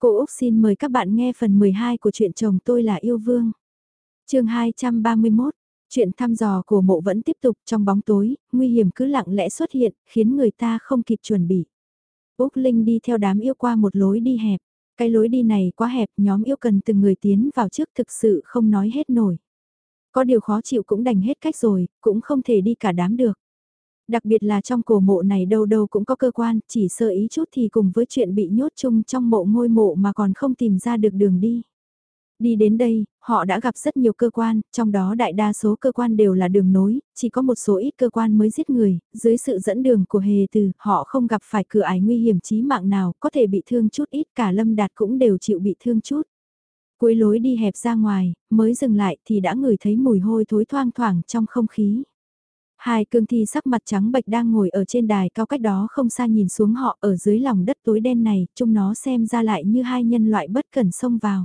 Cô Úc xin mời các bạn nghe phần 12 của truyện chồng tôi là yêu vương. chương 231, chuyện thăm dò của mộ vẫn tiếp tục trong bóng tối, nguy hiểm cứ lặng lẽ xuất hiện, khiến người ta không kịp chuẩn bị. Úc Linh đi theo đám yêu qua một lối đi hẹp. Cái lối đi này quá hẹp, nhóm yêu cần từng người tiến vào trước thực sự không nói hết nổi. Có điều khó chịu cũng đành hết cách rồi, cũng không thể đi cả đám được. Đặc biệt là trong cổ mộ này đâu đâu cũng có cơ quan, chỉ sơ ý chút thì cùng với chuyện bị nhốt chung trong mộ ngôi mộ mà còn không tìm ra được đường đi. Đi đến đây, họ đã gặp rất nhiều cơ quan, trong đó đại đa số cơ quan đều là đường nối, chỉ có một số ít cơ quan mới giết người, dưới sự dẫn đường của hề từ, họ không gặp phải cửa ải nguy hiểm chí mạng nào, có thể bị thương chút ít, cả lâm đạt cũng đều chịu bị thương chút. Cuối lối đi hẹp ra ngoài, mới dừng lại thì đã ngửi thấy mùi hôi thối thoang thoảng trong không khí. Hai cương thi sắc mặt trắng bệch đang ngồi ở trên đài cao cách đó không xa nhìn xuống họ ở dưới lòng đất tối đen này, chúng nó xem ra lại như hai nhân loại bất cần xông vào.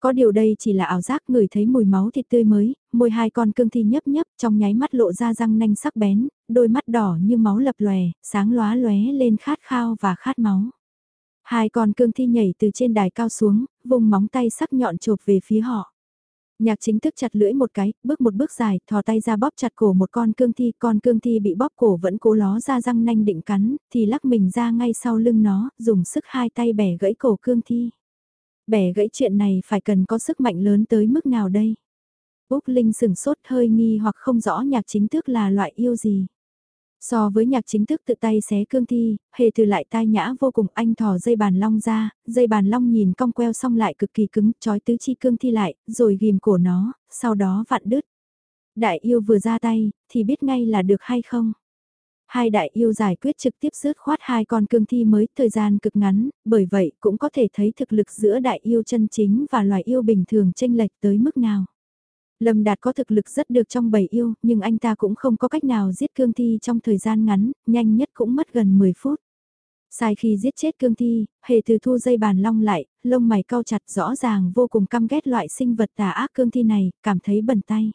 Có điều đây chỉ là ảo giác người thấy mùi máu thịt tươi mới, môi hai con cương thi nhấp nhấp trong nháy mắt lộ ra răng nanh sắc bén, đôi mắt đỏ như máu lập lòe, sáng lóa lóe lên khát khao và khát máu. Hai con cương thi nhảy từ trên đài cao xuống, vùng móng tay sắc nhọn chộp về phía họ. Nhạc chính thức chặt lưỡi một cái, bước một bước dài, thò tay ra bóp chặt cổ một con cương thi, con cương thi bị bóp cổ vẫn cố ló ra răng nanh định cắn, thì lắc mình ra ngay sau lưng nó, dùng sức hai tay bẻ gãy cổ cương thi. Bẻ gãy chuyện này phải cần có sức mạnh lớn tới mức nào đây? Úc Linh sừng sốt hơi nghi hoặc không rõ nhạc chính thức là loại yêu gì. So với nhạc chính thức tự tay xé cương thi, hề từ lại tai nhã vô cùng anh thò dây bàn long ra, dây bàn long nhìn cong queo xong lại cực kỳ cứng, chói tứ chi cương thi lại, rồi ghim cổ nó, sau đó vặn đứt. Đại yêu vừa ra tay, thì biết ngay là được hay không. Hai đại yêu giải quyết trực tiếp rớt khoát hai con cương thi mới thời gian cực ngắn, bởi vậy cũng có thể thấy thực lực giữa đại yêu chân chính và loài yêu bình thường chênh lệch tới mức nào. Lâm Đạt có thực lực rất được trong bầy yêu, nhưng anh ta cũng không có cách nào giết cương thi trong thời gian ngắn, nhanh nhất cũng mất gần 10 phút. Sai khi giết chết cương thi, hề từ thu dây bàn long lại, lông mày cau chặt rõ ràng vô cùng căm ghét loại sinh vật tà ác cương thi này, cảm thấy bẩn tay.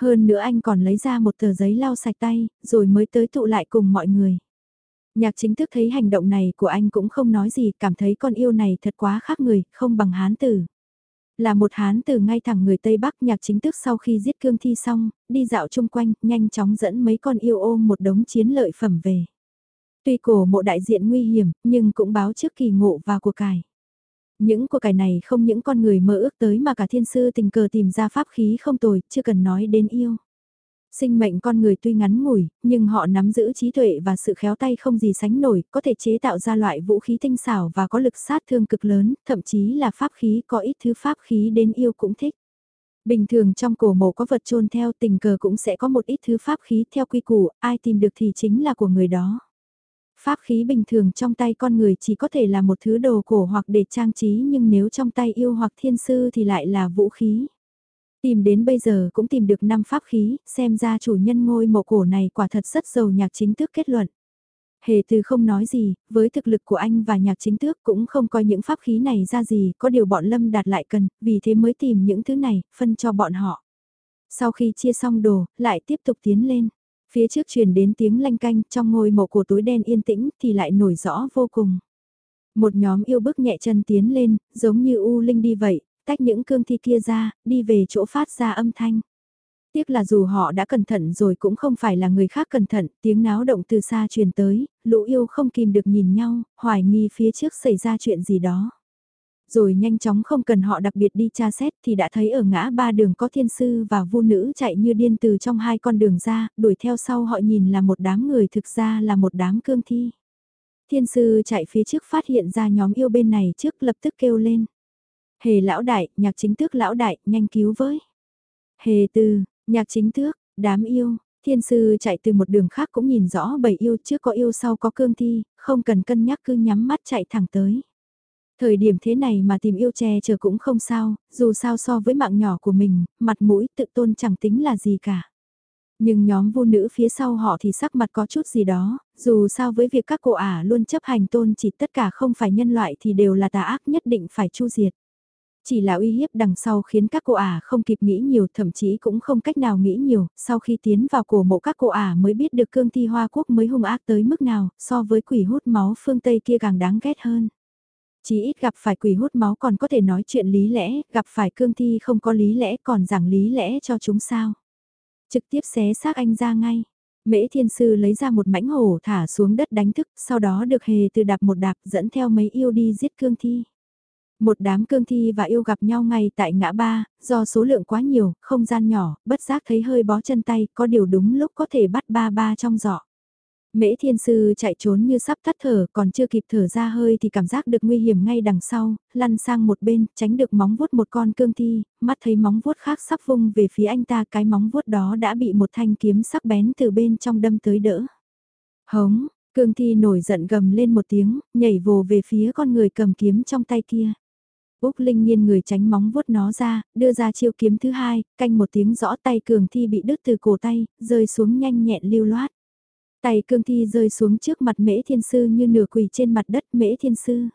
Hơn nữa anh còn lấy ra một tờ giấy lau sạch tay, rồi mới tới tụ lại cùng mọi người. Nhạc chính thức thấy hành động này của anh cũng không nói gì, cảm thấy con yêu này thật quá khác người, không bằng hán tử. Là một hán từ ngay thẳng người Tây Bắc nhạc chính thức sau khi giết cương thi xong, đi dạo chung quanh, nhanh chóng dẫn mấy con yêu ôm một đống chiến lợi phẩm về. Tuy cổ mộ đại diện nguy hiểm, nhưng cũng báo trước kỳ ngộ và của cải. Những của cải này không những con người mơ ước tới mà cả thiên sư tình cờ tìm ra pháp khí không tồi, chưa cần nói đến yêu. Sinh mệnh con người tuy ngắn ngủi, nhưng họ nắm giữ trí tuệ và sự khéo tay không gì sánh nổi, có thể chế tạo ra loại vũ khí tinh xảo và có lực sát thương cực lớn, thậm chí là pháp khí có ít thứ pháp khí đến yêu cũng thích. Bình thường trong cổ mộ có vật trôn theo tình cờ cũng sẽ có một ít thứ pháp khí theo quy củ, ai tìm được thì chính là của người đó. Pháp khí bình thường trong tay con người chỉ có thể là một thứ đồ cổ hoặc để trang trí nhưng nếu trong tay yêu hoặc thiên sư thì lại là vũ khí. Tìm đến bây giờ cũng tìm được năm pháp khí, xem ra chủ nhân ngôi mộ cổ này quả thật rất giàu nhạc chính thức kết luận. Hề từ không nói gì, với thực lực của anh và nhạc chính tước cũng không coi những pháp khí này ra gì, có điều bọn Lâm đạt lại cần, vì thế mới tìm những thứ này, phân cho bọn họ. Sau khi chia xong đồ, lại tiếp tục tiến lên. Phía trước truyền đến tiếng lanh canh trong ngôi mộ của túi đen yên tĩnh thì lại nổi rõ vô cùng. Một nhóm yêu bước nhẹ chân tiến lên, giống như U Linh đi vậy, tách những cương thi kia ra, đi về chỗ phát ra âm thanh. Tiếc là dù họ đã cẩn thận rồi cũng không phải là người khác cẩn thận, tiếng náo động từ xa truyền tới, lũ yêu không kìm được nhìn nhau, hoài nghi phía trước xảy ra chuyện gì đó. Rồi nhanh chóng không cần họ đặc biệt đi tra xét thì đã thấy ở ngã ba đường có thiên sư và vu nữ chạy như điên từ trong hai con đường ra, đuổi theo sau họ nhìn là một đám người thực ra là một đám cương thi. Thiên sư chạy phía trước phát hiện ra nhóm yêu bên này trước lập tức kêu lên. Hề lão đại, nhạc chính tước lão đại, nhanh cứu với. Hề từ, nhạc chính tước, đám yêu, thiên sư chạy từ một đường khác cũng nhìn rõ bảy yêu trước có yêu sau có cương thi, không cần cân nhắc cứ nhắm mắt chạy thẳng tới. Thời điểm thế này mà tìm yêu che chờ cũng không sao, dù sao so với mạng nhỏ của mình, mặt mũi tự tôn chẳng tính là gì cả. Nhưng nhóm vô nữ phía sau họ thì sắc mặt có chút gì đó, dù sao với việc các cô ả luôn chấp hành tôn chỉ tất cả không phải nhân loại thì đều là tà ác nhất định phải chu diệt. Chỉ là uy hiếp đằng sau khiến các cô ả không kịp nghĩ nhiều thậm chí cũng không cách nào nghĩ nhiều, sau khi tiến vào cổ mộ các cô ả mới biết được cương thi hoa quốc mới hung ác tới mức nào, so với quỷ hút máu phương Tây kia càng đáng ghét hơn. Chỉ ít gặp phải quỷ hút máu còn có thể nói chuyện lý lẽ, gặp phải cương thi không có lý lẽ còn giảng lý lẽ cho chúng sao. Trực tiếp xé xác anh ra ngay. Mễ thiên sư lấy ra một mảnh hổ thả xuống đất đánh thức, sau đó được hề từ đạp một đạp dẫn theo mấy yêu đi giết cương thi. Một đám cương thi và yêu gặp nhau ngay tại ngã ba, do số lượng quá nhiều, không gian nhỏ, bất giác thấy hơi bó chân tay, có điều đúng lúc có thể bắt ba ba trong giỏ. Mễ thiên sư chạy trốn như sắp tắt thở, còn chưa kịp thở ra hơi thì cảm giác được nguy hiểm ngay đằng sau, lăn sang một bên, tránh được móng vuốt một con cương thi, mắt thấy móng vuốt khác sắp vung về phía anh ta, cái móng vuốt đó đã bị một thanh kiếm sắc bén từ bên trong đâm tới đỡ. Hống, cương thi nổi giận gầm lên một tiếng, nhảy vồ về phía con người cầm kiếm trong tay kia. Úc Linh nhiên người tránh móng vuốt nó ra, đưa ra chiêu kiếm thứ hai, canh một tiếng rõ tay cường thi bị đứt từ cổ tay, rơi xuống nhanh nhẹn lưu loát. Tay cường thi rơi xuống trước mặt mễ thiên sư như nửa quỳ trên mặt đất mễ thiên sư.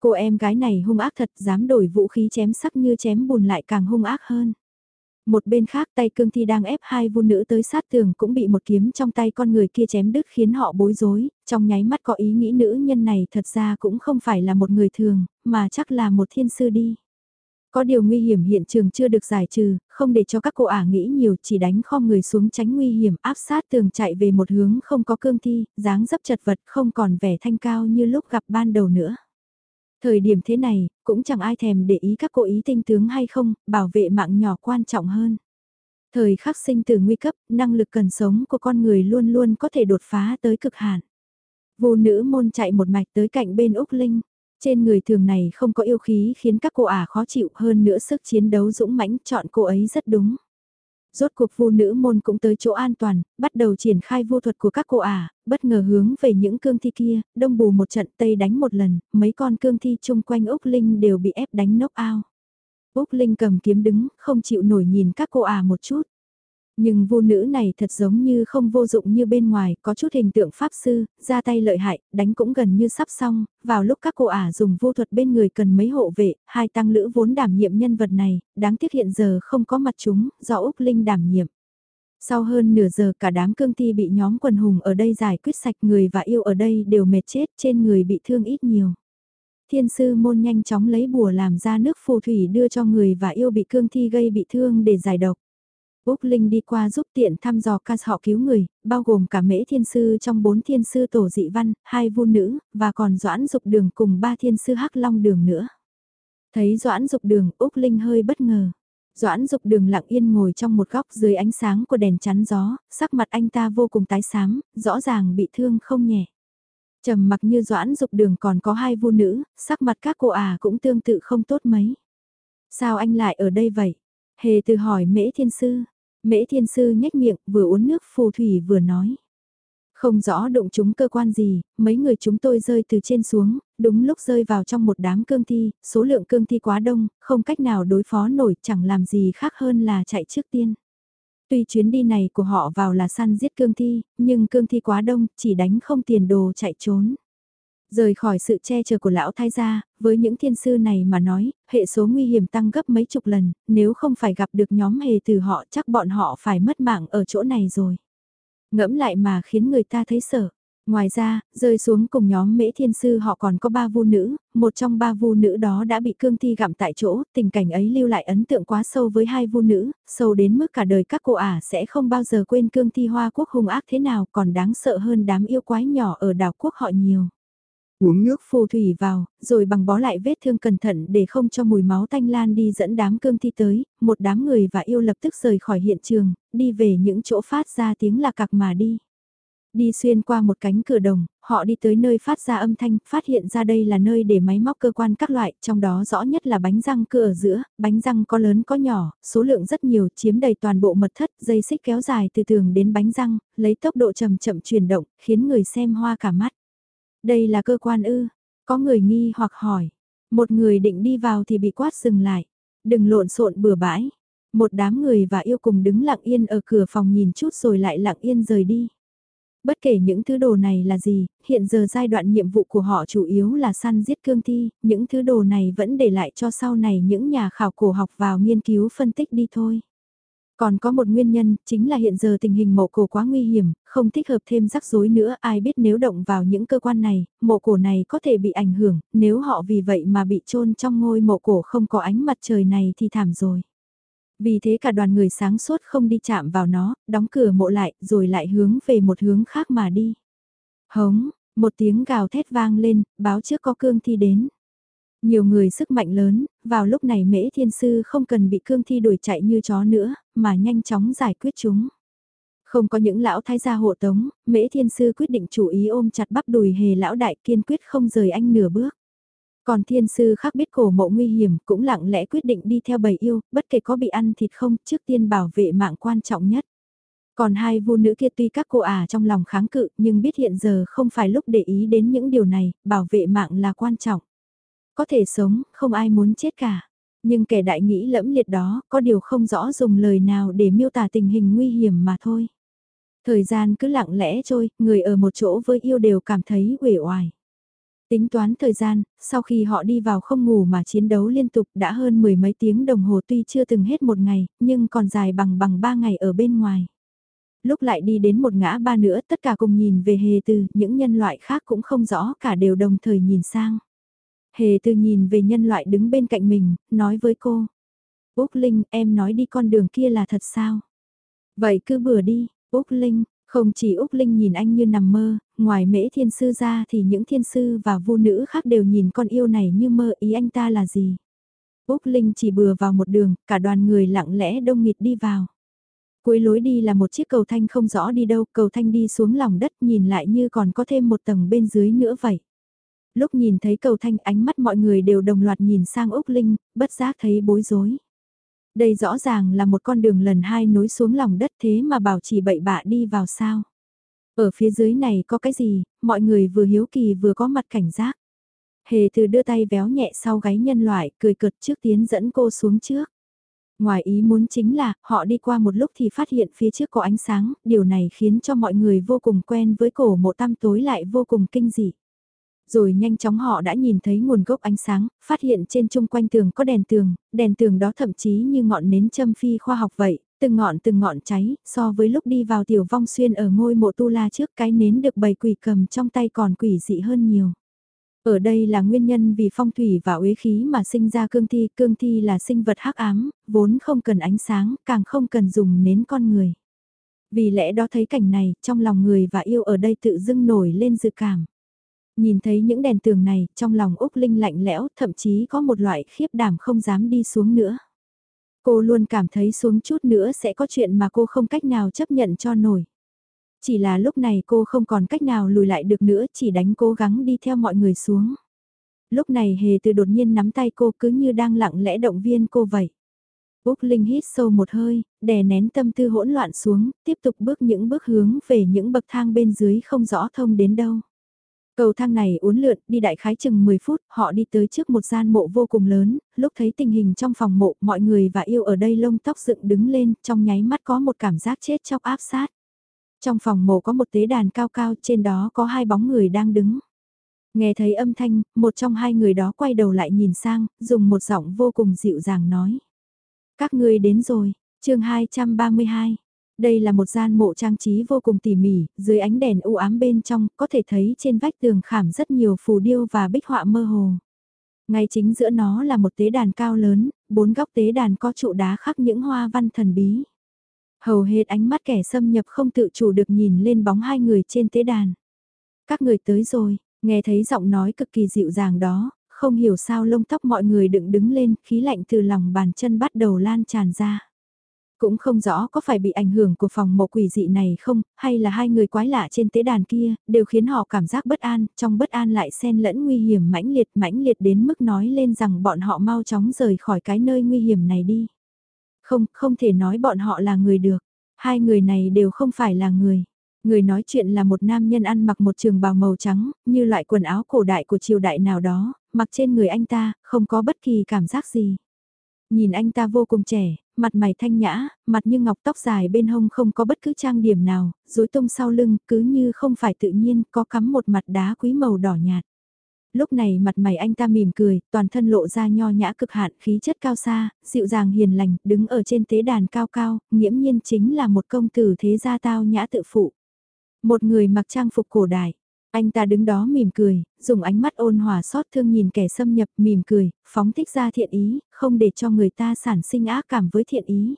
Cô em gái này hung ác thật dám đổi vũ khí chém sắc như chém bùn lại càng hung ác hơn. Một bên khác tay cương thi đang ép hai vu nữ tới sát tường cũng bị một kiếm trong tay con người kia chém đứt khiến họ bối rối, trong nháy mắt có ý nghĩ nữ nhân này thật ra cũng không phải là một người thường, mà chắc là một thiên sư đi. Có điều nguy hiểm hiện trường chưa được giải trừ, không để cho các cô ả nghĩ nhiều chỉ đánh kho người xuống tránh nguy hiểm áp sát tường chạy về một hướng không có cương thi, dáng dấp chật vật không còn vẻ thanh cao như lúc gặp ban đầu nữa. Thời điểm thế này, cũng chẳng ai thèm để ý các cô ý tinh tướng hay không, bảo vệ mạng nhỏ quan trọng hơn. Thời khắc sinh từ nguy cấp, năng lực cần sống của con người luôn luôn có thể đột phá tới cực hạn. Vô nữ môn chạy một mạch tới cạnh bên Úc Linh. Trên người thường này không có yêu khí khiến các cô ả khó chịu hơn nữa sức chiến đấu dũng mãnh chọn cô ấy rất đúng. Rốt cuộc vu nữ môn cũng tới chỗ an toàn, bắt đầu triển khai vô thuật của các cô ả, bất ngờ hướng về những cương thi kia, đông bù một trận tây đánh một lần, mấy con cương thi chung quanh Úc Linh đều bị ép đánh nốc ao. Úc Linh cầm kiếm đứng, không chịu nổi nhìn các cô ả một chút. Nhưng vô nữ này thật giống như không vô dụng như bên ngoài, có chút hình tượng pháp sư, ra tay lợi hại, đánh cũng gần như sắp xong, vào lúc các cô ả dùng vô thuật bên người cần mấy hộ vệ, hai tăng lữ vốn đảm nhiệm nhân vật này, đáng tiếc hiện giờ không có mặt chúng, do Úc Linh đảm nhiệm. Sau hơn nửa giờ cả đám cương thi bị nhóm quần hùng ở đây giải quyết sạch người và yêu ở đây đều mệt chết trên người bị thương ít nhiều. Thiên sư môn nhanh chóng lấy bùa làm ra nước phù thủy đưa cho người và yêu bị cương thi gây bị thương để giải độc. Úc Linh đi qua giúp tiện thăm dò ca họ cứu người, bao gồm cả mễ thiên sư trong bốn thiên sư tổ dị văn, hai vu nữ, và còn doãn dục đường cùng ba thiên sư hắc long đường nữa. Thấy doãn dục đường, Úc Linh hơi bất ngờ. Doãn dục đường lặng yên ngồi trong một góc dưới ánh sáng của đèn chắn gió, sắc mặt anh ta vô cùng tái xám, rõ ràng bị thương không nhẹ. trầm mặc như doãn dục đường còn có hai vu nữ, sắc mặt các cô à cũng tương tự không tốt mấy. Sao anh lại ở đây vậy? Hề từ hỏi mễ thiên sư, Mễ thiên sư nhếch miệng, vừa uống nước phù thủy vừa nói. Không rõ động chúng cơ quan gì, mấy người chúng tôi rơi từ trên xuống, đúng lúc rơi vào trong một đám cương thi, số lượng cương thi quá đông, không cách nào đối phó nổi, chẳng làm gì khác hơn là chạy trước tiên. Tuy chuyến đi này của họ vào là săn giết cương thi, nhưng cương thi quá đông, chỉ đánh không tiền đồ chạy trốn. Rời khỏi sự che chở của lão thái gia, với những thiên sư này mà nói, hệ số nguy hiểm tăng gấp mấy chục lần, nếu không phải gặp được nhóm hề từ họ chắc bọn họ phải mất mạng ở chỗ này rồi. Ngẫm lại mà khiến người ta thấy sợ. Ngoài ra, rơi xuống cùng nhóm mễ thiên sư họ còn có ba vu nữ, một trong ba vu nữ đó đã bị cương thi gặm tại chỗ, tình cảnh ấy lưu lại ấn tượng quá sâu với hai vu nữ, sâu đến mức cả đời các cô ả sẽ không bao giờ quên cương thi hoa quốc hung ác thế nào còn đáng sợ hơn đám yêu quái nhỏ ở đảo quốc họ nhiều. Uống nước phù thủy vào, rồi bằng bó lại vết thương cẩn thận để không cho mùi máu tanh lan đi dẫn đám cương thi tới, một đám người và yêu lập tức rời khỏi hiện trường, đi về những chỗ phát ra tiếng lạc cạc mà đi. Đi xuyên qua một cánh cửa đồng, họ đi tới nơi phát ra âm thanh, phát hiện ra đây là nơi để máy móc cơ quan các loại, trong đó rõ nhất là bánh răng cửa ở giữa, bánh răng có lớn có nhỏ, số lượng rất nhiều, chiếm đầy toàn bộ mật thất, dây xích kéo dài từ tường đến bánh răng, lấy tốc độ chậm chậm chuyển động, khiến người xem hoa cả mắt. Đây là cơ quan ư, có người nghi hoặc hỏi. Một người định đi vào thì bị quát dừng lại. Đừng lộn xộn bừa bãi. Một đám người và yêu cùng đứng lặng yên ở cửa phòng nhìn chút rồi lại lặng yên rời đi. Bất kể những thứ đồ này là gì, hiện giờ giai đoạn nhiệm vụ của họ chủ yếu là săn giết cương thi, những thứ đồ này vẫn để lại cho sau này những nhà khảo cổ học vào nghiên cứu phân tích đi thôi. Còn có một nguyên nhân, chính là hiện giờ tình hình mộ cổ quá nguy hiểm, không thích hợp thêm rắc rối nữa, ai biết nếu động vào những cơ quan này, mộ cổ này có thể bị ảnh hưởng, nếu họ vì vậy mà bị chôn trong ngôi mộ cổ không có ánh mặt trời này thì thảm rồi. Vì thế cả đoàn người sáng suốt không đi chạm vào nó, đóng cửa mộ lại, rồi lại hướng về một hướng khác mà đi. Hống, một tiếng gào thét vang lên, báo trước có cương thi đến. Nhiều người sức mạnh lớn, vào lúc này mễ thiên sư không cần bị cương thi đuổi chạy như chó nữa, mà nhanh chóng giải quyết chúng. Không có những lão thái gia hộ tống, mễ thiên sư quyết định chủ ý ôm chặt bắp đùi hề lão đại kiên quyết không rời anh nửa bước. Còn thiên sư khác biết cổ mộ nguy hiểm cũng lặng lẽ quyết định đi theo bầy yêu, bất kể có bị ăn thịt không, trước tiên bảo vệ mạng quan trọng nhất. Còn hai vu nữ kia tuy các cô ả trong lòng kháng cự nhưng biết hiện giờ không phải lúc để ý đến những điều này, bảo vệ mạng là quan trọng. Có thể sống, không ai muốn chết cả. Nhưng kẻ đại nghĩ lẫm liệt đó, có điều không rõ dùng lời nào để miêu tả tình hình nguy hiểm mà thôi. Thời gian cứ lặng lẽ trôi, người ở một chỗ với yêu đều cảm thấy uể oải. Tính toán thời gian, sau khi họ đi vào không ngủ mà chiến đấu liên tục đã hơn mười mấy tiếng đồng hồ tuy chưa từng hết một ngày, nhưng còn dài bằng bằng ba ngày ở bên ngoài. Lúc lại đi đến một ngã ba nữa tất cả cùng nhìn về hề từ, những nhân loại khác cũng không rõ cả đều đồng thời nhìn sang. Hề từ nhìn về nhân loại đứng bên cạnh mình, nói với cô. Úc Linh, em nói đi con đường kia là thật sao? Vậy cứ bừa đi, Úc Linh, không chỉ Úc Linh nhìn anh như nằm mơ, ngoài mễ thiên sư ra thì những thiên sư và vô nữ khác đều nhìn con yêu này như mơ ý anh ta là gì. Úc Linh chỉ bừa vào một đường, cả đoàn người lặng lẽ đông nghịt đi vào. Cuối lối đi là một chiếc cầu thanh không rõ đi đâu, cầu thanh đi xuống lòng đất nhìn lại như còn có thêm một tầng bên dưới nữa vậy. Lúc nhìn thấy cầu thanh ánh mắt mọi người đều đồng loạt nhìn sang Úc Linh, bất giác thấy bối rối. Đây rõ ràng là một con đường lần hai nối xuống lòng đất thế mà bảo chỉ bậy bạ đi vào sao. Ở phía dưới này có cái gì, mọi người vừa hiếu kỳ vừa có mặt cảnh giác. Hề từ đưa tay véo nhẹ sau gáy nhân loại, cười cợt trước tiến dẫn cô xuống trước. Ngoài ý muốn chính là, họ đi qua một lúc thì phát hiện phía trước có ánh sáng, điều này khiến cho mọi người vô cùng quen với cổ mộ tam tối lại vô cùng kinh dị rồi nhanh chóng họ đã nhìn thấy nguồn gốc ánh sáng, phát hiện trên chung quanh tường có đèn tường, đèn tường đó thậm chí như ngọn nến châm phi khoa học vậy, từng ngọn từng ngọn cháy, so với lúc đi vào tiểu vong xuyên ở ngôi mộ tu la trước cái nến được bầy quỷ cầm trong tay còn quỷ dị hơn nhiều. Ở đây là nguyên nhân vì phong thủy và uế khí mà sinh ra cương thi, cương thi là sinh vật hắc ám, vốn không cần ánh sáng, càng không cần dùng nến con người. Vì lẽ đó thấy cảnh này, trong lòng người và yêu ở đây tự dưng nổi lên dự cảm. Nhìn thấy những đèn tường này, trong lòng Úc Linh lạnh lẽo, thậm chí có một loại khiếp đảm không dám đi xuống nữa. Cô luôn cảm thấy xuống chút nữa sẽ có chuyện mà cô không cách nào chấp nhận cho nổi. Chỉ là lúc này cô không còn cách nào lùi lại được nữa, chỉ đánh cố gắng đi theo mọi người xuống. Lúc này hề từ đột nhiên nắm tay cô cứ như đang lặng lẽ động viên cô vậy. Úc Linh hít sâu một hơi, đè nén tâm tư hỗn loạn xuống, tiếp tục bước những bước hướng về những bậc thang bên dưới không rõ thông đến đâu. Cầu thang này uốn lượn, đi đại khái chừng 10 phút, họ đi tới trước một gian mộ vô cùng lớn, lúc thấy tình hình trong phòng mộ, mọi người và yêu ở đây lông tóc dựng đứng lên, trong nháy mắt có một cảm giác chết chóc áp sát. Trong phòng mộ có một tế đàn cao cao, trên đó có hai bóng người đang đứng. Nghe thấy âm thanh, một trong hai người đó quay đầu lại nhìn sang, dùng một giọng vô cùng dịu dàng nói. Các ngươi đến rồi, chương 232. Đây là một gian mộ trang trí vô cùng tỉ mỉ, dưới ánh đèn u ám bên trong, có thể thấy trên vách tường khảm rất nhiều phù điêu và bích họa mơ hồ. Ngay chính giữa nó là một tế đàn cao lớn, bốn góc tế đàn có trụ đá khắc những hoa văn thần bí. Hầu hết ánh mắt kẻ xâm nhập không tự chủ được nhìn lên bóng hai người trên tế đàn. Các người tới rồi, nghe thấy giọng nói cực kỳ dịu dàng đó, không hiểu sao lông tóc mọi người đựng đứng lên, khí lạnh từ lòng bàn chân bắt đầu lan tràn ra. Cũng không rõ có phải bị ảnh hưởng của phòng mộ quỷ dị này không, hay là hai người quái lạ trên tế đàn kia, đều khiến họ cảm giác bất an, trong bất an lại xen lẫn nguy hiểm mãnh liệt mãnh liệt đến mức nói lên rằng bọn họ mau chóng rời khỏi cái nơi nguy hiểm này đi. Không, không thể nói bọn họ là người được. Hai người này đều không phải là người. Người nói chuyện là một nam nhân ăn mặc một trường bào màu trắng, như loại quần áo cổ đại của triều đại nào đó, mặc trên người anh ta, không có bất kỳ cảm giác gì. Nhìn anh ta vô cùng trẻ, mặt mày thanh nhã, mặt như ngọc tóc dài bên hông không có bất cứ trang điểm nào, rối tung sau lưng cứ như không phải tự nhiên có cắm một mặt đá quý màu đỏ nhạt. Lúc này mặt mày anh ta mỉm cười, toàn thân lộ ra nho nhã cực hạn khí chất cao xa, dịu dàng hiền lành, đứng ở trên tế đàn cao cao, nghiễm nhiên chính là một công tử thế gia tao nhã tự phụ. Một người mặc trang phục cổ đại, anh ta đứng đó mỉm cười, dùng ánh mắt ôn hòa xót thương nhìn kẻ xâm nhập mỉm cười, phóng thích ra thiện ý, không để cho người ta sản sinh ác cảm với thiện ý.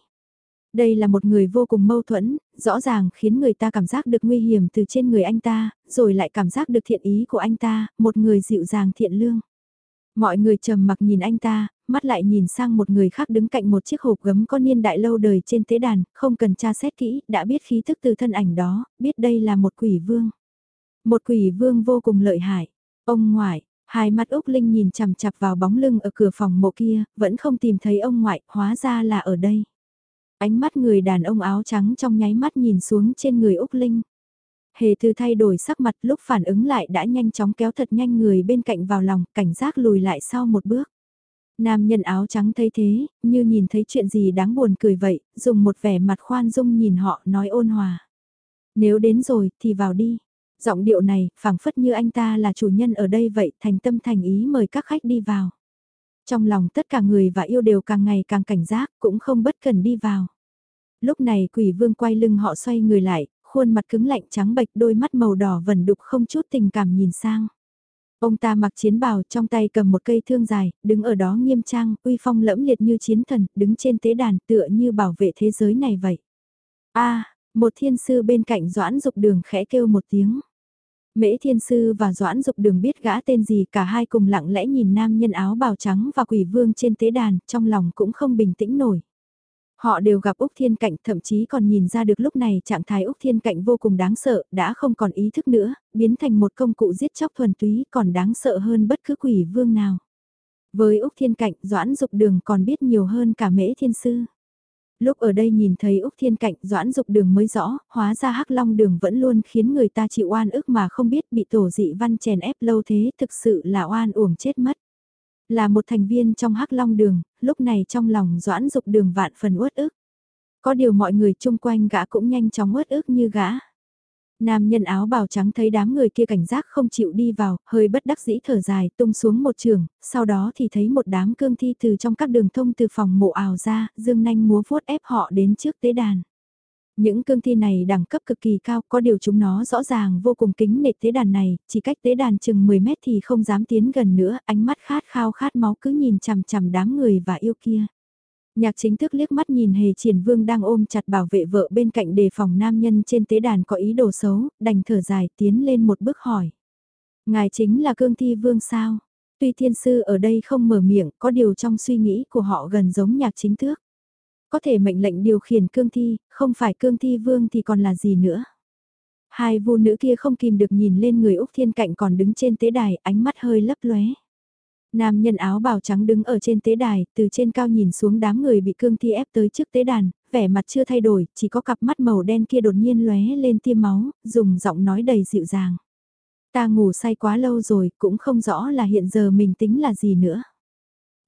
Đây là một người vô cùng mâu thuẫn, rõ ràng khiến người ta cảm giác được nguy hiểm từ trên người anh ta, rồi lại cảm giác được thiện ý của anh ta, một người dịu dàng thiện lương. Mọi người trầm mặc nhìn anh ta, mắt lại nhìn sang một người khác đứng cạnh một chiếc hộp gấm có niên đại lâu đời trên tế đàn, không cần tra xét kỹ, đã biết khí thức từ thân ảnh đó, biết đây là một quỷ vương. Một quỷ vương vô cùng lợi hại. Ông ngoại, hai mắt Úc Linh nhìn chằm chặp vào bóng lưng ở cửa phòng mộ kia, vẫn không tìm thấy ông ngoại, hóa ra là ở đây. Ánh mắt người đàn ông áo trắng trong nháy mắt nhìn xuống trên người Úc Linh. Hề thư thay đổi sắc mặt lúc phản ứng lại đã nhanh chóng kéo thật nhanh người bên cạnh vào lòng, cảnh giác lùi lại sau một bước. Nam nhân áo trắng thấy thế, như nhìn thấy chuyện gì đáng buồn cười vậy, dùng một vẻ mặt khoan dung nhìn họ nói ôn hòa. Nếu đến rồi thì vào đi. Giọng điệu này, phảng phất như anh ta là chủ nhân ở đây vậy, thành tâm thành ý mời các khách đi vào. Trong lòng tất cả người và yêu đều càng ngày càng cảnh giác, cũng không bất cần đi vào. Lúc này quỷ vương quay lưng họ xoay người lại, khuôn mặt cứng lạnh trắng bệch đôi mắt màu đỏ vẩn đục không chút tình cảm nhìn sang. Ông ta mặc chiến bào trong tay cầm một cây thương dài, đứng ở đó nghiêm trang, uy phong lẫm liệt như chiến thần, đứng trên tế đàn tựa như bảo vệ thế giới này vậy. a một thiên sư bên cạnh doãn dục đường khẽ kêu một tiếng. Mễ Thiên Sư và Doãn Dục Đường biết gã tên gì cả hai cùng lặng lẽ nhìn nam nhân áo bào trắng và quỷ vương trên tế đàn, trong lòng cũng không bình tĩnh nổi. Họ đều gặp Úc Thiên Cạnh, thậm chí còn nhìn ra được lúc này trạng thái Úc Thiên Cạnh vô cùng đáng sợ, đã không còn ý thức nữa, biến thành một công cụ giết chóc thuần túy còn đáng sợ hơn bất cứ quỷ vương nào. Với Úc Thiên Cạnh, Doãn Dục Đường còn biết nhiều hơn cả Mễ Thiên Sư. Lúc ở đây nhìn thấy Úc Thiên Cạnh doãn dục đường mới rõ, hóa ra hắc long đường vẫn luôn khiến người ta chịu oan ức mà không biết bị tổ dị văn chèn ép lâu thế thực sự là oan uổng chết mất. Là một thành viên trong hắc long đường, lúc này trong lòng doãn dục đường vạn phần uất ức. Có điều mọi người chung quanh gã cũng nhanh chóng uất ức như gã. Nam nhân áo bào trắng thấy đám người kia cảnh giác không chịu đi vào, hơi bất đắc dĩ thở dài tung xuống một trường, sau đó thì thấy một đám cương thi từ trong các đường thông từ phòng mộ ảo ra, dương nanh múa vuốt ép họ đến trước tế đàn. Những cương thi này đẳng cấp cực kỳ cao, có điều chúng nó rõ ràng vô cùng kính nệt tế đàn này, chỉ cách tế đàn chừng 10 mét thì không dám tiến gần nữa, ánh mắt khát khao khát máu cứ nhìn chằm chằm đám người và yêu kia. Nhạc chính thức liếc mắt nhìn hề triển vương đang ôm chặt bảo vệ vợ bên cạnh đề phòng nam nhân trên tế đàn có ý đồ xấu, đành thở dài tiến lên một bước hỏi. Ngài chính là cương thi vương sao? Tuy thiên sư ở đây không mở miệng, có điều trong suy nghĩ của họ gần giống nhạc chính thức. Có thể mệnh lệnh điều khiển cương thi, không phải cương thi vương thì còn là gì nữa. Hai vu nữ kia không kìm được nhìn lên người Úc Thiên Cạnh còn đứng trên tế đài, ánh mắt hơi lấp lóe. Nam nhân áo bào trắng đứng ở trên tế đài, từ trên cao nhìn xuống đám người bị cương thi ép tới trước tế đàn, vẻ mặt chưa thay đổi, chỉ có cặp mắt màu đen kia đột nhiên lóe lên tiêm máu, dùng giọng nói đầy dịu dàng. Ta ngủ say quá lâu rồi, cũng không rõ là hiện giờ mình tính là gì nữa.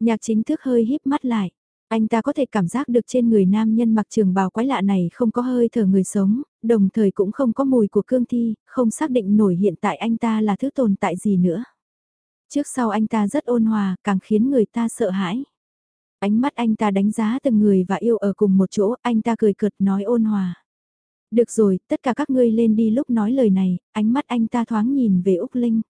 Nhạc chính thức hơi híp mắt lại. Anh ta có thể cảm giác được trên người nam nhân mặc trường bào quái lạ này không có hơi thở người sống, đồng thời cũng không có mùi của cương thi, không xác định nổi hiện tại anh ta là thứ tồn tại gì nữa. Trước sau anh ta rất ôn hòa, càng khiến người ta sợ hãi. Ánh mắt anh ta đánh giá từng người và yêu ở cùng một chỗ, anh ta cười cợt nói ôn hòa. Được rồi, tất cả các ngươi lên đi lúc nói lời này, ánh mắt anh ta thoáng nhìn về Úc Linh.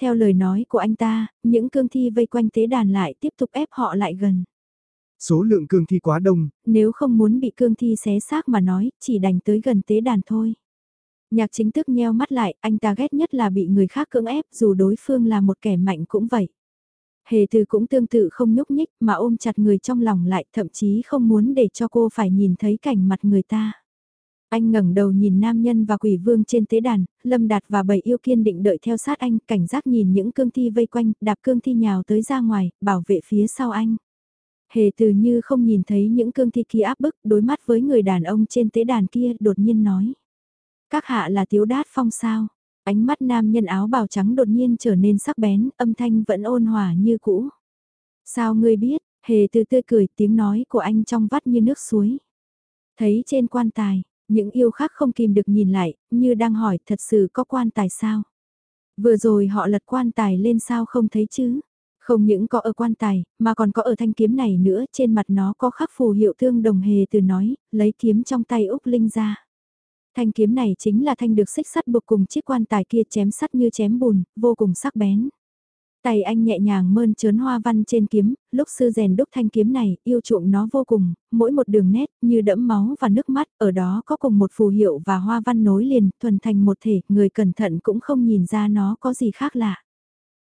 Theo lời nói của anh ta, những cương thi vây quanh tế đàn lại tiếp tục ép họ lại gần. Số lượng cương thi quá đông. Nếu không muốn bị cương thi xé xác mà nói, chỉ đành tới gần tế đàn thôi. Nhạc chính thức nheo mắt lại, anh ta ghét nhất là bị người khác cưỡng ép dù đối phương là một kẻ mạnh cũng vậy. Hề từ cũng tương tự không nhúc nhích mà ôm chặt người trong lòng lại thậm chí không muốn để cho cô phải nhìn thấy cảnh mặt người ta. Anh ngẩng đầu nhìn nam nhân và quỷ vương trên tế đàn, lâm đạt và bầy yêu kiên định đợi theo sát anh, cảnh giác nhìn những cương thi vây quanh, đạp cương thi nhào tới ra ngoài, bảo vệ phía sau anh. Hề từ như không nhìn thấy những cương thi kia áp bức, đối mắt với người đàn ông trên tế đàn kia, đột nhiên nói. Các hạ là thiếu đát phong sao? Ánh mắt nam nhân áo bào trắng đột nhiên trở nên sắc bén, âm thanh vẫn ôn hòa như cũ. Sao ngươi biết, hề từ tươi cười tiếng nói của anh trong vắt như nước suối. Thấy trên quan tài, những yêu khác không kìm được nhìn lại, như đang hỏi thật sự có quan tài sao? Vừa rồi họ lật quan tài lên sao không thấy chứ? Không những có ở quan tài, mà còn có ở thanh kiếm này nữa, trên mặt nó có khắc phù hiệu thương đồng hề từ nói, lấy kiếm trong tay Úc Linh ra. Thanh kiếm này chính là thanh được xích sắt buộc cùng chiếc quan tài kia chém sắt như chém bùn, vô cùng sắc bén. Tay anh nhẹ nhàng mơn trớn hoa văn trên kiếm, lúc sư rèn đúc thanh kiếm này, yêu chuộng nó vô cùng, mỗi một đường nét như đẫm máu và nước mắt, ở đó có cùng một phù hiệu và hoa văn nối liền, thuần thành một thể, người cẩn thận cũng không nhìn ra nó có gì khác lạ.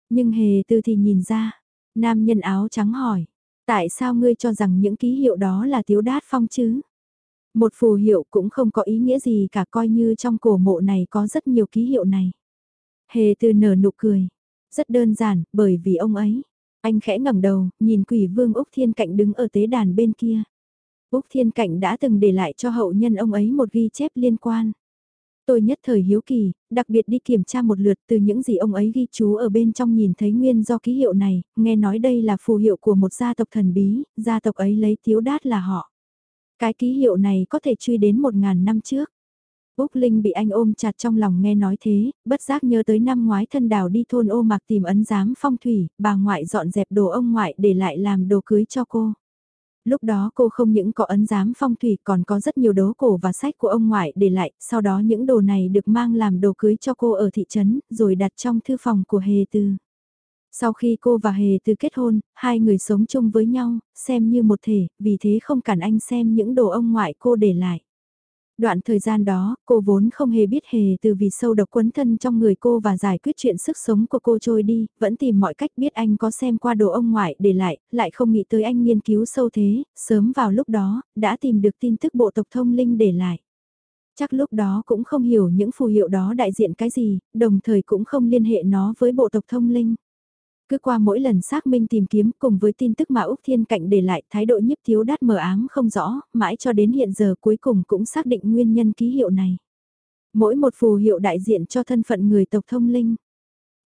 Nhưng hề tư thì nhìn ra, nam nhân áo trắng hỏi, tại sao ngươi cho rằng những ký hiệu đó là tiếu đát phong chứ? Một phù hiệu cũng không có ý nghĩa gì cả coi như trong cổ mộ này có rất nhiều ký hiệu này. Hề tư nở nụ cười rất đơn giản, bởi vì ông ấy. Anh khẽ ngẩng đầu, nhìn quỷ vương Úc Thiên Cạnh đứng ở tế đàn bên kia. Úc Thiên Cạnh đã từng để lại cho hậu nhân ông ấy một ghi chép liên quan. Tôi nhất thời hiếu kỳ, đặc biệt đi kiểm tra một lượt từ những gì ông ấy ghi chú ở bên trong nhìn thấy nguyên do ký hiệu này, nghe nói đây là phù hiệu của một gia tộc thần bí, gia tộc ấy lấy tiếu đát là họ. Cái ký hiệu này có thể truy đến một ngàn năm trước. Úc Linh bị anh ôm chặt trong lòng nghe nói thế, bất giác nhớ tới năm ngoái thân đào đi thôn ô mạc tìm ấn giám phong thủy, bà ngoại dọn dẹp đồ ông ngoại để lại làm đồ cưới cho cô. Lúc đó cô không những có ấn giám phong thủy còn có rất nhiều đố cổ và sách của ông ngoại để lại, sau đó những đồ này được mang làm đồ cưới cho cô ở thị trấn, rồi đặt trong thư phòng của Hề Tư. Sau khi cô và Hề từ kết hôn, hai người sống chung với nhau, xem như một thể, vì thế không cản anh xem những đồ ông ngoại cô để lại. Đoạn thời gian đó, cô vốn không hề biết hề từ vì sâu độc quấn thân trong người cô và giải quyết chuyện sức sống của cô trôi đi, vẫn tìm mọi cách biết anh có xem qua đồ ông ngoại để lại, lại không nghĩ tới anh nghiên cứu sâu thế, sớm vào lúc đó, đã tìm được tin tức bộ tộc thông linh để lại. Chắc lúc đó cũng không hiểu những phù hiệu đó đại diện cái gì, đồng thời cũng không liên hệ nó với bộ tộc thông linh. Cứ qua mỗi lần xác minh tìm kiếm cùng với tin tức mà Úc Thiên Cạnh để lại thái độ nhiếp thiếu đát mờ ám không rõ, mãi cho đến hiện giờ cuối cùng cũng xác định nguyên nhân ký hiệu này. Mỗi một phù hiệu đại diện cho thân phận người tộc thông linh.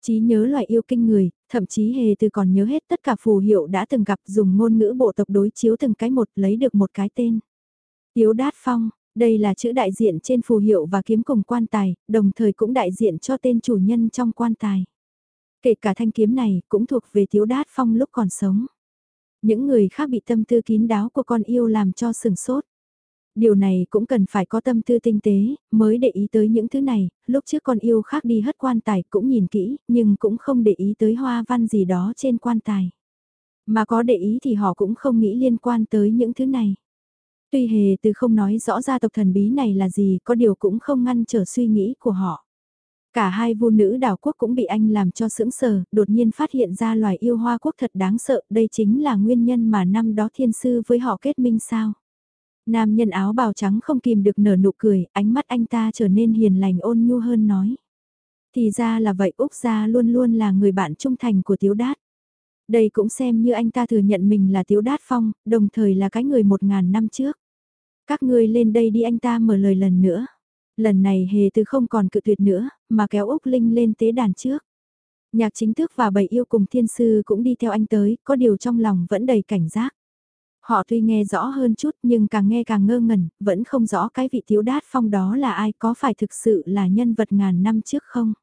Chí nhớ loài yêu kinh người, thậm chí hề từ còn nhớ hết tất cả phù hiệu đã từng gặp dùng ngôn ngữ bộ tộc đối chiếu từng cái một lấy được một cái tên. Tiếu đát phong, đây là chữ đại diện trên phù hiệu và kiếm cùng quan tài, đồng thời cũng đại diện cho tên chủ nhân trong quan tài. Kể cả thanh kiếm này cũng thuộc về thiếu đát phong lúc còn sống. Những người khác bị tâm tư kín đáo của con yêu làm cho sừng sốt. Điều này cũng cần phải có tâm tư tinh tế, mới để ý tới những thứ này, lúc trước con yêu khác đi hất quan tài cũng nhìn kỹ, nhưng cũng không để ý tới hoa văn gì đó trên quan tài. Mà có để ý thì họ cũng không nghĩ liên quan tới những thứ này. Tuy hề từ không nói rõ ra tộc thần bí này là gì, có điều cũng không ngăn trở suy nghĩ của họ. Cả hai vu nữ đảo quốc cũng bị anh làm cho sững sờ, đột nhiên phát hiện ra loài yêu hoa quốc thật đáng sợ, đây chính là nguyên nhân mà năm đó thiên sư với họ kết minh sao. Nam nhân áo bào trắng không kìm được nở nụ cười, ánh mắt anh ta trở nên hiền lành ôn nhu hơn nói. Thì ra là vậy Úc gia luôn luôn là người bạn trung thành của Tiếu Đát. Đây cũng xem như anh ta thừa nhận mình là Tiếu Đát Phong, đồng thời là cái người một ngàn năm trước. Các ngươi lên đây đi anh ta mở lời lần nữa. Lần này hề từ không còn cự tuyệt nữa, mà kéo Úc Linh lên tế đàn trước. Nhạc chính thức và bầy yêu cùng thiên sư cũng đi theo anh tới, có điều trong lòng vẫn đầy cảnh giác. Họ tuy nghe rõ hơn chút nhưng càng nghe càng ngơ ngẩn, vẫn không rõ cái vị thiếu đát phong đó là ai có phải thực sự là nhân vật ngàn năm trước không.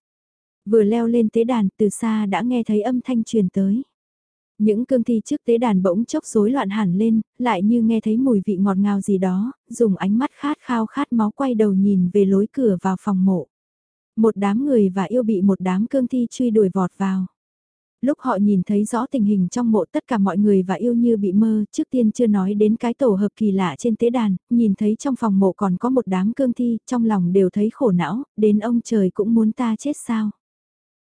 Vừa leo lên tế đàn từ xa đã nghe thấy âm thanh truyền tới. Những cương thi trước tế đàn bỗng chốc rối loạn hẳn lên, lại như nghe thấy mùi vị ngọt ngào gì đó, dùng ánh mắt khát khao khát máu quay đầu nhìn về lối cửa vào phòng mộ. Một đám người và yêu bị một đám cương thi truy đuổi vọt vào. Lúc họ nhìn thấy rõ tình hình trong mộ tất cả mọi người và yêu như bị mơ, trước tiên chưa nói đến cái tổ hợp kỳ lạ trên tế đàn, nhìn thấy trong phòng mộ còn có một đám cương thi, trong lòng đều thấy khổ não, đến ông trời cũng muốn ta chết sao.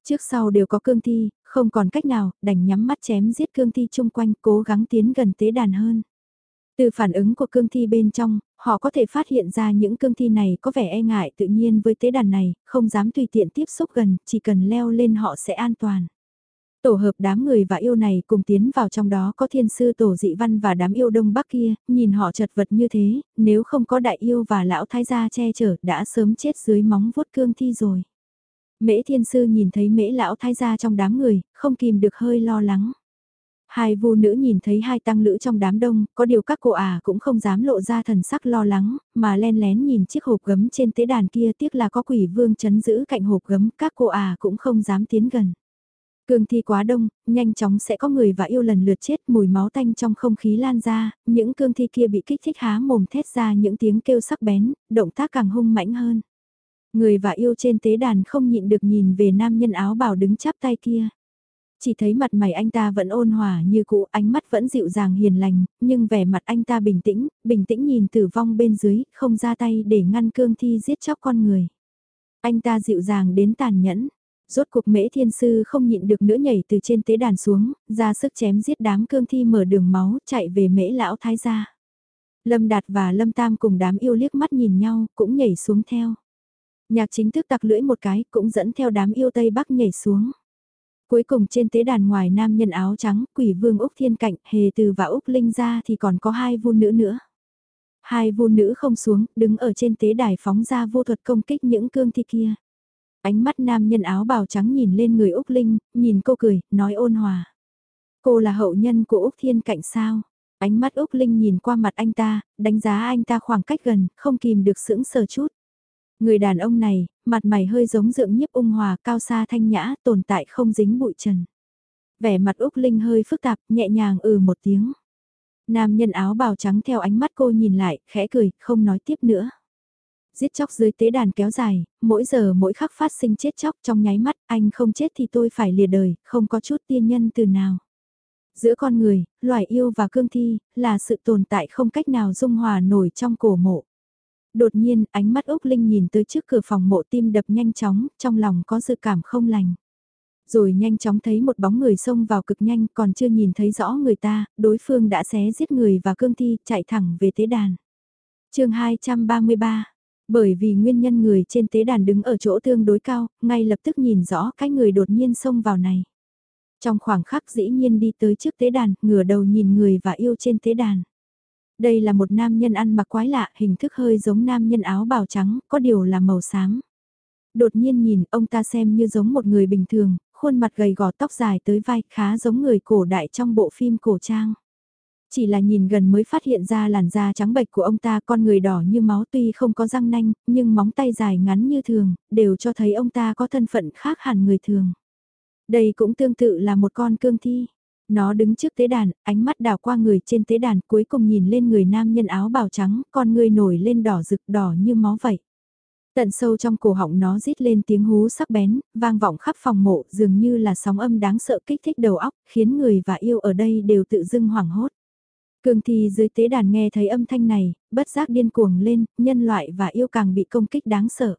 Trước sau đều có cương thi, không còn cách nào, đành nhắm mắt chém giết cương thi chung quanh, cố gắng tiến gần tế đàn hơn. Từ phản ứng của cương thi bên trong, họ có thể phát hiện ra những cương thi này có vẻ e ngại tự nhiên với tế đàn này, không dám tùy tiện tiếp xúc gần, chỉ cần leo lên họ sẽ an toàn. Tổ hợp đám người và yêu này cùng tiến vào trong đó có thiên sư tổ dị văn và đám yêu đông bắc kia, nhìn họ chật vật như thế, nếu không có đại yêu và lão thái gia che chở đã sớm chết dưới móng vuốt cương thi rồi. Mễ thiên sư nhìn thấy mễ lão thái gia trong đám người, không kìm được hơi lo lắng. Hai vu nữ nhìn thấy hai tăng lữ trong đám đông, có điều các cô à cũng không dám lộ ra thần sắc lo lắng, mà len lén nhìn chiếc hộp gấm trên tế đàn kia tiếc là có quỷ vương chấn giữ cạnh hộp gấm, các cô à cũng không dám tiến gần. Cương thi quá đông, nhanh chóng sẽ có người và yêu lần lượt chết mùi máu tanh trong không khí lan ra, những cương thi kia bị kích thích há mồm thét ra những tiếng kêu sắc bén, động tác càng hung mãnh hơn. Người và yêu trên tế đàn không nhịn được nhìn về nam nhân áo bào đứng chắp tay kia. Chỉ thấy mặt mày anh ta vẫn ôn hòa như cũ, ánh mắt vẫn dịu dàng hiền lành, nhưng vẻ mặt anh ta bình tĩnh, bình tĩnh nhìn tử vong bên dưới, không ra tay để ngăn cương thi giết chóc con người. Anh ta dịu dàng đến tàn nhẫn. Rốt cuộc mễ thiên sư không nhịn được nữa nhảy từ trên tế đàn xuống, ra sức chém giết đám cương thi mở đường máu, chạy về mễ lão thái gia. Lâm Đạt và Lâm Tam cùng đám yêu liếc mắt nhìn nhau, cũng nhảy xuống theo. Nhạc chính thức tặc lưỡi một cái, cũng dẫn theo đám yêu Tây Bắc nhảy xuống. Cuối cùng trên tế đàn ngoài nam nhân áo trắng, quỷ vương Úc Thiên Cạnh, Hề Từ và Úc Linh ra thì còn có hai vu nữ nữa. Hai vu nữ không xuống, đứng ở trên tế đài phóng ra vô thuật công kích những cương thi kia. Ánh mắt nam nhân áo bào trắng nhìn lên người Úc Linh, nhìn cô cười, nói ôn hòa. Cô là hậu nhân của Úc Thiên Cạnh sao? Ánh mắt Úc Linh nhìn qua mặt anh ta, đánh giá anh ta khoảng cách gần, không kìm được sững sờ chút. Người đàn ông này, mặt mày hơi giống dưỡng nhiếp ung hòa cao xa thanh nhã, tồn tại không dính bụi trần. Vẻ mặt Úc Linh hơi phức tạp, nhẹ nhàng ừ một tiếng. Nam nhân áo bào trắng theo ánh mắt cô nhìn lại, khẽ cười, không nói tiếp nữa. Giết chóc dưới tế đàn kéo dài, mỗi giờ mỗi khắc phát sinh chết chóc trong nháy mắt, anh không chết thì tôi phải lìa đời, không có chút tiên nhân từ nào. Giữa con người, loài yêu và cương thi, là sự tồn tại không cách nào dung hòa nổi trong cổ mộ. Đột nhiên, ánh mắt Úc Linh nhìn tới trước cửa phòng mộ tim đập nhanh chóng, trong lòng có dự cảm không lành. Rồi nhanh chóng thấy một bóng người xông vào cực nhanh còn chưa nhìn thấy rõ người ta, đối phương đã xé giết người và cương thi, chạy thẳng về tế đàn. chương 233 Bởi vì nguyên nhân người trên tế đàn đứng ở chỗ tương đối cao, ngay lập tức nhìn rõ cái người đột nhiên xông vào này. Trong khoảng khắc dĩ nhiên đi tới trước tế đàn, ngửa đầu nhìn người và yêu trên tế đàn. Đây là một nam nhân ăn mặc quái lạ, hình thức hơi giống nam nhân áo bào trắng, có điều là màu xám. Đột nhiên nhìn ông ta xem như giống một người bình thường, khuôn mặt gầy gò tóc dài tới vai, khá giống người cổ đại trong bộ phim cổ trang. Chỉ là nhìn gần mới phát hiện ra làn da trắng bệch của ông ta con người đỏ như máu tuy không có răng nanh, nhưng móng tay dài ngắn như thường, đều cho thấy ông ta có thân phận khác hẳn người thường. Đây cũng tương tự là một con cương thi. Nó đứng trước tế đàn, ánh mắt đào qua người trên tế đàn cuối cùng nhìn lên người nam nhân áo bào trắng, con người nổi lên đỏ rực đỏ như máu vậy. Tận sâu trong cổ họng nó rít lên tiếng hú sắc bén, vang vọng khắp phòng mộ dường như là sóng âm đáng sợ kích thích đầu óc, khiến người và yêu ở đây đều tự dưng hoảng hốt. Cường thì dưới tế đàn nghe thấy âm thanh này, bất giác điên cuồng lên, nhân loại và yêu càng bị công kích đáng sợ.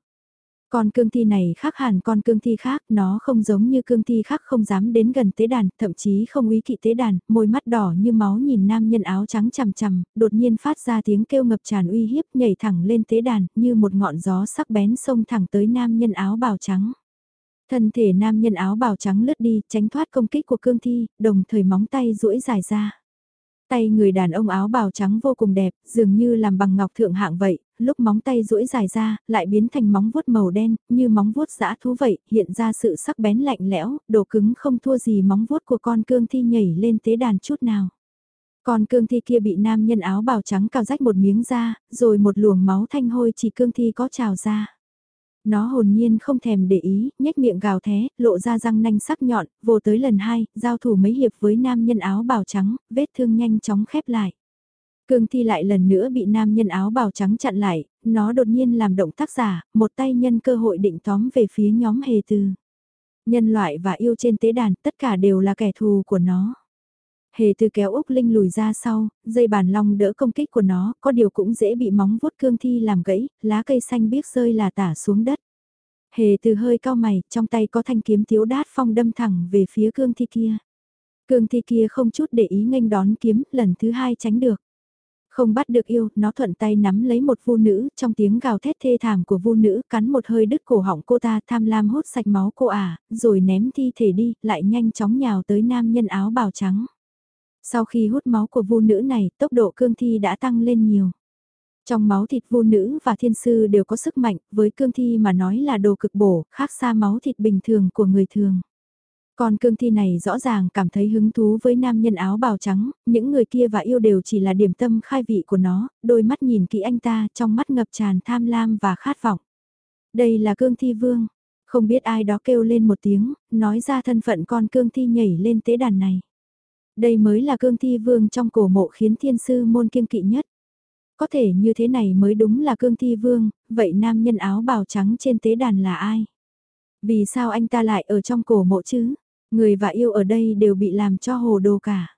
Con cương thi này khác hẳn con cương thi khác, nó không giống như cương thi khác không dám đến gần tế đàn, thậm chí không ý kỵ tế đàn, môi mắt đỏ như máu nhìn nam nhân áo trắng chằm chằm, đột nhiên phát ra tiếng kêu ngập tràn uy hiếp nhảy thẳng lên tế đàn, như một ngọn gió sắc bén xông thẳng tới nam nhân áo bào trắng. Thân thể nam nhân áo bào trắng lướt đi, tránh thoát công kích của cương thi, đồng thời móng tay duỗi dài ra. Tay người đàn ông áo bào trắng vô cùng đẹp, dường như làm bằng ngọc thượng hạng vậy, lúc móng tay duỗi dài ra, lại biến thành móng vuốt màu đen, như móng vuốt dã thú vậy, hiện ra sự sắc bén lạnh lẽo, đồ cứng không thua gì móng vuốt của con cương thi nhảy lên tế đàn chút nào. Con cương thi kia bị nam nhân áo bào trắng cào rách một miếng da, rồi một luồng máu thanh hôi chỉ cương thi có trào ra. Nó hồn nhiên không thèm để ý, nhếch miệng gào thé, lộ ra răng nanh sắc nhọn, vô tới lần hai, giao thủ mấy hiệp với nam nhân áo bào trắng, vết thương nhanh chóng khép lại. Cương thi lại lần nữa bị nam nhân áo bào trắng chặn lại, nó đột nhiên làm động tác giả, một tay nhân cơ hội định tóm về phía nhóm hề tư. Nhân loại và yêu trên tế đàn tất cả đều là kẻ thù của nó. Hề từ kéo Úc Linh lùi ra sau, dây bàn long đỡ công kích của nó, có điều cũng dễ bị móng vuốt cương thi làm gãy, lá cây xanh biếc rơi là tả xuống đất. Hề từ hơi cao mày, trong tay có thanh kiếm thiếu đát phong đâm thẳng về phía cương thi kia. Cương thi kia không chút để ý nghênh đón kiếm, lần thứ hai tránh được. Không bắt được yêu, nó thuận tay nắm lấy một vu nữ, trong tiếng gào thét thê thảm của vu nữ cắn một hơi đứt cổ họng cô ta tham lam hút sạch máu cô à, rồi ném thi thể đi, lại nhanh chóng nhào tới nam nhân áo bào trắng. Sau khi hút máu của vu nữ này, tốc độ cương thi đã tăng lên nhiều. Trong máu thịt vu nữ và thiên sư đều có sức mạnh, với cương thi mà nói là đồ cực bổ, khác xa máu thịt bình thường của người thường. Còn cương thi này rõ ràng cảm thấy hứng thú với nam nhân áo bào trắng, những người kia và yêu đều chỉ là điểm tâm khai vị của nó, đôi mắt nhìn kỹ anh ta trong mắt ngập tràn tham lam và khát vọng. Đây là cương thi vương, không biết ai đó kêu lên một tiếng, nói ra thân phận con cương thi nhảy lên tế đàn này. Đây mới là cương thi vương trong cổ mộ khiến thiên sư môn kiêng kỵ nhất. Có thể như thế này mới đúng là cương thi vương, vậy nam nhân áo bào trắng trên tế đàn là ai? Vì sao anh ta lại ở trong cổ mộ chứ? Người và yêu ở đây đều bị làm cho hồ đồ cả.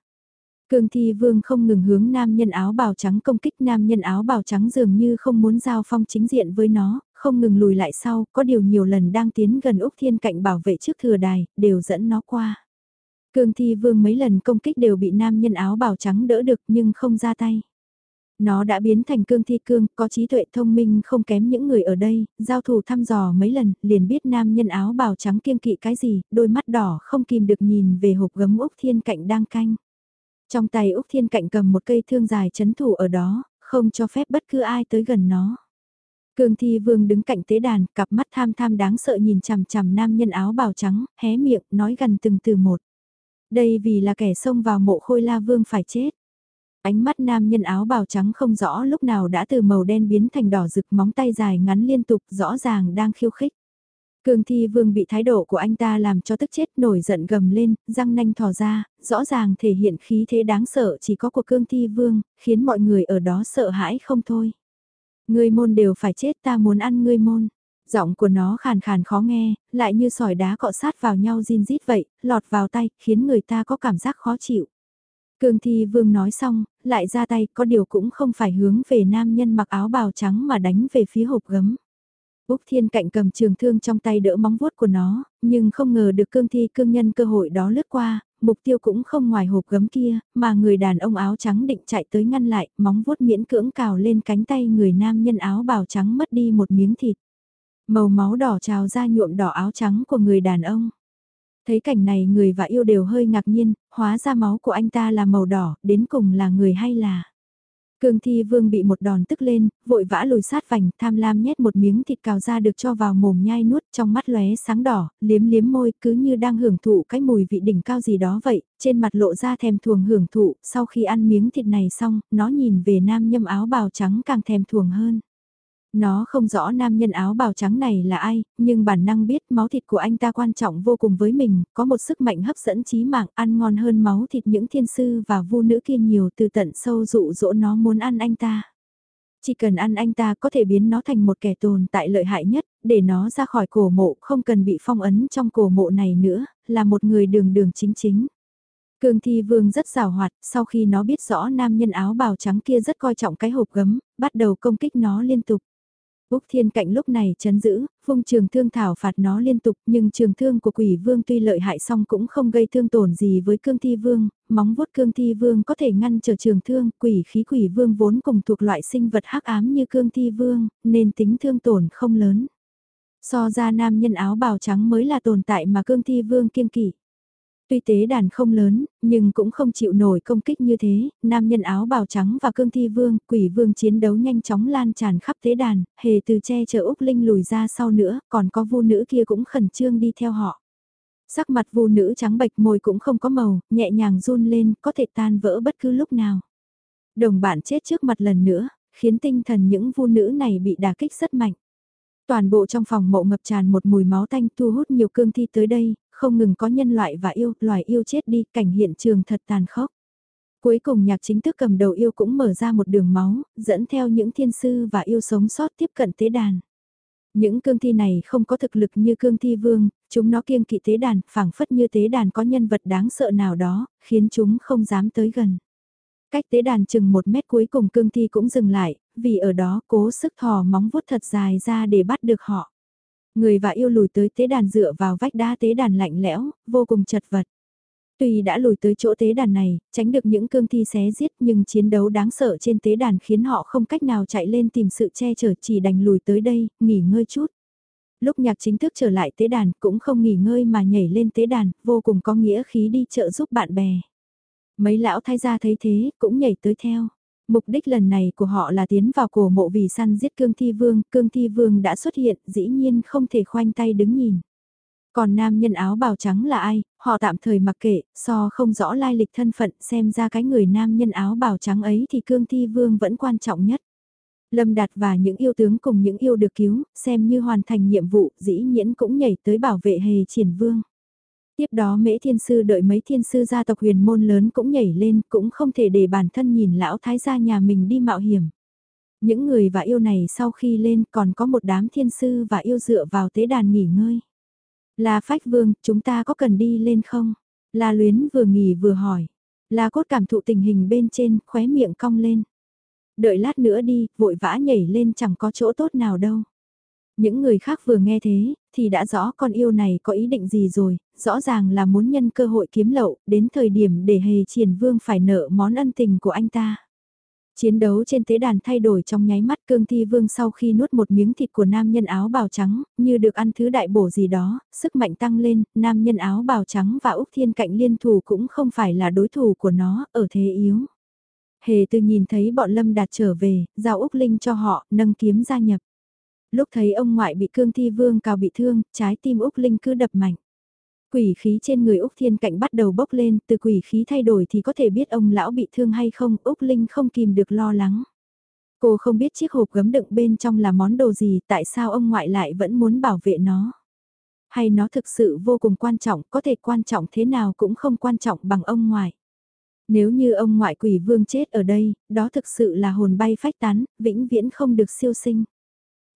Cương thi vương không ngừng hướng nam nhân áo bào trắng công kích nam nhân áo bào trắng dường như không muốn giao phong chính diện với nó, không ngừng lùi lại sau, có điều nhiều lần đang tiến gần Úc Thiên Cạnh bảo vệ trước thừa đài, đều dẫn nó qua. Cương thi vương mấy lần công kích đều bị nam nhân áo bào trắng đỡ được nhưng không ra tay. Nó đã biến thành cương thi cương, có trí tuệ thông minh không kém những người ở đây, giao thủ thăm dò mấy lần, liền biết nam nhân áo bào trắng kiêng kỵ cái gì, đôi mắt đỏ không kìm được nhìn về hộp gấm Úc Thiên Cạnh đang canh. Trong tay Úc Thiên Cạnh cầm một cây thương dài chấn thủ ở đó, không cho phép bất cứ ai tới gần nó. Cương thi vương đứng cạnh tế đàn, cặp mắt tham tham đáng sợ nhìn chằm chằm nam nhân áo bào trắng, hé miệng, nói gần từng từ một. Đây vì là kẻ xông vào mộ khôi la vương phải chết. Ánh mắt nam nhân áo bào trắng không rõ lúc nào đã từ màu đen biến thành đỏ rực móng tay dài ngắn liên tục rõ ràng đang khiêu khích. Cương thi vương bị thái độ của anh ta làm cho tức chết nổi giận gầm lên, răng nanh thò ra, rõ ràng thể hiện khí thế đáng sợ chỉ có của cương thi vương, khiến mọi người ở đó sợ hãi không thôi. Ngươi môn đều phải chết ta muốn ăn ngươi môn. Giọng của nó khàn khàn khó nghe, lại như sỏi đá cọ sát vào nhau zin rít vậy, lọt vào tay, khiến người ta có cảm giác khó chịu. Cương thi vương nói xong, lại ra tay, có điều cũng không phải hướng về nam nhân mặc áo bào trắng mà đánh về phía hộp gấm. Úc Thiên Cạnh cầm trường thương trong tay đỡ móng vuốt của nó, nhưng không ngờ được cương thi cương nhân cơ hội đó lướt qua, mục tiêu cũng không ngoài hộp gấm kia, mà người đàn ông áo trắng định chạy tới ngăn lại, móng vuốt miễn cưỡng cào lên cánh tay người nam nhân áo bào trắng mất đi một miếng thịt. Màu máu đỏ trào ra nhuộm đỏ áo trắng của người đàn ông. Thấy cảnh này người và yêu đều hơi ngạc nhiên, hóa ra máu của anh ta là màu đỏ, đến cùng là người hay là... Cương thi vương bị một đòn tức lên, vội vã lùi sát vành, tham lam nhét một miếng thịt cào ra được cho vào mồm nhai nuốt trong mắt lóe sáng đỏ, liếm liếm môi cứ như đang hưởng thụ cái mùi vị đỉnh cao gì đó vậy, trên mặt lộ ra thèm thuồng hưởng thụ, sau khi ăn miếng thịt này xong, nó nhìn về nam nhâm áo bào trắng càng thèm thuồng hơn. Nó không rõ nam nhân áo bào trắng này là ai, nhưng bản năng biết máu thịt của anh ta quan trọng vô cùng với mình, có một sức mạnh hấp dẫn trí mạng ăn ngon hơn máu thịt những thiên sư và vu nữ kia nhiều từ tận sâu dụ dỗ nó muốn ăn anh ta. Chỉ cần ăn anh ta có thể biến nó thành một kẻ tồn tại lợi hại nhất, để nó ra khỏi cổ mộ không cần bị phong ấn trong cổ mộ này nữa, là một người đường đường chính chính. Cương thi vương rất rào hoạt, sau khi nó biết rõ nam nhân áo bào trắng kia rất coi trọng cái hộp gấm, bắt đầu công kích nó liên tục. Úc Thiên Cạnh lúc này chấn giữ, vung trường thương thảo phạt nó liên tục nhưng trường thương của quỷ vương tuy lợi hại song cũng không gây thương tổn gì với cương thi vương, móng vuốt cương thi vương có thể ngăn trở trường thương, quỷ khí quỷ vương vốn cùng thuộc loại sinh vật hắc ám như cương thi vương, nên tính thương tổn không lớn. So ra nam nhân áo bào trắng mới là tồn tại mà cương thi vương kiên kỵ. Tuy tế đàn không lớn, nhưng cũng không chịu nổi công kích như thế, nam nhân áo bào trắng và cương thi vương, quỷ vương chiến đấu nhanh chóng lan tràn khắp tế đàn, hề từ che chở Úc Linh lùi ra sau nữa, còn có vu nữ kia cũng khẩn trương đi theo họ. Sắc mặt vu nữ trắng bệch môi cũng không có màu, nhẹ nhàng run lên, có thể tan vỡ bất cứ lúc nào. Đồng bạn chết trước mặt lần nữa, khiến tinh thần những vu nữ này bị đả kích rất mạnh. Toàn bộ trong phòng mộ ngập tràn một mùi máu tanh thu hút nhiều cương thi tới đây, không ngừng có nhân loại và yêu, loài yêu chết đi, cảnh hiện trường thật tàn khốc. Cuối cùng nhạc chính thức cầm đầu yêu cũng mở ra một đường máu, dẫn theo những thiên sư và yêu sống sót tiếp cận tế đàn. Những cương thi này không có thực lực như cương thi vương, chúng nó kiêng kỵ tế đàn, phảng phất như tế đàn có nhân vật đáng sợ nào đó, khiến chúng không dám tới gần. Cách tế đàn chừng một mét cuối cùng cương thi cũng dừng lại, vì ở đó cố sức thò móng vuốt thật dài ra để bắt được họ. Người và yêu lùi tới tế đàn dựa vào vách đá tế đàn lạnh lẽo, vô cùng chật vật. Tuy đã lùi tới chỗ tế đàn này, tránh được những cương thi xé giết nhưng chiến đấu đáng sợ trên tế đàn khiến họ không cách nào chạy lên tìm sự che chở chỉ đành lùi tới đây, nghỉ ngơi chút. Lúc nhạc chính thức trở lại tế đàn cũng không nghỉ ngơi mà nhảy lên tế đàn, vô cùng có nghĩa khí đi trợ giúp bạn bè. Mấy lão thay ra thấy thế cũng nhảy tới theo. Mục đích lần này của họ là tiến vào cổ mộ vì săn giết cương thi vương, cương thi vương đã xuất hiện, dĩ nhiên không thể khoanh tay đứng nhìn. Còn nam nhân áo bào trắng là ai, họ tạm thời mặc kệ, so không rõ lai lịch thân phận xem ra cái người nam nhân áo bào trắng ấy thì cương thi vương vẫn quan trọng nhất. Lâm Đạt và những yêu tướng cùng những yêu được cứu, xem như hoàn thành nhiệm vụ, dĩ nhiễn cũng nhảy tới bảo vệ hề triển vương. Tiếp đó mễ thiên sư đợi mấy thiên sư gia tộc huyền môn lớn cũng nhảy lên, cũng không thể để bản thân nhìn lão thái gia nhà mình đi mạo hiểm. Những người và yêu này sau khi lên còn có một đám thiên sư và yêu dựa vào tế đàn nghỉ ngơi. Là phách vương, chúng ta có cần đi lên không? La luyến vừa nghỉ vừa hỏi. La cốt cảm thụ tình hình bên trên, khóe miệng cong lên. Đợi lát nữa đi, vội vã nhảy lên chẳng có chỗ tốt nào đâu. Những người khác vừa nghe thế, thì đã rõ con yêu này có ý định gì rồi, rõ ràng là muốn nhân cơ hội kiếm lậu, đến thời điểm để hề triển vương phải nợ món ân tình của anh ta. Chiến đấu trên tế đàn thay đổi trong nháy mắt cương thi vương sau khi nuốt một miếng thịt của nam nhân áo bào trắng, như được ăn thứ đại bổ gì đó, sức mạnh tăng lên, nam nhân áo bào trắng và Úc Thiên Cạnh liên thủ cũng không phải là đối thủ của nó, ở thế yếu. Hề từ nhìn thấy bọn Lâm Đạt trở về, giao Úc Linh cho họ, nâng kiếm gia nhập. Lúc thấy ông ngoại bị cương thi vương cào bị thương, trái tim Úc Linh cứ đập mạnh. Quỷ khí trên người Úc Thiên Cạnh bắt đầu bốc lên, từ quỷ khí thay đổi thì có thể biết ông lão bị thương hay không, Úc Linh không kìm được lo lắng. Cô không biết chiếc hộp gấm đựng bên trong là món đồ gì, tại sao ông ngoại lại vẫn muốn bảo vệ nó. Hay nó thực sự vô cùng quan trọng, có thể quan trọng thế nào cũng không quan trọng bằng ông ngoại. Nếu như ông ngoại quỷ vương chết ở đây, đó thực sự là hồn bay phách tán, vĩnh viễn không được siêu sinh.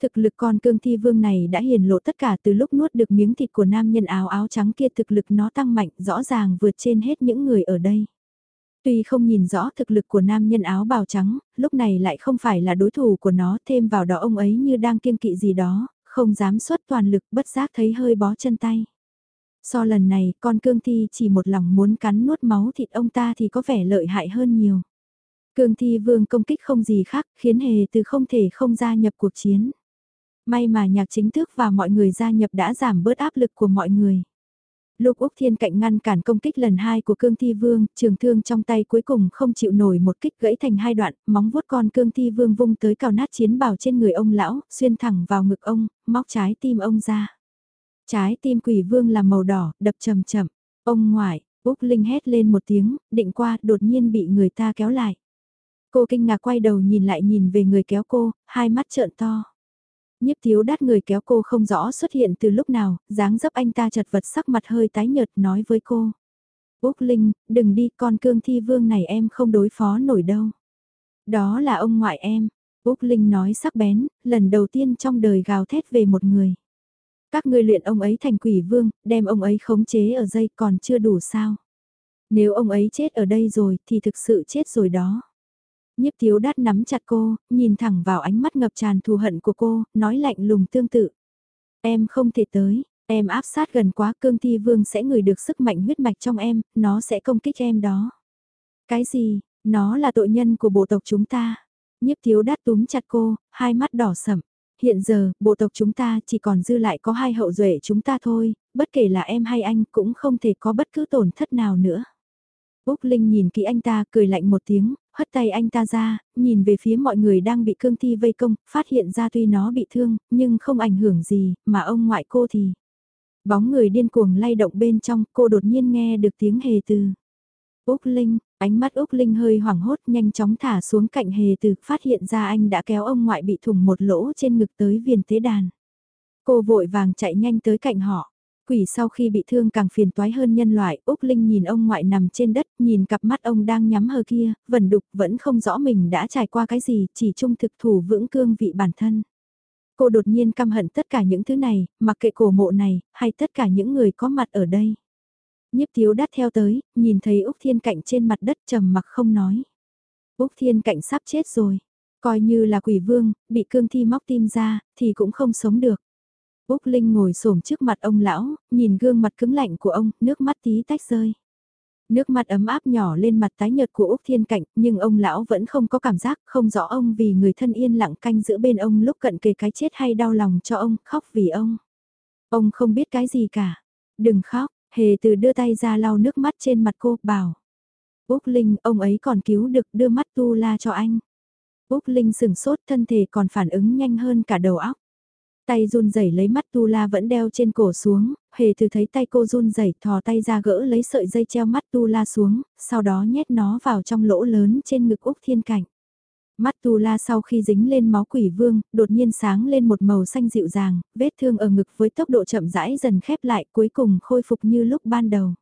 Thực lực con cương thi vương này đã hiển lộ tất cả từ lúc nuốt được miếng thịt của nam nhân áo áo trắng kia thực lực nó tăng mạnh rõ ràng vượt trên hết những người ở đây. Tuy không nhìn rõ thực lực của nam nhân áo bào trắng, lúc này lại không phải là đối thủ của nó thêm vào đó ông ấy như đang kiêng kỵ gì đó, không dám xuất toàn lực bất giác thấy hơi bó chân tay. So lần này con cương thi chỉ một lòng muốn cắn nuốt máu thịt ông ta thì có vẻ lợi hại hơn nhiều. Cương thi vương công kích không gì khác khiến hề từ không thể không gia nhập cuộc chiến. May mà nhạc chính thức và mọi người gia nhập đã giảm bớt áp lực của mọi người. Lục Úc Thiên cạnh ngăn cản công kích lần hai của Cương Thi Vương, trường thương trong tay cuối cùng không chịu nổi một kích gãy thành hai đoạn, móng vuốt con Cương Thi Vương vung tới cào nát chiến bào trên người ông lão, xuyên thẳng vào ngực ông, móc trái tim ông ra. Trái tim quỷ vương là màu đỏ, đập chậm chậm. Ông ngoại, Úc Linh hét lên một tiếng, định qua, đột nhiên bị người ta kéo lại. Cô kinh ngạc quay đầu nhìn lại nhìn về người kéo cô, hai mắt trợn to. Nhiếp thiếu đát người kéo cô không rõ xuất hiện từ lúc nào, dáng dấp anh ta chật vật sắc mặt hơi tái nhợt nói với cô. Úc Linh, đừng đi con cương thi vương này em không đối phó nổi đâu. Đó là ông ngoại em, Úc Linh nói sắc bén, lần đầu tiên trong đời gào thét về một người. Các ngươi luyện ông ấy thành quỷ vương, đem ông ấy khống chế ở dây còn chưa đủ sao. Nếu ông ấy chết ở đây rồi thì thực sự chết rồi đó. Nhiếp thiếu đát nắm chặt cô, nhìn thẳng vào ánh mắt ngập tràn thù hận của cô, nói lạnh lùng tương tự. Em không thể tới, em áp sát gần quá cương thi vương sẽ ngửi được sức mạnh huyết mạch trong em, nó sẽ công kích em đó. Cái gì, nó là tội nhân của bộ tộc chúng ta. Nhiếp thiếu đát túm chặt cô, hai mắt đỏ sậm. Hiện giờ, bộ tộc chúng ta chỉ còn dư lại có hai hậu duệ chúng ta thôi, bất kể là em hay anh cũng không thể có bất cứ tổn thất nào nữa. Úc Linh nhìn kỹ anh ta cười lạnh một tiếng, hất tay anh ta ra, nhìn về phía mọi người đang bị cương thi vây công, phát hiện ra tuy nó bị thương, nhưng không ảnh hưởng gì, mà ông ngoại cô thì. Bóng người điên cuồng lay động bên trong, cô đột nhiên nghe được tiếng hề từ. Úc Linh, ánh mắt Úc Linh hơi hoảng hốt nhanh chóng thả xuống cạnh hề từ, phát hiện ra anh đã kéo ông ngoại bị thủng một lỗ trên ngực tới viền tế đàn. Cô vội vàng chạy nhanh tới cạnh họ. Quỷ sau khi bị thương càng phiền toái hơn nhân loại, Úc Linh nhìn ông ngoại nằm trên đất, nhìn cặp mắt ông đang nhắm hờ kia, vẫn đục vẫn không rõ mình đã trải qua cái gì, chỉ trung thực thủ vững cương vị bản thân. Cô đột nhiên căm hận tất cả những thứ này, mặc kệ cổ mộ này, hay tất cả những người có mặt ở đây. Nhiếp thiếu đắt theo tới, nhìn thấy Úc Thiên Cạnh trên mặt đất trầm mặc không nói. Úc Thiên Cạnh sắp chết rồi. Coi như là quỷ vương, bị cương thi móc tim ra, thì cũng không sống được. Úc Linh ngồi xổm trước mặt ông lão, nhìn gương mặt cứng lạnh của ông, nước mắt tí tách rơi. Nước mắt ấm áp nhỏ lên mặt tái nhợt của Úc Thiên Cạnh, nhưng ông lão vẫn không có cảm giác, không rõ ông vì người thân yên lặng canh giữa bên ông lúc cận kề cái chết hay đau lòng cho ông, khóc vì ông. Ông không biết cái gì cả. Đừng khóc, hề từ đưa tay ra lau nước mắt trên mặt cô, bảo. Úc Linh, ông ấy còn cứu được đưa mắt tu la cho anh. Úc Linh sừng sốt thân thể còn phản ứng nhanh hơn cả đầu óc. Tay run rẩy lấy mắt Tu La vẫn đeo trên cổ xuống, hề từ thấy tay cô run rẩy thò tay ra gỡ lấy sợi dây treo mắt tu la xuống, sau đó nhét nó vào trong lỗ lớn trên ngực Úc Thiên Cảnh. Mắt tu la sau khi dính lên máu quỷ vương, đột nhiên sáng lên một màu xanh dịu dàng, vết thương ở ngực với tốc độ chậm rãi dần khép lại cuối cùng khôi phục như lúc ban đầu.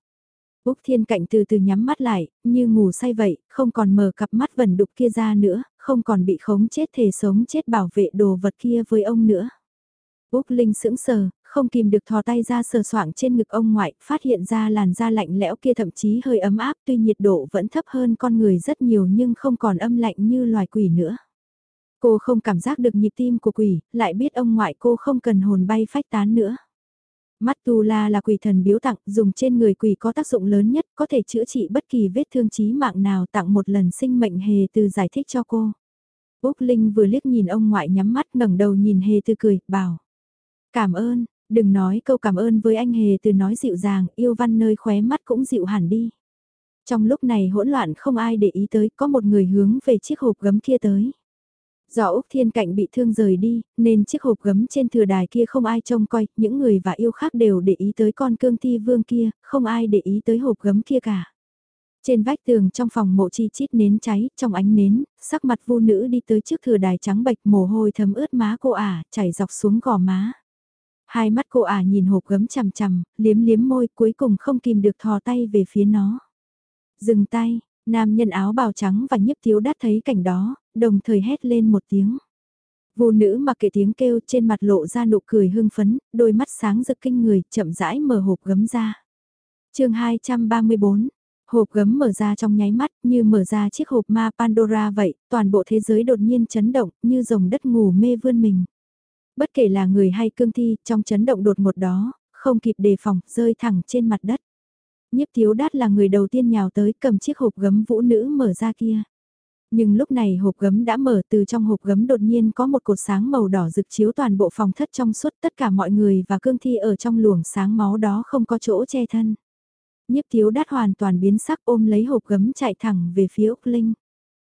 Úc Thiên Cạnh từ từ nhắm mắt lại, như ngủ say vậy, không còn mở cặp mắt vẩn đục kia ra nữa, không còn bị khống chết thể sống chết bảo vệ đồ vật kia với ông nữa. Úc Linh sững sờ, không kìm được thò tay ra sờ soạng trên ngực ông ngoại, phát hiện ra làn da lạnh lẽo kia thậm chí hơi ấm áp tuy nhiệt độ vẫn thấp hơn con người rất nhiều nhưng không còn âm lạnh như loài quỷ nữa. Cô không cảm giác được nhịp tim của quỷ, lại biết ông ngoại cô không cần hồn bay phách tán nữa. Mắt tu la là quỷ thần biếu tặng, dùng trên người quỷ có tác dụng lớn nhất, có thể chữa trị bất kỳ vết thương chí mạng nào tặng một lần sinh mệnh hề từ giải thích cho cô. Úc Linh vừa liếc nhìn ông ngoại nhắm mắt ngẩng đầu nhìn hề từ cười, bảo. Cảm ơn, đừng nói câu cảm ơn với anh hề từ nói dịu dàng, yêu văn nơi khóe mắt cũng dịu hẳn đi. Trong lúc này hỗn loạn không ai để ý tới, có một người hướng về chiếc hộp gấm kia tới. Do Úc Thiên Cạnh bị thương rời đi, nên chiếc hộp gấm trên thừa đài kia không ai trông coi, những người và yêu khác đều để ý tới con cương thi vương kia, không ai để ý tới hộp gấm kia cả. Trên vách tường trong phòng mộ chi chít nến cháy, trong ánh nến, sắc mặt vô nữ đi tới trước thừa đài trắng bạch mồ hôi thấm ướt má cô ả, chảy dọc xuống gò má. Hai mắt cô ả nhìn hộp gấm chằm chằm, liếm liếm môi cuối cùng không kìm được thò tay về phía nó. Dừng tay, nam nhân áo bào trắng và nhiếp thiếu đắt thấy cảnh đó, đồng thời hét lên một tiếng. Vô nữ mặc kệ tiếng kêu trên mặt lộ ra nụ cười hưng phấn, đôi mắt sáng rực kinh người, chậm rãi mở hộp gấm ra. chương 234, hộp gấm mở ra trong nháy mắt như mở ra chiếc hộp ma Pandora vậy, toàn bộ thế giới đột nhiên chấn động như rồng đất ngủ mê vươn mình. Bất kể là người hay cương thi, trong chấn động đột một đó, không kịp đề phòng, rơi thẳng trên mặt đất. Nhiếp thiếu đát là người đầu tiên nhào tới cầm chiếc hộp gấm vũ nữ mở ra kia. Nhưng lúc này hộp gấm đã mở từ trong hộp gấm đột nhiên có một cột sáng màu đỏ rực chiếu toàn bộ phòng thất trong suốt tất cả mọi người và cương thi ở trong luồng sáng máu đó không có chỗ che thân. Nhiếp thiếu đát hoàn toàn biến sắc ôm lấy hộp gấm chạy thẳng về phía Úc Linh.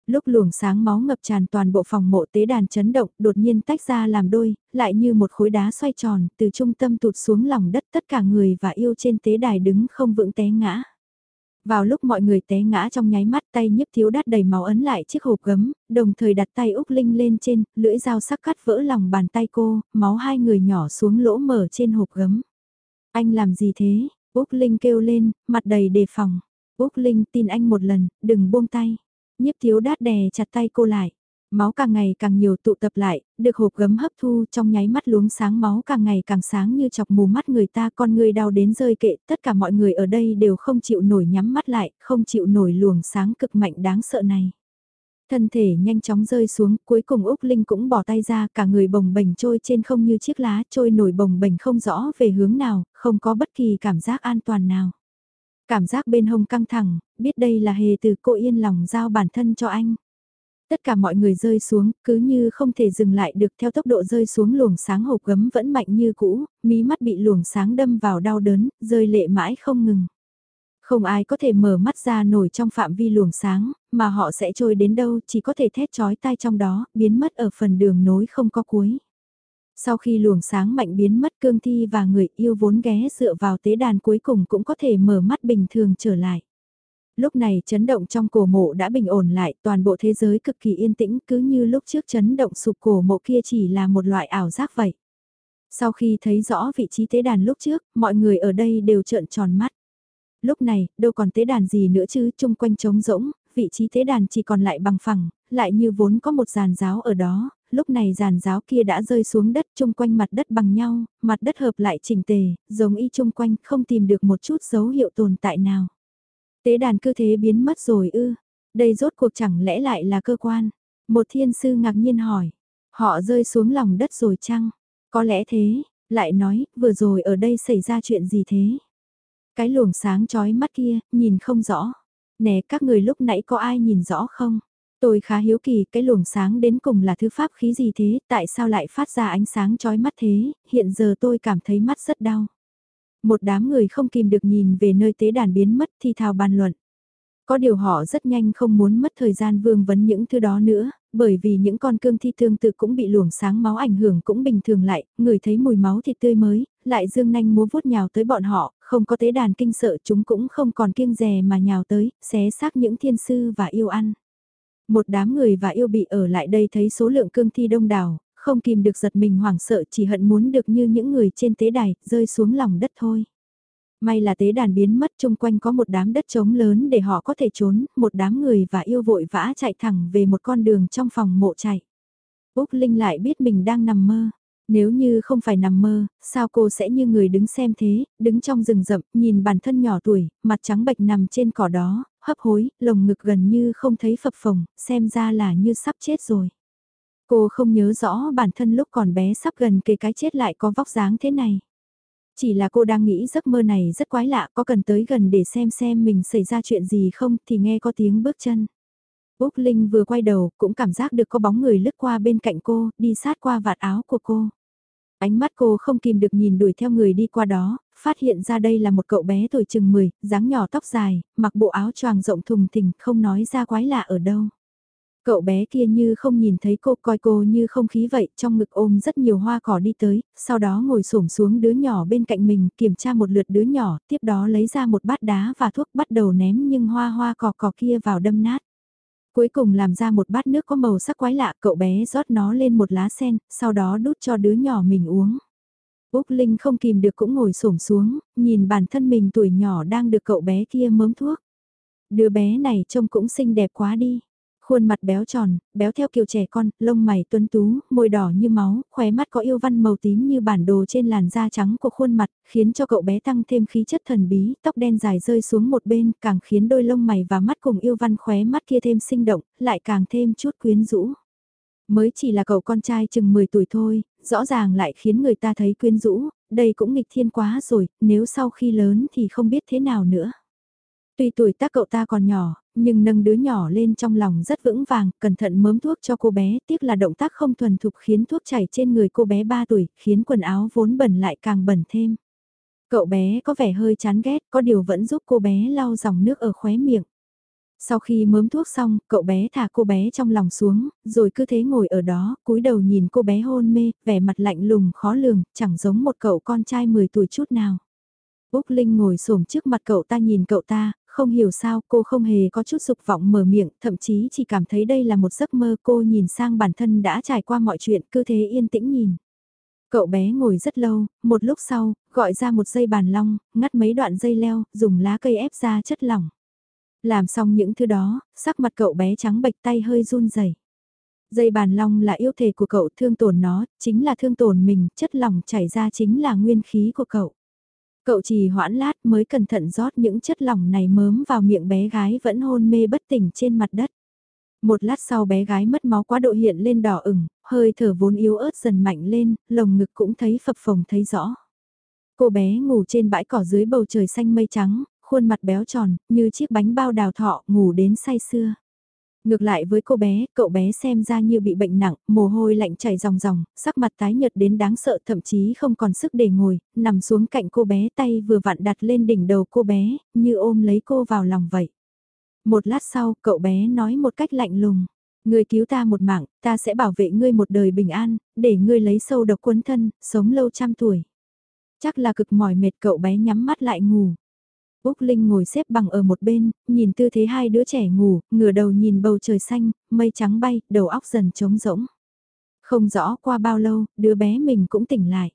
Lúc luồng sáng máu ngập tràn toàn bộ phòng mộ tế đàn chấn động, đột nhiên tách ra làm đôi, lại như một khối đá xoay tròn, từ trung tâm tụt xuống lòng đất tất cả người và yêu trên tế đài đứng không vững té ngã. Vào lúc mọi người té ngã trong nháy mắt tay nhiếp thiếu đắt đầy máu ấn lại chiếc hộp gấm, đồng thời đặt tay Úc Linh lên trên, lưỡi dao sắc cắt vỡ lòng bàn tay cô, máu hai người nhỏ xuống lỗ mở trên hộp gấm. Anh làm gì thế? Úc Linh kêu lên, mặt đầy đề phòng. Úc Linh tin anh một lần, đừng buông tay. Nhiếp thiếu đát đè chặt tay cô lại. Máu càng ngày càng nhiều tụ tập lại, được hộp gấm hấp thu trong nháy mắt luống sáng máu càng ngày càng sáng như chọc mù mắt người ta con người đau đến rơi kệ, tất cả mọi người ở đây đều không chịu nổi nhắm mắt lại, không chịu nổi luồng sáng cực mạnh đáng sợ này. Thân thể nhanh chóng rơi xuống, cuối cùng Úc Linh cũng bỏ tay ra, cả người bồng bềnh trôi trên không như chiếc lá, trôi nổi bồng bềnh không rõ về hướng nào, không có bất kỳ cảm giác an toàn nào. Cảm giác bên hông căng thẳng, biết đây là hề từ cô yên lòng giao bản thân cho anh. Tất cả mọi người rơi xuống, cứ như không thể dừng lại được theo tốc độ rơi xuống luồng sáng hộp gấm vẫn mạnh như cũ, mí mắt bị luồng sáng đâm vào đau đớn, rơi lệ mãi không ngừng. Không ai có thể mở mắt ra nổi trong phạm vi luồng sáng, mà họ sẽ trôi đến đâu chỉ có thể thét chói tai trong đó, biến mất ở phần đường nối không có cuối. Sau khi luồng sáng mạnh biến mất cương thi và người yêu vốn ghé dựa vào tế đàn cuối cùng cũng có thể mở mắt bình thường trở lại. Lúc này chấn động trong cổ mộ đã bình ổn lại, toàn bộ thế giới cực kỳ yên tĩnh cứ như lúc trước chấn động sụp cổ mộ kia chỉ là một loại ảo giác vậy. Sau khi thấy rõ vị trí tế đàn lúc trước, mọi người ở đây đều trợn tròn mắt. Lúc này, đâu còn tế đàn gì nữa chứ, chung quanh trống rỗng, vị trí tế đàn chỉ còn lại bằng phẳng, lại như vốn có một giàn giáo ở đó, lúc này giàn giáo kia đã rơi xuống đất chung quanh mặt đất bằng nhau, mặt đất hợp lại chỉnh tề, giống y chung quanh không tìm được một chút dấu hiệu tồn tại nào. Tế đàn cơ thế biến mất rồi ư, đây rốt cuộc chẳng lẽ lại là cơ quan? Một thiên sư ngạc nhiên hỏi, họ rơi xuống lòng đất rồi chăng? Có lẽ thế, lại nói, vừa rồi ở đây xảy ra chuyện gì thế? Cái luồng sáng chói mắt kia, nhìn không rõ. Nè các người lúc nãy có ai nhìn rõ không? Tôi khá hiếu kỳ cái luồng sáng đến cùng là thứ pháp khí gì thế, tại sao lại phát ra ánh sáng chói mắt thế, hiện giờ tôi cảm thấy mắt rất đau. Một đám người không kìm được nhìn về nơi tế đàn biến mất thì thào bàn luận. Có điều họ rất nhanh không muốn mất thời gian vương vấn những thứ đó nữa, bởi vì những con cương thi tương tự cũng bị luồng sáng máu ảnh hưởng cũng bình thường lại, người thấy mùi máu thịt tươi mới, lại dương nanh múa vuốt nhào tới bọn họ, không có tế đàn kinh sợ chúng cũng không còn kiêng rè mà nhào tới, xé xác những thiên sư và yêu ăn. Một đám người và yêu bị ở lại đây thấy số lượng cương thi đông đảo, không kìm được giật mình hoảng sợ chỉ hận muốn được như những người trên tế đài, rơi xuống lòng đất thôi. May là tế đàn biến mất chung quanh có một đám đất trống lớn để họ có thể trốn, một đám người và yêu vội vã chạy thẳng về một con đường trong phòng mộ chạy. Úc Linh lại biết mình đang nằm mơ. Nếu như không phải nằm mơ, sao cô sẽ như người đứng xem thế, đứng trong rừng rậm, nhìn bản thân nhỏ tuổi, mặt trắng bệch nằm trên cỏ đó, hấp hối, lồng ngực gần như không thấy phập phồng, xem ra là như sắp chết rồi. Cô không nhớ rõ bản thân lúc còn bé sắp gần kề cái chết lại có vóc dáng thế này. Chỉ là cô đang nghĩ giấc mơ này rất quái lạ, có cần tới gần để xem xem mình xảy ra chuyện gì không thì nghe có tiếng bước chân. Úc Linh vừa quay đầu cũng cảm giác được có bóng người lướt qua bên cạnh cô, đi sát qua vạt áo của cô. Ánh mắt cô không kìm được nhìn đuổi theo người đi qua đó, phát hiện ra đây là một cậu bé tuổi chừng 10, dáng nhỏ tóc dài, mặc bộ áo choàng rộng thùng thình, không nói ra quái lạ ở đâu. Cậu bé kia như không nhìn thấy cô coi cô như không khí vậy, trong ngực ôm rất nhiều hoa cỏ đi tới, sau đó ngồi xổm xuống đứa nhỏ bên cạnh mình, kiểm tra một lượt đứa nhỏ, tiếp đó lấy ra một bát đá và thuốc bắt đầu ném nhưng hoa hoa cỏ cỏ kia vào đâm nát. Cuối cùng làm ra một bát nước có màu sắc quái lạ, cậu bé rót nó lên một lá sen, sau đó đút cho đứa nhỏ mình uống. Úc Linh không kìm được cũng ngồi xổm xuống, nhìn bản thân mình tuổi nhỏ đang được cậu bé kia mớm thuốc. Đứa bé này trông cũng xinh đẹp quá đi. Khuôn mặt béo tròn, béo theo kiểu trẻ con, lông mày tuấn tú, môi đỏ như máu, khóe mắt có yêu văn màu tím như bản đồ trên làn da trắng của khuôn mặt, khiến cho cậu bé tăng thêm khí chất thần bí, tóc đen dài rơi xuống một bên, càng khiến đôi lông mày và mắt cùng yêu văn khóe mắt kia thêm sinh động, lại càng thêm chút quyến rũ. Mới chỉ là cậu con trai chừng 10 tuổi thôi, rõ ràng lại khiến người ta thấy quyến rũ, đây cũng nghịch thiên quá rồi, nếu sau khi lớn thì không biết thế nào nữa. Tuy tuổi tác cậu ta còn nhỏ, nhưng nâng đứa nhỏ lên trong lòng rất vững vàng, cẩn thận mớm thuốc cho cô bé, tiếc là động tác không thuần thục khiến thuốc chảy trên người cô bé 3 tuổi, khiến quần áo vốn bẩn lại càng bẩn thêm. Cậu bé có vẻ hơi chán ghét, có điều vẫn giúp cô bé lau dòng nước ở khóe miệng. Sau khi mớm thuốc xong, cậu bé thả cô bé trong lòng xuống, rồi cứ thế ngồi ở đó, cúi đầu nhìn cô bé hôn mê, vẻ mặt lạnh lùng khó lường, chẳng giống một cậu con trai 10 tuổi chút nào. Úc Linh ngồi xổm trước mặt cậu ta nhìn cậu ta, không hiểu sao cô không hề có chút dục vọng mở miệng, thậm chí chỉ cảm thấy đây là một giấc mơ cô nhìn sang bản thân đã trải qua mọi chuyện cứ thế yên tĩnh nhìn. Cậu bé ngồi rất lâu, một lúc sau, gọi ra một dây bàn long, ngắt mấy đoạn dây leo, dùng lá cây ép ra chất lỏng. Làm xong những thứ đó, sắc mặt cậu bé trắng bệch tay hơi run rẩy. Dây bàn long là yêu thể của cậu thương tổn nó, chính là thương tổn mình, chất lỏng chảy ra chính là nguyên khí của cậu. Cậu chỉ hoãn lát mới cẩn thận rót những chất lỏng này mớm vào miệng bé gái vẫn hôn mê bất tỉnh trên mặt đất. Một lát sau bé gái mất máu quá độ hiện lên đỏ ửng, hơi thở vốn yếu ớt dần mạnh lên, lồng ngực cũng thấy phập phồng thấy rõ. Cô bé ngủ trên bãi cỏ dưới bầu trời xanh mây trắng, khuôn mặt béo tròn, như chiếc bánh bao đào thọ, ngủ đến say sưa. Ngược lại với cô bé, cậu bé xem ra như bị bệnh nặng, mồ hôi lạnh chảy ròng ròng, sắc mặt tái nhợt đến đáng sợ thậm chí không còn sức để ngồi, nằm xuống cạnh cô bé tay vừa vặn đặt lên đỉnh đầu cô bé, như ôm lấy cô vào lòng vậy. Một lát sau, cậu bé nói một cách lạnh lùng. Ngươi cứu ta một mạng, ta sẽ bảo vệ ngươi một đời bình an, để ngươi lấy sâu độc quấn thân, sống lâu trăm tuổi. Chắc là cực mỏi mệt cậu bé nhắm mắt lại ngủ. Úc Linh ngồi xếp bằng ở một bên, nhìn tư thế hai đứa trẻ ngủ, ngửa đầu nhìn bầu trời xanh, mây trắng bay, đầu óc dần trống rỗng. Không rõ qua bao lâu, đứa bé mình cũng tỉnh lại.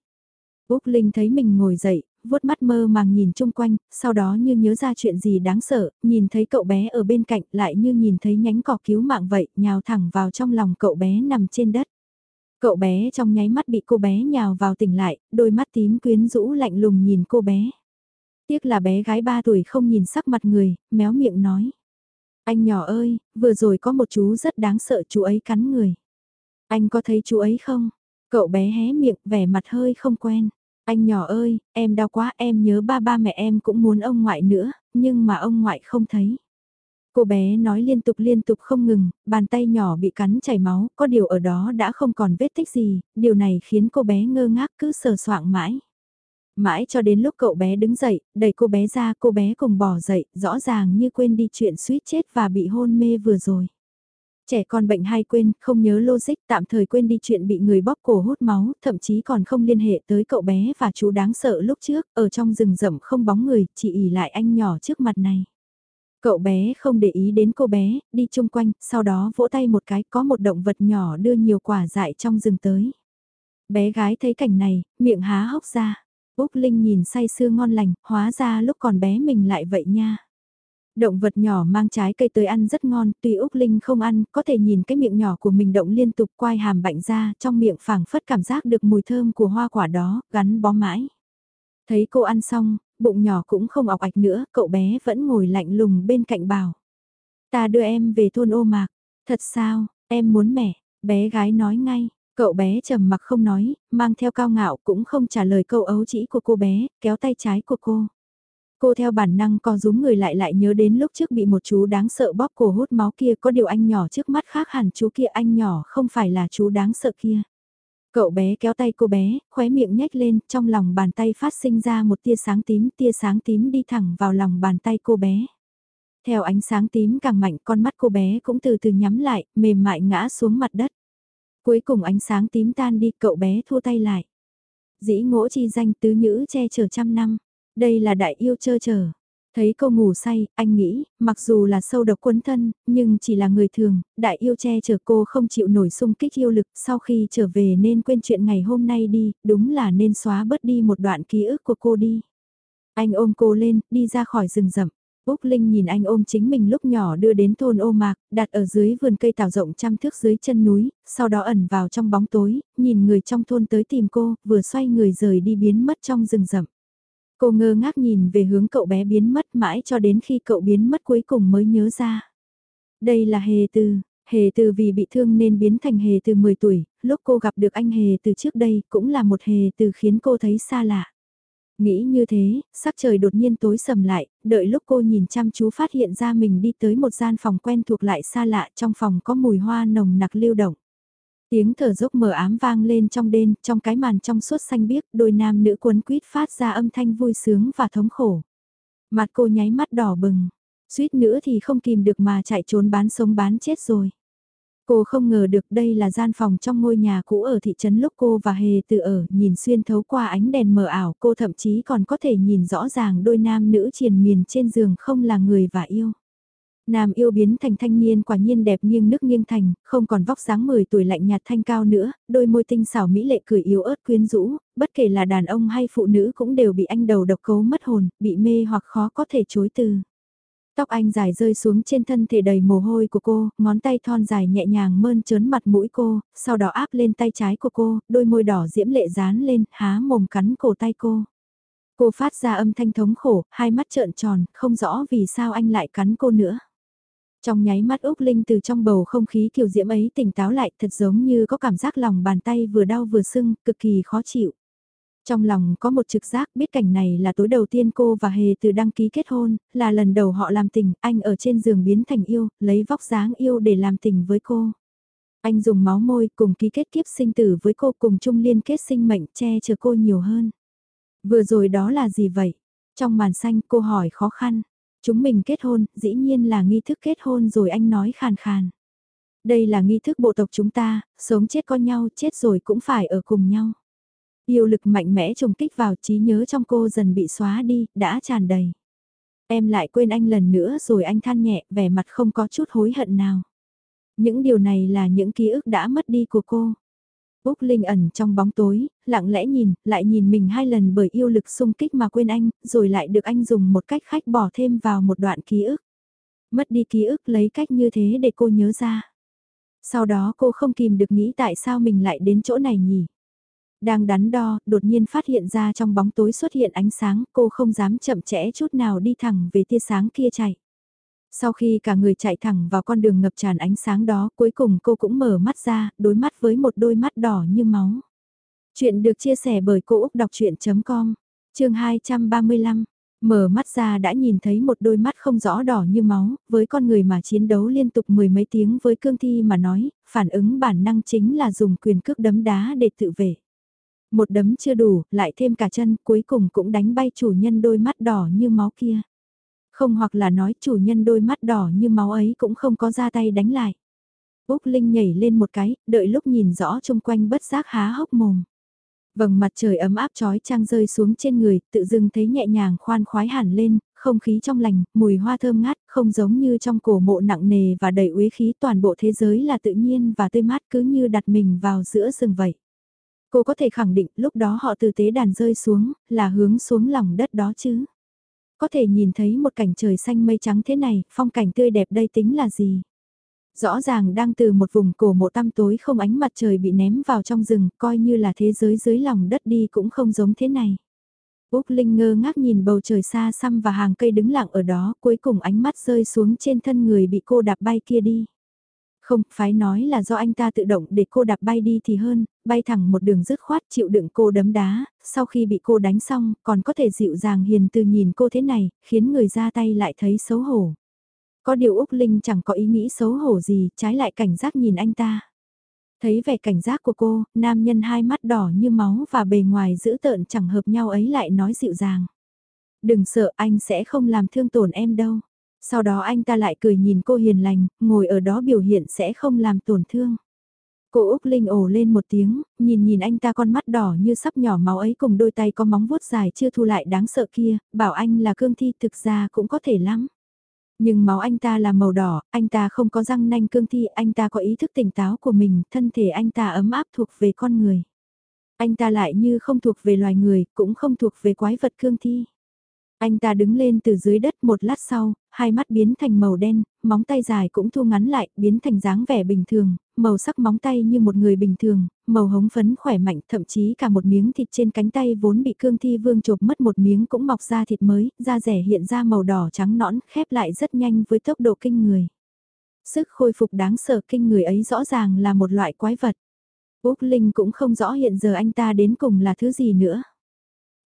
Úc Linh thấy mình ngồi dậy, vuốt mắt mơ màng nhìn chung quanh, sau đó như nhớ ra chuyện gì đáng sợ, nhìn thấy cậu bé ở bên cạnh lại như nhìn thấy nhánh cỏ cứu mạng vậy, nhào thẳng vào trong lòng cậu bé nằm trên đất. Cậu bé trong nháy mắt bị cô bé nhào vào tỉnh lại, đôi mắt tím quyến rũ lạnh lùng nhìn cô bé. Tiếc là bé gái 3 tuổi không nhìn sắc mặt người, méo miệng nói. Anh nhỏ ơi, vừa rồi có một chú rất đáng sợ chú ấy cắn người. Anh có thấy chú ấy không? Cậu bé hé miệng vẻ mặt hơi không quen. Anh nhỏ ơi, em đau quá em nhớ ba ba mẹ em cũng muốn ông ngoại nữa, nhưng mà ông ngoại không thấy. Cô bé nói liên tục liên tục không ngừng, bàn tay nhỏ bị cắn chảy máu, có điều ở đó đã không còn vết tích gì, điều này khiến cô bé ngơ ngác cứ sờ soạng mãi. Mãi cho đến lúc cậu bé đứng dậy, đẩy cô bé ra cô bé cùng bỏ dậy, rõ ràng như quên đi chuyện suýt chết và bị hôn mê vừa rồi. Trẻ con bệnh hay quên, không nhớ logic, tạm thời quên đi chuyện bị người bóp cổ hút máu, thậm chí còn không liên hệ tới cậu bé và chú đáng sợ lúc trước, ở trong rừng rậm không bóng người, chỉ ỉ lại anh nhỏ trước mặt này. Cậu bé không để ý đến cô bé, đi chung quanh, sau đó vỗ tay một cái có một động vật nhỏ đưa nhiều quả dại trong rừng tới. Bé gái thấy cảnh này, miệng há hốc ra. Úc Linh nhìn say sưa ngon lành, hóa ra lúc còn bé mình lại vậy nha. Động vật nhỏ mang trái cây tới ăn rất ngon, tuy Úc Linh không ăn, có thể nhìn cái miệng nhỏ của mình động liên tục quai hàm bạnh ra, trong miệng phảng phất cảm giác được mùi thơm của hoa quả đó, gắn bó mãi. Thấy cô ăn xong, bụng nhỏ cũng không ọc ạch nữa, cậu bé vẫn ngồi lạnh lùng bên cạnh bảo. Ta đưa em về thôn ô mạc, thật sao, em muốn mẹ, bé gái nói ngay, cậu bé trầm mặc không nói, mang theo cao ngạo cũng không trả lời câu ấu chỉ của cô bé, kéo tay trái của cô. Cô theo bản năng co rúm người lại lại nhớ đến lúc trước bị một chú đáng sợ bóp cổ hút máu kia có điều anh nhỏ trước mắt khác hẳn chú kia anh nhỏ không phải là chú đáng sợ kia. Cậu bé kéo tay cô bé, khóe miệng nhếch lên, trong lòng bàn tay phát sinh ra một tia sáng tím, tia sáng tím đi thẳng vào lòng bàn tay cô bé. Theo ánh sáng tím càng mạnh con mắt cô bé cũng từ từ nhắm lại, mềm mại ngã xuống mặt đất. Cuối cùng ánh sáng tím tan đi, cậu bé thua tay lại. Dĩ ngỗ chi danh tứ nhữ che chở trăm năm. Đây là đại yêu chơ chờ. Thấy cô ngủ say, anh nghĩ, mặc dù là sâu độc quấn thân, nhưng chỉ là người thường, đại yêu che chở cô không chịu nổi xung kích yêu lực sau khi trở về nên quên chuyện ngày hôm nay đi, đúng là nên xóa bớt đi một đoạn ký ức của cô đi. Anh ôm cô lên, đi ra khỏi rừng rậm. Úc Linh nhìn anh ôm chính mình lúc nhỏ đưa đến thôn ô mạc, đặt ở dưới vườn cây tảo rộng trăm thước dưới chân núi, sau đó ẩn vào trong bóng tối, nhìn người trong thôn tới tìm cô, vừa xoay người rời đi biến mất trong rừng rậm. Cô ngơ ngác nhìn về hướng cậu bé biến mất mãi cho đến khi cậu biến mất cuối cùng mới nhớ ra. Đây là hề từ, hề từ vì bị thương nên biến thành hề từ 10 tuổi, lúc cô gặp được anh hề từ trước đây cũng là một hề từ khiến cô thấy xa lạ. Nghĩ như thế, sắc trời đột nhiên tối sầm lại, đợi lúc cô nhìn chăm chú phát hiện ra mình đi tới một gian phòng quen thuộc lại xa lạ trong phòng có mùi hoa nồng nặc lưu động. Tiếng thở dốc mờ ám vang lên trong đêm, trong cái màn trong suốt xanh biếc, đôi nam nữ quấn quýt phát ra âm thanh vui sướng và thống khổ. Mặt cô nháy mắt đỏ bừng, suýt nữa thì không kìm được mà chạy trốn bán sống bán chết rồi. Cô không ngờ được đây là gian phòng trong ngôi nhà cũ ở thị trấn lúc cô và Hề từ ở, nhìn xuyên thấu qua ánh đèn mờ ảo, cô thậm chí còn có thể nhìn rõ ràng đôi nam nữ triền miền trên giường không là người và yêu. Nam yêu biến thành thanh niên quả nhiên đẹp nghiêng nước nghiêng thành, không còn vóc dáng 10 tuổi lạnh nhạt thanh cao nữa, đôi môi tinh xảo mỹ lệ cười yếu ớt quyến rũ, bất kể là đàn ông hay phụ nữ cũng đều bị anh đầu độc cấu mất hồn, bị mê hoặc khó có thể chối từ. Tóc anh dài rơi xuống trên thân thể đầy mồ hôi của cô, ngón tay thon dài nhẹ nhàng mơn trớn mặt mũi cô, sau đó áp lên tay trái của cô, đôi môi đỏ diễm lệ dán lên, há mồm cắn cổ tay cô. Cô phát ra âm thanh thống khổ, hai mắt trợn tròn, không rõ vì sao anh lại cắn cô nữa. Trong nháy mắt Úc Linh từ trong bầu không khí kiều diễm ấy tỉnh táo lại thật giống như có cảm giác lòng bàn tay vừa đau vừa sưng, cực kỳ khó chịu. Trong lòng có một trực giác biết cảnh này là tối đầu tiên cô và Hề từ đăng ký kết hôn, là lần đầu họ làm tình, anh ở trên giường biến thành yêu, lấy vóc dáng yêu để làm tình với cô. Anh dùng máu môi cùng ký kết kiếp sinh tử với cô cùng chung liên kết sinh mệnh che chở cô nhiều hơn. Vừa rồi đó là gì vậy? Trong màn xanh cô hỏi khó khăn. Chúng mình kết hôn, dĩ nhiên là nghi thức kết hôn rồi anh nói khàn khàn. Đây là nghi thức bộ tộc chúng ta, sống chết con nhau, chết rồi cũng phải ở cùng nhau. Yêu lực mạnh mẽ trùng kích vào trí nhớ trong cô dần bị xóa đi, đã tràn đầy. Em lại quên anh lần nữa rồi anh than nhẹ, vẻ mặt không có chút hối hận nào. Những điều này là những ký ức đã mất đi của cô. Úc Linh ẩn trong bóng tối, lặng lẽ nhìn, lại nhìn mình hai lần bởi yêu lực xung kích mà quên anh, rồi lại được anh dùng một cách khách bỏ thêm vào một đoạn ký ức. Mất đi ký ức lấy cách như thế để cô nhớ ra. Sau đó cô không kìm được nghĩ tại sao mình lại đến chỗ này nhỉ. Đang đắn đo, đột nhiên phát hiện ra trong bóng tối xuất hiện ánh sáng, cô không dám chậm chẽ chút nào đi thẳng về tia sáng kia chạy. Sau khi cả người chạy thẳng vào con đường ngập tràn ánh sáng đó, cuối cùng cô cũng mở mắt ra, đối mắt với một đôi mắt đỏ như máu. Chuyện được chia sẻ bởi Cô Úc Đọc Chuyện.com, chương 235. Mở mắt ra đã nhìn thấy một đôi mắt không rõ đỏ như máu, với con người mà chiến đấu liên tục mười mấy tiếng với cương thi mà nói, phản ứng bản năng chính là dùng quyền cước đấm đá để tự vệ. Một đấm chưa đủ, lại thêm cả chân, cuối cùng cũng đánh bay chủ nhân đôi mắt đỏ như máu kia. Không hoặc là nói chủ nhân đôi mắt đỏ như máu ấy cũng không có ra tay đánh lại. Úc Linh nhảy lên một cái, đợi lúc nhìn rõ chung quanh bất giác há hốc mồm. Vầng mặt trời ấm áp trói trang rơi xuống trên người, tự dưng thấy nhẹ nhàng khoan khoái hẳn lên, không khí trong lành, mùi hoa thơm ngát, không giống như trong cổ mộ nặng nề và đầy uế khí toàn bộ thế giới là tự nhiên và tươi mát cứ như đặt mình vào giữa rừng vậy. Cô có thể khẳng định lúc đó họ từ tế đàn rơi xuống, là hướng xuống lòng đất đó chứ. Có thể nhìn thấy một cảnh trời xanh mây trắng thế này, phong cảnh tươi đẹp đây tính là gì? Rõ ràng đang từ một vùng cổ mộ tăm tối không ánh mặt trời bị ném vào trong rừng, coi như là thế giới dưới lòng đất đi cũng không giống thế này. Úc Linh ngơ ngác nhìn bầu trời xa xăm và hàng cây đứng lặng ở đó, cuối cùng ánh mắt rơi xuống trên thân người bị cô đạp bay kia đi. Không, phái nói là do anh ta tự động để cô đạp bay đi thì hơn, bay thẳng một đường dứt khoát chịu đựng cô đấm đá, sau khi bị cô đánh xong, còn có thể dịu dàng hiền từ nhìn cô thế này, khiến người ra tay lại thấy xấu hổ. Có điều Úc Linh chẳng có ý nghĩ xấu hổ gì, trái lại cảnh giác nhìn anh ta. Thấy vẻ cảnh giác của cô, nam nhân hai mắt đỏ như máu và bề ngoài giữ tợn chẳng hợp nhau ấy lại nói dịu dàng. Đừng sợ anh sẽ không làm thương tổn em đâu. Sau đó anh ta lại cười nhìn cô hiền lành, ngồi ở đó biểu hiện sẽ không làm tổn thương. Cô Úc Linh ồ lên một tiếng, nhìn nhìn anh ta con mắt đỏ như sắp nhỏ máu ấy cùng đôi tay có móng vuốt dài chưa thu lại đáng sợ kia, bảo anh là cương thi thực ra cũng có thể lắm. Nhưng máu anh ta là màu đỏ, anh ta không có răng nanh cương thi, anh ta có ý thức tỉnh táo của mình, thân thể anh ta ấm áp thuộc về con người. Anh ta lại như không thuộc về loài người, cũng không thuộc về quái vật cương thi. Anh ta đứng lên từ dưới đất một lát sau, hai mắt biến thành màu đen, móng tay dài cũng thu ngắn lại, biến thành dáng vẻ bình thường, màu sắc móng tay như một người bình thường, màu hống phấn khỏe mạnh, thậm chí cả một miếng thịt trên cánh tay vốn bị cương thi vương chộp mất một miếng cũng mọc ra thịt mới, da rẻ hiện ra màu đỏ trắng nõn, khép lại rất nhanh với tốc độ kinh người. Sức khôi phục đáng sợ kinh người ấy rõ ràng là một loại quái vật. Úc Linh cũng không rõ hiện giờ anh ta đến cùng là thứ gì nữa.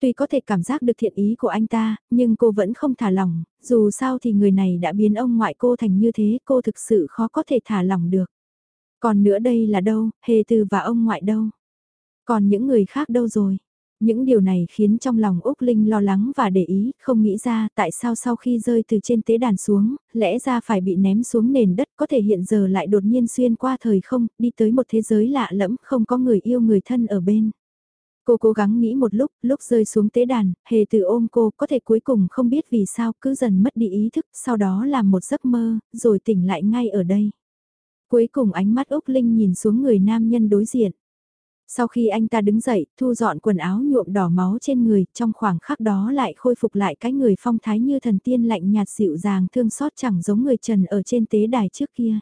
Tuy có thể cảm giác được thiện ý của anh ta, nhưng cô vẫn không thả lỏng, dù sao thì người này đã biến ông ngoại cô thành như thế, cô thực sự khó có thể thả lỏng được. Còn nữa đây là đâu, hề từ và ông ngoại đâu? Còn những người khác đâu rồi? Những điều này khiến trong lòng Úc Linh lo lắng và để ý, không nghĩ ra tại sao sau khi rơi từ trên tế đàn xuống, lẽ ra phải bị ném xuống nền đất có thể hiện giờ lại đột nhiên xuyên qua thời không, đi tới một thế giới lạ lẫm, không có người yêu người thân ở bên. Cô cố gắng nghĩ một lúc, lúc rơi xuống tế đàn, hề từ ôm cô có thể cuối cùng không biết vì sao cứ dần mất đi ý thức, sau đó làm một giấc mơ, rồi tỉnh lại ngay ở đây. Cuối cùng ánh mắt Úc Linh nhìn xuống người nam nhân đối diện. Sau khi anh ta đứng dậy, thu dọn quần áo nhuộm đỏ máu trên người, trong khoảng khắc đó lại khôi phục lại cái người phong thái như thần tiên lạnh nhạt dịu dàng thương xót chẳng giống người trần ở trên tế đài trước kia.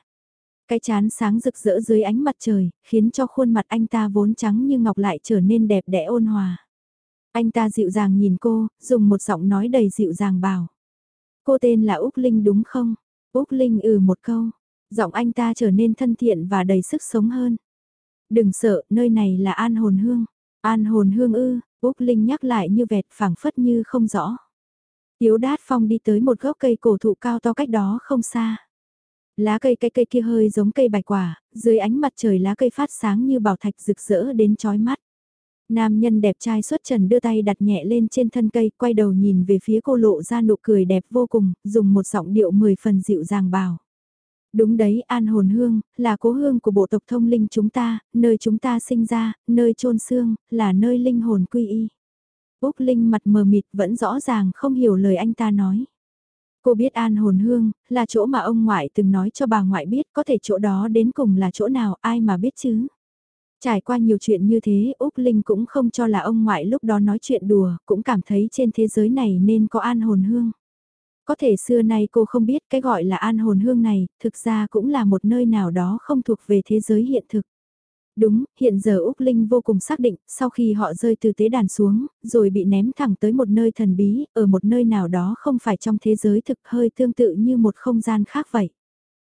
Cái chán sáng rực rỡ dưới ánh mặt trời, khiến cho khuôn mặt anh ta vốn trắng như ngọc lại trở nên đẹp đẽ ôn hòa. Anh ta dịu dàng nhìn cô, dùng một giọng nói đầy dịu dàng bảo. Cô tên là Úc Linh đúng không? Úc Linh ừ một câu. Giọng anh ta trở nên thân thiện và đầy sức sống hơn. Đừng sợ, nơi này là An Hồn Hương. An Hồn Hương ư, Úc Linh nhắc lại như vẹt phẳng phất như không rõ. Tiếu Đát Phong đi tới một gốc cây cổ thụ cao to cách đó không xa. Lá cây cây cây kia hơi giống cây bạch quả, dưới ánh mặt trời lá cây phát sáng như bảo thạch rực rỡ đến chói mắt. Nam nhân đẹp trai xuất trần đưa tay đặt nhẹ lên trên thân cây, quay đầu nhìn về phía cô lộ ra nụ cười đẹp vô cùng, dùng một giọng điệu mười phần dịu dàng bảo. Đúng đấy, an hồn hương, là cố hương của bộ tộc thông linh chúng ta, nơi chúng ta sinh ra, nơi chôn xương, là nơi linh hồn quy y. Úc Linh mặt mờ mịt vẫn rõ ràng không hiểu lời anh ta nói. Cô biết an hồn hương, là chỗ mà ông ngoại từng nói cho bà ngoại biết có thể chỗ đó đến cùng là chỗ nào ai mà biết chứ. Trải qua nhiều chuyện như thế Úc Linh cũng không cho là ông ngoại lúc đó nói chuyện đùa, cũng cảm thấy trên thế giới này nên có an hồn hương. Có thể xưa nay cô không biết cái gọi là an hồn hương này, thực ra cũng là một nơi nào đó không thuộc về thế giới hiện thực. Đúng, hiện giờ Úc Linh vô cùng xác định, sau khi họ rơi từ tế đàn xuống, rồi bị ném thẳng tới một nơi thần bí, ở một nơi nào đó không phải trong thế giới thực hơi tương tự như một không gian khác vậy.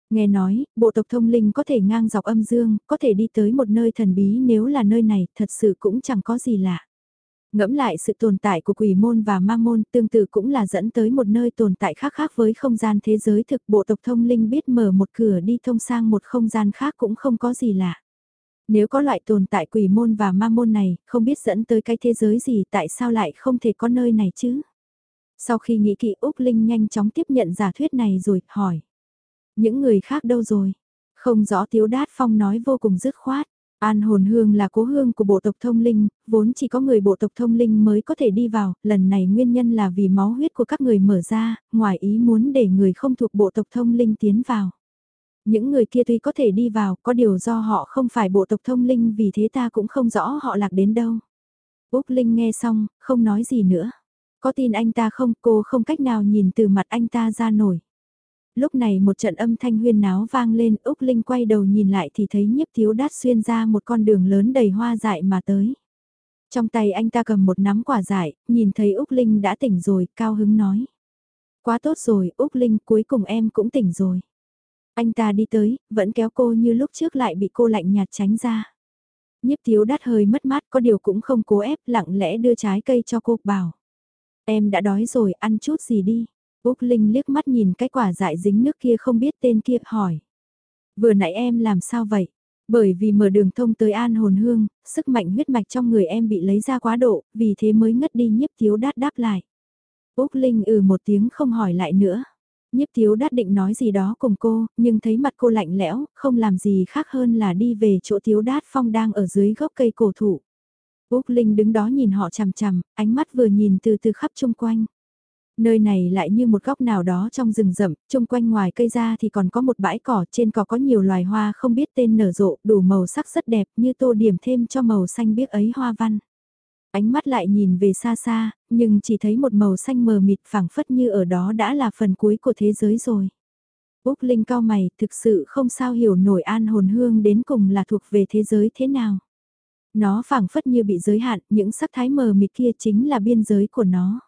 Nghe nói, bộ tộc thông linh có thể ngang dọc âm dương, có thể đi tới một nơi thần bí nếu là nơi này, thật sự cũng chẳng có gì lạ. Ngẫm lại sự tồn tại của quỷ môn và ma môn tương tự cũng là dẫn tới một nơi tồn tại khác khác với không gian thế giới thực bộ tộc thông linh biết mở một cửa đi thông sang một không gian khác cũng không có gì lạ. Nếu có loại tồn tại quỷ môn và ma môn này, không biết dẫn tới cái thế giới gì tại sao lại không thể có nơi này chứ? Sau khi nghĩ kỹ Úc Linh nhanh chóng tiếp nhận giả thuyết này rồi, hỏi. Những người khác đâu rồi? Không rõ Tiếu Đát Phong nói vô cùng dứt khoát. An hồn hương là cố hương của bộ tộc thông linh, vốn chỉ có người bộ tộc thông linh mới có thể đi vào, lần này nguyên nhân là vì máu huyết của các người mở ra, ngoài ý muốn để người không thuộc bộ tộc thông linh tiến vào. Những người kia tuy có thể đi vào, có điều do họ không phải bộ tộc thông linh vì thế ta cũng không rõ họ lạc đến đâu. Úc Linh nghe xong, không nói gì nữa. Có tin anh ta không, cô không cách nào nhìn từ mặt anh ta ra nổi. Lúc này một trận âm thanh huyên náo vang lên, Úc Linh quay đầu nhìn lại thì thấy nhiếp thiếu đát xuyên ra một con đường lớn đầy hoa dại mà tới. Trong tay anh ta cầm một nắm quả dại, nhìn thấy Úc Linh đã tỉnh rồi, cao hứng nói. Quá tốt rồi, Úc Linh, cuối cùng em cũng tỉnh rồi. Anh ta đi tới, vẫn kéo cô như lúc trước lại bị cô lạnh nhạt tránh ra. Nhiếp thiếu đắt hơi mất mát có điều cũng không cố ép lặng lẽ đưa trái cây cho cô bảo. Em đã đói rồi ăn chút gì đi. Úc Linh liếc mắt nhìn cái quả dại dính nước kia không biết tên kia hỏi. Vừa nãy em làm sao vậy? Bởi vì mở đường thông tới an hồn hương, sức mạnh huyết mạch trong người em bị lấy ra quá độ, vì thế mới ngất đi nhiếp thiếu đát đáp lại. Úc Linh ừ một tiếng không hỏi lại nữa. Nhiếp thiếu đát định nói gì đó cùng cô, nhưng thấy mặt cô lạnh lẽo, không làm gì khác hơn là đi về chỗ thiếu đát phong đang ở dưới gốc cây cổ thụ. Úc Linh đứng đó nhìn họ chằm chằm, ánh mắt vừa nhìn từ từ khắp chung quanh. Nơi này lại như một góc nào đó trong rừng rậm, chung quanh ngoài cây ra thì còn có một bãi cỏ, trên cỏ có nhiều loài hoa không biết tên nở rộ, đủ màu sắc rất đẹp như tô điểm thêm cho màu xanh biếc ấy hoa văn. Ánh mắt lại nhìn về xa xa, nhưng chỉ thấy một màu xanh mờ mịt phẳng phất như ở đó đã là phần cuối của thế giới rồi. Úc Linh cao mày, thực sự không sao hiểu nổi an hồn hương đến cùng là thuộc về thế giới thế nào. Nó phẳng phất như bị giới hạn, những sắc thái mờ mịt kia chính là biên giới của nó.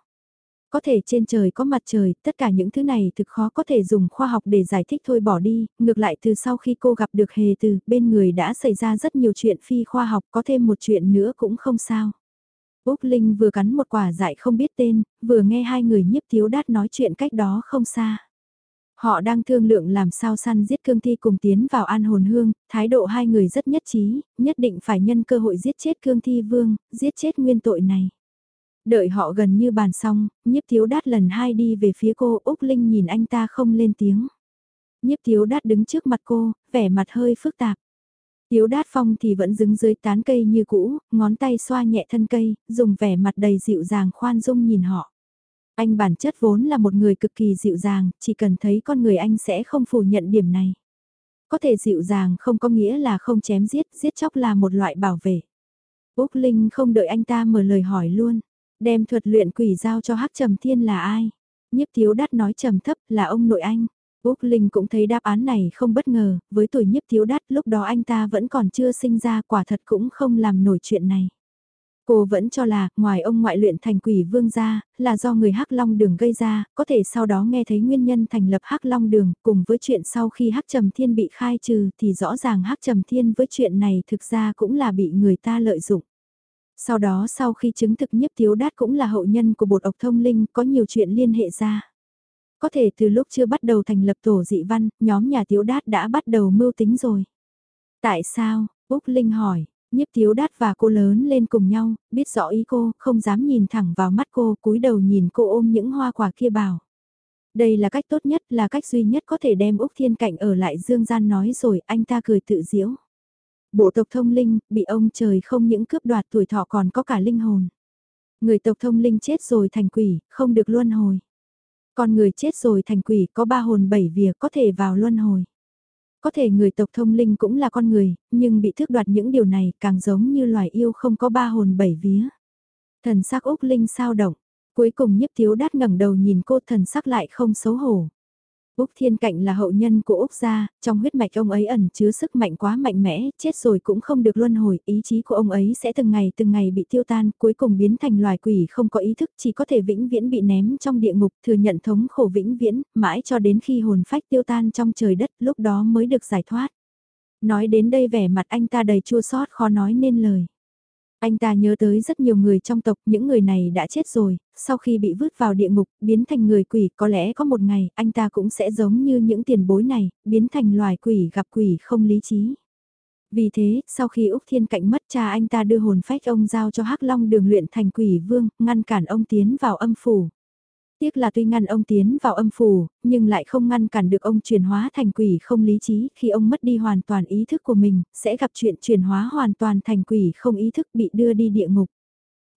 Có thể trên trời có mặt trời, tất cả những thứ này thực khó có thể dùng khoa học để giải thích thôi bỏ đi, ngược lại từ sau khi cô gặp được hề từ, bên người đã xảy ra rất nhiều chuyện phi khoa học, có thêm một chuyện nữa cũng không sao. Úc Linh vừa cắn một quả dại không biết tên, vừa nghe hai người nhiếp thiếu đát nói chuyện cách đó không xa. Họ đang thương lượng làm sao săn giết cương thi cùng tiến vào an hồn hương, thái độ hai người rất nhất trí, nhất định phải nhân cơ hội giết chết cương thi vương, giết chết nguyên tội này. Đợi họ gần như bàn xong, nhiếp thiếu đát lần hai đi về phía cô, Úc Linh nhìn anh ta không lên tiếng. Nhiếp thiếu đát đứng trước mặt cô, vẻ mặt hơi phức tạp. Tiếu đát phong thì vẫn đứng dưới tán cây như cũ, ngón tay xoa nhẹ thân cây, dùng vẻ mặt đầy dịu dàng khoan dung nhìn họ. Anh bản chất vốn là một người cực kỳ dịu dàng, chỉ cần thấy con người anh sẽ không phủ nhận điểm này. Có thể dịu dàng không có nghĩa là không chém giết, giết chóc là một loại bảo vệ. Úc Linh không đợi anh ta mở lời hỏi luôn, đem thuật luyện quỷ giao cho Hắc Trầm Thiên là ai? Nhiếp Tiếu Đát nói trầm thấp là ông nội anh. Úc Linh cũng thấy đáp án này không bất ngờ, với tuổi nhiếp thiếu đắt lúc đó anh ta vẫn còn chưa sinh ra quả thật cũng không làm nổi chuyện này. Cô vẫn cho là, ngoài ông ngoại luyện thành quỷ vương gia, là do người Hắc Long Đường gây ra, có thể sau đó nghe thấy nguyên nhân thành lập Hắc Long Đường, cùng với chuyện sau khi Hắc Trầm Thiên bị khai trừ thì rõ ràng Hắc Trầm Thiên với chuyện này thực ra cũng là bị người ta lợi dụng. Sau đó sau khi chứng thực nhiếp thiếu đát cũng là hậu nhân của bột ộc thông linh có nhiều chuyện liên hệ ra. Có thể từ lúc chưa bắt đầu thành lập tổ dị văn, nhóm nhà Tiếu Đát đã bắt đầu mưu tính rồi. Tại sao? Úc Linh hỏi, nhiếp Tiếu Đát và cô lớn lên cùng nhau, biết rõ ý cô, không dám nhìn thẳng vào mắt cô, cúi đầu nhìn cô ôm những hoa quả kia bảo. Đây là cách tốt nhất, là cách duy nhất có thể đem Úc Thiên Cạnh ở lại Dương Gian nói rồi, anh ta cười tự diễu. Bộ tộc thông linh, bị ông trời không những cướp đoạt tuổi thọ còn có cả linh hồn. Người tộc thông linh chết rồi thành quỷ, không được luân hồi. Con người chết rồi thành quỷ có ba hồn bảy vía có thể vào luân hồi. Có thể người tộc thông linh cũng là con người, nhưng bị thước đoạt những điều này càng giống như loài yêu không có ba hồn bảy vía. Thần sắc Úc Linh sao động, cuối cùng nhiếp thiếu đát ngẩng đầu nhìn cô thần sắc lại không xấu hổ. Úc Thiên Cạnh là hậu nhân của Úc gia, trong huyết mạch ông ấy ẩn chứa sức mạnh quá mạnh mẽ, chết rồi cũng không được luân hồi, ý chí của ông ấy sẽ từng ngày từng ngày bị tiêu tan, cuối cùng biến thành loài quỷ không có ý thức, chỉ có thể vĩnh viễn bị ném trong địa ngục, thừa nhận thống khổ vĩnh viễn, mãi cho đến khi hồn phách tiêu tan trong trời đất, lúc đó mới được giải thoát. Nói đến đây vẻ mặt anh ta đầy chua xót khó nói nên lời. Anh ta nhớ tới rất nhiều người trong tộc, những người này đã chết rồi, sau khi bị vứt vào địa ngục, biến thành người quỷ, có lẽ có một ngày, anh ta cũng sẽ giống như những tiền bối này, biến thành loài quỷ gặp quỷ không lý trí. Vì thế, sau khi Úc Thiên Cạnh mất cha anh ta đưa hồn phách ông giao cho Hắc Long đường luyện thành quỷ vương, ngăn cản ông tiến vào âm phủ. Tiếc là tuy ngăn ông tiến vào âm phủ, nhưng lại không ngăn cản được ông chuyển hóa thành quỷ không lý trí khi ông mất đi hoàn toàn ý thức của mình, sẽ gặp chuyện chuyển hóa hoàn toàn thành quỷ không ý thức bị đưa đi địa ngục.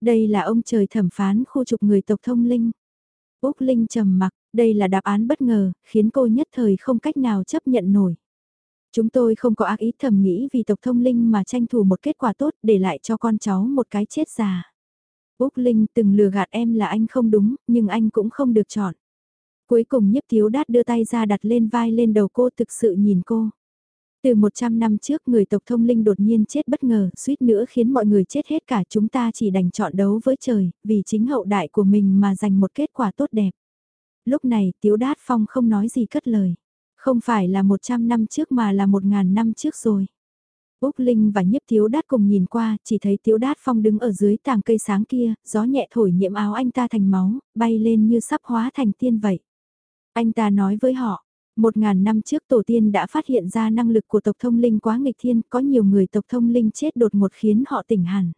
Đây là ông trời thẩm phán khu trục người tộc thông linh. Úc Linh trầm mặc, đây là đáp án bất ngờ, khiến cô nhất thời không cách nào chấp nhận nổi. Chúng tôi không có ác ý thầm nghĩ vì tộc thông linh mà tranh thủ một kết quả tốt để lại cho con cháu một cái chết già. Úc Linh từng lừa gạt em là anh không đúng, nhưng anh cũng không được chọn. Cuối cùng nhiếp thiếu đát đưa tay ra đặt lên vai lên đầu cô thực sự nhìn cô. Từ 100 năm trước người tộc thông linh đột nhiên chết bất ngờ, suýt nữa khiến mọi người chết hết cả chúng ta chỉ đành chọn đấu với trời, vì chính hậu đại của mình mà giành một kết quả tốt đẹp. Lúc này Tiếu Đát Phong không nói gì cất lời. Không phải là 100 năm trước mà là 1.000 năm trước rồi. Úc Linh và nhiếp Thiếu Đát cùng nhìn qua, chỉ thấy Thiếu Đát Phong đứng ở dưới tàng cây sáng kia, gió nhẹ thổi nhiễm áo anh ta thành máu, bay lên như sắp hóa thành tiên vậy. Anh ta nói với họ, một ngàn năm trước tổ tiên đã phát hiện ra năng lực của tộc thông linh quá nghịch thiên, có nhiều người tộc thông linh chết đột ngột khiến họ tỉnh hẳn.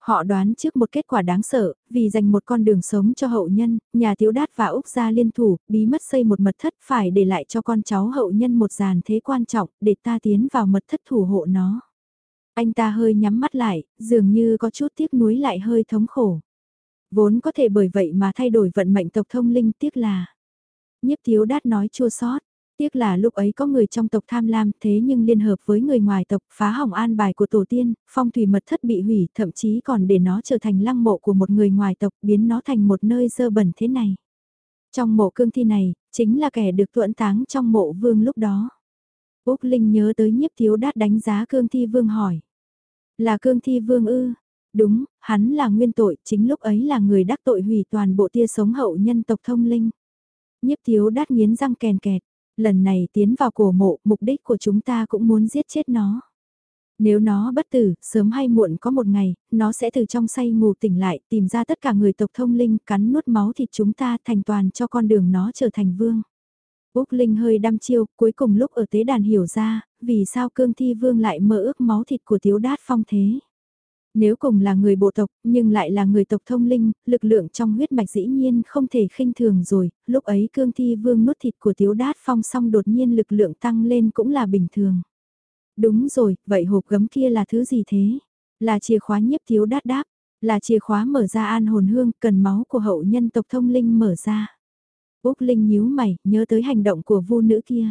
Họ đoán trước một kết quả đáng sợ, vì dành một con đường sống cho hậu nhân, nhà Tiếu Đát và Úc gia liên thủ, bí mất xây một mật thất phải để lại cho con cháu hậu nhân một giàn thế quan trọng, để ta tiến vào mật thất thủ hộ nó. Anh ta hơi nhắm mắt lại, dường như có chút tiếc nuối lại hơi thống khổ. Vốn có thể bởi vậy mà thay đổi vận mệnh tộc thông linh tiếc là. Nhiếp Tiếu Đát nói chua xót Tiếc là lúc ấy có người trong tộc tham lam thế nhưng liên hợp với người ngoài tộc phá hỏng an bài của tổ tiên, phong thủy mật thất bị hủy thậm chí còn để nó trở thành lăng mộ của một người ngoài tộc biến nó thành một nơi dơ bẩn thế này. Trong mộ cương thi này, chính là kẻ được tuẫn táng trong mộ vương lúc đó. Úc Linh nhớ tới nhiếp thiếu đát đánh giá cương thi vương hỏi. Là cương thi vương ư? Đúng, hắn là nguyên tội, chính lúc ấy là người đắc tội hủy toàn bộ tia sống hậu nhân tộc thông linh. Nhiếp thiếu đát nghiến răng kèn kẹt, lần này tiến vào cổ mộ, mục đích của chúng ta cũng muốn giết chết nó. Nếu nó bất tử, sớm hay muộn có một ngày, nó sẽ từ trong say ngủ tỉnh lại, tìm ra tất cả người tộc thông linh, cắn nuốt máu thịt chúng ta thành toàn cho con đường nó trở thành vương. Úc Linh hơi đăm chiêu, cuối cùng lúc ở tế đàn hiểu ra, vì sao cương thi vương lại mơ ước máu thịt của thiếu đát phong thế. Nếu cùng là người bộ tộc, nhưng lại là người tộc thông linh, lực lượng trong huyết mạch dĩ nhiên không thể khinh thường rồi, lúc ấy cương thi vương nuốt thịt của tiếu đát phong xong đột nhiên lực lượng tăng lên cũng là bình thường. Đúng rồi, vậy hộp gấm kia là thứ gì thế? Là chìa khóa nhiếp tiếu đát đáp, là chìa khóa mở ra an hồn hương, cần máu của hậu nhân tộc thông linh mở ra. Úc Linh nhíu mày, nhớ tới hành động của vu nữ kia.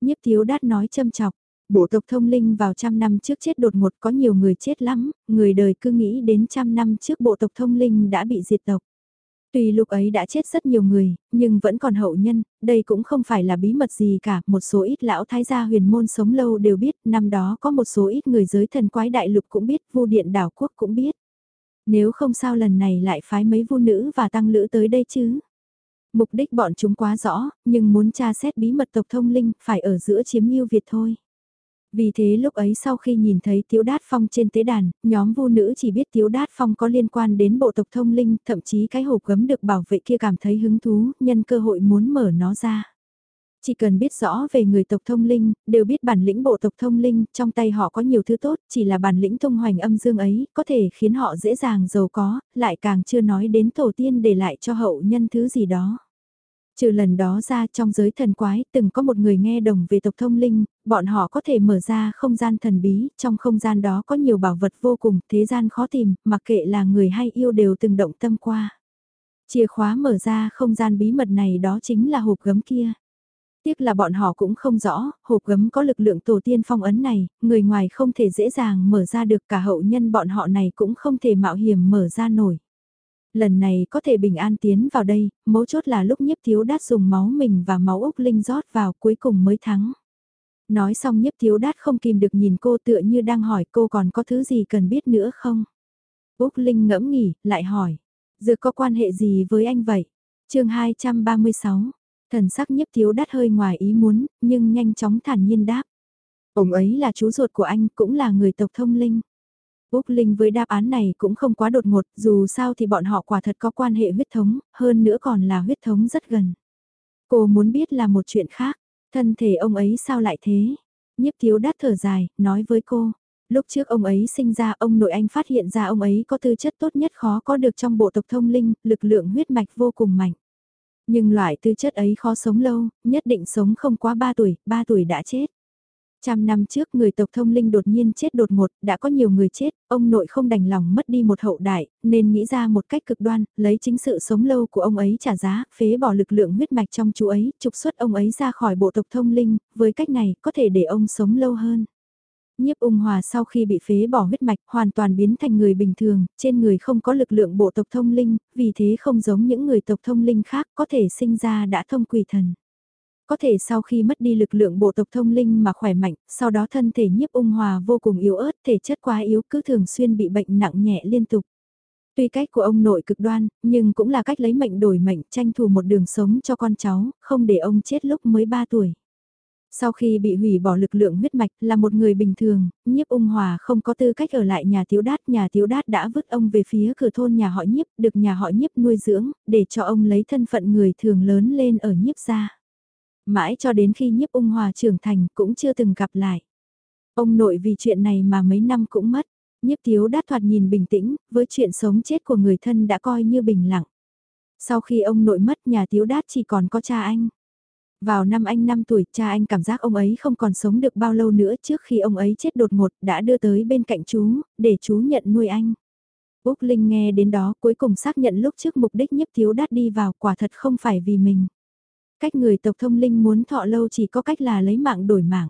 Nhiếp thiếu đát nói châm chọc, Bộ tộc thông linh vào trăm năm trước chết đột ngột có nhiều người chết lắm, người đời cứ nghĩ đến trăm năm trước bộ tộc thông linh đã bị diệt tộc. Tuy lúc ấy đã chết rất nhiều người, nhưng vẫn còn hậu nhân, đây cũng không phải là bí mật gì cả, một số ít lão thái gia huyền môn sống lâu đều biết, năm đó có một số ít người giới thần quái đại lục cũng biết, vu điện đảo quốc cũng biết. Nếu không sao lần này lại phái mấy vu nữ và tăng lữ tới đây chứ. Mục đích bọn chúng quá rõ, nhưng muốn tra xét bí mật tộc thông linh phải ở giữa chiếm yêu Việt thôi. Vì thế lúc ấy sau khi nhìn thấy Tiếu Đát Phong trên tế đàn, nhóm vô nữ chỉ biết Tiếu Đát Phong có liên quan đến bộ tộc thông linh, thậm chí cái hộp gấm được bảo vệ kia cảm thấy hứng thú, nhân cơ hội muốn mở nó ra. Chỉ cần biết rõ về người tộc thông linh, đều biết bản lĩnh bộ tộc thông linh, trong tay họ có nhiều thứ tốt, chỉ là bản lĩnh thông hoành âm dương ấy, có thể khiến họ dễ dàng giàu có, lại càng chưa nói đến tổ tiên để lại cho hậu nhân thứ gì đó. Trừ lần đó ra trong giới thần quái từng có một người nghe đồng về tộc thông linh, bọn họ có thể mở ra không gian thần bí, trong không gian đó có nhiều bảo vật vô cùng, thế gian khó tìm, mặc kệ là người hay yêu đều từng động tâm qua. Chìa khóa mở ra không gian bí mật này đó chính là hộp gấm kia. Tiếc là bọn họ cũng không rõ, hộp gấm có lực lượng tổ tiên phong ấn này, người ngoài không thể dễ dàng mở ra được cả hậu nhân bọn họ này cũng không thể mạo hiểm mở ra nổi. Lần này có thể bình an tiến vào đây, mấu chốt là lúc nhiếp thiếu đát dùng máu mình và máu Úc Linh rót vào cuối cùng mới thắng. Nói xong nhiếp thiếu đát không kìm được nhìn cô tựa như đang hỏi cô còn có thứ gì cần biết nữa không? Úc Linh ngẫm nghỉ, lại hỏi. Dược có quan hệ gì với anh vậy? chương 236, thần sắc nhiếp thiếu đát hơi ngoài ý muốn, nhưng nhanh chóng thản nhiên đáp. Ông ấy là chú ruột của anh, cũng là người tộc thông linh. Úc Linh với đáp án này cũng không quá đột ngột, dù sao thì bọn họ quả thật có quan hệ huyết thống, hơn nữa còn là huyết thống rất gần. Cô muốn biết là một chuyện khác, thân thể ông ấy sao lại thế? Nhiếp thiếu đắt thở dài, nói với cô. Lúc trước ông ấy sinh ra ông nội anh phát hiện ra ông ấy có tư chất tốt nhất khó có được trong bộ tộc thông linh, lực lượng huyết mạch vô cùng mạnh. Nhưng loại tư chất ấy khó sống lâu, nhất định sống không quá 3 tuổi, 3 tuổi đã chết. Trăm năm trước người tộc thông linh đột nhiên chết đột ngột, đã có nhiều người chết, ông nội không đành lòng mất đi một hậu đại, nên nghĩ ra một cách cực đoan, lấy chính sự sống lâu của ông ấy trả giá, phế bỏ lực lượng huyết mạch trong chú ấy, trục xuất ông ấy ra khỏi bộ tộc thông linh, với cách này có thể để ông sống lâu hơn. Nhiếp ung hòa sau khi bị phế bỏ huyết mạch hoàn toàn biến thành người bình thường, trên người không có lực lượng bộ tộc thông linh, vì thế không giống những người tộc thông linh khác có thể sinh ra đã thông quỷ thần. Có thể sau khi mất đi lực lượng bộ tộc thông linh mà khỏe mạnh, sau đó thân thể nhiếp ung hòa vô cùng yếu ớt, thể chất quá yếu cứ thường xuyên bị bệnh nặng nhẹ liên tục. Tuy cách của ông nội cực đoan, nhưng cũng là cách lấy mệnh đổi mệnh, tranh thủ một đường sống cho con cháu, không để ông chết lúc mới 3 tuổi. Sau khi bị hủy bỏ lực lượng huyết mạch là một người bình thường, nhiếp ung hòa không có tư cách ở lại nhà thiếu đát. Nhà thiếu đát đã vứt ông về phía cửa thôn nhà họ nhiếp, được nhà họ nhiếp nuôi dưỡng, để cho ông lấy thân phận người thường lớn lên ở nhiếp gia. Mãi cho đến khi nhiếp ung hòa trưởng thành cũng chưa từng gặp lại. Ông nội vì chuyện này mà mấy năm cũng mất. Nhiếp thiếu đát thoạt nhìn bình tĩnh, với chuyện sống chết của người thân đã coi như bình lặng. Sau khi ông nội mất nhà thiếu đát chỉ còn có cha anh. Vào năm anh 5 tuổi, cha anh cảm giác ông ấy không còn sống được bao lâu nữa trước khi ông ấy chết đột ngột đã đưa tới bên cạnh chú, để chú nhận nuôi anh. Úc Linh nghe đến đó cuối cùng xác nhận lúc trước mục đích nhiếp thiếu đát đi vào quả thật không phải vì mình. Cách người tộc thông linh muốn thọ lâu chỉ có cách là lấy mạng đổi mạng.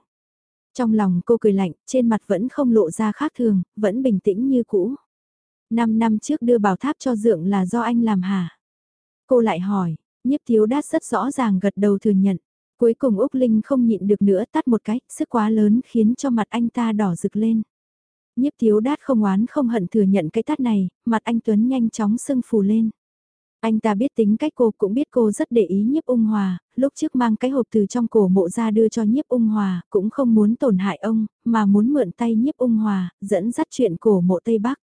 Trong lòng cô cười lạnh, trên mặt vẫn không lộ ra khác thường, vẫn bình tĩnh như cũ. Năm năm trước đưa bảo tháp cho dượng là do anh làm hả? Cô lại hỏi, nhiếp thiếu đát rất rõ ràng gật đầu thừa nhận. Cuối cùng Úc Linh không nhịn được nữa tắt một cái, sức quá lớn khiến cho mặt anh ta đỏ rực lên. Nhiếp thiếu đát không oán không hận thừa nhận cái tát này, mặt anh Tuấn nhanh chóng sưng phù lên. Anh ta biết tính cách cô cũng biết cô rất để ý nhiếp ung hòa, lúc trước mang cái hộp từ trong cổ mộ ra đưa cho nhiếp ung hòa, cũng không muốn tổn hại ông, mà muốn mượn tay nhiếp ung hòa, dẫn dắt chuyện cổ mộ Tây Bắc.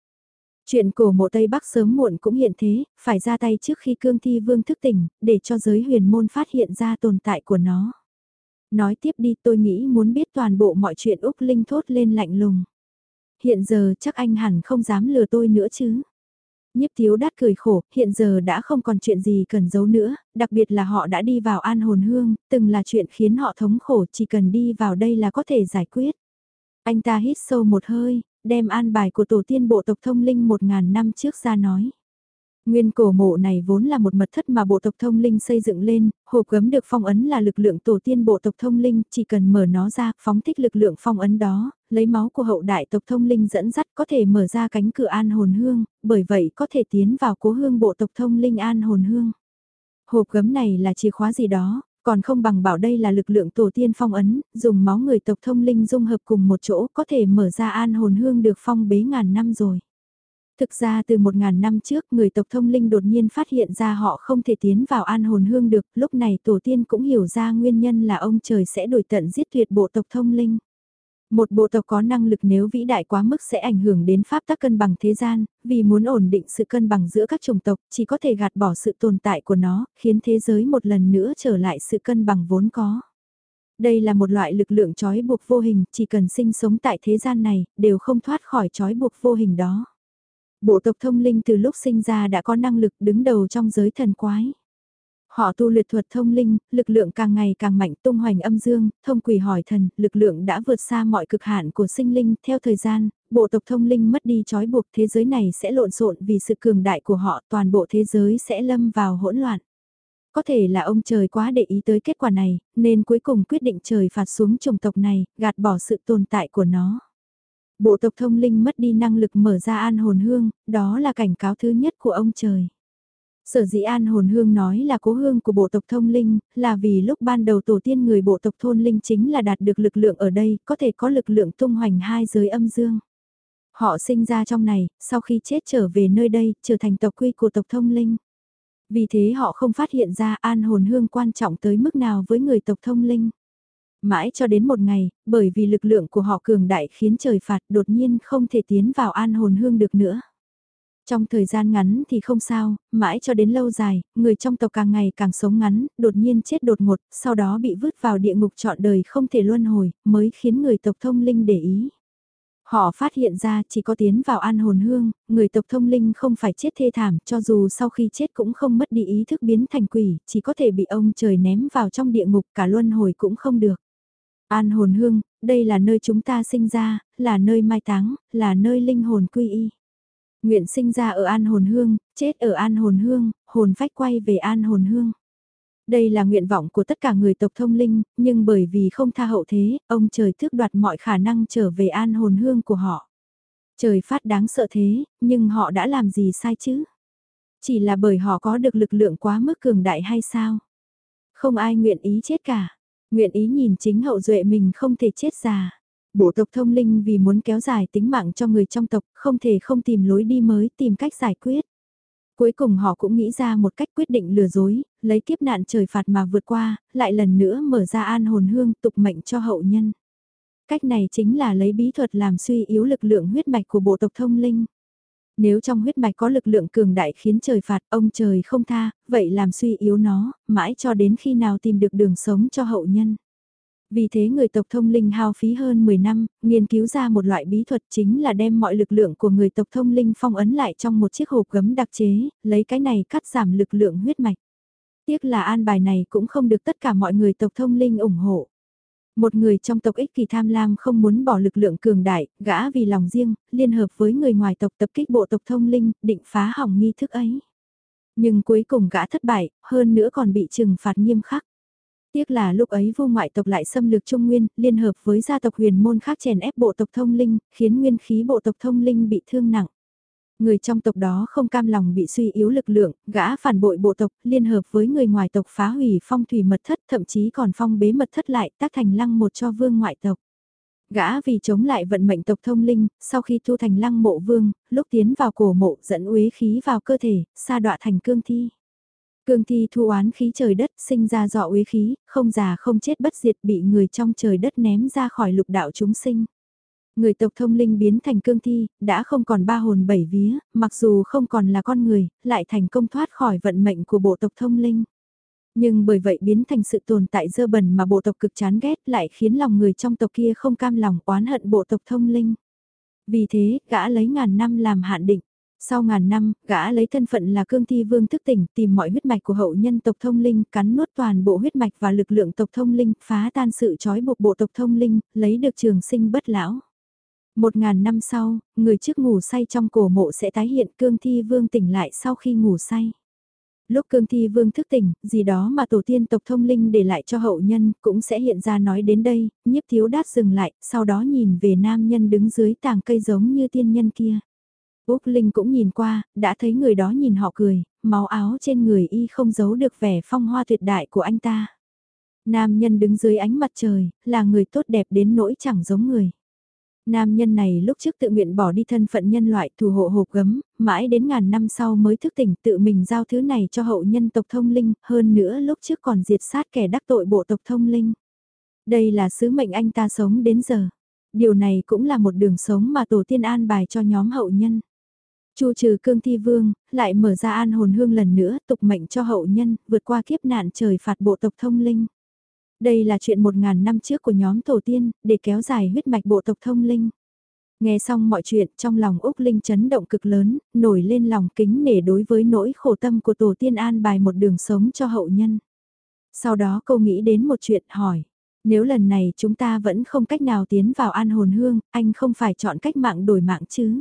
Chuyện cổ mộ Tây Bắc sớm muộn cũng hiện thế, phải ra tay trước khi cương thi vương thức tỉnh, để cho giới huyền môn phát hiện ra tồn tại của nó. Nói tiếp đi tôi nghĩ muốn biết toàn bộ mọi chuyện Úc Linh thốt lên lạnh lùng. Hiện giờ chắc anh hẳn không dám lừa tôi nữa chứ. Nhiếp thiếu đát cười khổ, hiện giờ đã không còn chuyện gì cần giấu nữa, đặc biệt là họ đã đi vào an hồn hương, từng là chuyện khiến họ thống khổ chỉ cần đi vào đây là có thể giải quyết. Anh ta hít sâu một hơi, đem an bài của tổ tiên bộ tộc thông linh một ngàn năm trước ra nói. Nguyên cổ mộ này vốn là một mật thất mà bộ tộc thông linh xây dựng lên, hộp gấm được phong ấn là lực lượng tổ tiên bộ tộc thông linh, chỉ cần mở nó ra, phóng thích lực lượng phong ấn đó, lấy máu của hậu đại tộc thông linh dẫn dắt có thể mở ra cánh cửa an hồn hương, bởi vậy có thể tiến vào cố hương bộ tộc thông linh an hồn hương. Hộp gấm này là chìa khóa gì đó, còn không bằng bảo đây là lực lượng tổ tiên phong ấn, dùng máu người tộc thông linh dung hợp cùng một chỗ có thể mở ra an hồn hương được phong bế ngàn năm rồi. Thực ra từ một ngàn năm trước người tộc thông linh đột nhiên phát hiện ra họ không thể tiến vào an hồn hương được, lúc này tổ tiên cũng hiểu ra nguyên nhân là ông trời sẽ đổi tận giết tuyệt bộ tộc thông linh. Một bộ tộc có năng lực nếu vĩ đại quá mức sẽ ảnh hưởng đến pháp tắc cân bằng thế gian, vì muốn ổn định sự cân bằng giữa các chủng tộc chỉ có thể gạt bỏ sự tồn tại của nó, khiến thế giới một lần nữa trở lại sự cân bằng vốn có. Đây là một loại lực lượng trói buộc vô hình, chỉ cần sinh sống tại thế gian này, đều không thoát khỏi trói buộc vô hình đó. Bộ tộc thông linh từ lúc sinh ra đã có năng lực đứng đầu trong giới thần quái. Họ tu luyện thuật thông linh, lực lượng càng ngày càng mạnh tung hoành âm dương, thông quỷ hỏi thần, lực lượng đã vượt xa mọi cực hạn của sinh linh. Theo thời gian, bộ tộc thông linh mất đi trói buộc thế giới này sẽ lộn xộn vì sự cường đại của họ toàn bộ thế giới sẽ lâm vào hỗn loạn. Có thể là ông trời quá để ý tới kết quả này, nên cuối cùng quyết định trời phạt xuống chủng tộc này, gạt bỏ sự tồn tại của nó. Bộ tộc thông linh mất đi năng lực mở ra an hồn hương, đó là cảnh cáo thứ nhất của ông trời. Sở dĩ an hồn hương nói là cố hương của bộ tộc thông linh, là vì lúc ban đầu tổ tiên người bộ tộc thôn linh chính là đạt được lực lượng ở đây, có thể có lực lượng tung hoành hai giới âm dương. Họ sinh ra trong này, sau khi chết trở về nơi đây, trở thành tộc quy của tộc thông linh. Vì thế họ không phát hiện ra an hồn hương quan trọng tới mức nào với người tộc thông linh. Mãi cho đến một ngày, bởi vì lực lượng của họ cường đại khiến trời phạt đột nhiên không thể tiến vào an hồn hương được nữa. Trong thời gian ngắn thì không sao, mãi cho đến lâu dài, người trong tộc càng ngày càng sống ngắn, đột nhiên chết đột ngột, sau đó bị vứt vào địa ngục trọn đời không thể luân hồi, mới khiến người tộc thông linh để ý. Họ phát hiện ra chỉ có tiến vào an hồn hương, người tộc thông linh không phải chết thê thảm cho dù sau khi chết cũng không mất đi ý thức biến thành quỷ, chỉ có thể bị ông trời ném vào trong địa ngục cả luân hồi cũng không được. An hồn hương, đây là nơi chúng ta sinh ra, là nơi mai táng, là nơi linh hồn quy y. Nguyện sinh ra ở an hồn hương, chết ở an hồn hương, hồn phách quay về an hồn hương. Đây là nguyện vọng của tất cả người tộc thông linh, nhưng bởi vì không tha hậu thế, ông trời thước đoạt mọi khả năng trở về an hồn hương của họ. Trời phát đáng sợ thế, nhưng họ đã làm gì sai chứ? Chỉ là bởi họ có được lực lượng quá mức cường đại hay sao? Không ai nguyện ý chết cả. Nguyện ý nhìn chính hậu duệ mình không thể chết già. Bộ tộc thông linh vì muốn kéo dài tính mạng cho người trong tộc, không thể không tìm lối đi mới, tìm cách giải quyết. Cuối cùng họ cũng nghĩ ra một cách quyết định lừa dối, lấy kiếp nạn trời phạt mà vượt qua, lại lần nữa mở ra an hồn hương tục mệnh cho hậu nhân. Cách này chính là lấy bí thuật làm suy yếu lực lượng huyết mạch của bộ tộc thông linh. Nếu trong huyết mạch có lực lượng cường đại khiến trời phạt ông trời không tha, vậy làm suy yếu nó, mãi cho đến khi nào tìm được đường sống cho hậu nhân. Vì thế người tộc thông linh hao phí hơn 10 năm, nghiên cứu ra một loại bí thuật chính là đem mọi lực lượng của người tộc thông linh phong ấn lại trong một chiếc hộp gấm đặc chế, lấy cái này cắt giảm lực lượng huyết mạch. Tiếc là an bài này cũng không được tất cả mọi người tộc thông linh ủng hộ. Một người trong tộc ích kỳ tham lam không muốn bỏ lực lượng cường đại, gã vì lòng riêng, liên hợp với người ngoài tộc tập kích bộ tộc thông linh, định phá hỏng nghi thức ấy. Nhưng cuối cùng gã thất bại, hơn nữa còn bị trừng phạt nghiêm khắc. Tiếc là lúc ấy vô ngoại tộc lại xâm lược Trung Nguyên, liên hợp với gia tộc huyền môn khác chèn ép bộ tộc thông linh, khiến nguyên khí bộ tộc thông linh bị thương nặng. Người trong tộc đó không cam lòng bị suy yếu lực lượng, gã phản bội bộ tộc, liên hợp với người ngoài tộc phá hủy phong thủy mật thất, thậm chí còn phong bế mật thất lại, tác thành lăng một cho vương ngoại tộc. Gã vì chống lại vận mệnh tộc thông linh, sau khi thu thành lăng mộ vương, lúc tiến vào cổ mộ dẫn uế khí vào cơ thể, sa đọa thành cương thi. Cương thi thu oán khí trời đất, sinh ra dọ uế khí, không già không chết bất diệt bị người trong trời đất ném ra khỏi lục đạo chúng sinh. Người tộc thông linh biến thành cương thi, đã không còn ba hồn bảy vía, mặc dù không còn là con người, lại thành công thoát khỏi vận mệnh của bộ tộc thông linh. Nhưng bởi vậy biến thành sự tồn tại dơ bẩn mà bộ tộc cực chán ghét lại khiến lòng người trong tộc kia không cam lòng oán hận bộ tộc thông linh. Vì thế, gã lấy ngàn năm làm hạn định. Sau ngàn năm, gã lấy thân phận là cương thi vương thức tỉnh tìm mọi huyết mạch của hậu nhân tộc thông linh, cắn nuốt toàn bộ huyết mạch và lực lượng tộc thông linh, phá tan sự trói buộc bộ tộc thông linh, lấy được trường sinh bất lão. Một ngàn năm sau, người trước ngủ say trong cổ mộ sẽ tái hiện cương thi vương tỉnh lại sau khi ngủ say. Lúc cương thi vương thức tỉnh, gì đó mà tổ tiên tộc thông linh để lại cho hậu nhân cũng sẽ hiện ra nói đến đây, nhiếp thiếu đát dừng lại, sau đó nhìn về nam nhân đứng dưới tàng cây giống như tiên nhân kia. Úc Linh cũng nhìn qua, đã thấy người đó nhìn họ cười, máu áo trên người y không giấu được vẻ phong hoa tuyệt đại của anh ta. Nam nhân đứng dưới ánh mặt trời, là người tốt đẹp đến nỗi chẳng giống người. Nam nhân này lúc trước tự nguyện bỏ đi thân phận nhân loại thủ hộ hộp gấm, mãi đến ngàn năm sau mới thức tỉnh tự mình giao thứ này cho hậu nhân tộc thông linh, hơn nữa lúc trước còn diệt sát kẻ đắc tội bộ tộc thông linh. Đây là sứ mệnh anh ta sống đến giờ. Điều này cũng là một đường sống mà tổ tiên an bài cho nhóm hậu nhân. Chu trừ cương thi vương, lại mở ra an hồn hương lần nữa, tục mệnh cho hậu nhân, vượt qua kiếp nạn trời phạt bộ tộc thông linh. Đây là chuyện một ngàn năm trước của nhóm tổ tiên, để kéo dài huyết mạch bộ tộc thông linh. Nghe xong mọi chuyện trong lòng Úc Linh chấn động cực lớn, nổi lên lòng kính nể đối với nỗi khổ tâm của tổ tiên an bài một đường sống cho hậu nhân. Sau đó cô nghĩ đến một chuyện hỏi, nếu lần này chúng ta vẫn không cách nào tiến vào an hồn hương, anh không phải chọn cách mạng đổi mạng chứ?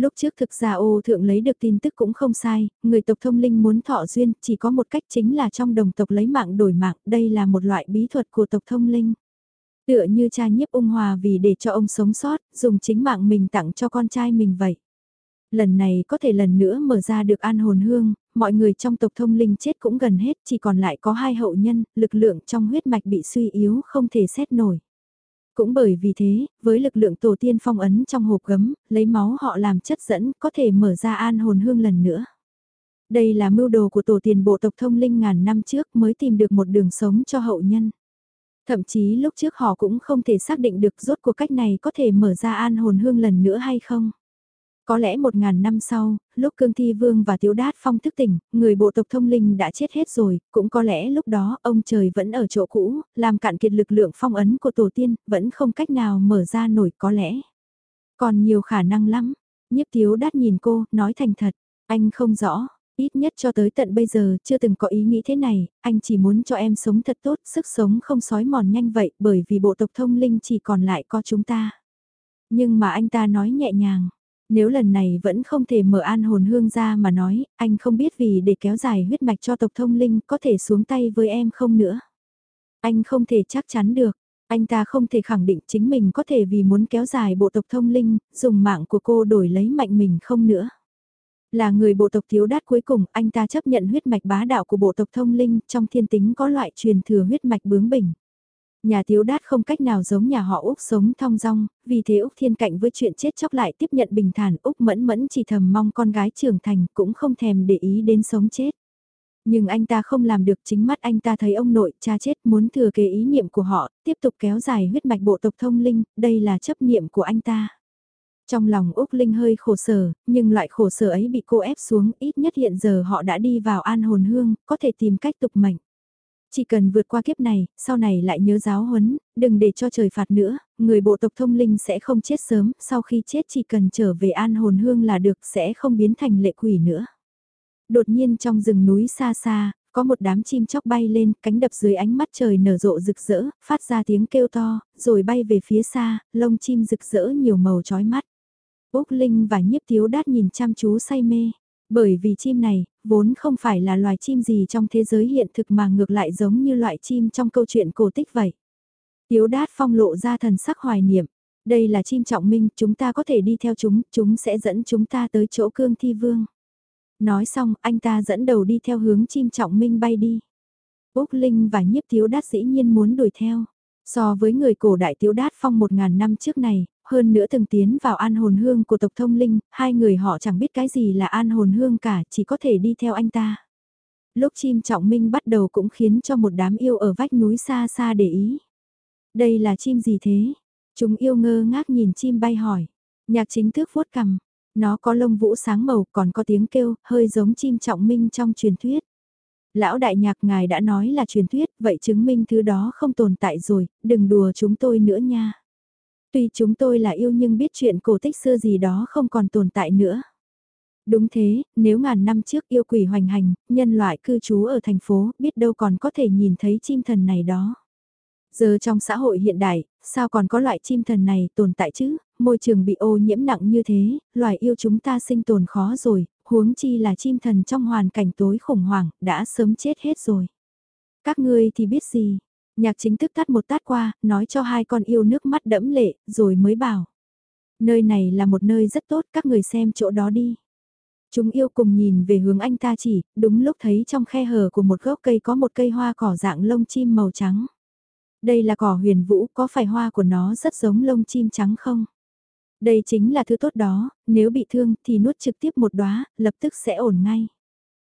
Lúc trước thực ra ô thượng lấy được tin tức cũng không sai, người tộc thông linh muốn thọ duyên chỉ có một cách chính là trong đồng tộc lấy mạng đổi mạng, đây là một loại bí thuật của tộc thông linh. Tựa như cha nhiếp ung hòa vì để cho ông sống sót, dùng chính mạng mình tặng cho con trai mình vậy. Lần này có thể lần nữa mở ra được an hồn hương, mọi người trong tộc thông linh chết cũng gần hết, chỉ còn lại có hai hậu nhân, lực lượng trong huyết mạch bị suy yếu không thể xét nổi. Cũng bởi vì thế, với lực lượng tổ tiên phong ấn trong hộp gấm, lấy máu họ làm chất dẫn có thể mở ra an hồn hương lần nữa. Đây là mưu đồ của tổ tiền bộ tộc thông linh ngàn năm trước mới tìm được một đường sống cho hậu nhân. Thậm chí lúc trước họ cũng không thể xác định được rốt cuộc cách này có thể mở ra an hồn hương lần nữa hay không. Có lẽ một ngàn năm sau, lúc Cương Thi Vương và Tiếu Đát Phong thức tỉnh, người bộ tộc thông linh đã chết hết rồi, cũng có lẽ lúc đó ông trời vẫn ở chỗ cũ, làm cạn kiệt lực lượng phong ấn của tổ tiên, vẫn không cách nào mở ra nổi có lẽ. Còn nhiều khả năng lắm. Nhiếp thiếu đát nhìn cô, nói thành thật. Anh không rõ, ít nhất cho tới tận bây giờ chưa từng có ý nghĩ thế này, anh chỉ muốn cho em sống thật tốt, sức sống không sói mòn nhanh vậy bởi vì bộ tộc thông linh chỉ còn lại có chúng ta. Nhưng mà anh ta nói nhẹ nhàng, nếu lần này vẫn không thể mở an hồn hương ra mà nói, anh không biết vì để kéo dài huyết mạch cho tộc thông linh có thể xuống tay với em không nữa. Anh không thể chắc chắn được, anh ta không thể khẳng định chính mình có thể vì muốn kéo dài bộ tộc thông linh, dùng mạng của cô đổi lấy mạnh mình không nữa. Là người bộ tộc thiếu đát cuối cùng, anh ta chấp nhận huyết mạch bá đạo của bộ tộc thông linh, trong thiên tính có loại truyền thừa huyết mạch bướng bỉnh. Nhà thiếu đát không cách nào giống nhà họ Úc sống thong dong, vì thế Úc thiên cạnh với chuyện chết chóc lại tiếp nhận bình thản Úc mẫn mẫn chỉ thầm mong con gái trưởng thành cũng không thèm để ý đến sống chết. Nhưng anh ta không làm được chính mắt anh ta thấy ông nội cha chết muốn thừa kế ý niệm của họ, tiếp tục kéo dài huyết mạch bộ tộc thông linh, đây là chấp niệm của anh ta. Trong lòng Úc Linh hơi khổ sở, nhưng loại khổ sở ấy bị cô ép xuống, ít nhất hiện giờ họ đã đi vào an hồn hương, có thể tìm cách tục mệnh. Chỉ cần vượt qua kiếp này, sau này lại nhớ giáo huấn, đừng để cho trời phạt nữa, người bộ tộc thông linh sẽ không chết sớm, sau khi chết chỉ cần trở về an hồn hương là được, sẽ không biến thành lệ quỷ nữa. Đột nhiên trong rừng núi xa xa, có một đám chim chóc bay lên, cánh đập dưới ánh mắt trời nở rộ rực rỡ, phát ra tiếng kêu to, rồi bay về phía xa, lông chim rực rỡ nhiều màu chói mắt. Úc Linh và nhiếp thiếu đát nhìn chăm chú say mê. Bởi vì chim này, vốn không phải là loài chim gì trong thế giới hiện thực mà ngược lại giống như loại chim trong câu chuyện cổ tích vậy. Tiếu đát phong lộ ra thần sắc hoài niệm. Đây là chim trọng minh, chúng ta có thể đi theo chúng, chúng sẽ dẫn chúng ta tới chỗ cương thi vương. Nói xong, anh ta dẫn đầu đi theo hướng chim trọng minh bay đi. Úc Linh và nhiếp thiếu đát dĩ nhiên muốn đuổi theo. So với người cổ đại thiếu đát phong một ngàn năm trước này, hơn nữa từng tiến vào an hồn hương của tộc thông linh, hai người họ chẳng biết cái gì là an hồn hương cả, chỉ có thể đi theo anh ta. Lúc chim trọng minh bắt đầu cũng khiến cho một đám yêu ở vách núi xa xa để ý. Đây là chim gì thế? Chúng yêu ngơ ngác nhìn chim bay hỏi. Nhạc chính thước vuốt cầm. Nó có lông vũ sáng màu còn có tiếng kêu, hơi giống chim trọng minh trong truyền thuyết. Lão đại nhạc ngài đã nói là truyền thuyết, vậy chứng minh thứ đó không tồn tại rồi, đừng đùa chúng tôi nữa nha. Tuy chúng tôi là yêu nhưng biết chuyện cổ tích xưa gì đó không còn tồn tại nữa. Đúng thế, nếu ngàn năm trước yêu quỷ hoành hành, nhân loại cư trú ở thành phố, biết đâu còn có thể nhìn thấy chim thần này đó. Giờ trong xã hội hiện đại, sao còn có loại chim thần này tồn tại chứ, môi trường bị ô nhiễm nặng như thế, loài yêu chúng ta sinh tồn khó rồi, huống chi là chim thần trong hoàn cảnh tối khủng hoảng, đã sớm chết hết rồi. Các ngươi thì biết gì, Nhạc chính thức tắt một tát qua, nói cho hai con yêu nước mắt đẫm lệ, rồi mới bảo. Nơi này là một nơi rất tốt, các người xem chỗ đó đi. Chúng yêu cùng nhìn về hướng anh ta chỉ, đúng lúc thấy trong khe hở của một gốc cây có một cây hoa cỏ dạng lông chim màu trắng. Đây là cỏ huyền vũ, có phải hoa của nó rất giống lông chim trắng không? Đây chính là thứ tốt đó, nếu bị thương thì nuốt trực tiếp một đóa, lập tức sẽ ổn ngay.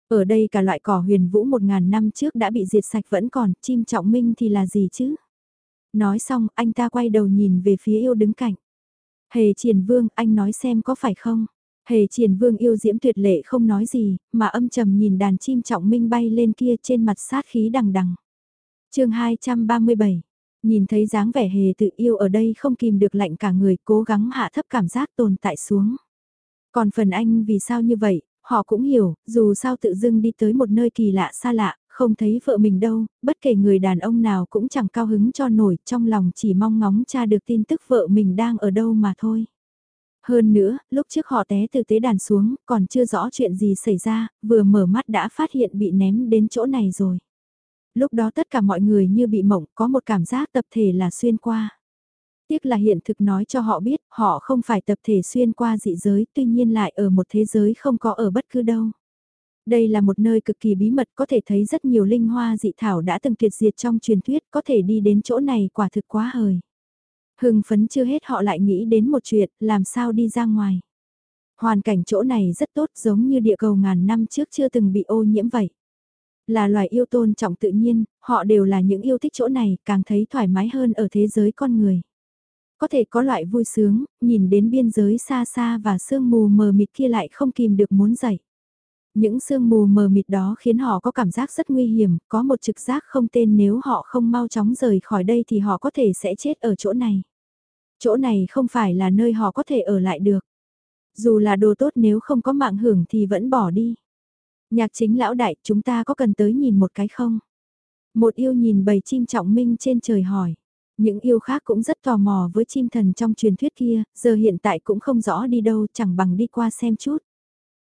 Ở đây cả loại cỏ huyền vũ một ngàn năm trước đã bị diệt sạch vẫn còn, chim trọng minh thì là gì chứ? Nói xong, anh ta quay đầu nhìn về phía yêu đứng cạnh. Hề triển vương, anh nói xem có phải không? Hề triển vương yêu diễm tuyệt lệ không nói gì, mà âm trầm nhìn đàn chim trọng minh bay lên kia trên mặt sát khí đằng đằng. chương 237, nhìn thấy dáng vẻ hề tự yêu ở đây không kìm được lạnh cả người cố gắng hạ thấp cảm giác tồn tại xuống. Còn phần anh vì sao như vậy, Họ cũng hiểu, dù sao tự dưng đi tới một nơi kỳ lạ xa lạ, không thấy vợ mình đâu, bất kể người đàn ông nào cũng chẳng cao hứng cho nổi, trong lòng chỉ mong ngóng cha được tin tức vợ mình đang ở đâu mà thôi. Hơn nữa, lúc trước họ té từ tế đàn xuống, còn chưa rõ chuyện gì xảy ra, vừa mở mắt đã phát hiện bị ném đến chỗ này rồi. Lúc đó tất cả mọi người như bị mộng, có một cảm giác tập thể là xuyên qua. Tiếc là hiện thực nói cho họ biết, họ không phải tập thể xuyên qua dị giới, tuy nhiên lại ở một thế giới không có ở bất cứ đâu. Đây là một nơi cực kỳ bí mật, có thể thấy rất nhiều linh hoa dị thảo đã từng tuyệt diệt trong truyền thuyết, có thể đi đến chỗ này quả thực quá hời. Hưng phấn chưa hết họ lại nghĩ đến một chuyện, làm sao đi ra ngoài. Hoàn cảnh chỗ này rất tốt giống như địa cầu ngàn năm trước chưa từng bị ô nhiễm vậy. Là loài yêu tôn trọng tự nhiên, họ đều là những yêu thích chỗ này, càng thấy thoải mái hơn ở thế giới con người. Có thể có loại vui sướng, nhìn đến biên giới xa xa và sương mù mờ mịt kia lại không kìm được muốn dậy. Những sương mù mờ mịt đó khiến họ có cảm giác rất nguy hiểm, có một trực giác không tên nếu họ không mau chóng rời khỏi đây thì họ có thể sẽ chết ở chỗ này. Chỗ này không phải là nơi họ có thể ở lại được. Dù là đồ tốt nếu không có mạng hưởng thì vẫn bỏ đi. Nhạc chính lão đại, chúng ta có cần tới nhìn một cái không? Một yêu nhìn bầy chim trọng minh trên trời hỏi. Những yêu khác cũng rất tò mò với chim thần trong truyền thuyết kia, giờ hiện tại cũng không rõ đi đâu chẳng bằng đi qua xem chút.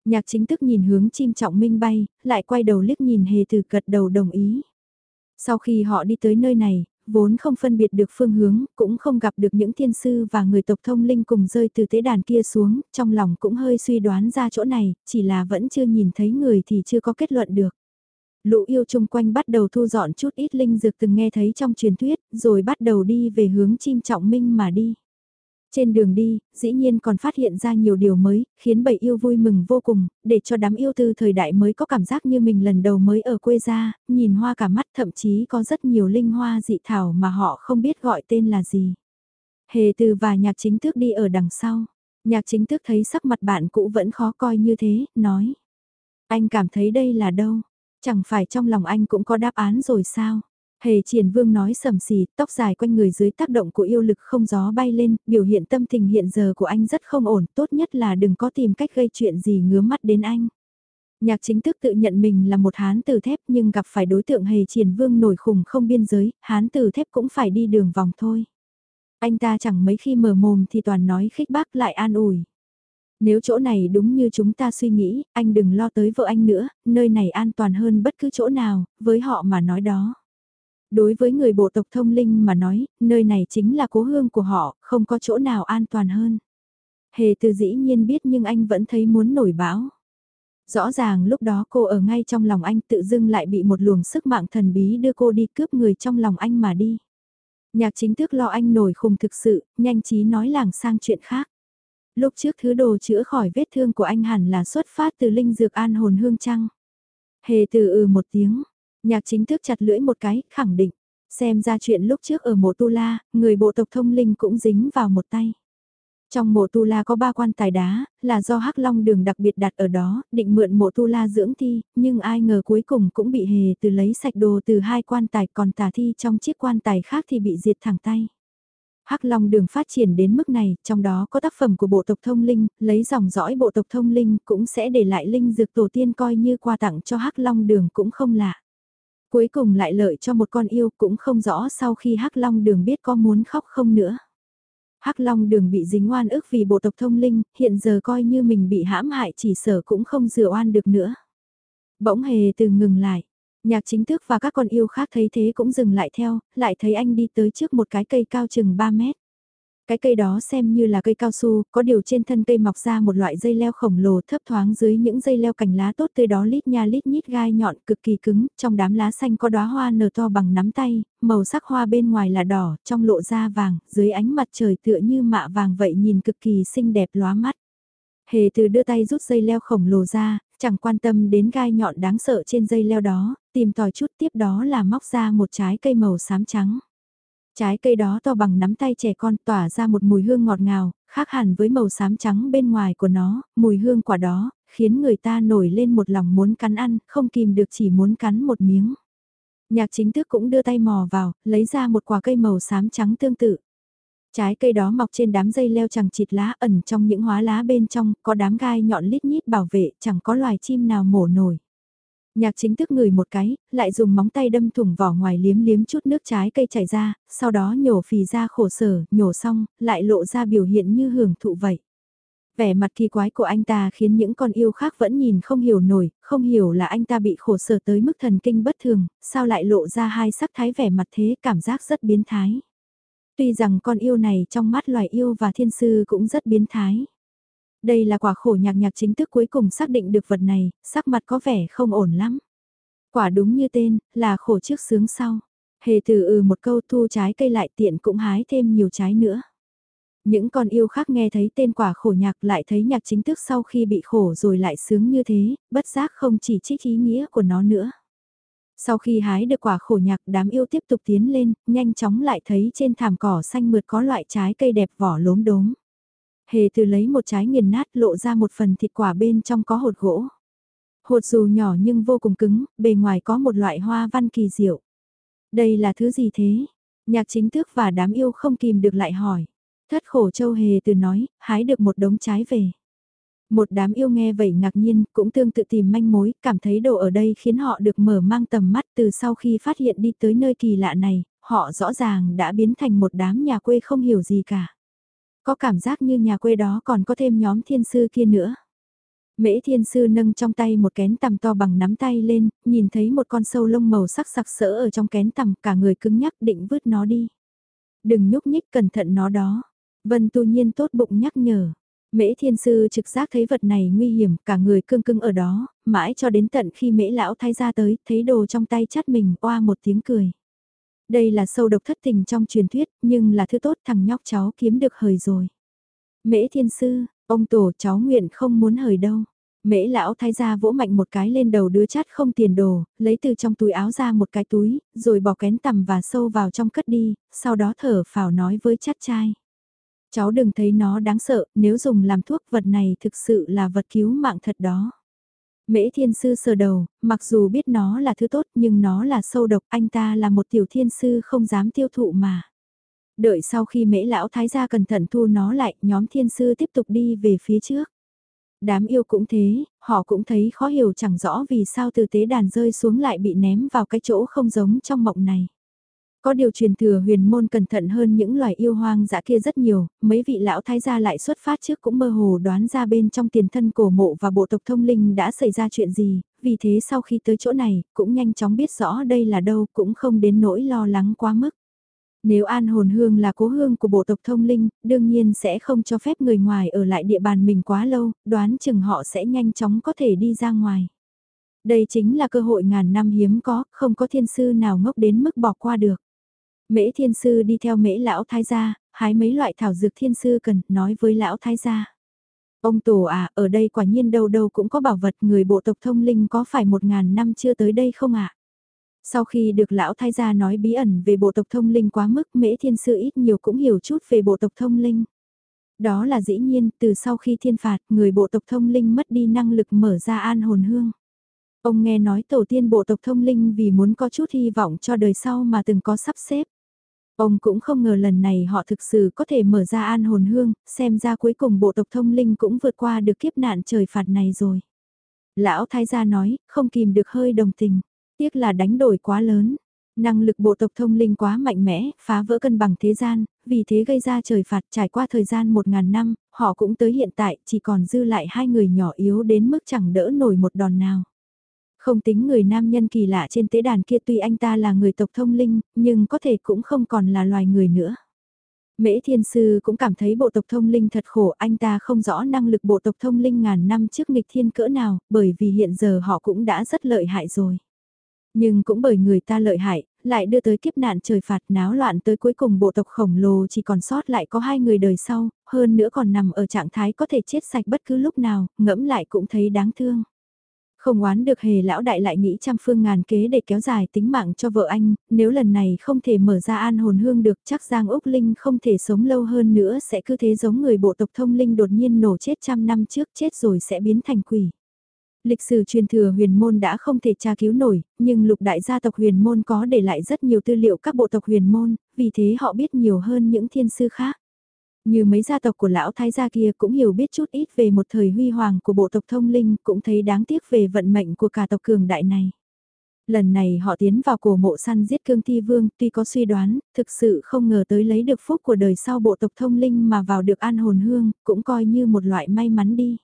Nhạc chính thức nhìn hướng chim trọng minh bay, lại quay đầu liếc nhìn hề từ cật đầu đồng ý. Sau khi họ đi tới nơi này, vốn không phân biệt được phương hướng, cũng không gặp được những thiên sư và người tộc thông linh cùng rơi từ tế đàn kia xuống, trong lòng cũng hơi suy đoán ra chỗ này, chỉ là vẫn chưa nhìn thấy người thì chưa có kết luận được. Lũ yêu chung quanh bắt đầu thu dọn chút ít linh dược từng nghe thấy trong truyền thuyết, rồi bắt đầu đi về hướng chim trọng minh mà đi. Trên đường đi, dĩ nhiên còn phát hiện ra nhiều điều mới, khiến bầy yêu vui mừng vô cùng, để cho đám yêu tư thời đại mới có cảm giác như mình lần đầu mới ở quê ra, nhìn hoa cả mắt thậm chí có rất nhiều linh hoa dị thảo mà họ không biết gọi tên là gì. Hề từ và nhạc chính thức đi ở đằng sau. Nhạc chính thức thấy sắc mặt bạn cũ vẫn khó coi như thế, nói. Anh cảm thấy đây là đâu? Chẳng phải trong lòng anh cũng có đáp án rồi sao? Hề triển vương nói sầm xì, tóc dài quanh người dưới tác động của yêu lực không gió bay lên, biểu hiện tâm tình hiện giờ của anh rất không ổn, tốt nhất là đừng có tìm cách gây chuyện gì ngứa mắt đến anh. Nhạc chính thức tự nhận mình là một hán tử thép nhưng gặp phải đối tượng hề triển vương nổi khùng không biên giới, hán tử thép cũng phải đi đường vòng thôi. Anh ta chẳng mấy khi mở mồm thì toàn nói khích bác lại an ủi. Nếu chỗ này đúng như chúng ta suy nghĩ, anh đừng lo tới vợ anh nữa, nơi này an toàn hơn bất cứ chỗ nào, với họ mà nói đó. Đối với người bộ tộc thông linh mà nói, nơi này chính là cố hương của họ, không có chỗ nào an toàn hơn. Hề từ dĩ nhiên biết nhưng anh vẫn thấy muốn nổi bão. Rõ ràng lúc đó cô ở ngay trong lòng anh tự dưng lại bị một luồng sức mạng thần bí đưa cô đi cướp người trong lòng anh mà đi. Nhạc chính thức lo anh nổi khùng thực sự, nhanh trí nói làng sang chuyện khác. Lúc trước thứ đồ chữa khỏi vết thương của anh hẳn là xuất phát từ linh dược an hồn hương trăng. Hề từ ừ một tiếng, nhạc chính thức chặt lưỡi một cái, khẳng định. Xem ra chuyện lúc trước ở mộ tu la, người bộ tộc thông linh cũng dính vào một tay. Trong mộ tu la có ba quan tài đá, là do hắc long đường đặc biệt đặt ở đó, định mượn mộ tu la dưỡng thi, nhưng ai ngờ cuối cùng cũng bị hề từ lấy sạch đồ từ hai quan tài còn tà thi trong chiếc quan tài khác thì bị diệt thẳng tay. Hắc Long đường phát triển đến mức này, trong đó có tác phẩm của bộ tộc thông linh, lấy dòng dõi bộ tộc thông linh cũng sẽ để lại linh dược tổ tiên coi như quà tặng cho Hắc Long đường cũng không lạ. Cuối cùng lại lợi cho một con yêu cũng không rõ sau khi Hắc Long đường biết có muốn khóc không nữa. Hắc Long đường bị dính oan ức vì bộ tộc thông linh, hiện giờ coi như mình bị hãm hại chỉ sở cũng không rửa oan được nữa. Bỗng hề từ ngừng lại, Nhạc chính thức và các con yêu khác thấy thế cũng dừng lại theo, lại thấy anh đi tới trước một cái cây cao chừng 3 mét. Cái cây đó xem như là cây cao su, có điều trên thân cây mọc ra một loại dây leo khổng lồ thấp thoáng dưới những dây leo cành lá tốt tươi đó lít nha lít nhít gai nhọn cực kỳ cứng, trong đám lá xanh có đóa hoa nở to bằng nắm tay, màu sắc hoa bên ngoài là đỏ, trong lộ ra vàng, dưới ánh mặt trời tựa như mạ vàng vậy nhìn cực kỳ xinh đẹp lóa mắt. Hề từ đưa tay rút dây leo khổng lồ ra, chẳng quan tâm đến gai nhọn đáng sợ trên dây leo đó, tìm tòi chút tiếp đó là móc ra một trái cây màu xám trắng. Trái cây đó to bằng nắm tay trẻ con tỏa ra một mùi hương ngọt ngào, khác hẳn với màu xám trắng bên ngoài của nó, mùi hương quả đó, khiến người ta nổi lên một lòng muốn cắn ăn, không kìm được chỉ muốn cắn một miếng. Nhạc chính thức cũng đưa tay mò vào, lấy ra một quả cây màu xám trắng tương tự. Trái cây đó mọc trên đám dây leo chẳng chịt lá ẩn trong những hóa lá bên trong, có đám gai nhọn lít nhít bảo vệ, chẳng có loài chim nào mổ nổi. Nhạc chính thức ngửi một cái, lại dùng móng tay đâm thủng vỏ ngoài liếm liếm chút nước trái cây chảy ra, sau đó nhổ phì ra khổ sở, nhổ xong, lại lộ ra biểu hiện như hưởng thụ vậy. Vẻ mặt kỳ quái của anh ta khiến những con yêu khác vẫn nhìn không hiểu nổi, không hiểu là anh ta bị khổ sở tới mức thần kinh bất thường, sao lại lộ ra hai sắc thái vẻ mặt thế cảm giác rất biến thái. Tuy rằng con yêu này trong mắt loài yêu và thiên sư cũng rất biến thái. Đây là quả khổ nhạc nhạc chính thức cuối cùng xác định được vật này, sắc mặt có vẻ không ổn lắm. Quả đúng như tên, là khổ trước sướng sau. Hề từ ừ một câu thu trái cây lại tiện cũng hái thêm nhiều trái nữa. Những con yêu khác nghe thấy tên quả khổ nhạc lại thấy nhạc chính thức sau khi bị khổ rồi lại sướng như thế, bất giác không chỉ trích ý nghĩa của nó nữa. Sau khi hái được quả khổ nhạc đám yêu tiếp tục tiến lên, nhanh chóng lại thấy trên thảm cỏ xanh mượt có loại trái cây đẹp vỏ lốm đốm. Hề từ lấy một trái nghiền nát lộ ra một phần thịt quả bên trong có hột gỗ. Hột dù nhỏ nhưng vô cùng cứng, bề ngoài có một loại hoa văn kỳ diệu. Đây là thứ gì thế? Nhạc chính tước và đám yêu không kìm được lại hỏi. Thất khổ châu hề từ nói, hái được một đống trái về. Một đám yêu nghe vậy ngạc nhiên, cũng tương tự tìm manh mối, cảm thấy đồ ở đây khiến họ được mở mang tầm mắt từ sau khi phát hiện đi tới nơi kỳ lạ này, họ rõ ràng đã biến thành một đám nhà quê không hiểu gì cả. Có cảm giác như nhà quê đó còn có thêm nhóm thiên sư kia nữa. Mễ thiên sư nâng trong tay một kén tằm to bằng nắm tay lên, nhìn thấy một con sâu lông màu sắc sặc sỡ ở trong kén tằm, cả người cứng nhắc định vứt nó đi. Đừng nhúc nhích cẩn thận nó đó. Vân tu nhiên tốt bụng nhắc nhở. Mễ thiên sư trực giác thấy vật này nguy hiểm, cả người cương cưng ở đó, mãi cho đến tận khi mễ lão thay ra tới, thấy đồ trong tay chắt mình, oa một tiếng cười. Đây là sâu độc thất tình trong truyền thuyết, nhưng là thứ tốt thằng nhóc cháu kiếm được hời rồi. Mễ thiên sư, ông tổ cháu nguyện không muốn hời đâu. Mễ lão thay ra vỗ mạnh một cái lên đầu đứa chát không tiền đồ, lấy từ trong túi áo ra một cái túi, rồi bỏ kén tầm và sâu vào trong cất đi, sau đó thở phào nói với chát trai. Cháu đừng thấy nó đáng sợ, nếu dùng làm thuốc vật này thực sự là vật cứu mạng thật đó. Mễ thiên sư sờ đầu, mặc dù biết nó là thứ tốt nhưng nó là sâu độc, anh ta là một tiểu thiên sư không dám tiêu thụ mà. Đợi sau khi mễ lão thái gia cẩn thận thu nó lại, nhóm thiên sư tiếp tục đi về phía trước. Đám yêu cũng thế, họ cũng thấy khó hiểu chẳng rõ vì sao từ tế đàn rơi xuống lại bị ném vào cái chỗ không giống trong mộng này. Có điều truyền thừa huyền môn cẩn thận hơn những loài yêu hoang dã kia rất nhiều, mấy vị lão thái gia lại xuất phát trước cũng mơ hồ đoán ra bên trong tiền thân cổ mộ và bộ tộc thông linh đã xảy ra chuyện gì, vì thế sau khi tới chỗ này, cũng nhanh chóng biết rõ đây là đâu cũng không đến nỗi lo lắng quá mức. Nếu an hồn hương là cố hương của bộ tộc thông linh, đương nhiên sẽ không cho phép người ngoài ở lại địa bàn mình quá lâu, đoán chừng họ sẽ nhanh chóng có thể đi ra ngoài. Đây chính là cơ hội ngàn năm hiếm có, không có thiên sư nào ngốc đến mức bỏ qua được. Mễ thiên sư đi theo mễ lão thái gia, hái mấy loại thảo dược thiên sư cần, nói với lão thái gia. Ông tổ à, ở đây quả nhiên đâu đâu cũng có bảo vật người bộ tộc thông linh có phải một ngàn năm chưa tới đây không ạ? À? Sau khi được lão thái gia nói bí ẩn về bộ tộc thông linh quá mức mễ thiên sư ít nhiều cũng hiểu chút về bộ tộc thông linh. Đó là dĩ nhiên, từ sau khi thiên phạt, người bộ tộc thông linh mất đi năng lực mở ra an hồn hương. Ông nghe nói tổ tiên bộ tộc thông linh vì muốn có chút hy vọng cho đời sau mà từng có sắp xếp. Ông cũng không ngờ lần này họ thực sự có thể mở ra an hồn hương, xem ra cuối cùng bộ tộc thông linh cũng vượt qua được kiếp nạn trời phạt này rồi. Lão thái gia nói, không kìm được hơi đồng tình. Tiếc là đánh đổi quá lớn. Năng lực bộ tộc thông linh quá mạnh mẽ, phá vỡ cân bằng thế gian, vì thế gây ra trời phạt trải qua thời gian một ngàn năm, họ cũng tới hiện tại chỉ còn dư lại hai người nhỏ yếu đến mức chẳng đỡ nổi một đòn nào. Không tính người nam nhân kỳ lạ trên tế đàn kia tuy anh ta là người tộc thông linh, nhưng có thể cũng không còn là loài người nữa. Mễ Thiên Sư cũng cảm thấy bộ tộc thông linh thật khổ, anh ta không rõ năng lực bộ tộc thông linh ngàn năm trước nghịch thiên cỡ nào, bởi vì hiện giờ họ cũng đã rất lợi hại rồi. Nhưng cũng bởi người ta lợi hại, lại đưa tới kiếp nạn trời phạt náo loạn tới cuối cùng bộ tộc khổng lồ chỉ còn sót lại có hai người đời sau, hơn nữa còn nằm ở trạng thái có thể chết sạch bất cứ lúc nào, ngẫm lại cũng thấy đáng thương. Không oán được hề lão đại lại nghĩ trăm phương ngàn kế để kéo dài tính mạng cho vợ anh, nếu lần này không thể mở ra an hồn hương được chắc Giang Úc Linh không thể sống lâu hơn nữa sẽ cứ thế giống người bộ tộc thông linh đột nhiên nổ chết trăm năm trước chết rồi sẽ biến thành quỷ. Lịch sử truyền thừa huyền môn đã không thể tra cứu nổi, nhưng lục đại gia tộc huyền môn có để lại rất nhiều tư liệu các bộ tộc huyền môn, vì thế họ biết nhiều hơn những thiên sư khác. Như mấy gia tộc của lão thái gia kia cũng hiểu biết chút ít về một thời huy hoàng của bộ tộc thông linh, cũng thấy đáng tiếc về vận mệnh của cả tộc cường đại này. Lần này họ tiến vào cổ mộ săn giết cương thi vương, tuy có suy đoán, thực sự không ngờ tới lấy được phúc của đời sau bộ tộc thông linh mà vào được an hồn hương, cũng coi như một loại may mắn đi.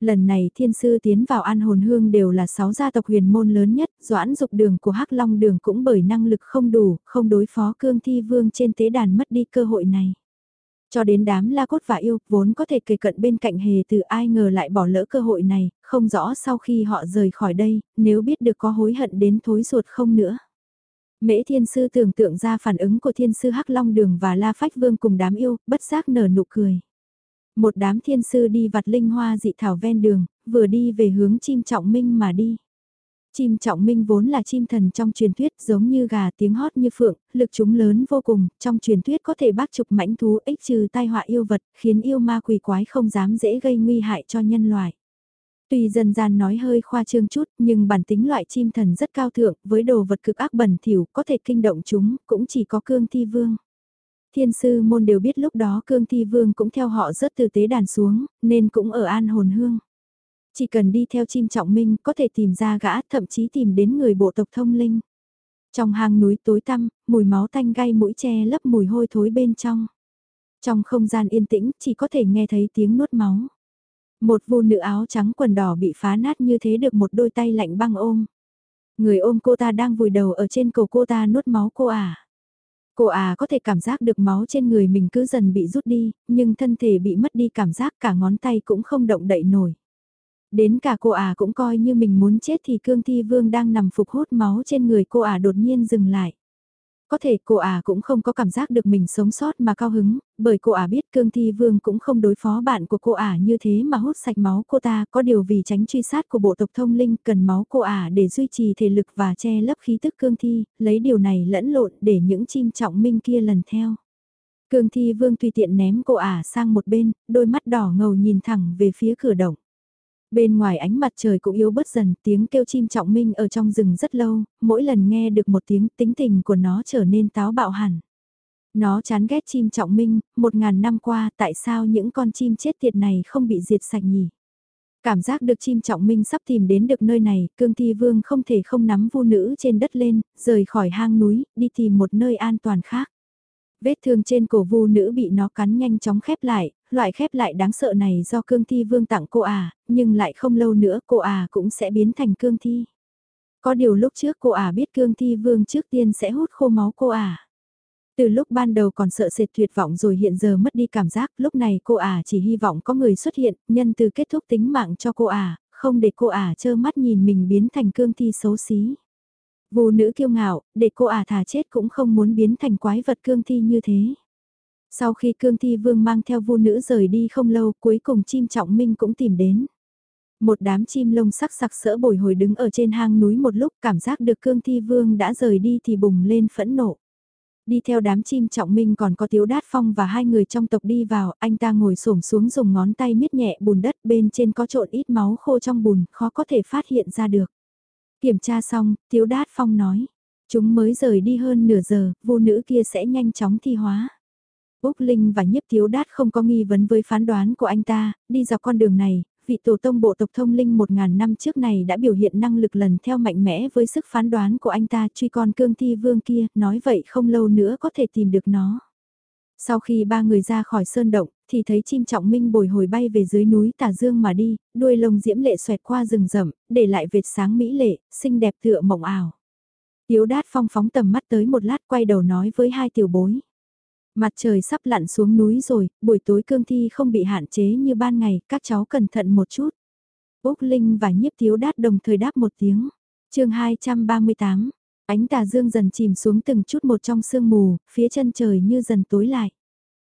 Lần này thiên sư tiến vào an hồn hương đều là 6 gia tộc huyền môn lớn nhất, doãn dục đường của hắc Long đường cũng bởi năng lực không đủ, không đối phó cương thi vương trên tế đàn mất đi cơ hội này. Cho đến đám la cốt và yêu, vốn có thể kề cận bên cạnh hề từ ai ngờ lại bỏ lỡ cơ hội này, không rõ sau khi họ rời khỏi đây, nếu biết được có hối hận đến thối ruột không nữa. Mễ thiên sư tưởng tượng ra phản ứng của thiên sư Hắc Long Đường và La Phách Vương cùng đám yêu, bất giác nở nụ cười. Một đám thiên sư đi vặt linh hoa dị thảo ven đường, vừa đi về hướng chim trọng minh mà đi. Chim trọng minh vốn là chim thần trong truyền thuyết giống như gà tiếng hót như phượng, lực chúng lớn vô cùng, trong truyền thuyết có thể bác trục mãnh thú ích trừ tai họa yêu vật, khiến yêu ma quỷ quái không dám dễ gây nguy hại cho nhân loại. Tuy dân gian nói hơi khoa trương chút, nhưng bản tính loại chim thần rất cao thượng, với đồ vật cực ác bẩn thỉu có thể kinh động chúng, cũng chỉ có cương thi vương. thiên sư môn đều biết lúc đó cương thi vương cũng theo họ rớt từ tế đàn xuống, nên cũng ở an hồn hương. Chỉ cần đi theo chim trọng minh có thể tìm ra gã thậm chí tìm đến người bộ tộc thông linh. Trong hang núi tối tăm, mùi máu tanh gai mũi che lấp mùi hôi thối bên trong. Trong không gian yên tĩnh chỉ có thể nghe thấy tiếng nuốt máu. Một vô nữ áo trắng quần đỏ bị phá nát như thế được một đôi tay lạnh băng ôm. Người ôm cô ta đang vùi đầu ở trên cổ cô ta nuốt máu cô à. Cô à có thể cảm giác được máu trên người mình cứ dần bị rút đi, nhưng thân thể bị mất đi cảm giác cả ngón tay cũng không động đậy nổi. Đến cả cô à cũng coi như mình muốn chết thì cương thi vương đang nằm phục hút máu trên người cô à đột nhiên dừng lại. Có thể cô à cũng không có cảm giác được mình sống sót mà cao hứng, bởi cô à biết cương thi vương cũng không đối phó bạn của cô à như thế mà hút sạch máu cô ta có điều vì tránh truy sát của bộ tộc thông linh cần máu cô à để duy trì thể lực và che lấp khí tức cương thi, lấy điều này lẫn lộn để những chim trọng minh kia lần theo. Cương thi vương tùy tiện ném cô ả sang một bên, đôi mắt đỏ ngầu nhìn thẳng về phía cửa động. Bên ngoài ánh mặt trời cũng yếu bớt dần, tiếng kêu chim trọng minh ở trong rừng rất lâu, mỗi lần nghe được một tiếng tính tình của nó trở nên táo bạo hẳn. Nó chán ghét chim trọng minh, một ngàn năm qua tại sao những con chim chết tiệt này không bị diệt sạch nhỉ? Cảm giác được chim trọng minh sắp tìm đến được nơi này, cương thi vương không thể không nắm vu nữ trên đất lên, rời khỏi hang núi, đi tìm một nơi an toàn khác. Vết thương trên cổ vu nữ bị nó cắn nhanh chóng khép lại, loại khép lại đáng sợ này do cương thi vương tặng cô à, nhưng lại không lâu nữa cô à cũng sẽ biến thành cương thi. Có điều lúc trước cô à biết cương thi vương trước tiên sẽ hút khô máu cô à. Từ lúc ban đầu còn sợ sệt tuyệt vọng rồi hiện giờ mất đi cảm giác, lúc này cô à chỉ hy vọng có người xuất hiện, nhân từ kết thúc tính mạng cho cô à, không để cô à trơ mắt nhìn mình biến thành cương thi xấu xí. Vô nữ kiêu ngạo, để cô à thà chết cũng không muốn biến thành quái vật cương thi như thế. Sau khi cương thi vương mang theo vô nữ rời đi không lâu cuối cùng chim trọng minh cũng tìm đến. Một đám chim lông sắc sặc sỡ bồi hồi đứng ở trên hang núi một lúc cảm giác được cương thi vương đã rời đi thì bùng lên phẫn nộ. Đi theo đám chim trọng minh còn có tiếu đát phong và hai người trong tộc đi vào, anh ta ngồi xổm xuống dùng ngón tay miết nhẹ bùn đất bên trên có trộn ít máu khô trong bùn, khó có thể phát hiện ra được. Kiểm tra xong, tiếu đát phong nói, chúng mới rời đi hơn nửa giờ, vô nữ kia sẽ nhanh chóng thi hóa. Úc Linh và Nhiếp Thiếu Đát không có nghi vấn với phán đoán của anh ta, đi dọc con đường này, vị tổ tông bộ tộc thông linh 1.000 năm trước này đã biểu hiện năng lực lần theo mạnh mẽ với sức phán đoán của anh ta truy con cương thi vương kia, nói vậy không lâu nữa có thể tìm được nó. Sau khi ba người ra khỏi sơn động, thì thấy chim trọng minh bồi hồi bay về dưới núi Tà Dương mà đi, đuôi lông diễm lệ xoẹt qua rừng rậm, để lại vệt sáng mỹ lệ, xinh đẹp tựa mộng ảo. Tiếu đát phong phóng tầm mắt tới một lát quay đầu nói với hai tiểu bối. Mặt trời sắp lặn xuống núi rồi, buổi tối cương thi không bị hạn chế như ban ngày, các cháu cẩn thận một chút. Úc Linh và nhiếp thiếu đát đồng thời đáp một tiếng. chương 238, ánh tà dương dần chìm xuống từng chút một trong sương mù, phía chân trời như dần tối lại.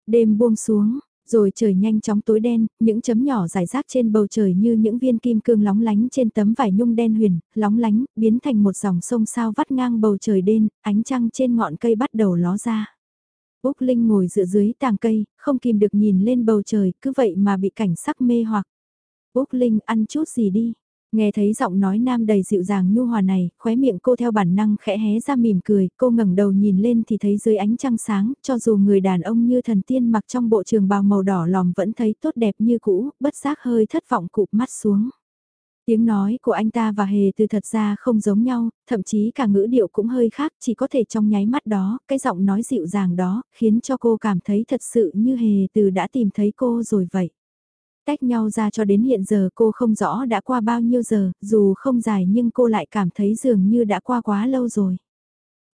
Đêm buông xuống, rồi trời nhanh chóng tối đen, những chấm nhỏ rải rác trên bầu trời như những viên kim cương lóng lánh trên tấm vải nhung đen huyền, lóng lánh, biến thành một dòng sông sao vắt ngang bầu trời đen, ánh trăng trên ngọn cây bắt đầu ló ra. Úc Linh ngồi dựa dưới tàng cây, không kìm được nhìn lên bầu trời, cứ vậy mà bị cảnh sắc mê hoặc. Úc Linh ăn chút gì đi. Nghe thấy giọng nói nam đầy dịu dàng nhu hòa này, khóe miệng cô theo bản năng khẽ hé ra mỉm cười, cô ngẩng đầu nhìn lên thì thấy dưới ánh trăng sáng, cho dù người đàn ông như thần tiên mặc trong bộ trường bào màu đỏ lòm vẫn thấy tốt đẹp như cũ, bất giác hơi thất vọng cụp mắt xuống. Tiếng nói của anh ta và Hề từ thật ra không giống nhau, thậm chí cả ngữ điệu cũng hơi khác, chỉ có thể trong nháy mắt đó, cái giọng nói dịu dàng đó, khiến cho cô cảm thấy thật sự như Hề từ đã tìm thấy cô rồi vậy. Tách nhau ra cho đến hiện giờ cô không rõ đã qua bao nhiêu giờ, dù không dài nhưng cô lại cảm thấy dường như đã qua quá lâu rồi.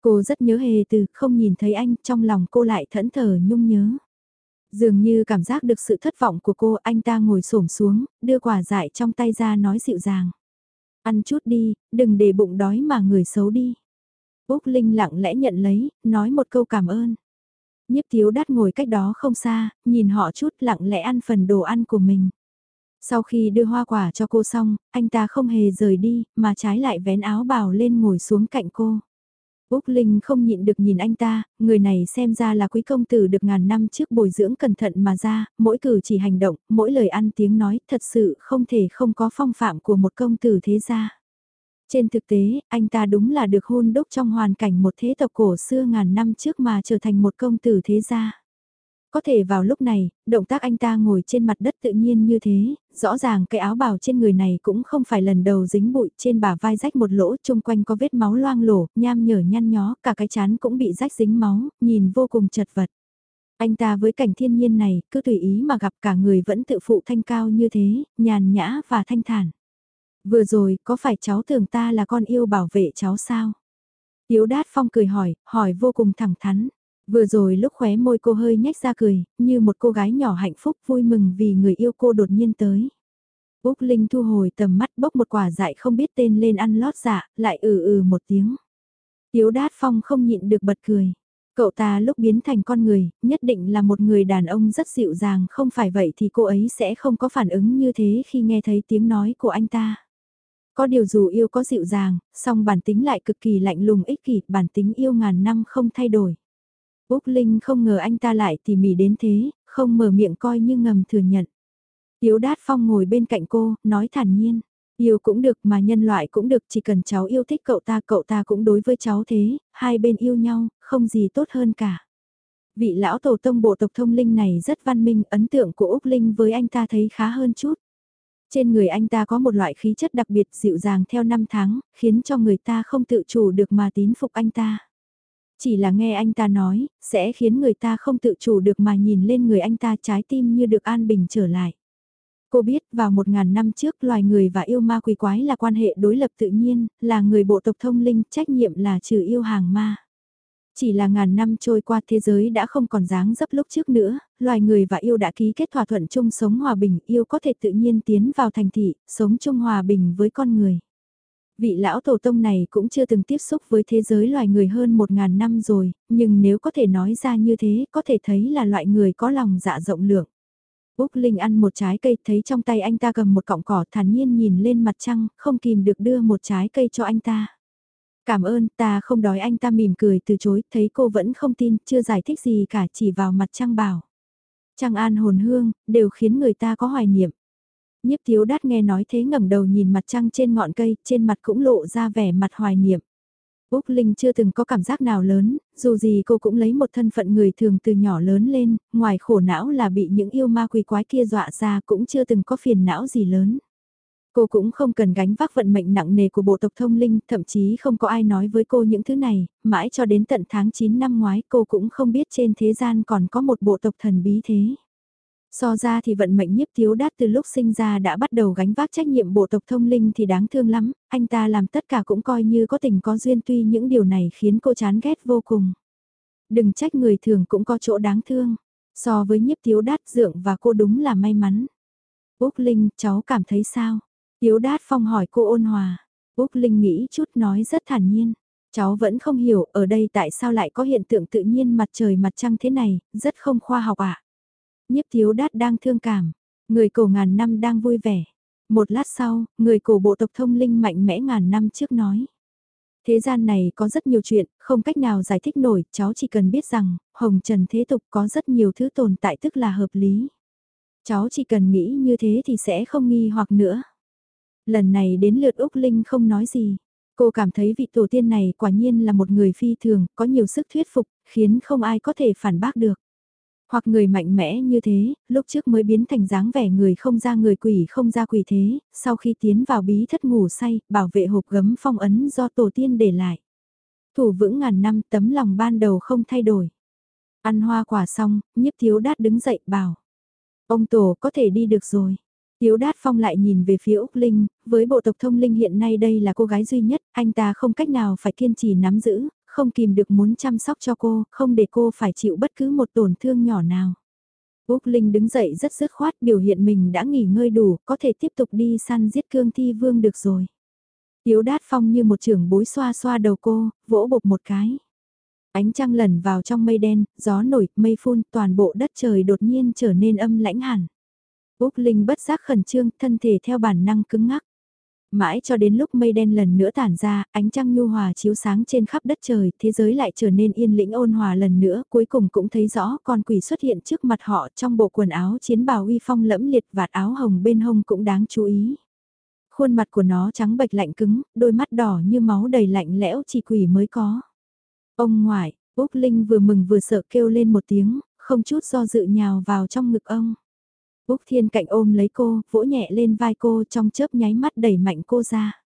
Cô rất nhớ Hề từ, không nhìn thấy anh, trong lòng cô lại thẫn thờ nhung nhớ. Dường như cảm giác được sự thất vọng của cô, anh ta ngồi xổm xuống, đưa quả dại trong tay ra nói dịu dàng. Ăn chút đi, đừng để bụng đói mà người xấu đi. Úc Linh lặng lẽ nhận lấy, nói một câu cảm ơn. Nhiếp thiếu đắt ngồi cách đó không xa, nhìn họ chút lặng lẽ ăn phần đồ ăn của mình. Sau khi đưa hoa quả cho cô xong, anh ta không hề rời đi, mà trái lại vén áo bào lên ngồi xuống cạnh cô. Úc Linh không nhịn được nhìn anh ta, người này xem ra là quý công tử được ngàn năm trước bồi dưỡng cẩn thận mà ra, mỗi cử chỉ hành động, mỗi lời ăn tiếng nói thật sự không thể không có phong phạm của một công tử thế gia. Trên thực tế, anh ta đúng là được hôn đúc trong hoàn cảnh một thế tộc cổ xưa ngàn năm trước mà trở thành một công tử thế gia. Có thể vào lúc này, động tác anh ta ngồi trên mặt đất tự nhiên như thế, rõ ràng cái áo bào trên người này cũng không phải lần đầu dính bụi trên bả vai rách một lỗ chung quanh có vết máu loang lổ, nham nhở nhăn nhó, cả cái chán cũng bị rách dính máu, nhìn vô cùng chật vật. Anh ta với cảnh thiên nhiên này, cứ tùy ý mà gặp cả người vẫn tự phụ thanh cao như thế, nhàn nhã và thanh thản. Vừa rồi, có phải cháu tưởng ta là con yêu bảo vệ cháu sao? Tiếu đát phong cười hỏi, hỏi vô cùng thẳng thắn. Vừa rồi lúc khóe môi cô hơi nhếch ra cười, như một cô gái nhỏ hạnh phúc vui mừng vì người yêu cô đột nhiên tới. Úc Linh thu hồi tầm mắt bốc một quả dại không biết tên lên ăn lót dạ, lại ừ ừ một tiếng. Tiếu đát phong không nhịn được bật cười. Cậu ta lúc biến thành con người, nhất định là một người đàn ông rất dịu dàng không phải vậy thì cô ấy sẽ không có phản ứng như thế khi nghe thấy tiếng nói của anh ta. Có điều dù yêu có dịu dàng, song bản tính lại cực kỳ lạnh lùng ích kỷ, bản tính yêu ngàn năm không thay đổi. Úc Linh không ngờ anh ta lại tỉ mỉ đến thế, không mở miệng coi như ngầm thừa nhận. Tiếu Đát Phong ngồi bên cạnh cô, nói thản nhiên. Yêu cũng được mà nhân loại cũng được chỉ cần cháu yêu thích cậu ta cậu ta cũng đối với cháu thế, hai bên yêu nhau, không gì tốt hơn cả. Vị lão tổ tông bộ tộc thông linh này rất văn minh, ấn tượng của Úc Linh với anh ta thấy khá hơn chút. Trên người anh ta có một loại khí chất đặc biệt dịu dàng theo năm tháng, khiến cho người ta không tự chủ được mà tín phục anh ta. Chỉ là nghe anh ta nói, sẽ khiến người ta không tự chủ được mà nhìn lên người anh ta trái tim như được an bình trở lại. Cô biết vào một ngàn năm trước loài người và yêu ma quỷ quái là quan hệ đối lập tự nhiên, là người bộ tộc thông linh, trách nhiệm là trừ yêu hàng ma. Chỉ là ngàn năm trôi qua thế giới đã không còn dáng dấp lúc trước nữa, loài người và yêu đã ký kết thỏa thuận chung sống hòa bình, yêu có thể tự nhiên tiến vào thành thị, sống chung hòa bình với con người. Vị lão tổ tông này cũng chưa từng tiếp xúc với thế giới loài người hơn một ngàn năm rồi, nhưng nếu có thể nói ra như thế, có thể thấy là loại người có lòng dạ rộng lượng. Úc Linh ăn một trái cây thấy trong tay anh ta cầm một cọng cỏ thản nhiên nhìn lên mặt trăng, không kìm được đưa một trái cây cho anh ta. Cảm ơn, ta không đói anh ta mỉm cười từ chối, thấy cô vẫn không tin, chưa giải thích gì cả chỉ vào mặt trang bảo. trang an hồn hương, đều khiến người ta có hoài niệm. Nhiếp thiếu đát nghe nói thế ngẩng đầu nhìn mặt trăng trên ngọn cây, trên mặt cũng lộ ra vẻ mặt hoài niệm. Úc Linh chưa từng có cảm giác nào lớn, dù gì cô cũng lấy một thân phận người thường từ nhỏ lớn lên, ngoài khổ não là bị những yêu ma quỷ quái kia dọa ra cũng chưa từng có phiền não gì lớn. Cô cũng không cần gánh vác vận mệnh nặng nề của bộ tộc thông linh, thậm chí không có ai nói với cô những thứ này, mãi cho đến tận tháng 9 năm ngoái cô cũng không biết trên thế gian còn có một bộ tộc thần bí thế. So ra thì vận mệnh nhiếp thiếu đát từ lúc sinh ra đã bắt đầu gánh vác trách nhiệm bộ tộc thông linh thì đáng thương lắm, anh ta làm tất cả cũng coi như có tình có duyên tuy những điều này khiến cô chán ghét vô cùng. Đừng trách người thường cũng có chỗ đáng thương, so với nhiếp thiếu đát dượng và cô đúng là may mắn. Úc Linh, cháu cảm thấy sao? Tiếu Đát Phong hỏi cô ôn hòa. Úc Linh nghĩ chút nói rất thản nhiên. Cháu vẫn không hiểu ở đây tại sao lại có hiện tượng tự nhiên mặt trời mặt trăng thế này, rất không khoa học ạ. À? Nhiếp Đát đang thương cảm. Người cổ ngàn năm đang vui vẻ. Một lát sau, người cổ bộ tộc thông linh mạnh mẽ ngàn năm trước nói. Thế gian này có rất nhiều chuyện, không cách nào giải thích nổi, cháu chỉ cần biết rằng, hồng trần thế tục có rất nhiều thứ tồn tại tức là hợp lý. Cháu chỉ cần nghĩ như thế thì sẽ không nghi hoặc nữa. Lần này đến lượt Úc Linh không nói gì. Cô cảm thấy vị tổ tiên này quả nhiên là một người phi thường, có nhiều sức thuyết phục, khiến không ai có thể phản bác được. Hoặc người mạnh mẽ như thế, lúc trước mới biến thành dáng vẻ người không ra người quỷ không ra quỷ thế, sau khi tiến vào bí thất ngủ say, bảo vệ hộp gấm phong ấn do tổ tiên để lại. Thủ vững ngàn năm tấm lòng ban đầu không thay đổi. Ăn hoa quả xong, nhiếp thiếu đát đứng dậy bảo. Ông tổ có thể đi được rồi. Tiếu Đát Phong lại nhìn về phía Úc Linh, với bộ tộc thông linh hiện nay đây là cô gái duy nhất, anh ta không cách nào phải kiên trì nắm giữ, không kìm được muốn chăm sóc cho cô, không để cô phải chịu bất cứ một tổn thương nhỏ nào. Úc Linh đứng dậy rất dứt khoát biểu hiện mình đã nghỉ ngơi đủ, có thể tiếp tục đi săn giết cương thi vương được rồi. Tiếu Đát Phong như một trưởng bối xoa xoa đầu cô, vỗ bột một cái. Ánh trăng lẩn vào trong mây đen, gió nổi, mây phun, toàn bộ đất trời đột nhiên trở nên âm lãnh hẳn. Úc Linh bất giác khẩn trương, thân thể theo bản năng cứng ngắc. Mãi cho đến lúc mây đen lần nữa tản ra, ánh trăng nhu hòa chiếu sáng trên khắp đất trời, thế giới lại trở nên yên lĩnh ôn hòa lần nữa, cuối cùng cũng thấy rõ con quỷ xuất hiện trước mặt họ trong bộ quần áo chiến bào uy phong lẫm liệt vạt áo hồng bên hông cũng đáng chú ý. Khuôn mặt của nó trắng bệch lạnh cứng, đôi mắt đỏ như máu đầy lạnh lẽo chỉ quỷ mới có. Ông ngoại, Úc Linh vừa mừng vừa sợ kêu lên một tiếng, không chút do dự nhào vào trong ngực ông. Úc Thiên Cạnh ôm lấy cô, vỗ nhẹ lên vai cô trong chớp nháy mắt đẩy mạnh cô ra.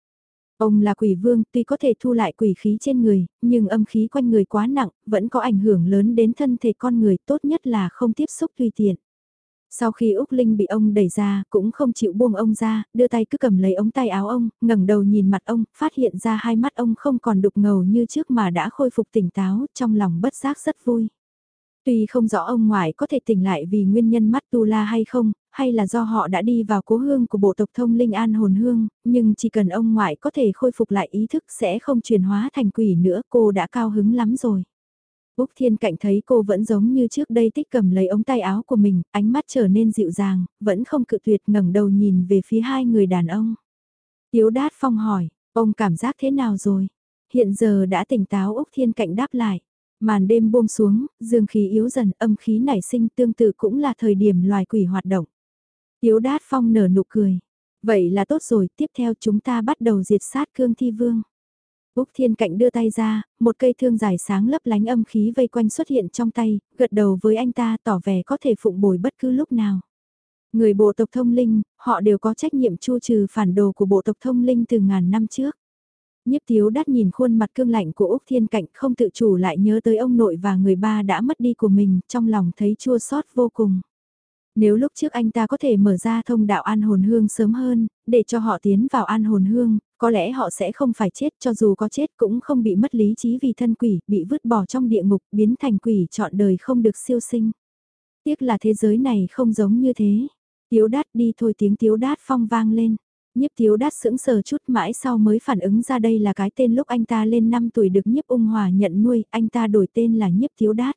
Ông là quỷ vương, tuy có thể thu lại quỷ khí trên người, nhưng âm khí quanh người quá nặng, vẫn có ảnh hưởng lớn đến thân thể con người, tốt nhất là không tiếp xúc tùy tiện. Sau khi Úc Linh bị ông đẩy ra, cũng không chịu buông ông ra, đưa tay cứ cầm lấy ống tay áo ông, ngẩng đầu nhìn mặt ông, phát hiện ra hai mắt ông không còn đục ngầu như trước mà đã khôi phục tỉnh táo, trong lòng bất giác rất vui. Tuy không rõ ông ngoại có thể tỉnh lại vì nguyên nhân mắt tu la hay không, hay là do họ đã đi vào cố hương của bộ tộc thông linh an hồn hương, nhưng chỉ cần ông ngoại có thể khôi phục lại ý thức sẽ không chuyển hóa thành quỷ nữa cô đã cao hứng lắm rồi. Úc Thiên Cạnh thấy cô vẫn giống như trước đây tích cầm lấy ống tay áo của mình, ánh mắt trở nên dịu dàng, vẫn không cự tuyệt ngẩng đầu nhìn về phía hai người đàn ông. Tiếu Đát Phong hỏi, ông cảm giác thế nào rồi? Hiện giờ đã tỉnh táo Úc Thiên Cạnh đáp lại. Màn đêm buông xuống, dương khí yếu dần, âm khí nảy sinh tương tự cũng là thời điểm loài quỷ hoạt động. Tiếu Đát Phong nở nụ cười. Vậy là tốt rồi, tiếp theo chúng ta bắt đầu diệt sát cương thi vương. Úc Thiên Cạnh đưa tay ra, một cây thương dài sáng lấp lánh âm khí vây quanh xuất hiện trong tay, gật đầu với anh ta tỏ vẻ có thể phụng bồi bất cứ lúc nào. Người bộ tộc thông linh, họ đều có trách nhiệm chu trừ phản đồ của bộ tộc thông linh từ ngàn năm trước. Nhiếp thiếu đắt nhìn khuôn mặt cương lạnh của Úc Thiên Cạnh không tự chủ lại nhớ tới ông nội và người ba đã mất đi của mình, trong lòng thấy chua xót vô cùng. Nếu lúc trước anh ta có thể mở ra thông đạo an hồn hương sớm hơn, để cho họ tiến vào an hồn hương, có lẽ họ sẽ không phải chết cho dù có chết cũng không bị mất lý trí vì thân quỷ, bị vứt bỏ trong địa ngục, biến thành quỷ chọn đời không được siêu sinh. Tiếc là thế giới này không giống như thế. Tiếu đát đi thôi tiếng tiếu đát phong vang lên. Nhiếp tiếu đát sững sờ chút mãi sau mới phản ứng ra đây là cái tên lúc anh ta lên 5 tuổi được nhiếp ung hòa nhận nuôi, anh ta đổi tên là nhiếp tiếu đát.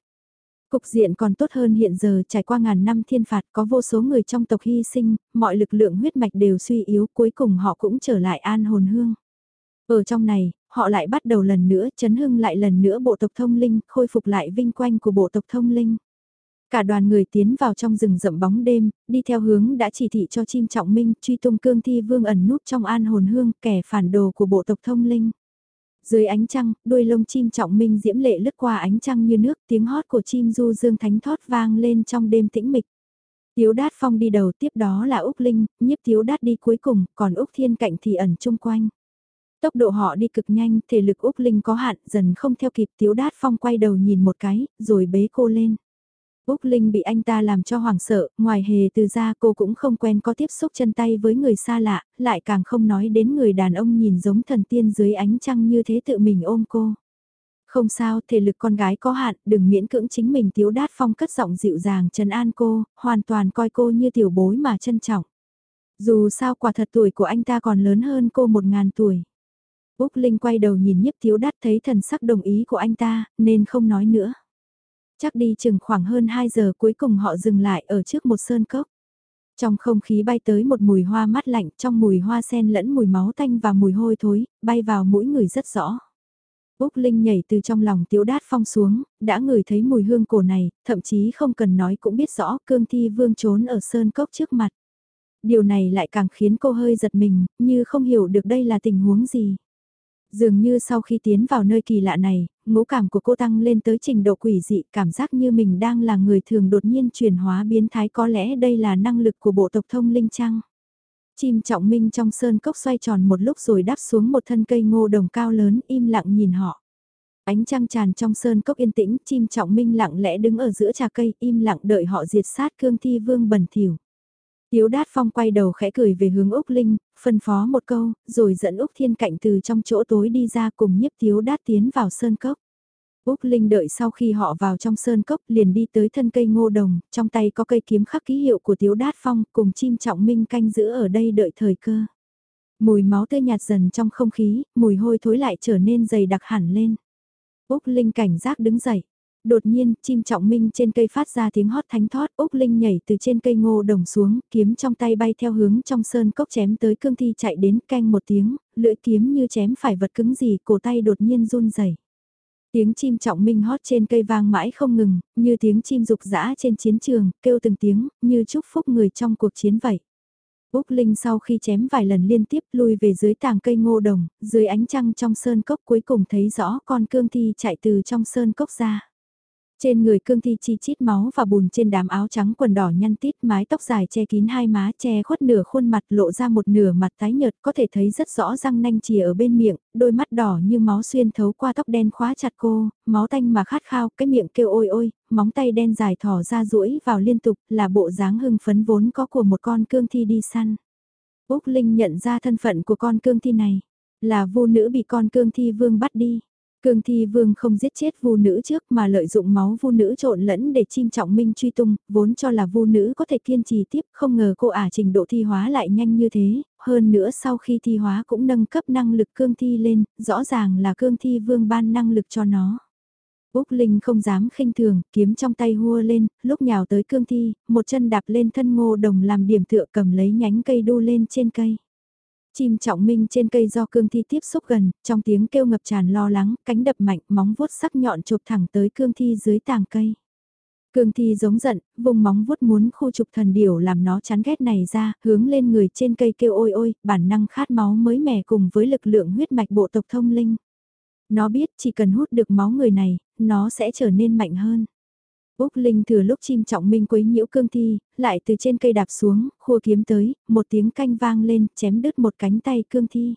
Cục diện còn tốt hơn hiện giờ trải qua ngàn năm thiên phạt có vô số người trong tộc hy sinh, mọi lực lượng huyết mạch đều suy yếu cuối cùng họ cũng trở lại an hồn hương. Ở trong này, họ lại bắt đầu lần nữa chấn hưng lại lần nữa bộ tộc thông linh, khôi phục lại vinh quanh của bộ tộc thông linh. Cả đoàn người tiến vào trong rừng rậm bóng đêm, đi theo hướng đã chỉ thị cho chim trọng minh truy tung cương thi vương ẩn núp trong an hồn hương kẻ phản đồ của bộ tộc thông linh. Dưới ánh trăng, đuôi lông chim trọng minh diễm lệ lướt qua ánh trăng như nước tiếng hót của chim du dương thánh thót vang lên trong đêm tĩnh mịch. Tiếu Đát Phong đi đầu tiếp đó là Úc Linh, nhiếp Tiếu Đát đi cuối cùng, còn Úc Thiên Cạnh thì ẩn chung quanh. Tốc độ họ đi cực nhanh, thể lực Úc Linh có hạn, dần không theo kịp Tiếu Đát Phong quay đầu nhìn một cái, rồi bế cô lên. Úc Linh bị anh ta làm cho hoảng sợ, ngoài hề từ ra cô cũng không quen có tiếp xúc chân tay với người xa lạ, lại càng không nói đến người đàn ông nhìn giống thần tiên dưới ánh trăng như thế tự mình ôm cô. Không sao, thể lực con gái có hạn, đừng miễn cưỡng chính mình thiếu đát phong cất giọng dịu dàng trấn an cô, hoàn toàn coi cô như tiểu bối mà trân trọng. Dù sao quả thật tuổi của anh ta còn lớn hơn cô một ngàn tuổi. Úc Linh quay đầu nhìn nhiếp thiếu đát thấy thần sắc đồng ý của anh ta, nên không nói nữa. Chắc đi chừng khoảng hơn 2 giờ cuối cùng họ dừng lại ở trước một sơn cốc. Trong không khí bay tới một mùi hoa mát lạnh, trong mùi hoa sen lẫn mùi máu tanh và mùi hôi thối, bay vào mũi người rất rõ. Úc Linh nhảy từ trong lòng tiếu đát phong xuống, đã ngửi thấy mùi hương cổ này, thậm chí không cần nói cũng biết rõ cương thi vương trốn ở sơn cốc trước mặt. Điều này lại càng khiến cô hơi giật mình, như không hiểu được đây là tình huống gì. Dường như sau khi tiến vào nơi kỳ lạ này, ngũ cảm của cô tăng lên tới trình độ quỷ dị, cảm giác như mình đang là người thường đột nhiên chuyển hóa biến thái có lẽ đây là năng lực của bộ tộc thông linh trăng. Chim trọng minh trong sơn cốc xoay tròn một lúc rồi đáp xuống một thân cây ngô đồng cao lớn im lặng nhìn họ. Ánh trăng tràn trong sơn cốc yên tĩnh, chim trọng minh lặng lẽ đứng ở giữa trà cây im lặng đợi họ diệt sát cương thi vương bẩn thỉu. Tiếu Đát Phong quay đầu khẽ cười về hướng Úc Linh, phân phó một câu, rồi dẫn Úc Thiên Cạnh từ trong chỗ tối đi ra cùng nhiếp Tiếu Đát tiến vào sơn cốc. Úc Linh đợi sau khi họ vào trong sơn cốc liền đi tới thân cây ngô đồng, trong tay có cây kiếm khắc ký hiệu của Tiếu Đát Phong cùng chim trọng minh canh giữ ở đây đợi thời cơ. Mùi máu tươi nhạt dần trong không khí, mùi hôi thối lại trở nên dày đặc hẳn lên. Úc Linh cảnh giác đứng dậy. Đột nhiên, chim trọng minh trên cây phát ra tiếng hót thánh thót, Úc Linh nhảy từ trên cây ngô đồng xuống, kiếm trong tay bay theo hướng trong sơn cốc chém tới cương thi chạy đến canh một tiếng, lưỡi kiếm như chém phải vật cứng gì, cổ tay đột nhiên run rẩy. Tiếng chim trọng minh hót trên cây vang mãi không ngừng, như tiếng chim rục rã trên chiến trường, kêu từng tiếng, như chúc phúc người trong cuộc chiến vậy. Úc Linh sau khi chém vài lần liên tiếp lui về dưới tàng cây ngô đồng, dưới ánh trăng trong sơn cốc cuối cùng thấy rõ con cương thi chạy từ trong sơn cốc ra. Trên người cương thi chi chít máu và bùn trên đám áo trắng quần đỏ nhăn tít mái tóc dài che kín hai má che khuất nửa khuôn mặt lộ ra một nửa mặt tái nhợt có thể thấy rất rõ răng nanh chìa ở bên miệng, đôi mắt đỏ như máu xuyên thấu qua tóc đen khóa chặt cô, máu tanh mà khát khao, cái miệng kêu ôi ôi, móng tay đen dài thỏ ra duỗi vào liên tục là bộ dáng hưng phấn vốn có của một con cương thi đi săn. Úc Linh nhận ra thân phận của con cương thi này, là vô nữ bị con cương thi vương bắt đi. Cương thi vương không giết chết vu nữ trước mà lợi dụng máu vu nữ trộn lẫn để chim trọng minh truy tung, vốn cho là vu nữ có thể kiên trì tiếp, không ngờ cô ả trình độ thi hóa lại nhanh như thế, hơn nữa sau khi thi hóa cũng nâng cấp năng lực cương thi lên, rõ ràng là cương thi vương ban năng lực cho nó. Úc Linh không dám khinh thường, kiếm trong tay hua lên, lúc nhào tới cương thi, một chân đạp lên thân ngô đồng làm điểm tựa cầm lấy nhánh cây đu lên trên cây. Chim trọng minh trên cây do cương thi tiếp xúc gần, trong tiếng kêu ngập tràn lo lắng, cánh đập mạnh, móng vuốt sắc nhọn chụp thẳng tới cương thi dưới tàng cây. Cương thi giống giận, vùng móng vuốt muốn khu trục thần điểu làm nó chán ghét này ra, hướng lên người trên cây kêu ôi ôi, bản năng khát máu mới mẻ cùng với lực lượng huyết mạch bộ tộc thông linh. Nó biết chỉ cần hút được máu người này, nó sẽ trở nên mạnh hơn. Úc Linh thừa lúc chim trọng minh quấy nhiễu cương thi, lại từ trên cây đạp xuống, khua kiếm tới, một tiếng canh vang lên, chém đứt một cánh tay cương thi.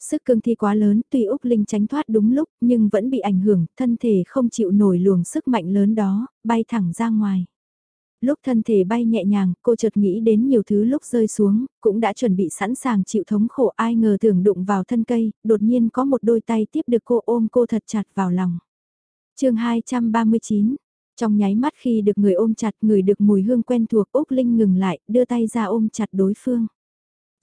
Sức cương thi quá lớn, tuy Úc Linh tránh thoát đúng lúc, nhưng vẫn bị ảnh hưởng, thân thể không chịu nổi luồng sức mạnh lớn đó, bay thẳng ra ngoài. Lúc thân thể bay nhẹ nhàng, cô chợt nghĩ đến nhiều thứ lúc rơi xuống, cũng đã chuẩn bị sẵn sàng chịu thống khổ ai ngờ tưởng đụng vào thân cây, đột nhiên có một đôi tay tiếp được cô ôm cô thật chặt vào lòng. chương 239 trong nháy mắt khi được người ôm chặt người được mùi hương quen thuộc Úc Linh ngừng lại, đưa tay ra ôm chặt đối phương.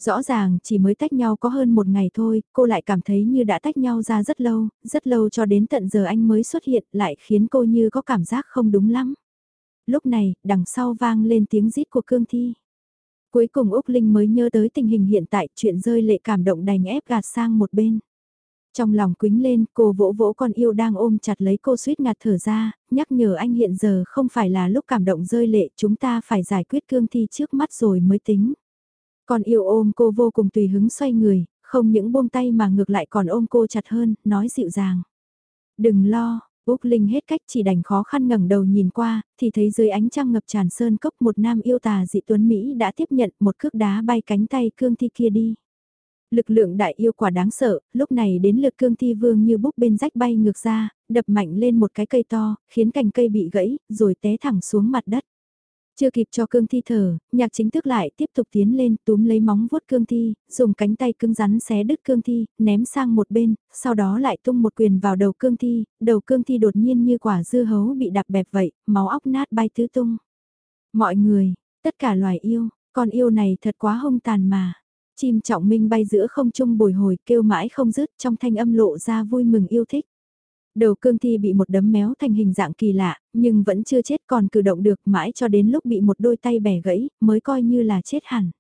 Rõ ràng chỉ mới tách nhau có hơn một ngày thôi, cô lại cảm thấy như đã tách nhau ra rất lâu, rất lâu cho đến tận giờ anh mới xuất hiện lại khiến cô như có cảm giác không đúng lắm. Lúc này, đằng sau vang lên tiếng rít của cương thi. Cuối cùng Úc Linh mới nhớ tới tình hình hiện tại chuyện rơi lệ cảm động đành ép gạt sang một bên. Trong lòng quính lên, cô vỗ vỗ con yêu đang ôm chặt lấy cô suýt ngạt thở ra, nhắc nhở anh hiện giờ không phải là lúc cảm động rơi lệ, chúng ta phải giải quyết cương thi trước mắt rồi mới tính. Con yêu ôm cô vô cùng tùy hứng xoay người, không những buông tay mà ngược lại còn ôm cô chặt hơn, nói dịu dàng. Đừng lo, Úc Linh hết cách chỉ đành khó khăn ngẩng đầu nhìn qua, thì thấy dưới ánh trăng ngập tràn sơn cốc một nam yêu tà dị tuấn Mỹ đã tiếp nhận một cước đá bay cánh tay cương thi kia đi. Lực lượng đại yêu quả đáng sợ, lúc này đến lượt cương thi vương như búp bên rách bay ngược ra, đập mạnh lên một cái cây to, khiến cành cây bị gãy, rồi té thẳng xuống mặt đất. Chưa kịp cho cương thi thở, nhạc chính thức lại tiếp tục tiến lên túm lấy móng vuốt cương thi, dùng cánh tay cứng rắn xé đứt cương thi, ném sang một bên, sau đó lại tung một quyền vào đầu cương thi, đầu cương thi đột nhiên như quả dưa hấu bị đạp bẹp vậy, máu óc nát bay tứ tung. Mọi người, tất cả loài yêu, con yêu này thật quá hung tàn mà. Chim trọng minh bay giữa không trung bồi hồi kêu mãi không dứt trong thanh âm lộ ra vui mừng yêu thích. Đầu cương thi bị một đấm méo thành hình dạng kỳ lạ, nhưng vẫn chưa chết còn cử động được mãi cho đến lúc bị một đôi tay bẻ gãy, mới coi như là chết hẳn.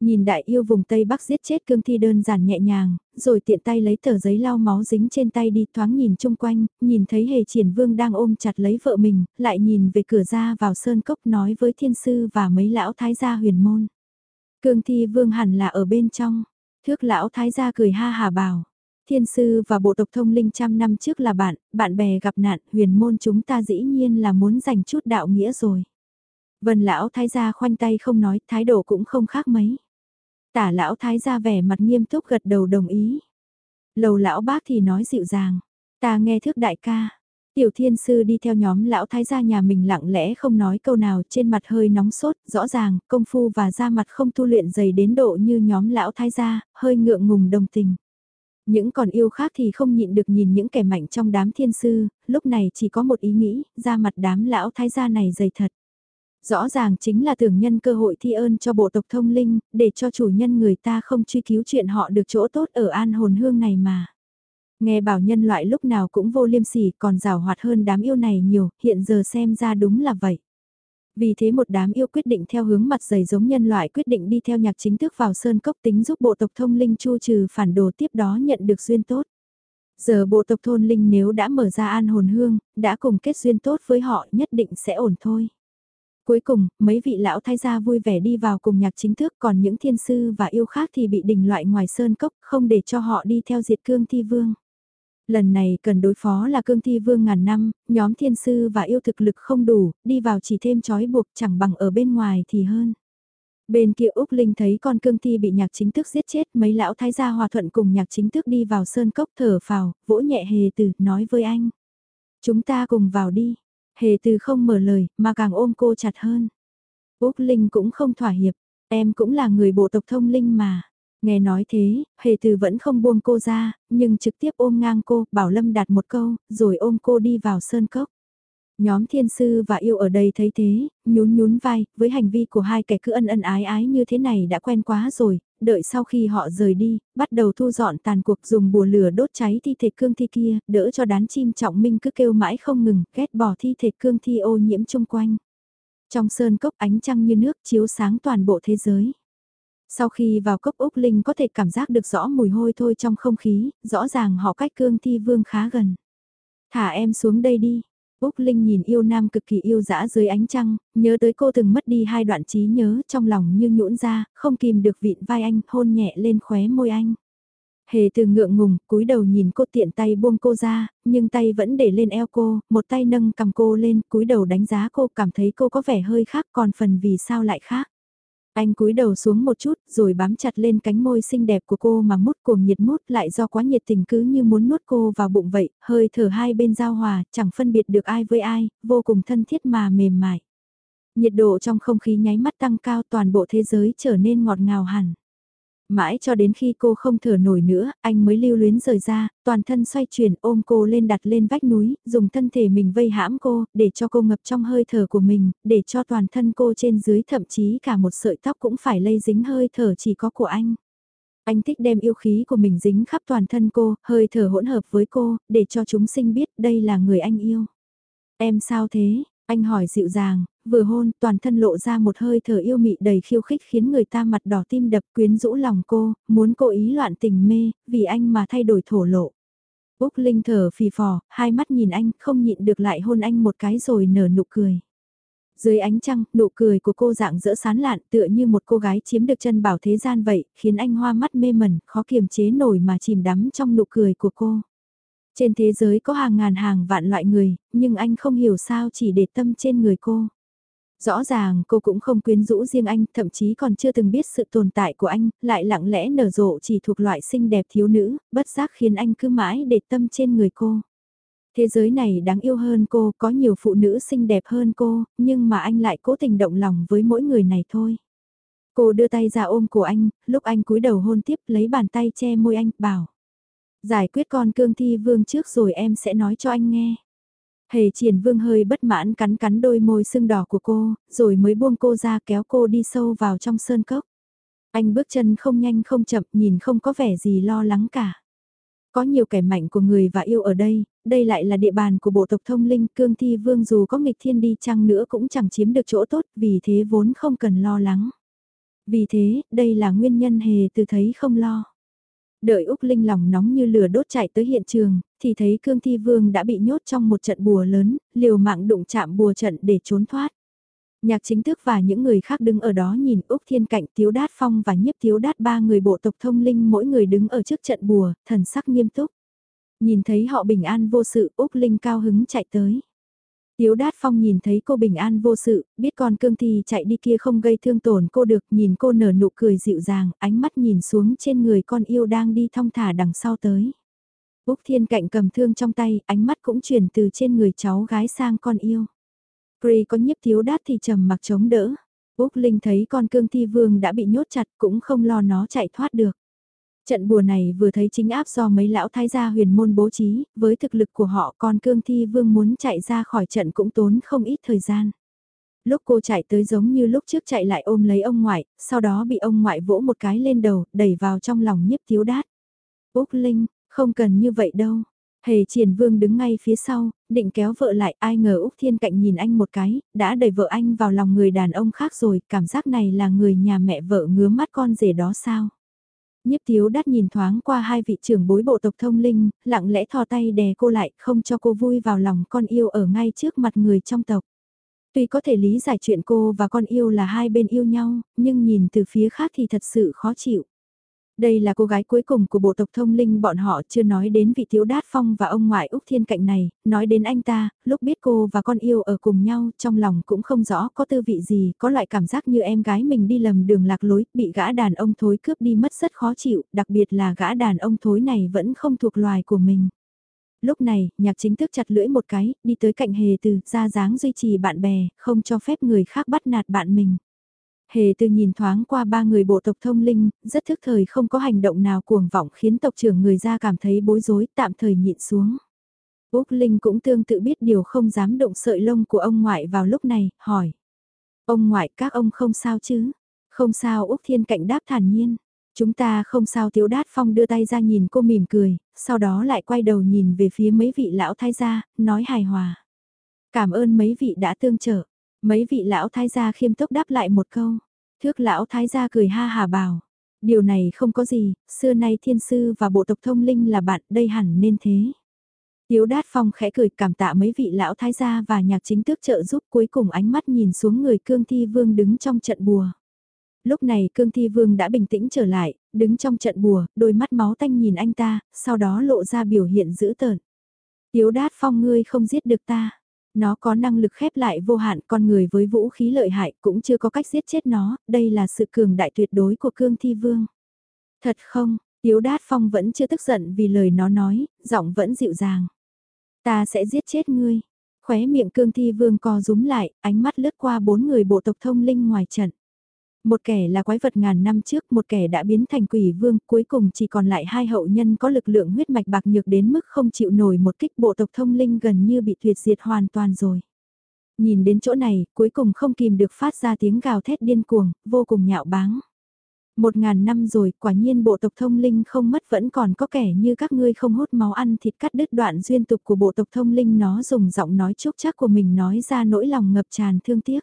Nhìn đại yêu vùng Tây Bắc giết chết cương thi đơn giản nhẹ nhàng, rồi tiện tay lấy tờ giấy lau máu dính trên tay đi thoáng nhìn chung quanh, nhìn thấy hề triển vương đang ôm chặt lấy vợ mình, lại nhìn về cửa ra vào sơn cốc nói với thiên sư và mấy lão thái gia huyền môn. Cương thi vương hẳn là ở bên trong. Thước lão thái gia cười ha hà bảo. Thiên sư và bộ tộc thông linh trăm năm trước là bạn, bạn bè gặp nạn, huyền môn chúng ta dĩ nhiên là muốn dành chút đạo nghĩa rồi. Vân lão thái gia khoanh tay không nói, thái độ cũng không khác mấy. Tả lão thái gia vẻ mặt nghiêm túc gật đầu đồng ý. Lầu lão bác thì nói dịu dàng, ta nghe thước đại ca, Tiểu thiên sư đi theo nhóm lão thái gia nhà mình lặng lẽ không nói câu nào trên mặt hơi nóng sốt, rõ ràng, công phu và da mặt không tu luyện dày đến độ như nhóm lão thái gia, hơi ngượng ngùng đồng tình. Những còn yêu khác thì không nhịn được nhìn những kẻ mạnh trong đám thiên sư, lúc này chỉ có một ý nghĩ, da mặt đám lão thái gia này dày thật. Rõ ràng chính là tưởng nhân cơ hội thi ơn cho bộ tộc thông linh, để cho chủ nhân người ta không truy cứu chuyện họ được chỗ tốt ở an hồn hương này mà. Nghe bảo nhân loại lúc nào cũng vô liêm sỉ còn rào hoạt hơn đám yêu này nhiều, hiện giờ xem ra đúng là vậy. Vì thế một đám yêu quyết định theo hướng mặt dày giống nhân loại quyết định đi theo nhạc chính thức vào sơn cốc tính giúp bộ tộc thông linh chu trừ phản đồ tiếp đó nhận được duyên tốt. Giờ bộ tộc thôn linh nếu đã mở ra an hồn hương, đã cùng kết duyên tốt với họ nhất định sẽ ổn thôi. Cuối cùng, mấy vị lão thái gia vui vẻ đi vào cùng nhạc chính thức còn những thiên sư và yêu khác thì bị đình loại ngoài sơn cốc không để cho họ đi theo diệt cương thi vương. Lần này cần đối phó là cương thi vương ngàn năm, nhóm thiên sư và yêu thực lực không đủ, đi vào chỉ thêm trói buộc chẳng bằng ở bên ngoài thì hơn. Bên kia Úc Linh thấy con cương thi bị nhạc chính thức giết chết, mấy lão thái gia hòa thuận cùng nhạc chính thức đi vào sơn cốc thở phào, vỗ nhẹ hề từ, nói với anh. Chúng ta cùng vào đi. Hề từ không mở lời, mà càng ôm cô chặt hơn. Úc Linh cũng không thỏa hiệp, em cũng là người bộ tộc thông linh mà. Nghe nói thế, hề từ vẫn không buông cô ra, nhưng trực tiếp ôm ngang cô, bảo Lâm đặt một câu, rồi ôm cô đi vào sơn cốc. Nhóm thiên sư và yêu ở đây thấy thế, nhún nhún vai, với hành vi của hai kẻ cứ ân ân ái ái như thế này đã quen quá rồi, đợi sau khi họ rời đi, bắt đầu thu dọn tàn cuộc dùng bùa lửa đốt cháy thi thể cương thi kia, đỡ cho đán chim trọng minh cứ kêu mãi không ngừng, ghét bỏ thi thể cương thi ô nhiễm chung quanh. Trong sơn cốc ánh trăng như nước chiếu sáng toàn bộ thế giới. Sau khi vào cốc Úc Linh có thể cảm giác được rõ mùi hôi thôi trong không khí, rõ ràng họ cách cương thi vương khá gần. Thả em xuống đây đi, Úc Linh nhìn yêu nam cực kỳ yêu dã dưới ánh trăng, nhớ tới cô từng mất đi hai đoạn trí nhớ trong lòng như nhũn ra, không kìm được vịn vai anh, hôn nhẹ lên khóe môi anh. Hề từ ngượng ngùng, cúi đầu nhìn cô tiện tay buông cô ra, nhưng tay vẫn để lên eo cô, một tay nâng cầm cô lên, cúi đầu đánh giá cô cảm thấy cô có vẻ hơi khác còn phần vì sao lại khác. Anh cúi đầu xuống một chút rồi bám chặt lên cánh môi xinh đẹp của cô mà mút cuồng nhiệt mút lại do quá nhiệt tình cứ như muốn nuốt cô vào bụng vậy, hơi thở hai bên giao hòa, chẳng phân biệt được ai với ai, vô cùng thân thiết mà mềm mại. Nhiệt độ trong không khí nháy mắt tăng cao toàn bộ thế giới trở nên ngọt ngào hẳn. Mãi cho đến khi cô không thở nổi nữa, anh mới lưu luyến rời ra, toàn thân xoay chuyển ôm cô lên đặt lên vách núi, dùng thân thể mình vây hãm cô, để cho cô ngập trong hơi thở của mình, để cho toàn thân cô trên dưới thậm chí cả một sợi tóc cũng phải lây dính hơi thở chỉ có của anh. Anh thích đem yêu khí của mình dính khắp toàn thân cô, hơi thở hỗn hợp với cô, để cho chúng sinh biết đây là người anh yêu. Em sao thế? Anh hỏi dịu dàng, vừa hôn toàn thân lộ ra một hơi thở yêu mị đầy khiêu khích khiến người ta mặt đỏ tim đập quyến rũ lòng cô, muốn cô ý loạn tình mê, vì anh mà thay đổi thổ lộ. Úc Linh thở phì phò, hai mắt nhìn anh, không nhịn được lại hôn anh một cái rồi nở nụ cười. Dưới ánh trăng, nụ cười của cô dạng dỡ sán lạn tựa như một cô gái chiếm được chân bảo thế gian vậy, khiến anh hoa mắt mê mẩn, khó kiềm chế nổi mà chìm đắm trong nụ cười của cô. Trên thế giới có hàng ngàn hàng vạn loại người, nhưng anh không hiểu sao chỉ để tâm trên người cô. Rõ ràng cô cũng không quyến rũ riêng anh, thậm chí còn chưa từng biết sự tồn tại của anh, lại lặng lẽ nở rộ chỉ thuộc loại xinh đẹp thiếu nữ, bất giác khiến anh cứ mãi để tâm trên người cô. Thế giới này đáng yêu hơn cô, có nhiều phụ nữ xinh đẹp hơn cô, nhưng mà anh lại cố tình động lòng với mỗi người này thôi. Cô đưa tay ra ôm của anh, lúc anh cúi đầu hôn tiếp lấy bàn tay che môi anh, bảo. Giải quyết con cương thi vương trước rồi em sẽ nói cho anh nghe. Hề triển vương hơi bất mãn cắn cắn đôi môi sưng đỏ của cô, rồi mới buông cô ra kéo cô đi sâu vào trong sơn cốc. Anh bước chân không nhanh không chậm nhìn không có vẻ gì lo lắng cả. Có nhiều kẻ mạnh của người và yêu ở đây, đây lại là địa bàn của bộ tộc thông linh cương thi vương dù có nghịch thiên đi chăng nữa cũng chẳng chiếm được chỗ tốt vì thế vốn không cần lo lắng. Vì thế, đây là nguyên nhân hề từ thấy không lo. Đợi Úc Linh lòng nóng như lửa đốt chạy tới hiện trường, thì thấy Cương Thi Vương đã bị nhốt trong một trận bùa lớn, liều mạng đụng chạm bùa trận để trốn thoát. Nhạc chính thức và những người khác đứng ở đó nhìn Úc Thiên Cạnh Tiếu Đát Phong và Nhiếp Tiếu Đát ba người bộ tộc thông linh mỗi người đứng ở trước trận bùa, thần sắc nghiêm túc. Nhìn thấy họ bình an vô sự Úc Linh cao hứng chạy tới. Tiếu Đát Phong nhìn thấy cô bình an vô sự, biết con cương thi chạy đi kia không gây thương tổn cô được, nhìn cô nở nụ cười dịu dàng, ánh mắt nhìn xuống trên người con yêu đang đi thong thả đằng sau tới. Úc Thiên Cạnh cầm thương trong tay, ánh mắt cũng chuyển từ trên người cháu gái sang con yêu. Cree có nhiếp thiếu Đát thì trầm mặc chống đỡ. Úc Linh thấy con cương thi vương đã bị nhốt chặt cũng không lo nó chạy thoát được. Trận bùa này vừa thấy chính áp do mấy lão thái gia huyền môn bố trí, với thực lực của họ con cương thi vương muốn chạy ra khỏi trận cũng tốn không ít thời gian. Lúc cô chạy tới giống như lúc trước chạy lại ôm lấy ông ngoại, sau đó bị ông ngoại vỗ một cái lên đầu, đẩy vào trong lòng nhiếp thiếu đát. Úc Linh, không cần như vậy đâu. Hề triển vương đứng ngay phía sau, định kéo vợ lại ai ngờ Úc Thiên Cạnh nhìn anh một cái, đã đẩy vợ anh vào lòng người đàn ông khác rồi, cảm giác này là người nhà mẹ vợ ngứa mắt con rể đó sao. Nhiếp thiếu đắt nhìn thoáng qua hai vị trưởng bối bộ tộc thông linh, lặng lẽ thò tay đè cô lại không cho cô vui vào lòng con yêu ở ngay trước mặt người trong tộc. Tuy có thể lý giải chuyện cô và con yêu là hai bên yêu nhau, nhưng nhìn từ phía khác thì thật sự khó chịu. Đây là cô gái cuối cùng của bộ tộc thông linh bọn họ chưa nói đến vị thiếu đát phong và ông ngoại Úc Thiên Cạnh này, nói đến anh ta, lúc biết cô và con yêu ở cùng nhau trong lòng cũng không rõ có tư vị gì, có loại cảm giác như em gái mình đi lầm đường lạc lối, bị gã đàn ông thối cướp đi mất rất khó chịu, đặc biệt là gã đàn ông thối này vẫn không thuộc loài của mình. Lúc này, nhạc chính thức chặt lưỡi một cái, đi tới cạnh hề từ, ra dáng duy trì bạn bè, không cho phép người khác bắt nạt bạn mình. Hề từ nhìn thoáng qua ba người bộ tộc thông linh, rất thức thời không có hành động nào cuồng vọng khiến tộc trưởng người ra cảm thấy bối rối, tạm thời nhịn xuống. Úc Linh cũng tương tự biết điều không dám động sợi lông của ông ngoại vào lúc này, hỏi. Ông ngoại các ông không sao chứ? Không sao Úc Thiên Cạnh đáp thản nhiên. Chúng ta không sao Tiếu Đát Phong đưa tay ra nhìn cô mỉm cười, sau đó lại quay đầu nhìn về phía mấy vị lão thái gia, nói hài hòa. Cảm ơn mấy vị đã tương trợ. Mấy vị lão thái gia khiêm tốc đáp lại một câu. Thước lão thái gia cười ha hà bảo. Điều này không có gì, xưa nay thiên sư và bộ tộc thông linh là bạn, đây hẳn nên thế. Tiếu đát phong khẽ cười cảm tạ mấy vị lão thái gia và nhạc chính tước trợ giúp cuối cùng ánh mắt nhìn xuống người cương thi vương đứng trong trận bùa. Lúc này cương thi vương đã bình tĩnh trở lại, đứng trong trận bùa, đôi mắt máu tanh nhìn anh ta, sau đó lộ ra biểu hiện dữ tợn. Tiếu đát phong ngươi không giết được ta. Nó có năng lực khép lại vô hạn con người với vũ khí lợi hại cũng chưa có cách giết chết nó, đây là sự cường đại tuyệt đối của cương thi vương. Thật không, Tiếu Đát Phong vẫn chưa tức giận vì lời nó nói, giọng vẫn dịu dàng. Ta sẽ giết chết ngươi. Khóe miệng cương thi vương co rúm lại, ánh mắt lướt qua bốn người bộ tộc thông linh ngoài trận. Một kẻ là quái vật ngàn năm trước, một kẻ đã biến thành quỷ vương, cuối cùng chỉ còn lại hai hậu nhân có lực lượng huyết mạch bạc nhược đến mức không chịu nổi một kích bộ tộc thông linh gần như bị tuyệt diệt hoàn toàn rồi. Nhìn đến chỗ này, cuối cùng không kìm được phát ra tiếng gào thét điên cuồng, vô cùng nhạo báng. Một ngàn năm rồi, quả nhiên bộ tộc thông linh không mất vẫn còn có kẻ như các ngươi không hút máu ăn thịt cắt đứt đoạn duyên tục của bộ tộc thông linh nó dùng giọng nói chúc chắc của mình nói ra nỗi lòng ngập tràn thương tiếc.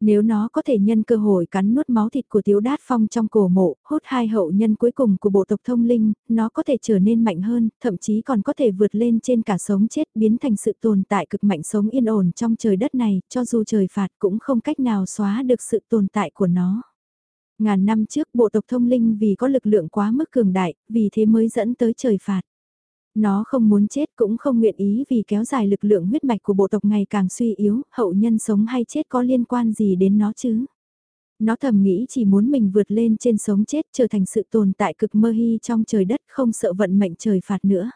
Nếu nó có thể nhân cơ hội cắn nuốt máu thịt của Tiếu Đát Phong trong cổ mộ, hút hai hậu nhân cuối cùng của bộ tộc thông linh, nó có thể trở nên mạnh hơn, thậm chí còn có thể vượt lên trên cả sống chết biến thành sự tồn tại cực mạnh sống yên ổn trong trời đất này, cho dù trời phạt cũng không cách nào xóa được sự tồn tại của nó. Ngàn năm trước bộ tộc thông linh vì có lực lượng quá mức cường đại, vì thế mới dẫn tới trời phạt. Nó không muốn chết cũng không nguyện ý vì kéo dài lực lượng huyết mạch của bộ tộc ngày càng suy yếu, hậu nhân sống hay chết có liên quan gì đến nó chứ? Nó thầm nghĩ chỉ muốn mình vượt lên trên sống chết trở thành sự tồn tại cực mơ hy trong trời đất không sợ vận mệnh trời phạt nữa.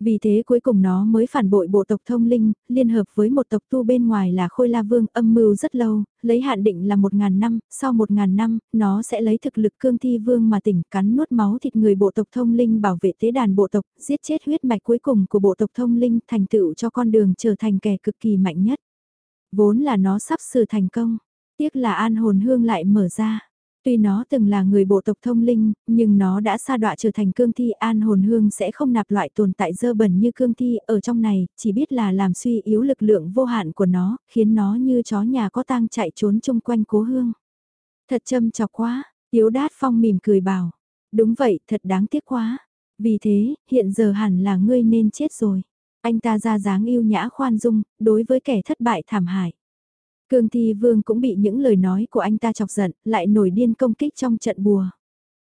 Vì thế cuối cùng nó mới phản bội bộ tộc thông linh, liên hợp với một tộc tu bên ngoài là Khôi La Vương âm mưu rất lâu, lấy hạn định là một ngàn năm, sau một ngàn năm, nó sẽ lấy thực lực cương thi vương mà tỉnh cắn nuốt máu thịt người bộ tộc thông linh bảo vệ tế đàn bộ tộc, giết chết huyết mạch cuối cùng của bộ tộc thông linh thành tựu cho con đường trở thành kẻ cực kỳ mạnh nhất. Vốn là nó sắp sửa thành công, tiếc là an hồn hương lại mở ra. Tuy nó từng là người bộ tộc thông linh, nhưng nó đã sa đọa trở thành cương thi an hồn hương sẽ không nạp loại tồn tại dơ bẩn như cương thi ở trong này, chỉ biết là làm suy yếu lực lượng vô hạn của nó, khiến nó như chó nhà có tang chạy trốn chung quanh cố hương. Thật châm chọc quá, Tiếu Đát Phong mỉm cười bảo. Đúng vậy, thật đáng tiếc quá. Vì thế, hiện giờ hẳn là ngươi nên chết rồi. Anh ta ra dáng yêu nhã khoan dung, đối với kẻ thất bại thảm hại. Cương Thi Vương cũng bị những lời nói của anh ta chọc giận, lại nổi điên công kích trong trận bùa.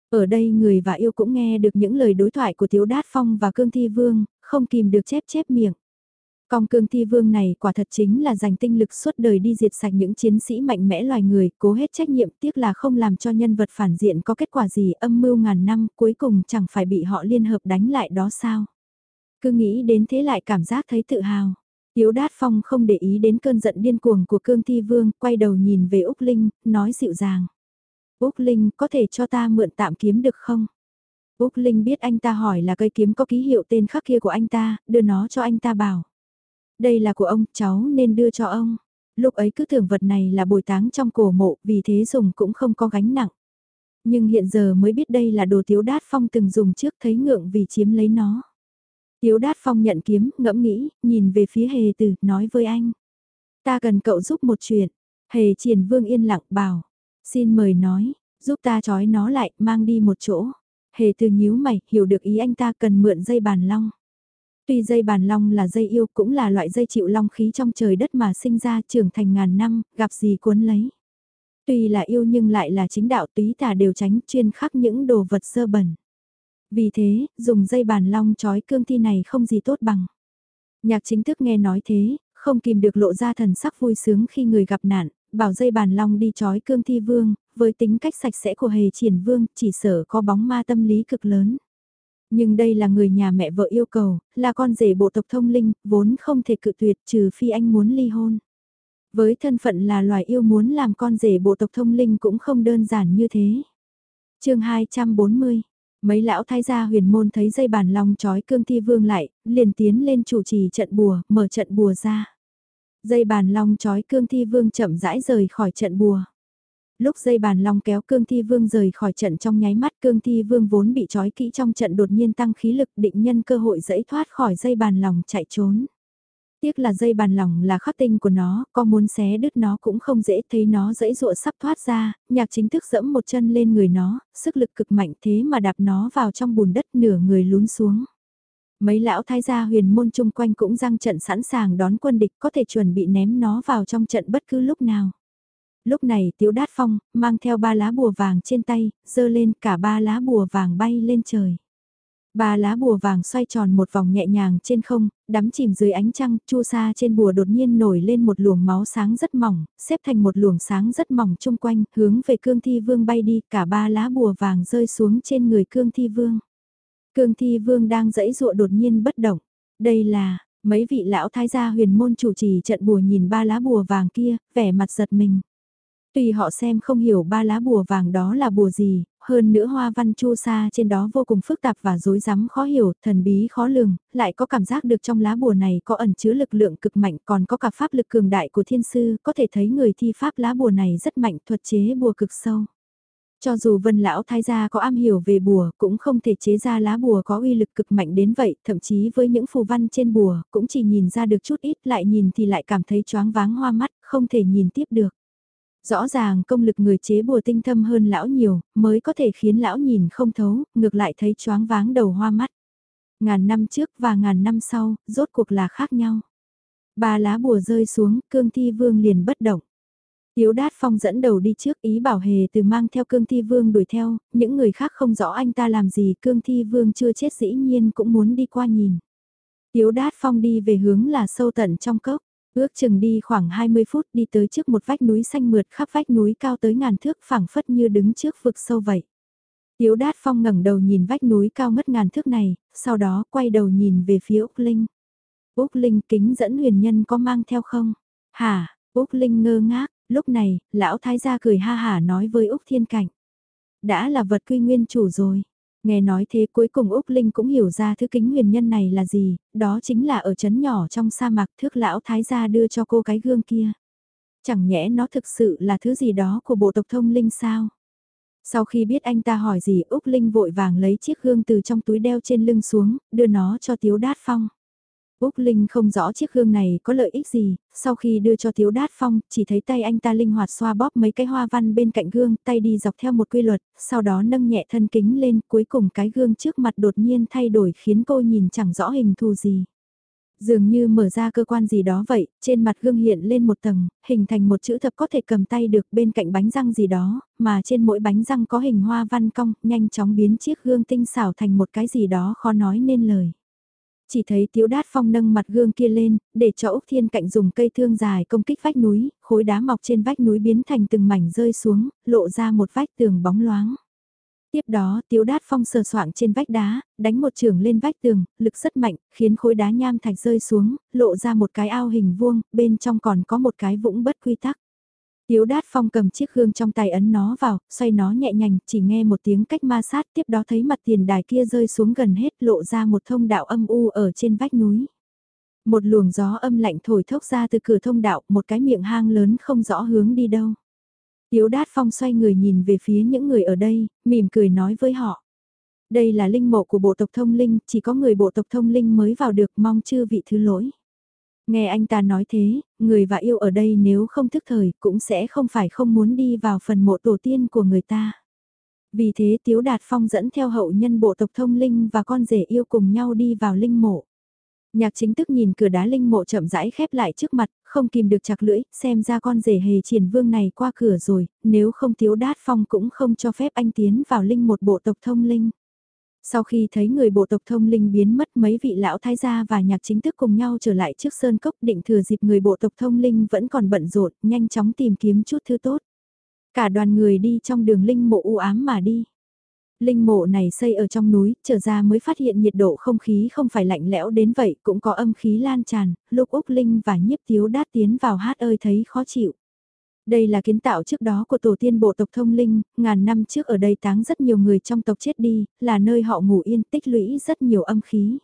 Ở đây người và yêu cũng nghe được những lời đối thoại của Thiếu Đát Phong và Cương Thi Vương, không kìm được chép chép miệng. Cong Cương Thi Vương này quả thật chính là dành tinh lực suốt đời đi diệt sạch những chiến sĩ mạnh mẽ loài người, cố hết trách nhiệm tiếc là không làm cho nhân vật phản diện có kết quả gì âm mưu ngàn năm cuối cùng chẳng phải bị họ liên hợp đánh lại đó sao. Cứ nghĩ đến thế lại cảm giác thấy tự hào. Tiếu Đát Phong không để ý đến cơn giận điên cuồng của Cương Thi Vương, quay đầu nhìn về Úc Linh, nói dịu dàng. Úc Linh, có thể cho ta mượn tạm kiếm được không? Úc Linh biết anh ta hỏi là cây kiếm có ký hiệu tên khắc kia của anh ta, đưa nó cho anh ta bảo. Đây là của ông, cháu nên đưa cho ông. Lúc ấy cứ tưởng vật này là bồi táng trong cổ mộ, vì thế dùng cũng không có gánh nặng. Nhưng hiện giờ mới biết đây là đồ tiếu đát phong từng dùng trước thấy ngượng vì chiếm lấy nó. Tiếu Đát Phong nhận kiếm, ngẫm nghĩ, nhìn về phía Hề Từ, nói với anh. Ta cần cậu giúp một chuyện. Hề Triển Vương yên lặng bảo. Xin mời nói, giúp ta trói nó lại, mang đi một chỗ. Hề Từ nhíu mày, hiểu được ý anh ta cần mượn dây bàn long. Tuy dây bàn long là dây yêu cũng là loại dây chịu long khí trong trời đất mà sinh ra trưởng thành ngàn năm, gặp gì cuốn lấy. Tuy là yêu nhưng lại là chính đạo túy tà đều tránh chuyên khắc những đồ vật sơ bẩn. Vì thế, dùng dây bàn long trói cương thi này không gì tốt bằng. Nhạc chính thức nghe nói thế, không kìm được lộ ra thần sắc vui sướng khi người gặp nạn, bảo dây bàn long đi trói cương thi vương, với tính cách sạch sẽ của hề triển vương, chỉ sợ có bóng ma tâm lý cực lớn. Nhưng đây là người nhà mẹ vợ yêu cầu, là con rể bộ tộc thông linh, vốn không thể cự tuyệt trừ phi anh muốn ly hôn. Với thân phận là loài yêu muốn làm con rể bộ tộc thông linh cũng không đơn giản như thế. chương 240 Mấy lão thái gia huyền môn thấy dây bàn long trói cương thi vương lại, liền tiến lên chủ trì trận bùa, mở trận bùa ra. Dây bàn long trói cương thi vương chậm rãi rời khỏi trận bùa. Lúc dây bàn long kéo cương thi vương rời khỏi trận trong nháy mắt cương thi vương vốn bị trói kỹ trong trận đột nhiên tăng khí lực định nhân cơ hội dẫy thoát khỏi dây bàn lòng chạy trốn. Tiếc là dây bàn lỏng là khắc tinh của nó, có muốn xé đứt nó cũng không dễ thấy nó dẫy dụa sắp thoát ra, nhạc chính thức dẫm một chân lên người nó, sức lực cực mạnh thế mà đạp nó vào trong bùn đất nửa người lún xuống. Mấy lão thái gia huyền môn chung quanh cũng răng trận sẵn sàng đón quân địch có thể chuẩn bị ném nó vào trong trận bất cứ lúc nào. Lúc này Tiếu Đát Phong, mang theo ba lá bùa vàng trên tay, dơ lên cả ba lá bùa vàng bay lên trời. Ba lá bùa vàng xoay tròn một vòng nhẹ nhàng trên không, đắm chìm dưới ánh trăng, chu sa trên bùa đột nhiên nổi lên một luồng máu sáng rất mỏng, xếp thành một luồng sáng rất mỏng chung quanh, hướng về cương thi vương bay đi, cả ba lá bùa vàng rơi xuống trên người cương thi vương. Cương thi vương đang dẫy dụa đột nhiên bất động. Đây là, mấy vị lão thái gia huyền môn chủ trì trận bùa nhìn ba lá bùa vàng kia, vẻ mặt giật mình. tùy họ xem không hiểu ba lá bùa vàng đó là bùa gì, hơn nữa hoa văn chu sa trên đó vô cùng phức tạp và rối rắm khó hiểu, thần bí khó lường, lại có cảm giác được trong lá bùa này có ẩn chứa lực lượng cực mạnh còn có cả pháp lực cường đại của thiên sư, có thể thấy người thi pháp lá bùa này rất mạnh thuật chế bùa cực sâu. Cho dù vân lão thái gia có am hiểu về bùa, cũng không thể chế ra lá bùa có uy lực cực mạnh đến vậy, thậm chí với những phù văn trên bùa, cũng chỉ nhìn ra được chút ít lại nhìn thì lại cảm thấy choáng váng hoa mắt, không thể nhìn tiếp được. Rõ ràng công lực người chế bùa tinh thâm hơn lão nhiều, mới có thể khiến lão nhìn không thấu, ngược lại thấy choáng váng đầu hoa mắt. Ngàn năm trước và ngàn năm sau, rốt cuộc là khác nhau. Ba lá bùa rơi xuống, cương thi vương liền bất động. Tiếu đát phong dẫn đầu đi trước ý bảo hề từ mang theo cương thi vương đuổi theo, những người khác không rõ anh ta làm gì cương thi vương chưa chết dĩ nhiên cũng muốn đi qua nhìn. Tiếu đát phong đi về hướng là sâu tận trong cốc. Ước chừng đi khoảng 20 phút đi tới trước một vách núi xanh mượt khắp vách núi cao tới ngàn thước phẳng phất như đứng trước vực sâu vậy. Tiếu Đát Phong ngẩng đầu nhìn vách núi cao mất ngàn thước này, sau đó quay đầu nhìn về phía Úc Linh. Úc Linh kính dẫn huyền nhân có mang theo không? Hả, Úc Linh ngơ ngác, lúc này, lão thái gia cười ha hả nói với Úc Thiên Cảnh. Đã là vật quy nguyên chủ rồi. Nghe nói thế cuối cùng Úc Linh cũng hiểu ra thứ kính huyền nhân này là gì, đó chính là ở chấn nhỏ trong sa mạc thước lão thái gia đưa cho cô cái gương kia. Chẳng nhẽ nó thực sự là thứ gì đó của bộ tộc thông linh sao? Sau khi biết anh ta hỏi gì Úc Linh vội vàng lấy chiếc gương từ trong túi đeo trên lưng xuống, đưa nó cho Tiếu Đát Phong. Úc Linh không rõ chiếc gương này có lợi ích gì, sau khi đưa cho Tiếu Đát Phong, chỉ thấy tay anh ta linh hoạt xoa bóp mấy cái hoa văn bên cạnh gương, tay đi dọc theo một quy luật, sau đó nâng nhẹ thân kính lên, cuối cùng cái gương trước mặt đột nhiên thay đổi khiến cô nhìn chẳng rõ hình thù gì. Dường như mở ra cơ quan gì đó vậy, trên mặt gương hiện lên một tầng, hình thành một chữ thập có thể cầm tay được bên cạnh bánh răng gì đó, mà trên mỗi bánh răng có hình hoa văn cong, nhanh chóng biến chiếc gương tinh xảo thành một cái gì đó khó nói nên lời. Chỉ thấy Tiếu Đát Phong nâng mặt gương kia lên, để cho Úc Thiên Cạnh dùng cây thương dài công kích vách núi, khối đá mọc trên vách núi biến thành từng mảnh rơi xuống, lộ ra một vách tường bóng loáng. Tiếp đó, Tiếu Đát Phong sờ soạng trên vách đá, đánh một trường lên vách tường, lực rất mạnh, khiến khối đá nham thạch rơi xuống, lộ ra một cái ao hình vuông, bên trong còn có một cái vũng bất quy tắc. Tiếu đát phong cầm chiếc gương trong tay ấn nó vào, xoay nó nhẹ nhàng, chỉ nghe một tiếng cách ma sát tiếp đó thấy mặt tiền đài kia rơi xuống gần hết lộ ra một thông đạo âm u ở trên vách núi. Một luồng gió âm lạnh thổi thốc ra từ cửa thông đạo, một cái miệng hang lớn không rõ hướng đi đâu. Tiếu đát phong xoay người nhìn về phía những người ở đây, mỉm cười nói với họ. Đây là linh mộ của bộ tộc thông linh, chỉ có người bộ tộc thông linh mới vào được mong chư vị thứ lỗi. Nghe anh ta nói thế, người và yêu ở đây nếu không thức thời cũng sẽ không phải không muốn đi vào phần mộ tổ tiên của người ta. Vì thế Tiếu Đạt Phong dẫn theo hậu nhân bộ tộc thông linh và con rể yêu cùng nhau đi vào linh mộ. Nhạc chính tức nhìn cửa đá linh mộ chậm rãi khép lại trước mặt, không kìm được chặt lưỡi, xem ra con rể hề triển vương này qua cửa rồi, nếu không thiếu đát phong cũng không cho phép anh tiến vào linh một bộ tộc thông linh. Sau khi thấy người bộ tộc thông linh biến mất mấy vị lão thái gia và nhạc chính thức cùng nhau trở lại trước sơn cốc định thừa dịp người bộ tộc thông linh vẫn còn bận rộn, nhanh chóng tìm kiếm chút thứ tốt. Cả đoàn người đi trong đường linh mộ u ám mà đi. Linh mộ này xây ở trong núi, trở ra mới phát hiện nhiệt độ không khí không phải lạnh lẽo đến vậy, cũng có âm khí lan tràn, lúc Úc Linh và nhiếp tiếu đát tiến vào hát ơi thấy khó chịu. Đây là kiến tạo trước đó của tổ tiên bộ tộc thông linh, ngàn năm trước ở đây táng rất nhiều người trong tộc chết đi, là nơi họ ngủ yên tích lũy rất nhiều âm khí.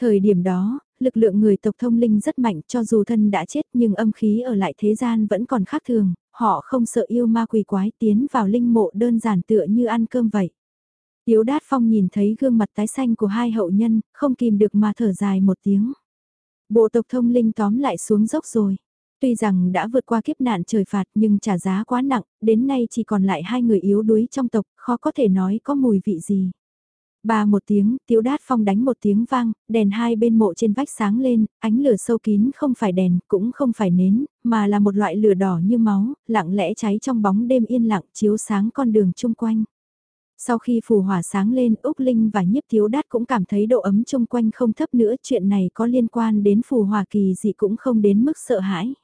Thời điểm đó, lực lượng người tộc thông linh rất mạnh cho dù thân đã chết nhưng âm khí ở lại thế gian vẫn còn khác thường, họ không sợ yêu ma quỷ quái tiến vào linh mộ đơn giản tựa như ăn cơm vậy. Tiếu Đát Phong nhìn thấy gương mặt tái xanh của hai hậu nhân, không kìm được mà thở dài một tiếng. Bộ tộc thông linh tóm lại xuống dốc rồi. Tuy rằng đã vượt qua kiếp nạn trời phạt nhưng trả giá quá nặng, đến nay chỉ còn lại hai người yếu đuối trong tộc, khó có thể nói có mùi vị gì. Ba một tiếng, tiếu đát phong đánh một tiếng vang, đèn hai bên mộ trên vách sáng lên, ánh lửa sâu kín không phải đèn, cũng không phải nến, mà là một loại lửa đỏ như máu, lặng lẽ cháy trong bóng đêm yên lặng chiếu sáng con đường chung quanh. Sau khi phù hỏa sáng lên, Úc Linh và nhiếp thiếu đát cũng cảm thấy độ ấm chung quanh không thấp nữa, chuyện này có liên quan đến phù hỏa kỳ gì cũng không đến mức sợ hãi.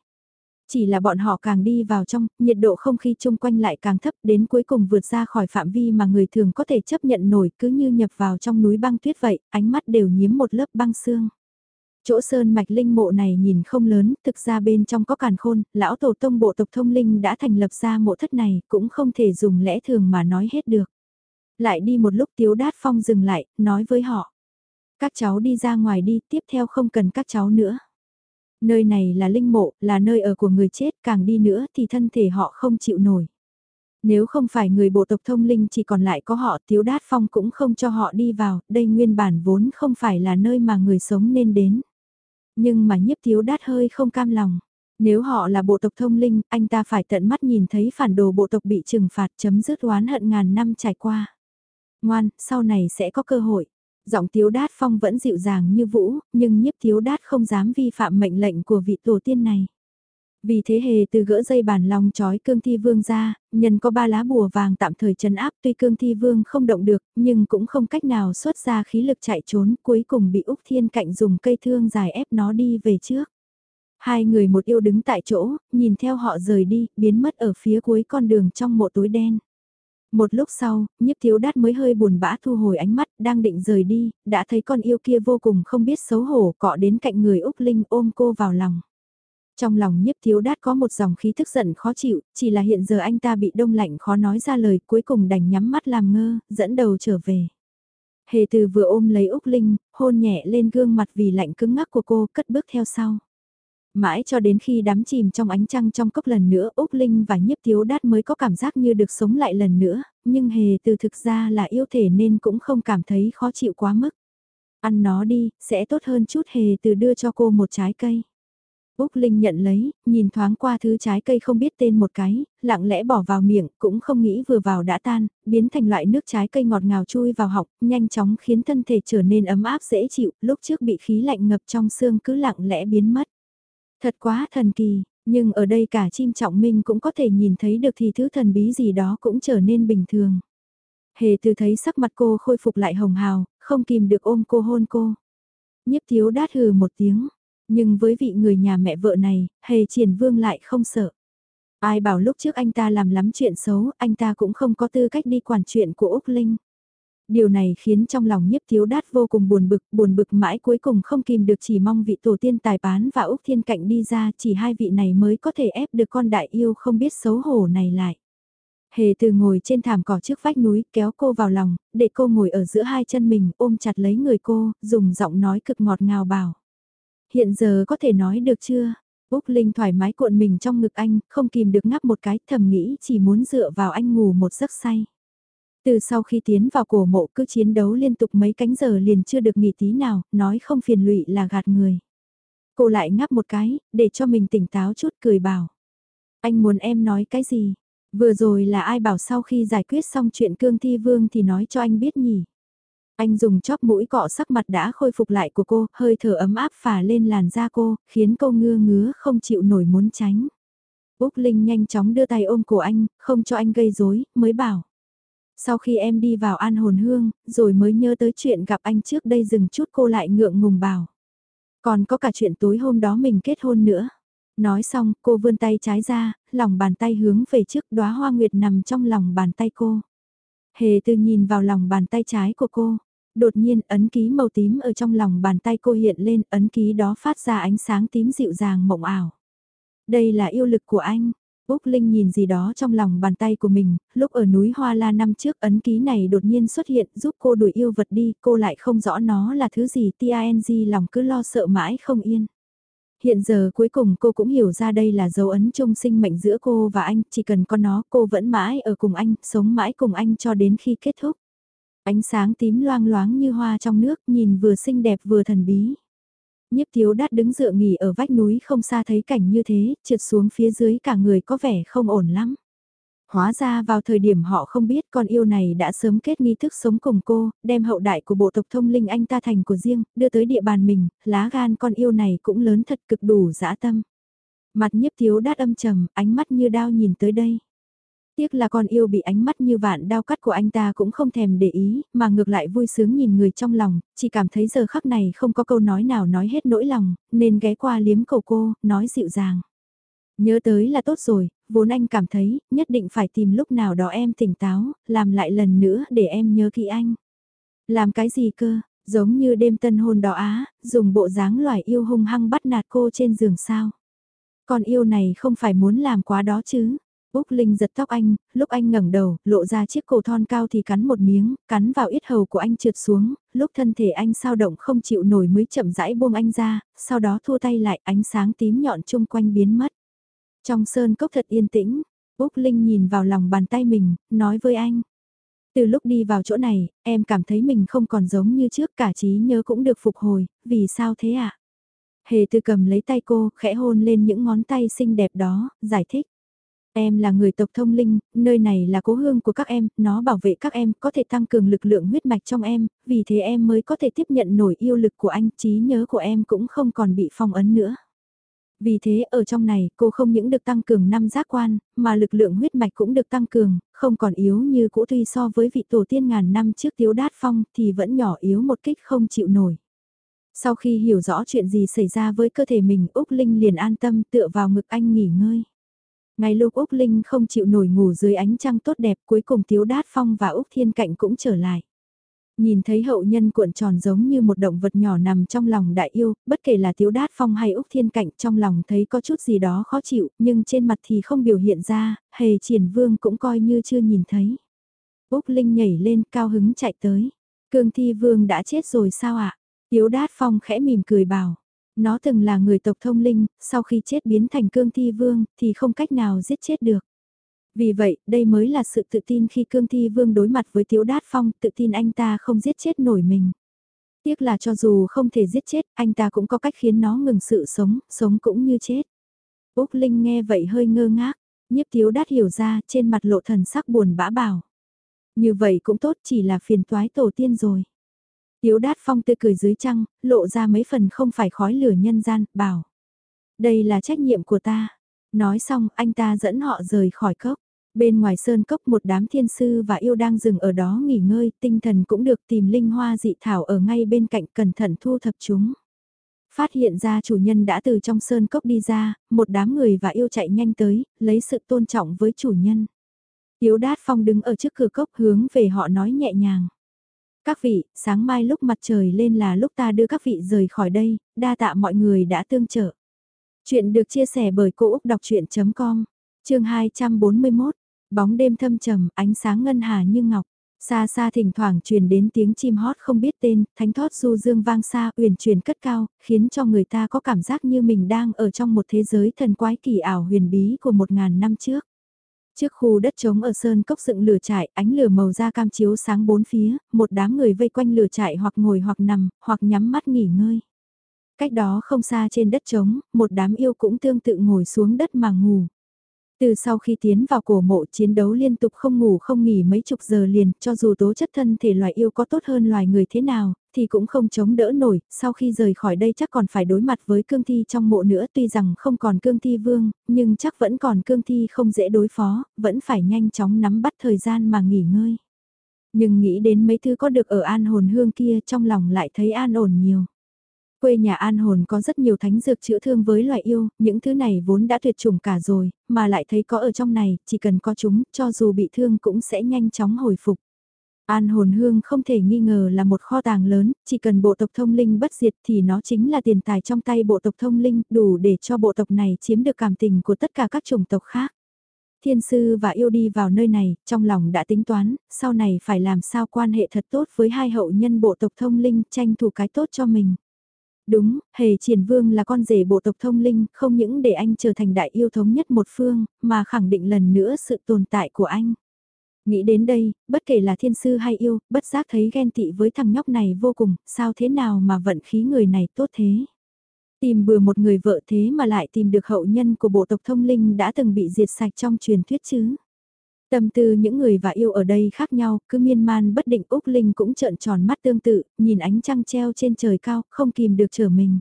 Chỉ là bọn họ càng đi vào trong, nhiệt độ không khí chung quanh lại càng thấp đến cuối cùng vượt ra khỏi phạm vi mà người thường có thể chấp nhận nổi cứ như nhập vào trong núi băng tuyết vậy, ánh mắt đều nhiếm một lớp băng xương. Chỗ sơn mạch linh mộ này nhìn không lớn, thực ra bên trong có càn khôn, lão tổ tông bộ tộc thông linh đã thành lập ra mộ thất này, cũng không thể dùng lẽ thường mà nói hết được. Lại đi một lúc Tiếu Đát Phong dừng lại, nói với họ. Các cháu đi ra ngoài đi, tiếp theo không cần các cháu nữa. Nơi này là linh mộ, là nơi ở của người chết, càng đi nữa thì thân thể họ không chịu nổi. Nếu không phải người bộ tộc thông linh chỉ còn lại có họ Tiếu Đát Phong cũng không cho họ đi vào, đây nguyên bản vốn không phải là nơi mà người sống nên đến. Nhưng mà nhiếp Tiếu Đát hơi không cam lòng. Nếu họ là bộ tộc thông linh, anh ta phải tận mắt nhìn thấy phản đồ bộ tộc bị trừng phạt chấm dứt oán hận ngàn năm trải qua. Ngoan, sau này sẽ có cơ hội. Giọng tiếu đát phong vẫn dịu dàng như vũ, nhưng nhiếp tiếu đát không dám vi phạm mệnh lệnh của vị tổ tiên này. Vì thế hề từ gỡ dây bàn lòng chói cương thi vương ra, nhân có ba lá bùa vàng tạm thời chấn áp tuy cương thi vương không động được, nhưng cũng không cách nào xuất ra khí lực chạy trốn, cuối cùng bị Úc Thiên Cạnh dùng cây thương dài ép nó đi về trước. Hai người một yêu đứng tại chỗ, nhìn theo họ rời đi, biến mất ở phía cuối con đường trong mộ tối đen. Một lúc sau, nhiếp thiếu đát mới hơi buồn bã thu hồi ánh mắt, đang định rời đi, đã thấy con yêu kia vô cùng không biết xấu hổ cọ đến cạnh người Úc Linh ôm cô vào lòng. Trong lòng nhiếp thiếu đát có một dòng khí thức giận khó chịu, chỉ là hiện giờ anh ta bị đông lạnh khó nói ra lời cuối cùng đành nhắm mắt làm ngơ, dẫn đầu trở về. Hề từ vừa ôm lấy Úc Linh, hôn nhẹ lên gương mặt vì lạnh cứng ngắc của cô cất bước theo sau. Mãi cho đến khi đắm chìm trong ánh trăng trong cốc lần nữa Úc Linh và nhiếp thiếu đát mới có cảm giác như được sống lại lần nữa, nhưng hề từ thực ra là yêu thể nên cũng không cảm thấy khó chịu quá mức. Ăn nó đi, sẽ tốt hơn chút hề từ đưa cho cô một trái cây. Úc Linh nhận lấy, nhìn thoáng qua thứ trái cây không biết tên một cái, lặng lẽ bỏ vào miệng, cũng không nghĩ vừa vào đã tan, biến thành loại nước trái cây ngọt ngào chui vào họng, nhanh chóng khiến thân thể trở nên ấm áp dễ chịu, lúc trước bị khí lạnh ngập trong xương cứ lặng lẽ biến mất. Thật quá thần kỳ, nhưng ở đây cả chim trọng minh cũng có thể nhìn thấy được thì thứ thần bí gì đó cũng trở nên bình thường. Hề từ thấy sắc mặt cô khôi phục lại hồng hào, không kìm được ôm cô hôn cô. Nhiếp thiếu đát hừ một tiếng, nhưng với vị người nhà mẹ vợ này, hề triển vương lại không sợ. Ai bảo lúc trước anh ta làm lắm chuyện xấu, anh ta cũng không có tư cách đi quản chuyện của Úc Linh. Điều này khiến trong lòng nhiếp thiếu đát vô cùng buồn bực, buồn bực mãi cuối cùng không kìm được chỉ mong vị tổ tiên tài bán và Úc Thiên Cạnh đi ra, chỉ hai vị này mới có thể ép được con đại yêu không biết xấu hổ này lại. Hề từ ngồi trên thảm cỏ trước vách núi kéo cô vào lòng, để cô ngồi ở giữa hai chân mình ôm chặt lấy người cô, dùng giọng nói cực ngọt ngào bảo. Hiện giờ có thể nói được chưa? Úc Linh thoải mái cuộn mình trong ngực anh, không kìm được ngắp một cái, thầm nghĩ chỉ muốn dựa vào anh ngủ một giấc say. Từ sau khi tiến vào cổ mộ cứ chiến đấu liên tục mấy cánh giờ liền chưa được nghỉ tí nào, nói không phiền lụy là gạt người. Cô lại ngáp một cái, để cho mình tỉnh táo chút cười bảo. Anh muốn em nói cái gì? Vừa rồi là ai bảo sau khi giải quyết xong chuyện cương thi vương thì nói cho anh biết nhỉ? Anh dùng chóp mũi cọ sắc mặt đã khôi phục lại của cô, hơi thở ấm áp phả lên làn da cô, khiến cô ngưa ngứa không chịu nổi muốn tránh. Úc Linh nhanh chóng đưa tay ôm cổ anh, không cho anh gây rối, mới bảo. Sau khi em đi vào an hồn hương, rồi mới nhớ tới chuyện gặp anh trước đây dừng chút cô lại ngượng ngùng bảo. Còn có cả chuyện tối hôm đó mình kết hôn nữa. Nói xong, cô vươn tay trái ra, lòng bàn tay hướng về trước đóa hoa nguyệt nằm trong lòng bàn tay cô. Hề từ nhìn vào lòng bàn tay trái của cô. Đột nhiên ấn ký màu tím ở trong lòng bàn tay cô hiện lên, ấn ký đó phát ra ánh sáng tím dịu dàng mộng ảo. Đây là yêu lực của anh. Úc Linh nhìn gì đó trong lòng bàn tay của mình, lúc ở núi Hoa La năm trước ấn ký này đột nhiên xuất hiện giúp cô đuổi yêu vật đi, cô lại không rõ nó là thứ gì, TNG lòng cứ lo sợ mãi không yên. Hiện giờ cuối cùng cô cũng hiểu ra đây là dấu ấn chung sinh mệnh giữa cô và anh, chỉ cần có nó cô vẫn mãi ở cùng anh, sống mãi cùng anh cho đến khi kết thúc. Ánh sáng tím loang loáng như hoa trong nước, nhìn vừa xinh đẹp vừa thần bí. Nhiếp thiếu đát đứng dựa nghỉ ở vách núi không xa thấy cảnh như thế, trượt xuống phía dưới cả người có vẻ không ổn lắm. Hóa ra vào thời điểm họ không biết con yêu này đã sớm kết nghi thức sống cùng cô, đem hậu đại của bộ tộc thông linh anh ta thành của riêng, đưa tới địa bàn mình, lá gan con yêu này cũng lớn thật cực đủ dã tâm. Mặt nhiếp thiếu đát âm trầm, ánh mắt như đao nhìn tới đây. Tiếc là con yêu bị ánh mắt như vạn đao cắt của anh ta cũng không thèm để ý, mà ngược lại vui sướng nhìn người trong lòng, chỉ cảm thấy giờ khắc này không có câu nói nào nói hết nỗi lòng, nên ghé qua liếm cầu cô, nói dịu dàng. Nhớ tới là tốt rồi, vốn anh cảm thấy, nhất định phải tìm lúc nào đó em tỉnh táo, làm lại lần nữa để em nhớ kỹ anh. Làm cái gì cơ, giống như đêm tân hôn đó á, dùng bộ dáng loài yêu hung hăng bắt nạt cô trên giường sao. Còn yêu này không phải muốn làm quá đó chứ. Úc Linh giật tóc anh, lúc anh ngẩng đầu, lộ ra chiếc cổ thon cao thì cắn một miếng, cắn vào yết hầu của anh trượt xuống, lúc thân thể anh sao động không chịu nổi mới chậm rãi buông anh ra, sau đó thua tay lại ánh sáng tím nhọn chung quanh biến mất. Trong sơn cốc thật yên tĩnh, Úc Linh nhìn vào lòng bàn tay mình, nói với anh. Từ lúc đi vào chỗ này, em cảm thấy mình không còn giống như trước cả trí nhớ cũng được phục hồi, vì sao thế ạ? À? Hề từ cầm lấy tay cô, khẽ hôn lên những ngón tay xinh đẹp đó, giải thích. Em là người tộc thông linh, nơi này là cố hương của các em, nó bảo vệ các em, có thể tăng cường lực lượng huyết mạch trong em, vì thế em mới có thể tiếp nhận nổi yêu lực của anh, trí nhớ của em cũng không còn bị phong ấn nữa. Vì thế ở trong này cô không những được tăng cường năm giác quan, mà lực lượng huyết mạch cũng được tăng cường, không còn yếu như cũ tuy so với vị tổ tiên ngàn năm trước thiếu đát phong thì vẫn nhỏ yếu một kích không chịu nổi. Sau khi hiểu rõ chuyện gì xảy ra với cơ thể mình Úc Linh liền an tâm tựa vào ngực anh nghỉ ngơi. Ngay lúc Úc Linh không chịu nổi ngủ dưới ánh trăng tốt đẹp cuối cùng Tiếu Đát Phong và Úc Thiên Cạnh cũng trở lại. Nhìn thấy hậu nhân cuộn tròn giống như một động vật nhỏ nằm trong lòng đại yêu, bất kể là Tiếu Đát Phong hay Úc Thiên Cạnh trong lòng thấy có chút gì đó khó chịu, nhưng trên mặt thì không biểu hiện ra, hề triển vương cũng coi như chưa nhìn thấy. Úc Linh nhảy lên cao hứng chạy tới. Cương Thi Vương đã chết rồi sao ạ? À? Tiếu Đát Phong khẽ mỉm cười bảo. Nó từng là người tộc thông linh, sau khi chết biến thành cương thi vương, thì không cách nào giết chết được. Vì vậy, đây mới là sự tự tin khi cương thi vương đối mặt với Tiếu Đát Phong, tự tin anh ta không giết chết nổi mình. Tiếc là cho dù không thể giết chết, anh ta cũng có cách khiến nó ngừng sự sống, sống cũng như chết. Úc Linh nghe vậy hơi ngơ ngác, nhiếp Tiếu Đát hiểu ra, trên mặt lộ thần sắc buồn bã bảo. Như vậy cũng tốt chỉ là phiền toái tổ tiên rồi. Tiếu đát phong tươi cười dưới trăng, lộ ra mấy phần không phải khói lửa nhân gian, bảo. Đây là trách nhiệm của ta. Nói xong, anh ta dẫn họ rời khỏi cốc. Bên ngoài sơn cốc một đám thiên sư và yêu đang dừng ở đó nghỉ ngơi, tinh thần cũng được tìm linh hoa dị thảo ở ngay bên cạnh cẩn thận thu thập chúng. Phát hiện ra chủ nhân đã từ trong sơn cốc đi ra, một đám người và yêu chạy nhanh tới, lấy sự tôn trọng với chủ nhân. Tiếu đát phong đứng ở trước cửa cốc hướng về họ nói nhẹ nhàng. Các vị, sáng mai lúc mặt trời lên là lúc ta đưa các vị rời khỏi đây, đa tạ mọi người đã tương trợ. Chuyện được chia sẻ bởi Cô Úc Đọc Chuyện.com, chương 241, bóng đêm thâm trầm, ánh sáng ngân hà như ngọc. Xa xa thỉnh thoảng truyền đến tiếng chim hót không biết tên, thánh thót du dương vang xa, uyển chuyển cất cao, khiến cho người ta có cảm giác như mình đang ở trong một thế giới thần quái kỳ ảo huyền bí của một ngàn năm trước. Trước khu đất trống ở sơn cốc dựng lửa trại, ánh lửa màu da cam chiếu sáng bốn phía, một đám người vây quanh lửa trại hoặc ngồi hoặc nằm, hoặc nhắm mắt nghỉ ngơi. Cách đó không xa trên đất trống, một đám yêu cũng tương tự ngồi xuống đất mà ngủ. Từ sau khi tiến vào cổ mộ chiến đấu liên tục không ngủ không nghỉ mấy chục giờ liền, cho dù tố chất thân thể loài yêu có tốt hơn loài người thế nào, thì cũng không chống đỡ nổi, sau khi rời khỏi đây chắc còn phải đối mặt với cương thi trong mộ nữa tuy rằng không còn cương thi vương, nhưng chắc vẫn còn cương thi không dễ đối phó, vẫn phải nhanh chóng nắm bắt thời gian mà nghỉ ngơi. Nhưng nghĩ đến mấy thứ có được ở an hồn hương kia trong lòng lại thấy an ổn nhiều. Quê nhà an hồn có rất nhiều thánh dược chữa thương với loài yêu, những thứ này vốn đã tuyệt chủng cả rồi, mà lại thấy có ở trong này, chỉ cần có chúng, cho dù bị thương cũng sẽ nhanh chóng hồi phục. An hồn hương không thể nghi ngờ là một kho tàng lớn, chỉ cần bộ tộc thông linh bất diệt thì nó chính là tiền tài trong tay bộ tộc thông linh, đủ để cho bộ tộc này chiếm được cảm tình của tất cả các chủng tộc khác. Thiên sư và yêu đi vào nơi này, trong lòng đã tính toán, sau này phải làm sao quan hệ thật tốt với hai hậu nhân bộ tộc thông linh, tranh thủ cái tốt cho mình. Đúng, hề triển vương là con rể bộ tộc thông linh, không những để anh trở thành đại yêu thống nhất một phương, mà khẳng định lần nữa sự tồn tại của anh. Nghĩ đến đây, bất kể là thiên sư hay yêu, bất giác thấy ghen tị với thằng nhóc này vô cùng, sao thế nào mà vận khí người này tốt thế. Tìm bừa một người vợ thế mà lại tìm được hậu nhân của bộ tộc thông linh đã từng bị diệt sạch trong truyền thuyết chứ. Tâm tư những người và yêu ở đây khác nhau, cứ miên man bất định Úc Linh cũng trợn tròn mắt tương tự, nhìn ánh trăng treo trên trời cao, không kìm được trở mình.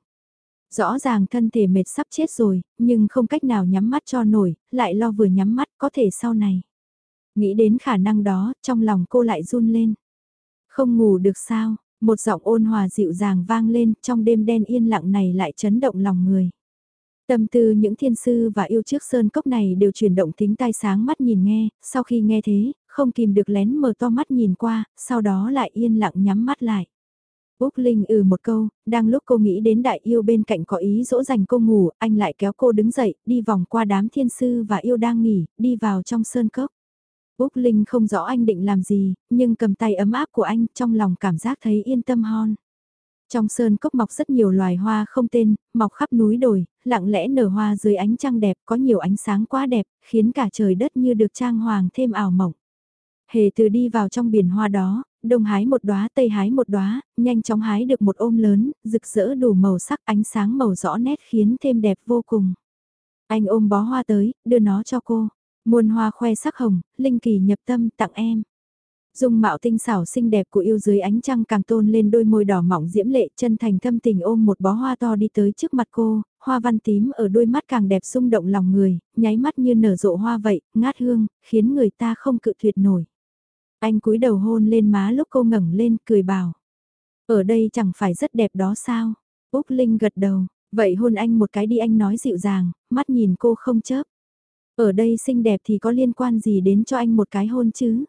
Rõ ràng thân thể mệt sắp chết rồi, nhưng không cách nào nhắm mắt cho nổi, lại lo vừa nhắm mắt có thể sau này. Nghĩ đến khả năng đó, trong lòng cô lại run lên. Không ngủ được sao, một giọng ôn hòa dịu dàng vang lên, trong đêm đen yên lặng này lại chấn động lòng người. Tâm tư những thiên sư và yêu trước sơn cốc này đều chuyển động tính tai sáng mắt nhìn nghe, sau khi nghe thế, không kìm được lén mở to mắt nhìn qua, sau đó lại yên lặng nhắm mắt lại. Úc Linh ừ một câu, đang lúc cô nghĩ đến đại yêu bên cạnh có ý dỗ dành cô ngủ, anh lại kéo cô đứng dậy, đi vòng qua đám thiên sư và yêu đang nghỉ, đi vào trong sơn cốc. Úc Linh không rõ anh định làm gì, nhưng cầm tay ấm áp của anh trong lòng cảm giác thấy yên tâm hon. Trong sơn cốc mọc rất nhiều loài hoa không tên, mọc khắp núi đồi, lặng lẽ nở hoa dưới ánh trăng đẹp, có nhiều ánh sáng quá đẹp, khiến cả trời đất như được trang hoàng thêm ảo mộng. Hề từ đi vào trong biển hoa đó, đông hái một đóa tây hái một đóa, nhanh chóng hái được một ôm lớn, rực rỡ đủ màu sắc ánh sáng màu rõ nét khiến thêm đẹp vô cùng. Anh ôm bó hoa tới, đưa nó cho cô. Muôn hoa khoe sắc hồng, linh kỳ nhập tâm tặng em. Dung mạo tinh xảo xinh đẹp của yêu dưới ánh trăng càng tôn lên đôi môi đỏ mỏng diễm lệ chân thành thâm tình ôm một bó hoa to đi tới trước mặt cô, hoa văn tím ở đôi mắt càng đẹp xung động lòng người, nháy mắt như nở rộ hoa vậy, ngát hương, khiến người ta không cự tuyệt nổi. Anh cúi đầu hôn lên má lúc cô ngẩng lên cười bảo. Ở đây chẳng phải rất đẹp đó sao? Úc Linh gật đầu, vậy hôn anh một cái đi anh nói dịu dàng, mắt nhìn cô không chớp. Ở đây xinh đẹp thì có liên quan gì đến cho anh một cái hôn chứ?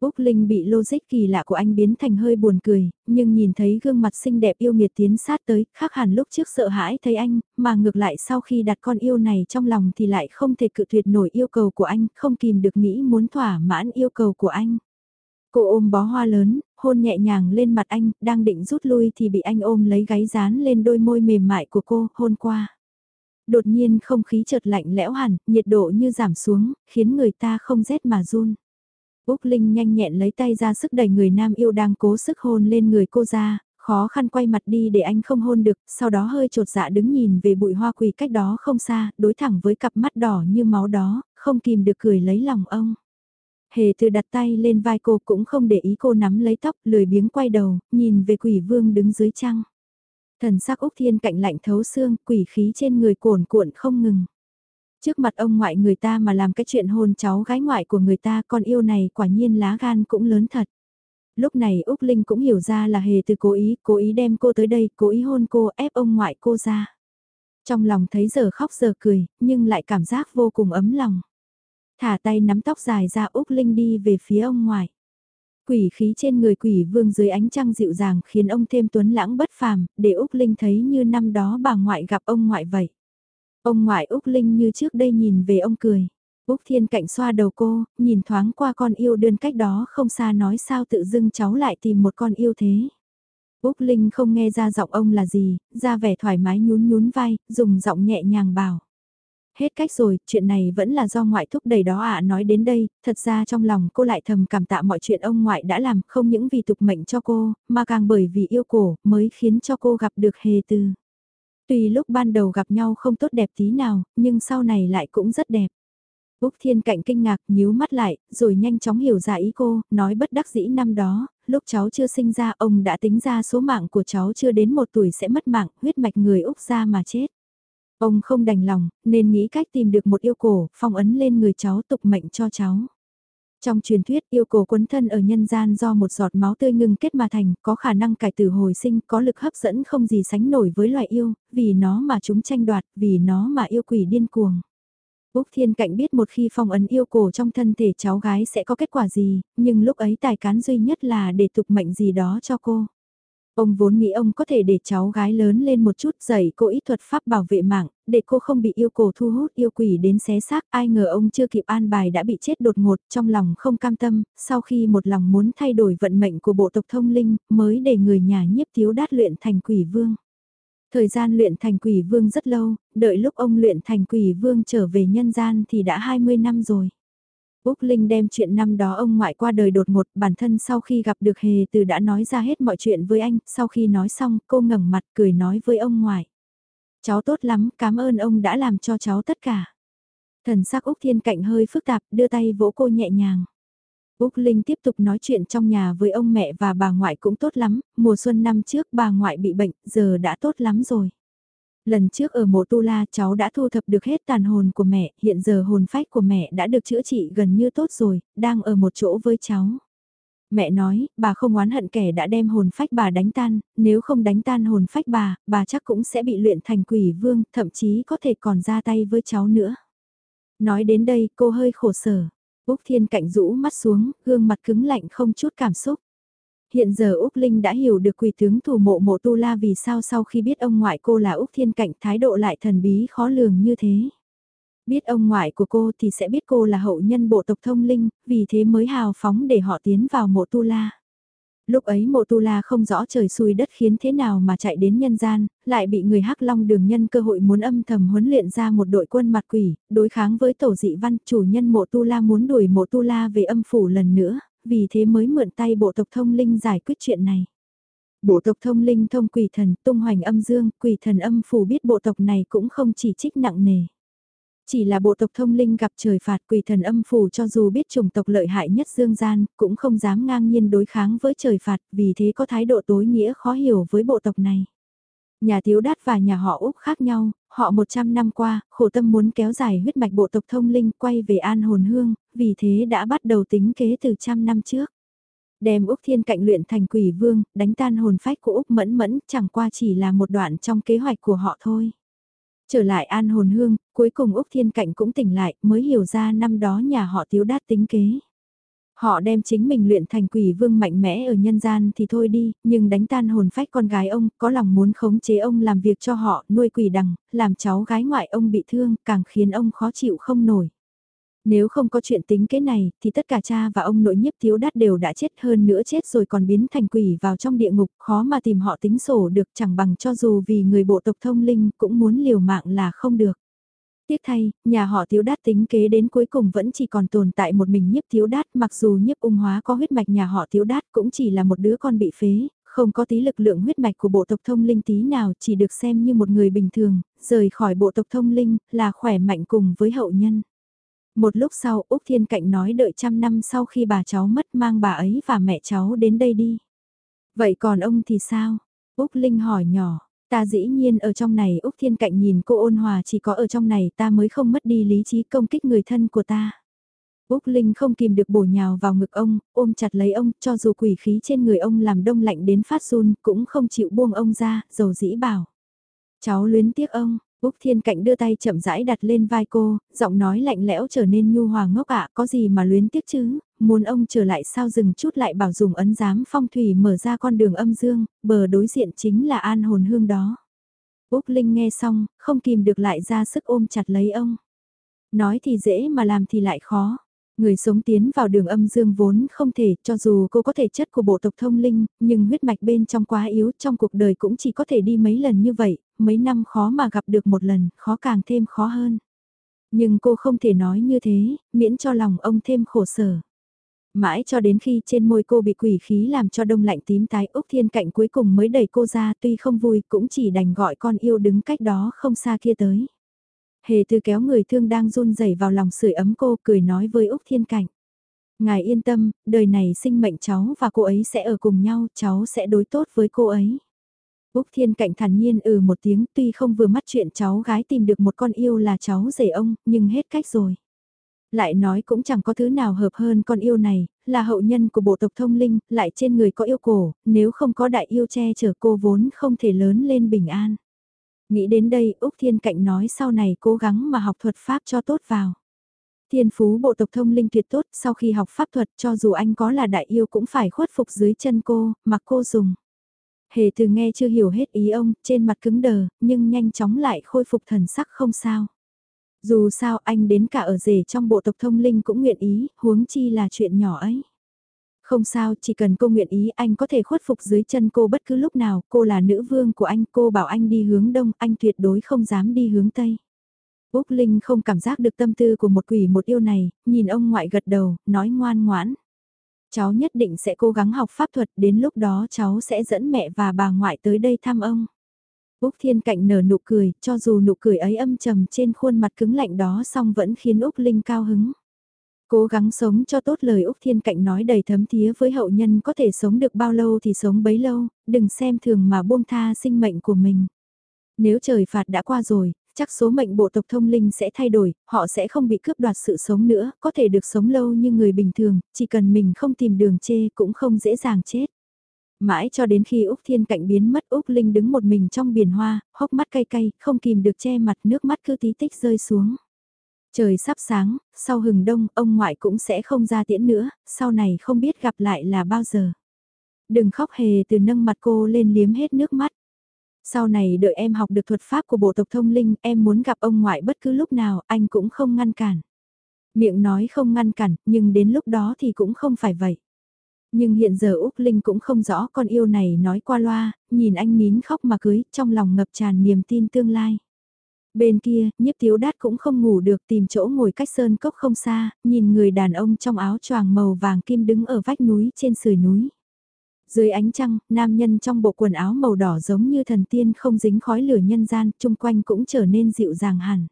Úc Linh bị logic kỳ lạ của anh biến thành hơi buồn cười, nhưng nhìn thấy gương mặt xinh đẹp yêu nghiệt tiến sát tới, khác hẳn lúc trước sợ hãi thấy anh, mà ngược lại sau khi đặt con yêu này trong lòng thì lại không thể cự tuyệt nổi yêu cầu của anh, không kìm được nghĩ muốn thỏa mãn yêu cầu của anh. Cô ôm bó hoa lớn, hôn nhẹ nhàng lên mặt anh, đang định rút lui thì bị anh ôm lấy gáy dán lên đôi môi mềm mại của cô, hôn qua. Đột nhiên không khí chợt lạnh lẽo hẳn, nhiệt độ như giảm xuống, khiến người ta không rét mà run. Úc Linh nhanh nhẹn lấy tay ra sức đẩy người nam yêu đang cố sức hôn lên người cô ra, khó khăn quay mặt đi để anh không hôn được, sau đó hơi trột dạ đứng nhìn về bụi hoa quỳ cách đó không xa, đối thẳng với cặp mắt đỏ như máu đó, không kìm được cười lấy lòng ông. Hề từ đặt tay lên vai cô cũng không để ý cô nắm lấy tóc, lười biếng quay đầu, nhìn về quỷ vương đứng dưới trăng. Thần sắc Úc Thiên cạnh lạnh thấu xương, quỷ khí trên người cuồn cuộn không ngừng. Trước mặt ông ngoại người ta mà làm cái chuyện hôn cháu gái ngoại của người ta con yêu này quả nhiên lá gan cũng lớn thật. Lúc này Úc Linh cũng hiểu ra là hề từ cố ý, cố ý đem cô tới đây, cố ý hôn cô ép ông ngoại cô ra. Trong lòng thấy giờ khóc giờ cười, nhưng lại cảm giác vô cùng ấm lòng. Thả tay nắm tóc dài ra Úc Linh đi về phía ông ngoại. Quỷ khí trên người quỷ vương dưới ánh trăng dịu dàng khiến ông thêm tuấn lãng bất phàm, để Úc Linh thấy như năm đó bà ngoại gặp ông ngoại vậy. Ông ngoại Úc Linh như trước đây nhìn về ông cười. Úc Thiên Cạnh xoa đầu cô, nhìn thoáng qua con yêu đơn cách đó không xa nói sao tự dưng cháu lại tìm một con yêu thế. Úc Linh không nghe ra giọng ông là gì, ra vẻ thoải mái nhún nhún vai, dùng giọng nhẹ nhàng bảo. Hết cách rồi, chuyện này vẫn là do ngoại thúc đầy đó ạ à. nói đến đây, thật ra trong lòng cô lại thầm cảm tạ mọi chuyện ông ngoại đã làm không những vì tục mệnh cho cô, mà càng bởi vì yêu cổ mới khiến cho cô gặp được hề tư. Tuy lúc ban đầu gặp nhau không tốt đẹp tí nào, nhưng sau này lại cũng rất đẹp. Úc Thiên Cạnh kinh ngạc nhíu mắt lại, rồi nhanh chóng hiểu ra ý cô, nói bất đắc dĩ năm đó, lúc cháu chưa sinh ra ông đã tính ra số mạng của cháu chưa đến một tuổi sẽ mất mạng, huyết mạch người Úc ra mà chết. Ông không đành lòng, nên nghĩ cách tìm được một yêu cổ, phong ấn lên người cháu tục mệnh cho cháu. Trong truyền thuyết yêu cổ quấn thân ở nhân gian do một giọt máu tươi ngưng kết mà thành, có khả năng cải tử hồi sinh, có lực hấp dẫn không gì sánh nổi với loài yêu, vì nó mà chúng tranh đoạt, vì nó mà yêu quỷ điên cuồng. Úc Thiên Cạnh biết một khi phong ấn yêu cổ trong thân thể cháu gái sẽ có kết quả gì, nhưng lúc ấy tài cán duy nhất là để tục mệnh gì đó cho cô. Ông vốn nghĩ ông có thể để cháu gái lớn lên một chút dạy cô ít thuật pháp bảo vệ mạng, để cô không bị yêu cổ thu hút yêu quỷ đến xé xác, ai ngờ ông chưa kịp an bài đã bị chết đột ngột, trong lòng không cam tâm, sau khi một lòng muốn thay đổi vận mệnh của bộ tộc thông linh, mới để người nhà nhiếp thiếu đát luyện thành quỷ vương. Thời gian luyện thành quỷ vương rất lâu, đợi lúc ông luyện thành quỷ vương trở về nhân gian thì đã 20 năm rồi. Úc Linh đem chuyện năm đó ông ngoại qua đời đột ngột, bản thân sau khi gặp được Hề từ đã nói ra hết mọi chuyện với anh, sau khi nói xong cô ngẩng mặt cười nói với ông ngoại. Cháu tốt lắm, cảm ơn ông đã làm cho cháu tất cả. Thần sắc Úc Thiên Cạnh hơi phức tạp, đưa tay vỗ cô nhẹ nhàng. Úc Linh tiếp tục nói chuyện trong nhà với ông mẹ và bà ngoại cũng tốt lắm, mùa xuân năm trước bà ngoại bị bệnh, giờ đã tốt lắm rồi. Lần trước ở mộ tu la cháu đã thu thập được hết tàn hồn của mẹ, hiện giờ hồn phách của mẹ đã được chữa trị gần như tốt rồi, đang ở một chỗ với cháu. Mẹ nói, bà không oán hận kẻ đã đem hồn phách bà đánh tan, nếu không đánh tan hồn phách bà, bà chắc cũng sẽ bị luyện thành quỷ vương, thậm chí có thể còn ra tay với cháu nữa. Nói đến đây cô hơi khổ sở. Úc Thiên Cạnh rũ mắt xuống, gương mặt cứng lạnh không chút cảm xúc. Hiện giờ Úc Linh đã hiểu được quỷ tướng thủ mộ mộ tu la vì sao sau khi biết ông ngoại cô là Úc Thiên cảnh thái độ lại thần bí khó lường như thế. Biết ông ngoại của cô thì sẽ biết cô là hậu nhân bộ tộc thông linh, vì thế mới hào phóng để họ tiến vào mộ tu la. Lúc ấy mộ tu la không rõ trời xui đất khiến thế nào mà chạy đến nhân gian, lại bị người hắc long đường nhân cơ hội muốn âm thầm huấn luyện ra một đội quân mặt quỷ, đối kháng với tổ dị văn chủ nhân mộ tu la muốn đuổi mộ tu la về âm phủ lần nữa, vì thế mới mượn tay bộ tộc thông linh giải quyết chuyện này. Bộ tộc thông linh thông quỷ thần tung hoành âm dương, quỷ thần âm phủ biết bộ tộc này cũng không chỉ trích nặng nề. Chỉ là bộ tộc thông linh gặp trời phạt quỷ thần âm phủ cho dù biết chủng tộc lợi hại nhất dương gian, cũng không dám ngang nhiên đối kháng với trời phạt, vì thế có thái độ tối nghĩa khó hiểu với bộ tộc này. Nhà Tiếu Đát và nhà họ Úc khác nhau, họ 100 năm qua, khổ tâm muốn kéo dài huyết mạch bộ tộc thông linh quay về an hồn hương, vì thế đã bắt đầu tính kế từ trăm năm trước. Đem Úc Thiên Cạnh luyện thành quỷ vương, đánh tan hồn phách của Úc Mẫn Mẫn chẳng qua chỉ là một đoạn trong kế hoạch của họ thôi. Trở lại an hồn hương, cuối cùng Úc Thiên Cạnh cũng tỉnh lại mới hiểu ra năm đó nhà họ Tiếu Đát tính kế. Họ đem chính mình luyện thành quỷ vương mạnh mẽ ở nhân gian thì thôi đi, nhưng đánh tan hồn phách con gái ông, có lòng muốn khống chế ông làm việc cho họ, nuôi quỷ đằng, làm cháu gái ngoại ông bị thương, càng khiến ông khó chịu không nổi. Nếu không có chuyện tính kế này, thì tất cả cha và ông nội nhiếp thiếu đắt đều đã chết hơn nữa chết rồi còn biến thành quỷ vào trong địa ngục, khó mà tìm họ tính sổ được chẳng bằng cho dù vì người bộ tộc thông linh cũng muốn liều mạng là không được. Tiếc thay, nhà họ thiếu đát tính kế đến cuối cùng vẫn chỉ còn tồn tại một mình nhiếp thiếu đát mặc dù nhiếp ung hóa có huyết mạch nhà họ thiếu đát cũng chỉ là một đứa con bị phế, không có tí lực lượng huyết mạch của bộ tộc thông linh tí nào chỉ được xem như một người bình thường, rời khỏi bộ tộc thông linh là khỏe mạnh cùng với hậu nhân. Một lúc sau Úc Thiên Cạnh nói đợi trăm năm sau khi bà cháu mất mang bà ấy và mẹ cháu đến đây đi. Vậy còn ông thì sao? Úc Linh hỏi nhỏ. Ta dĩ nhiên ở trong này Úc Thiên Cạnh nhìn cô ôn hòa chỉ có ở trong này ta mới không mất đi lý trí công kích người thân của ta. Úc Linh không kìm được bổ nhào vào ngực ông, ôm chặt lấy ông, cho dù quỷ khí trên người ông làm đông lạnh đến phát run, cũng không chịu buông ông ra, dầu dĩ bảo. Cháu luyến tiếc ông, Úc Thiên Cạnh đưa tay chậm rãi đặt lên vai cô, giọng nói lạnh lẽo trở nên nhu hòa ngốc ạ, có gì mà luyến tiếc chứ, muốn ông trở lại sao dừng chút lại bảo dùng ấn giám phong thủy mở ra con đường âm dương, bờ đối diện chính là an hồn hương đó. Úc Linh nghe xong, không kìm được lại ra sức ôm chặt lấy ông. Nói thì dễ mà làm thì lại khó. Người sống tiến vào đường âm dương vốn không thể, cho dù cô có thể chất của bộ tộc thông linh, nhưng huyết mạch bên trong quá yếu, trong cuộc đời cũng chỉ có thể đi mấy lần như vậy, mấy năm khó mà gặp được một lần, khó càng thêm khó hơn. Nhưng cô không thể nói như thế, miễn cho lòng ông thêm khổ sở. Mãi cho đến khi trên môi cô bị quỷ khí làm cho đông lạnh tím tái Úc Thiên Cạnh cuối cùng mới đẩy cô ra tuy không vui cũng chỉ đành gọi con yêu đứng cách đó không xa kia tới. Hề từ kéo người thương đang run rẩy vào lòng sưởi ấm cô cười nói với Úc Thiên Cảnh. Ngài yên tâm, đời này sinh mệnh cháu và cô ấy sẽ ở cùng nhau, cháu sẽ đối tốt với cô ấy. Úc Thiên Cạnh thản nhiên ừ một tiếng tuy không vừa mắt chuyện cháu gái tìm được một con yêu là cháu rể ông, nhưng hết cách rồi. Lại nói cũng chẳng có thứ nào hợp hơn con yêu này, là hậu nhân của bộ tộc thông linh, lại trên người có yêu cổ, nếu không có đại yêu che chở cô vốn không thể lớn lên bình an. Nghĩ đến đây Úc Thiên Cạnh nói sau này cố gắng mà học thuật pháp cho tốt vào. Thiên phú bộ tộc thông linh tuyệt tốt, sau khi học pháp thuật cho dù anh có là đại yêu cũng phải khuất phục dưới chân cô, mà cô dùng. Hề từ nghe chưa hiểu hết ý ông, trên mặt cứng đờ, nhưng nhanh chóng lại khôi phục thần sắc không sao. Dù sao anh đến cả ở rể trong bộ tộc thông linh cũng nguyện ý, huống chi là chuyện nhỏ ấy. Không sao, chỉ cần cô nguyện ý anh có thể khuất phục dưới chân cô bất cứ lúc nào, cô là nữ vương của anh, cô bảo anh đi hướng đông, anh tuyệt đối không dám đi hướng tây. Úc Linh không cảm giác được tâm tư của một quỷ một yêu này, nhìn ông ngoại gật đầu, nói ngoan ngoãn. Cháu nhất định sẽ cố gắng học pháp thuật, đến lúc đó cháu sẽ dẫn mẹ và bà ngoại tới đây thăm ông. Úc Thiên Cạnh nở nụ cười, cho dù nụ cười ấy âm trầm trên khuôn mặt cứng lạnh đó song vẫn khiến Úc Linh cao hứng. Cố gắng sống cho tốt lời Úc Thiên Cạnh nói đầy thấm thía với hậu nhân có thể sống được bao lâu thì sống bấy lâu, đừng xem thường mà buông tha sinh mệnh của mình. Nếu trời phạt đã qua rồi, chắc số mệnh bộ tộc thông linh sẽ thay đổi, họ sẽ không bị cướp đoạt sự sống nữa, có thể được sống lâu như người bình thường, chỉ cần mình không tìm đường chê cũng không dễ dàng chết. Mãi cho đến khi Úc Thiên Cạnh biến mất Úc Linh đứng một mình trong biển hoa, hốc mắt cay cay, không kìm được che mặt nước mắt cứ tí tích rơi xuống. Trời sắp sáng, sau hừng đông ông ngoại cũng sẽ không ra tiễn nữa, sau này không biết gặp lại là bao giờ. Đừng khóc hề từ nâng mặt cô lên liếm hết nước mắt. Sau này đợi em học được thuật pháp của bộ tộc thông linh, em muốn gặp ông ngoại bất cứ lúc nào, anh cũng không ngăn cản. Miệng nói không ngăn cản, nhưng đến lúc đó thì cũng không phải vậy. Nhưng hiện giờ Úc Linh cũng không rõ con yêu này nói qua loa, nhìn anh nín khóc mà cưới, trong lòng ngập tràn niềm tin tương lai. Bên kia, nhiếp thiếu đát cũng không ngủ được tìm chỗ ngồi cách sơn cốc không xa, nhìn người đàn ông trong áo choàng màu vàng kim đứng ở vách núi trên sườn núi. Dưới ánh trăng, nam nhân trong bộ quần áo màu đỏ giống như thần tiên không dính khói lửa nhân gian, chung quanh cũng trở nên dịu dàng hẳn.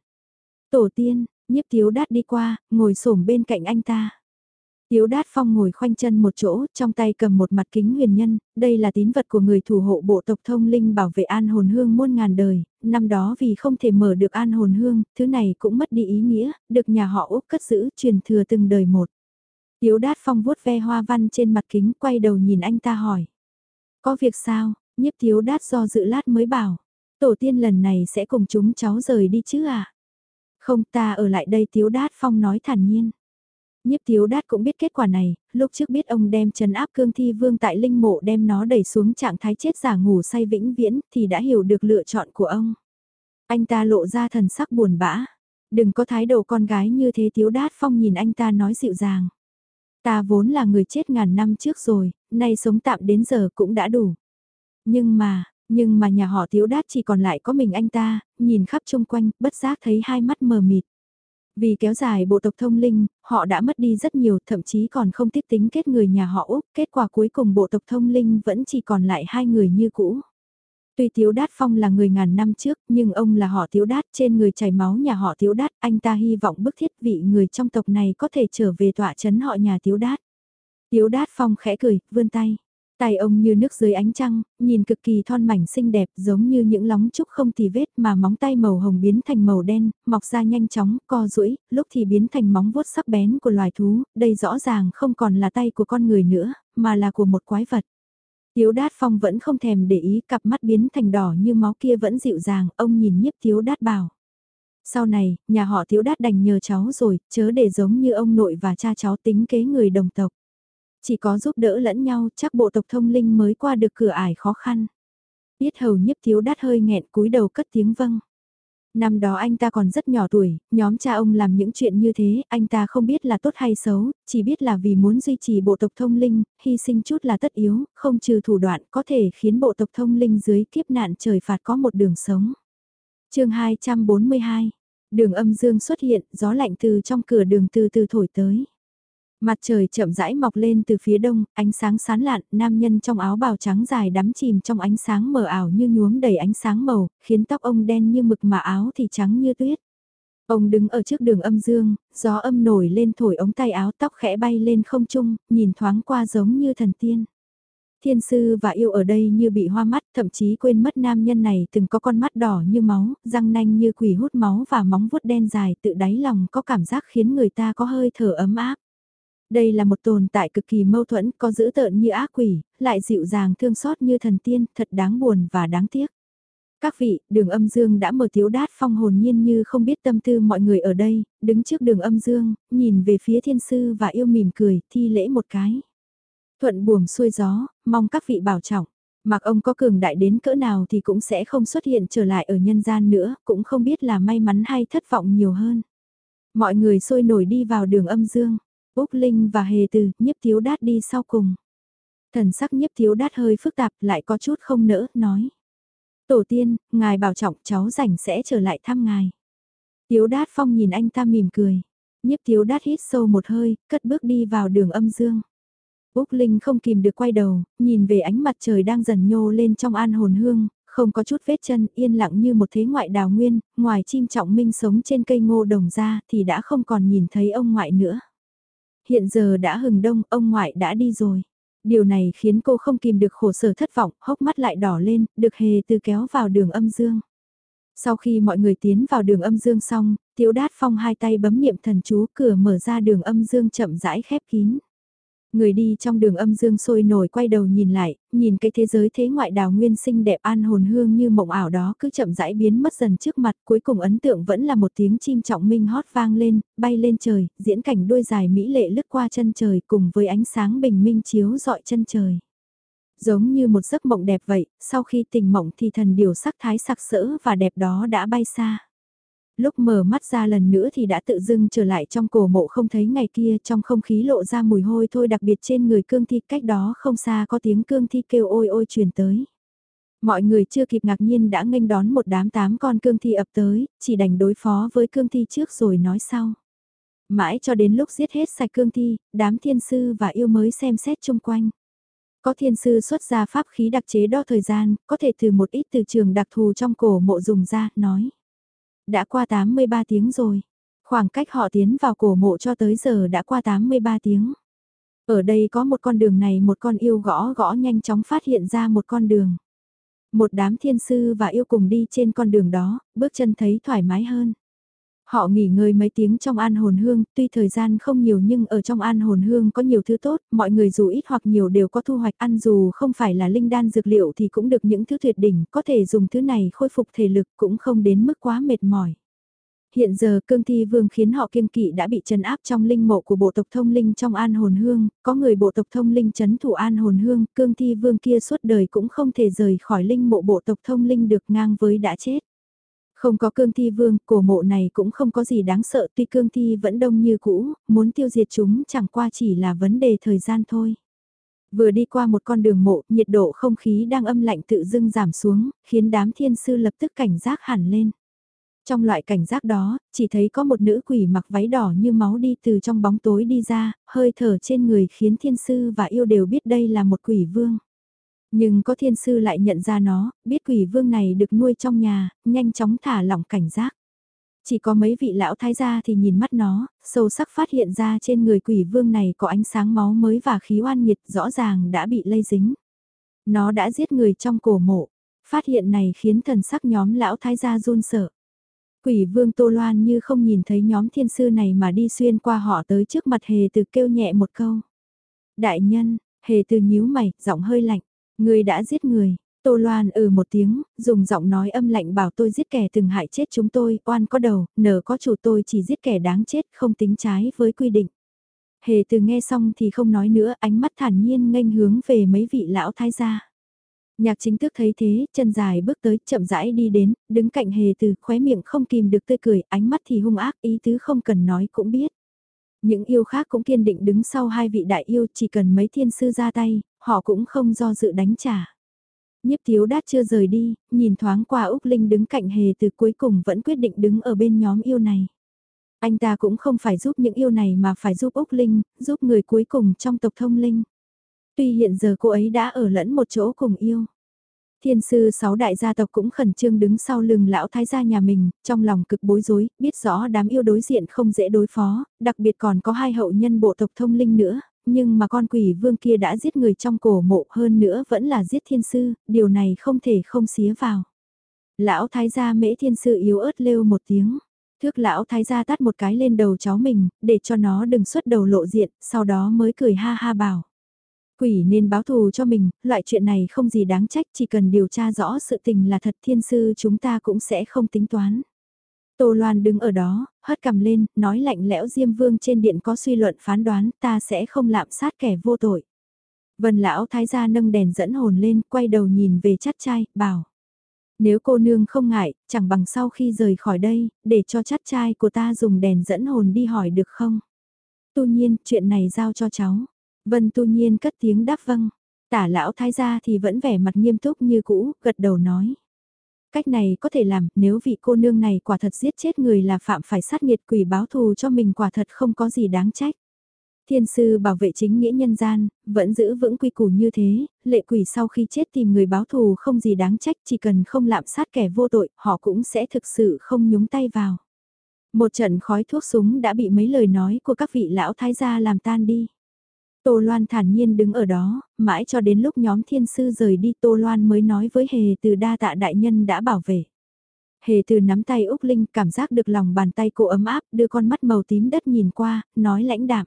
Tổ tiên, nhiếp thiếu đát đi qua, ngồi xổm bên cạnh anh ta. Tiếu đát phong ngồi khoanh chân một chỗ, trong tay cầm một mặt kính huyền nhân, đây là tín vật của người thủ hộ bộ tộc thông linh bảo vệ an hồn hương muôn ngàn đời, năm đó vì không thể mở được an hồn hương, thứ này cũng mất đi ý nghĩa, được nhà họ Úc cất giữ truyền thừa từng đời một. Tiếu đát phong vuốt ve hoa văn trên mặt kính quay đầu nhìn anh ta hỏi. Có việc sao, nhiếp tiếu đát do dự lát mới bảo. Tổ tiên lần này sẽ cùng chúng cháu rời đi chứ à? Không ta ở lại đây tiếu đát phong nói thản nhiên. Nhiếp thiếu đát cũng biết kết quả này, lúc trước biết ông đem trấn áp cương thi vương tại linh mộ đem nó đẩy xuống trạng thái chết giả ngủ say vĩnh viễn thì đã hiểu được lựa chọn của ông. Anh ta lộ ra thần sắc buồn bã. Đừng có thái độ con gái như thế thiếu đát phong nhìn anh ta nói dịu dàng. Ta vốn là người chết ngàn năm trước rồi, nay sống tạm đến giờ cũng đã đủ. Nhưng mà, nhưng mà nhà họ thiếu đát chỉ còn lại có mình anh ta, nhìn khắp chung quanh, bất giác thấy hai mắt mờ mịt. Vì kéo dài bộ tộc thông linh, họ đã mất đi rất nhiều, thậm chí còn không tiếp tính kết người nhà họ Úc, kết quả cuối cùng bộ tộc thông linh vẫn chỉ còn lại hai người như cũ. Tuy Tiếu Đát Phong là người ngàn năm trước, nhưng ông là họ Tiếu Đát trên người chảy máu nhà họ Tiếu Đát, anh ta hy vọng bức thiết vị người trong tộc này có thể trở về tọa chấn họ nhà Tiếu Đát. Tiếu Đát Phong khẽ cười, vươn tay. Tay ông như nước dưới ánh trăng, nhìn cực kỳ thon mảnh xinh đẹp giống như những lóng trúc không tì vết mà móng tay màu hồng biến thành màu đen, mọc ra nhanh chóng, co duỗi lúc thì biến thành móng vuốt sắc bén của loài thú, đây rõ ràng không còn là tay của con người nữa, mà là của một quái vật. Tiếu đát phong vẫn không thèm để ý cặp mắt biến thành đỏ như máu kia vẫn dịu dàng, ông nhìn nhiếp tiếu đát bảo. Sau này, nhà họ tiếu đát đành nhờ cháu rồi, chớ để giống như ông nội và cha cháu tính kế người đồng tộc. Chỉ có giúp đỡ lẫn nhau chắc bộ tộc thông linh mới qua được cửa ải khó khăn. Biết hầu nhiếp thiếu đát hơi nghẹn cúi đầu cất tiếng vâng. Năm đó anh ta còn rất nhỏ tuổi, nhóm cha ông làm những chuyện như thế, anh ta không biết là tốt hay xấu, chỉ biết là vì muốn duy trì bộ tộc thông linh, hy sinh chút là tất yếu, không trừ thủ đoạn có thể khiến bộ tộc thông linh dưới kiếp nạn trời phạt có một đường sống. chương 242, đường âm dương xuất hiện, gió lạnh từ trong cửa đường từ từ thổi tới. Mặt trời chậm rãi mọc lên từ phía đông, ánh sáng sán lạn, nam nhân trong áo bào trắng dài đắm chìm trong ánh sáng mờ ảo như nhuốm đầy ánh sáng màu, khiến tóc ông đen như mực mà áo thì trắng như tuyết. Ông đứng ở trước đường âm dương, gió âm nổi lên thổi ống tay áo tóc khẽ bay lên không trung, nhìn thoáng qua giống như thần tiên. Thiên sư và yêu ở đây như bị hoa mắt, thậm chí quên mất nam nhân này từng có con mắt đỏ như máu, răng nanh như quỷ hút máu và móng vuốt đen dài tự đáy lòng có cảm giác khiến người ta có hơi thở ấm áp. Đây là một tồn tại cực kỳ mâu thuẫn, có dữ tợn như ác quỷ, lại dịu dàng thương xót như thần tiên, thật đáng buồn và đáng tiếc. Các vị, đường âm dương đã mở tiếu đát phong hồn nhiên như không biết tâm tư mọi người ở đây, đứng trước đường âm dương, nhìn về phía thiên sư và yêu mỉm cười, thi lễ một cái. Thuận buồm xuôi gió, mong các vị bảo trọng. Mặc ông có cường đại đến cỡ nào thì cũng sẽ không xuất hiện trở lại ở nhân gian nữa, cũng không biết là may mắn hay thất vọng nhiều hơn. Mọi người sôi nổi đi vào đường âm dương. Úc Linh và Hề Từ, nhiếp thiếu đát đi sau cùng. Thần sắc nhiếp thiếu đát hơi phức tạp lại có chút không nỡ, nói. Tổ tiên, ngài bảo trọng cháu rảnh sẽ trở lại thăm ngài. Tiếu đát phong nhìn anh ta mỉm cười. Nhiếp thiếu đát hít sâu một hơi, cất bước đi vào đường âm dương. Úc Linh không kìm được quay đầu, nhìn về ánh mặt trời đang dần nhô lên trong an hồn hương, không có chút vết chân, yên lặng như một thế ngoại đào nguyên, ngoài chim trọng minh sống trên cây ngô đồng ra thì đã không còn nhìn thấy ông ngoại nữa. Hiện giờ đã hừng đông, ông ngoại đã đi rồi. Điều này khiến cô không kìm được khổ sở thất vọng, hốc mắt lại đỏ lên, được hề từ kéo vào đường âm dương. Sau khi mọi người tiến vào đường âm dương xong, Tiếu Đát Phong hai tay bấm niệm thần chú cửa mở ra đường âm dương chậm rãi khép kín. Người đi trong đường âm dương sôi nổi quay đầu nhìn lại, nhìn cái thế giới thế ngoại đào nguyên sinh đẹp an hồn hương như mộng ảo đó cứ chậm rãi biến mất dần trước mặt. Cuối cùng ấn tượng vẫn là một tiếng chim trọng minh hót vang lên, bay lên trời, diễn cảnh đuôi dài mỹ lệ lướt qua chân trời cùng với ánh sáng bình minh chiếu dọi chân trời. Giống như một giấc mộng đẹp vậy, sau khi tỉnh mộng thì thần điều sắc thái sặc sỡ và đẹp đó đã bay xa lúc mở mắt ra lần nữa thì đã tự dưng trở lại trong cổ mộ không thấy ngày kia trong không khí lộ ra mùi hôi thôi đặc biệt trên người cương thi cách đó không xa có tiếng cương thi kêu ôi ôi truyền tới. Mọi người chưa kịp ngạc nhiên đã nghênh đón một đám tám con cương thi ập tới, chỉ đành đối phó với cương thi trước rồi nói sau. Mãi cho đến lúc giết hết sạch cương thi, đám thiên sư và yêu mới xem xét chung quanh. Có thiên sư xuất ra pháp khí đặc chế đo thời gian, có thể từ một ít từ trường đặc thù trong cổ mộ dùng ra, nói đã qua 83 tiếng rồi. Khoảng cách họ tiến vào cổ mộ cho tới giờ đã qua 83 tiếng. Ở đây có một con đường này một con yêu gõ gõ nhanh chóng phát hiện ra một con đường. Một đám thiên sư và yêu cùng đi trên con đường đó, bước chân thấy thoải mái hơn. Họ nghỉ ngơi mấy tiếng trong an hồn hương, tuy thời gian không nhiều nhưng ở trong an hồn hương có nhiều thứ tốt, mọi người dù ít hoặc nhiều đều có thu hoạch ăn dù không phải là linh đan dược liệu thì cũng được những thứ tuyệt đỉnh, có thể dùng thứ này khôi phục thể lực cũng không đến mức quá mệt mỏi. Hiện giờ cương thi vương khiến họ kiên kỵ đã bị trấn áp trong linh mộ của bộ tộc thông linh trong an hồn hương, có người bộ tộc thông linh chấn thủ an hồn hương, cương thi vương kia suốt đời cũng không thể rời khỏi linh mộ bộ tộc thông linh được ngang với đã chết. Không có cương thi vương, cổ mộ này cũng không có gì đáng sợ tuy cương thi vẫn đông như cũ, muốn tiêu diệt chúng chẳng qua chỉ là vấn đề thời gian thôi. Vừa đi qua một con đường mộ, nhiệt độ không khí đang âm lạnh tự dưng giảm xuống, khiến đám thiên sư lập tức cảnh giác hẳn lên. Trong loại cảnh giác đó, chỉ thấy có một nữ quỷ mặc váy đỏ như máu đi từ trong bóng tối đi ra, hơi thở trên người khiến thiên sư và yêu đều biết đây là một quỷ vương. Nhưng có thiên sư lại nhận ra nó, biết quỷ vương này được nuôi trong nhà, nhanh chóng thả lỏng cảnh giác. Chỉ có mấy vị lão thái gia thì nhìn mắt nó, sâu sắc phát hiện ra trên người quỷ vương này có ánh sáng máu mới và khí oan nghiệt rõ ràng đã bị lây dính. Nó đã giết người trong cổ mộ. Phát hiện này khiến thần sắc nhóm lão thái gia run sợ. Quỷ vương Tô Loan như không nhìn thấy nhóm thiên sư này mà đi xuyên qua họ tới trước mặt hề từ kêu nhẹ một câu. Đại nhân, hề từ nhíu mày, giọng hơi lạnh. Người đã giết người. Tô Loan ừ một tiếng, dùng giọng nói âm lạnh bảo tôi giết kẻ từng hại chết chúng tôi, oan có đầu, nở có chủ tôi chỉ giết kẻ đáng chết, không tính trái với quy định. Hề từ nghe xong thì không nói nữa, ánh mắt thản nhiên nghênh hướng về mấy vị lão thái gia. Nhạc chính thức thấy thế, chân dài bước tới, chậm rãi đi đến, đứng cạnh hề từ, khóe miệng không kìm được tươi cười, ánh mắt thì hung ác, ý tứ không cần nói cũng biết. Những yêu khác cũng kiên định đứng sau hai vị đại yêu, chỉ cần mấy thiên sư ra tay, họ cũng không do dự đánh trả. Nhiếp thiếu đát chưa rời đi, nhìn thoáng qua Úc Linh đứng cạnh hề từ cuối cùng vẫn quyết định đứng ở bên nhóm yêu này. Anh ta cũng không phải giúp những yêu này mà phải giúp Úc Linh, giúp người cuối cùng trong tộc thông linh. Tuy hiện giờ cô ấy đã ở lẫn một chỗ cùng yêu. Thiên sư sáu đại gia tộc cũng khẩn trương đứng sau lưng lão thái gia nhà mình, trong lòng cực bối rối, biết rõ đám yêu đối diện không dễ đối phó, đặc biệt còn có hai hậu nhân bộ tộc thông linh nữa, nhưng mà con quỷ vương kia đã giết người trong cổ mộ hơn nữa vẫn là giết thiên sư, điều này không thể không xía vào. Lão thái gia mễ thiên sư yếu ớt lêu một tiếng. Thước lão thái gia tát một cái lên đầu cháu mình, để cho nó đừng xuất đầu lộ diện, sau đó mới cười ha ha bảo. Quỷ nên báo thù cho mình, loại chuyện này không gì đáng trách, chỉ cần điều tra rõ sự tình là thật thiên sư chúng ta cũng sẽ không tính toán. Tô Loan đứng ở đó, hất cầm lên, nói lạnh lẽo Diêm Vương trên điện có suy luận phán đoán ta sẽ không lạm sát kẻ vô tội. Vân lão thái gia nâng đèn dẫn hồn lên, quay đầu nhìn về chắt trai, bảo. Nếu cô nương không ngại, chẳng bằng sau khi rời khỏi đây, để cho chắt trai của ta dùng đèn dẫn hồn đi hỏi được không? Tu nhiên, chuyện này giao cho cháu. Vân tu nhiên cất tiếng đáp vâng. Tả lão thái gia thì vẫn vẻ mặt nghiêm túc như cũ, gật đầu nói. Cách này có thể làm, nếu vị cô nương này quả thật giết chết người là phạm phải sát nghiệt quỷ báo thù cho mình quả thật không có gì đáng trách. Thiên sư bảo vệ chính nghĩa nhân gian, vẫn giữ vững quy củ như thế, lệ quỷ sau khi chết tìm người báo thù không gì đáng trách chỉ cần không lạm sát kẻ vô tội, họ cũng sẽ thực sự không nhúng tay vào. Một trận khói thuốc súng đã bị mấy lời nói của các vị lão thái gia làm tan đi. Tô Loan thản nhiên đứng ở đó, mãi cho đến lúc nhóm thiên sư rời đi Tô Loan mới nói với Hề từ đa tạ đại nhân đã bảo vệ. Hề từ nắm tay Úc Linh cảm giác được lòng bàn tay cô ấm áp đưa con mắt màu tím đất nhìn qua, nói lãnh đạm.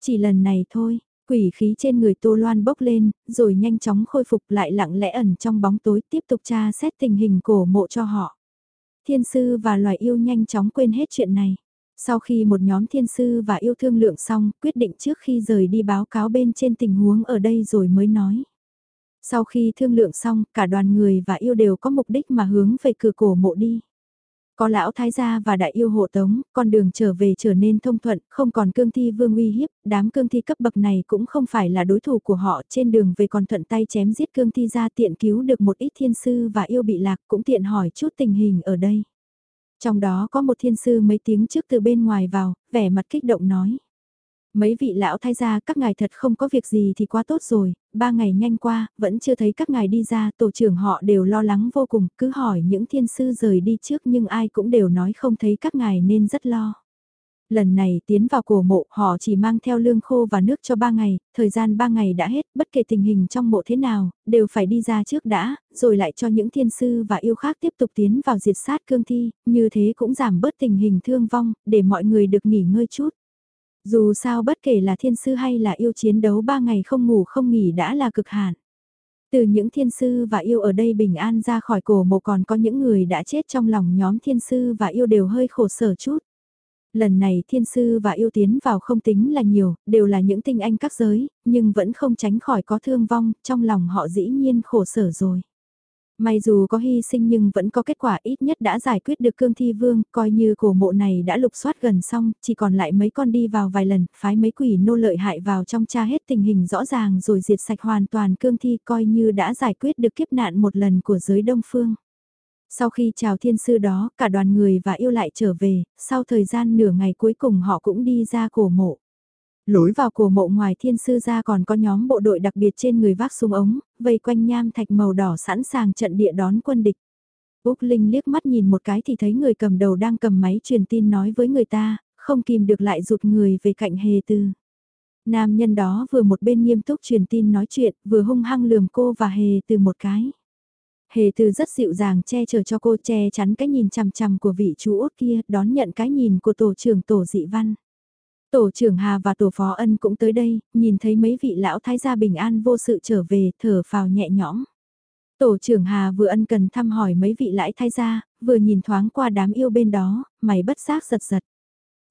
Chỉ lần này thôi, quỷ khí trên người Tô Loan bốc lên, rồi nhanh chóng khôi phục lại lặng lẽ ẩn trong bóng tối tiếp tục tra xét tình hình cổ mộ cho họ. Thiên sư và loài yêu nhanh chóng quên hết chuyện này. Sau khi một nhóm thiên sư và yêu thương lượng xong, quyết định trước khi rời đi báo cáo bên trên tình huống ở đây rồi mới nói. Sau khi thương lượng xong, cả đoàn người và yêu đều có mục đích mà hướng về cửa cổ mộ đi. Có lão thái gia và đại yêu hộ tống, con đường trở về trở nên thông thuận, không còn cương thi vương uy hiếp, đám cương thi cấp bậc này cũng không phải là đối thủ của họ, trên đường về còn thuận tay chém giết cương thi ra tiện cứu được một ít thiên sư và yêu bị lạc cũng tiện hỏi chút tình hình ở đây. Trong đó có một thiên sư mấy tiếng trước từ bên ngoài vào, vẻ mặt kích động nói. Mấy vị lão thay ra các ngài thật không có việc gì thì quá tốt rồi, ba ngày nhanh qua, vẫn chưa thấy các ngài đi ra, tổ trưởng họ đều lo lắng vô cùng, cứ hỏi những thiên sư rời đi trước nhưng ai cũng đều nói không thấy các ngài nên rất lo. Lần này tiến vào cổ mộ họ chỉ mang theo lương khô và nước cho ba ngày, thời gian ba ngày đã hết, bất kể tình hình trong mộ thế nào, đều phải đi ra trước đã, rồi lại cho những thiên sư và yêu khác tiếp tục tiến vào diệt sát cương thi, như thế cũng giảm bớt tình hình thương vong, để mọi người được nghỉ ngơi chút. Dù sao bất kể là thiên sư hay là yêu chiến đấu ba ngày không ngủ không nghỉ đã là cực hạn. Từ những thiên sư và yêu ở đây bình an ra khỏi cổ mộ còn có những người đã chết trong lòng nhóm thiên sư và yêu đều hơi khổ sở chút. Lần này thiên sư và yêu tiến vào không tính là nhiều, đều là những tinh anh các giới, nhưng vẫn không tránh khỏi có thương vong, trong lòng họ dĩ nhiên khổ sở rồi. May dù có hy sinh nhưng vẫn có kết quả ít nhất đã giải quyết được cương thi vương, coi như cổ mộ này đã lục soát gần xong, chỉ còn lại mấy con đi vào vài lần, phái mấy quỷ nô lợi hại vào trong tra hết tình hình rõ ràng rồi diệt sạch hoàn toàn cương thi coi như đã giải quyết được kiếp nạn một lần của giới đông phương. Sau khi chào thiên sư đó, cả đoàn người và yêu lại trở về, sau thời gian nửa ngày cuối cùng họ cũng đi ra cổ mộ. Lối vào cổ mộ ngoài thiên sư ra còn có nhóm bộ đội đặc biệt trên người vác súng ống, vây quanh nham thạch màu đỏ sẵn sàng trận địa đón quân địch. Úc Linh liếc mắt nhìn một cái thì thấy người cầm đầu đang cầm máy truyền tin nói với người ta, không kìm được lại rụt người về cạnh hề tư. Nam nhân đó vừa một bên nghiêm túc truyền tin nói chuyện, vừa hung hăng lườm cô và hề từ một cái. Hề từ rất dịu dàng che chở cho cô che chắn cái nhìn chằm chằm của vị chú út kia, đón nhận cái nhìn của tổ trưởng tổ dị văn. Tổ trưởng Hà và tổ phó ân cũng tới đây, nhìn thấy mấy vị lão thái gia bình an vô sự trở về, thở phào nhẹ nhõm. Tổ trưởng Hà vừa ân cần thăm hỏi mấy vị lão thái gia, vừa nhìn thoáng qua đám yêu bên đó, mày bất giác giật giật.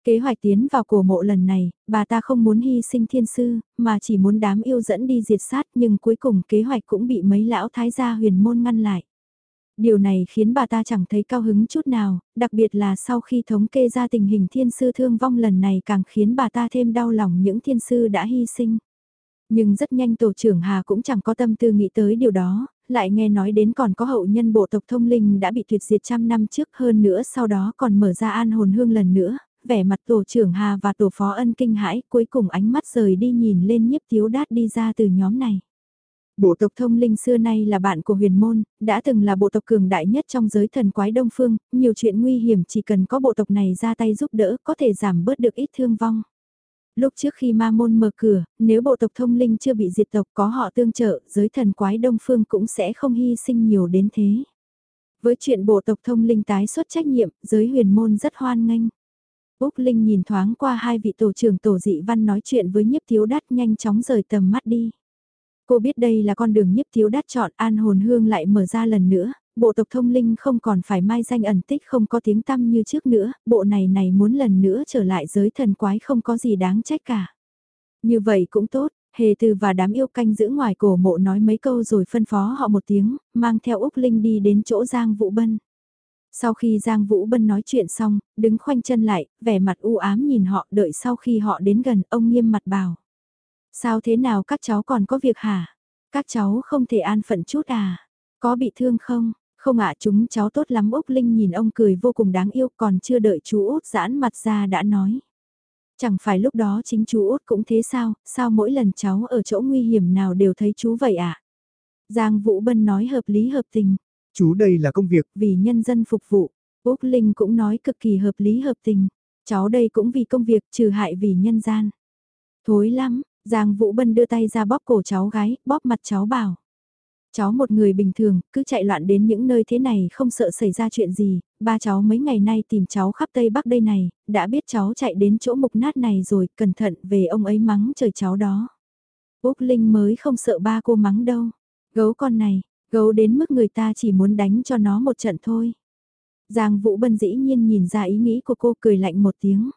Kế hoạch tiến vào cổ mộ lần này, bà ta không muốn hy sinh thiên sư, mà chỉ muốn đám yêu dẫn đi diệt sát nhưng cuối cùng kế hoạch cũng bị mấy lão thái gia huyền môn ngăn lại. Điều này khiến bà ta chẳng thấy cao hứng chút nào, đặc biệt là sau khi thống kê ra tình hình thiên sư thương vong lần này càng khiến bà ta thêm đau lòng những thiên sư đã hy sinh. Nhưng rất nhanh tổ trưởng Hà cũng chẳng có tâm tư nghĩ tới điều đó, lại nghe nói đến còn có hậu nhân bộ tộc thông linh đã bị tuyệt diệt trăm năm trước hơn nữa sau đó còn mở ra an hồn hương lần nữa, vẻ mặt tổ trưởng Hà và tổ phó ân kinh hãi cuối cùng ánh mắt rời đi nhìn lên nhiếp thiếu đát đi ra từ nhóm này. Bộ tộc thông linh xưa nay là bạn của huyền môn, đã từng là bộ tộc cường đại nhất trong giới thần quái đông phương, nhiều chuyện nguy hiểm chỉ cần có bộ tộc này ra tay giúp đỡ có thể giảm bớt được ít thương vong. Lúc trước khi ma môn mở cửa, nếu bộ tộc thông linh chưa bị diệt tộc có họ tương trợ, giới thần quái đông phương cũng sẽ không hy sinh nhiều đến thế. Với chuyện bộ tộc thông linh tái xuất trách nhiệm, giới huyền môn rất hoan nghênh. Úc Linh nhìn thoáng qua hai vị tổ trưởng tổ dị văn nói chuyện với nhiếp thiếu đắt nhanh chóng rời tầm mắt đi. Cô biết đây là con đường nhiếp thiếu đắt chọn an hồn hương lại mở ra lần nữa, bộ tộc thông linh không còn phải mai danh ẩn tích không có tiếng tăm như trước nữa, bộ này này muốn lần nữa trở lại giới thần quái không có gì đáng trách cả. Như vậy cũng tốt, hề từ và đám yêu canh giữ ngoài cổ mộ nói mấy câu rồi phân phó họ một tiếng, mang theo Úc Linh đi đến chỗ Giang Vũ Bân. Sau khi Giang Vũ Bân nói chuyện xong, đứng khoanh chân lại, vẻ mặt u ám nhìn họ đợi sau khi họ đến gần ông nghiêm mặt bảo. Sao thế nào các cháu còn có việc hả? Các cháu không thể an phận chút à? Có bị thương không? Không ạ chúng cháu tốt lắm Úc Linh nhìn ông cười vô cùng đáng yêu còn chưa đợi chú út giãn mặt ra đã nói. Chẳng phải lúc đó chính chú út cũng thế sao, sao mỗi lần cháu ở chỗ nguy hiểm nào đều thấy chú vậy ạ? À? Giang Vũ Bân nói hợp lý hợp tình. Chú đây là công việc. Vì nhân dân phục vụ. Úc Linh cũng nói cực kỳ hợp lý hợp tình. Cháu đây cũng vì công việc trừ hại vì nhân gian. Thối lắm, Giang Vũ Bân đưa tay ra bóp cổ cháu gái, bóp mặt cháu bảo. Cháu một người bình thường, cứ chạy loạn đến những nơi thế này không sợ xảy ra chuyện gì, ba cháu mấy ngày nay tìm cháu khắp Tây Bắc đây này, đã biết cháu chạy đến chỗ mục nát này rồi, cẩn thận về ông ấy mắng trời cháu đó. Úc Linh mới không sợ ba cô mắng đâu. Gấu con này, gấu đến mức người ta chỉ muốn đánh cho nó một trận thôi. Giang Vũ Bân dĩ nhiên nhìn ra ý nghĩ của cô cười lạnh một tiếng.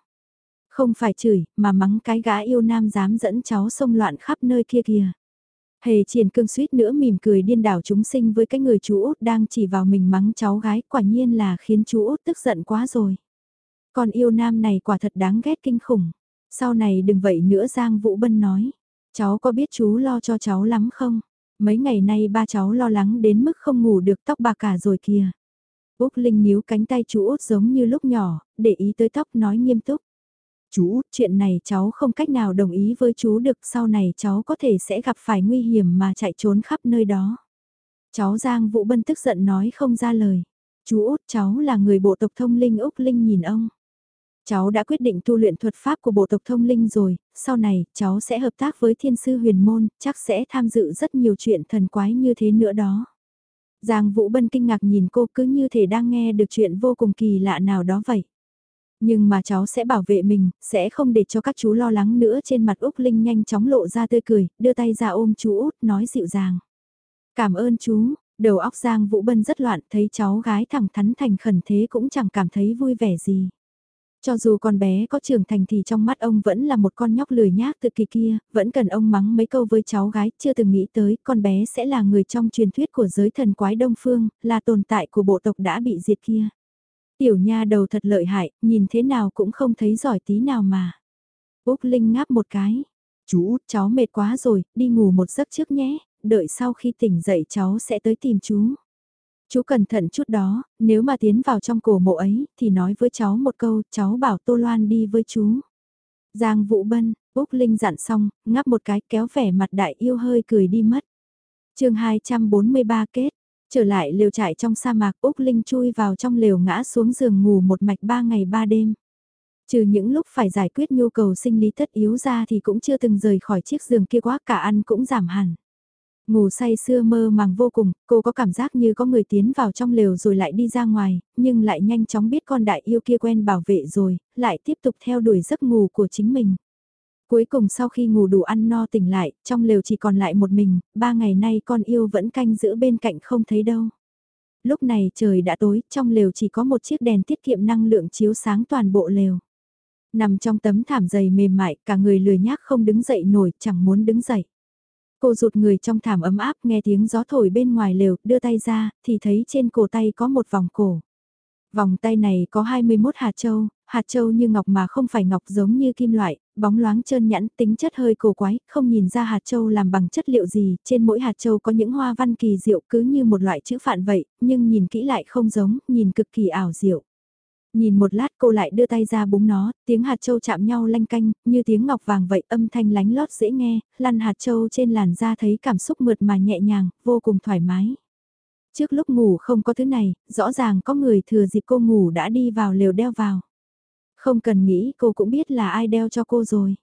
Không phải chửi, mà mắng cái gã yêu nam dám dẫn cháu xông loạn khắp nơi kia kìa. Hề triển cương suýt nữa mỉm cười điên đảo chúng sinh với cái người chú út đang chỉ vào mình mắng cháu gái quả nhiên là khiến chú út tức giận quá rồi. Còn yêu nam này quả thật đáng ghét kinh khủng. Sau này đừng vậy nữa Giang Vũ Bân nói. Cháu có biết chú lo cho cháu lắm không? Mấy ngày nay ba cháu lo lắng đến mức không ngủ được tóc bạc cả rồi kìa. Úc Linh níu cánh tay chú út giống như lúc nhỏ, để ý tới tóc nói nghiêm túc. Chú, chuyện này cháu không cách nào đồng ý với chú được sau này cháu có thể sẽ gặp phải nguy hiểm mà chạy trốn khắp nơi đó. Cháu Giang Vũ Bân tức giận nói không ra lời. Chú út cháu là người bộ tộc thông linh Úc Linh nhìn ông. Cháu đã quyết định tu luyện thuật pháp của bộ tộc thông linh rồi, sau này cháu sẽ hợp tác với thiên sư huyền môn, chắc sẽ tham dự rất nhiều chuyện thần quái như thế nữa đó. Giang Vũ Bân kinh ngạc nhìn cô cứ như thể đang nghe được chuyện vô cùng kỳ lạ nào đó vậy. Nhưng mà cháu sẽ bảo vệ mình, sẽ không để cho các chú lo lắng nữa trên mặt Úc Linh nhanh chóng lộ ra tươi cười, đưa tay ra ôm chú út nói dịu dàng. Cảm ơn chú, đầu óc Giang Vũ Bân rất loạn thấy cháu gái thẳng thắn thành khẩn thế cũng chẳng cảm thấy vui vẻ gì. Cho dù con bé có trưởng thành thì trong mắt ông vẫn là một con nhóc lười nhác tự kỳ kia, vẫn cần ông mắng mấy câu với cháu gái, chưa từng nghĩ tới con bé sẽ là người trong truyền thuyết của giới thần quái Đông Phương, là tồn tại của bộ tộc đã bị diệt kia. Tiểu nha đầu thật lợi hại, nhìn thế nào cũng không thấy giỏi tí nào mà. Úc Linh ngáp một cái. Chú út cháu mệt quá rồi, đi ngủ một giấc trước nhé, đợi sau khi tỉnh dậy cháu sẽ tới tìm chú. Chú cẩn thận chút đó, nếu mà tiến vào trong cổ mộ ấy, thì nói với cháu một câu, cháu bảo Tô Loan đi với chú. Giang Vũ Bân, Úc Linh dặn xong, ngắp một cái kéo vẻ mặt đại yêu hơi cười đi mất. chương 243 kết, Trở lại lều trại trong sa mạc Úc Linh chui vào trong lều ngã xuống giường ngủ một mạch ba ngày ba đêm. Trừ những lúc phải giải quyết nhu cầu sinh lý tất yếu ra thì cũng chưa từng rời khỏi chiếc giường kia quá cả ăn cũng giảm hẳn. Ngủ say sưa mơ màng vô cùng, cô có cảm giác như có người tiến vào trong lều rồi lại đi ra ngoài, nhưng lại nhanh chóng biết con đại yêu kia quen bảo vệ rồi, lại tiếp tục theo đuổi giấc ngủ của chính mình. Cuối cùng sau khi ngủ đủ ăn no tỉnh lại, trong lều chỉ còn lại một mình, ba ngày nay con yêu vẫn canh giữ bên cạnh không thấy đâu. Lúc này trời đã tối, trong lều chỉ có một chiếc đèn tiết kiệm năng lượng chiếu sáng toàn bộ lều. Nằm trong tấm thảm dày mềm mại, cả người lười nhác không đứng dậy nổi, chẳng muốn đứng dậy. Cô rụt người trong thảm ấm áp nghe tiếng gió thổi bên ngoài lều, đưa tay ra, thì thấy trên cổ tay có một vòng cổ. Vòng tay này có 21 hạt châu, hạt châu như ngọc mà không phải ngọc giống như kim loại, bóng loáng trơn nhẵn, tính chất hơi cổ quái, không nhìn ra hạt châu làm bằng chất liệu gì, trên mỗi hạt châu có những hoa văn kỳ diệu cứ như một loại chữ phạn vậy, nhưng nhìn kỹ lại không giống, nhìn cực kỳ ảo diệu. Nhìn một lát cô lại đưa tay ra búng nó, tiếng hạt châu chạm nhau lanh canh, như tiếng ngọc vàng vậy âm thanh lánh lót dễ nghe, lăn hạt châu trên làn da thấy cảm xúc mượt mà nhẹ nhàng, vô cùng thoải mái. Trước lúc ngủ không có thứ này, rõ ràng có người thừa dịp cô ngủ đã đi vào lều đeo vào. Không cần nghĩ cô cũng biết là ai đeo cho cô rồi.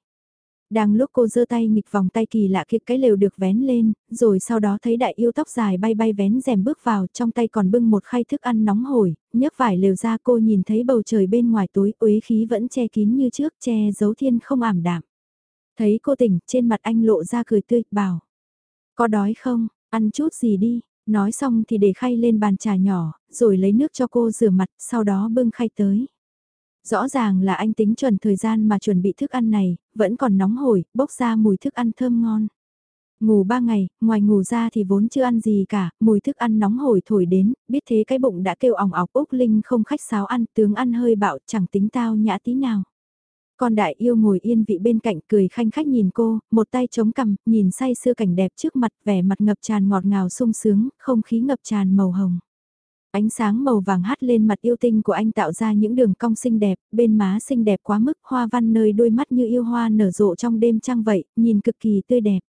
Đang lúc cô giơ tay nghịch vòng tay kỳ lạ kia cái lều được vén lên, rồi sau đó thấy đại yêu tóc dài bay bay vén rèm bước vào, trong tay còn bưng một khay thức ăn nóng hổi, nhấc vải lều ra cô nhìn thấy bầu trời bên ngoài tối uế khí vẫn che kín như trước, che giấu thiên không ảm đạm. Thấy cô tỉnh, trên mặt anh lộ ra cười tươi, bảo. Có đói không, ăn chút gì đi, nói xong thì để khay lên bàn trà nhỏ, rồi lấy nước cho cô rửa mặt, sau đó bưng khay tới. Rõ ràng là anh tính chuẩn thời gian mà chuẩn bị thức ăn này, vẫn còn nóng hổi, bốc ra mùi thức ăn thơm ngon. Ngủ ba ngày, ngoài ngủ ra thì vốn chưa ăn gì cả, mùi thức ăn nóng hổi thổi đến, biết thế cái bụng đã kêu ỏng ọc Úc Linh không khách sáo ăn, tướng ăn hơi bạo, chẳng tính tao nhã tí nào. Con đại yêu ngồi yên vị bên cạnh cười khanh khách nhìn cô, một tay chống cằm, nhìn say sưa cảnh đẹp trước mặt vẻ mặt ngập tràn ngọt ngào sung sướng, không khí ngập tràn màu hồng. Ánh sáng màu vàng hắt lên mặt yêu tinh của anh tạo ra những đường cong xinh đẹp, bên má xinh đẹp quá mức, hoa văn nơi đôi mắt như yêu hoa nở rộ trong đêm trăng vậy, nhìn cực kỳ tươi đẹp.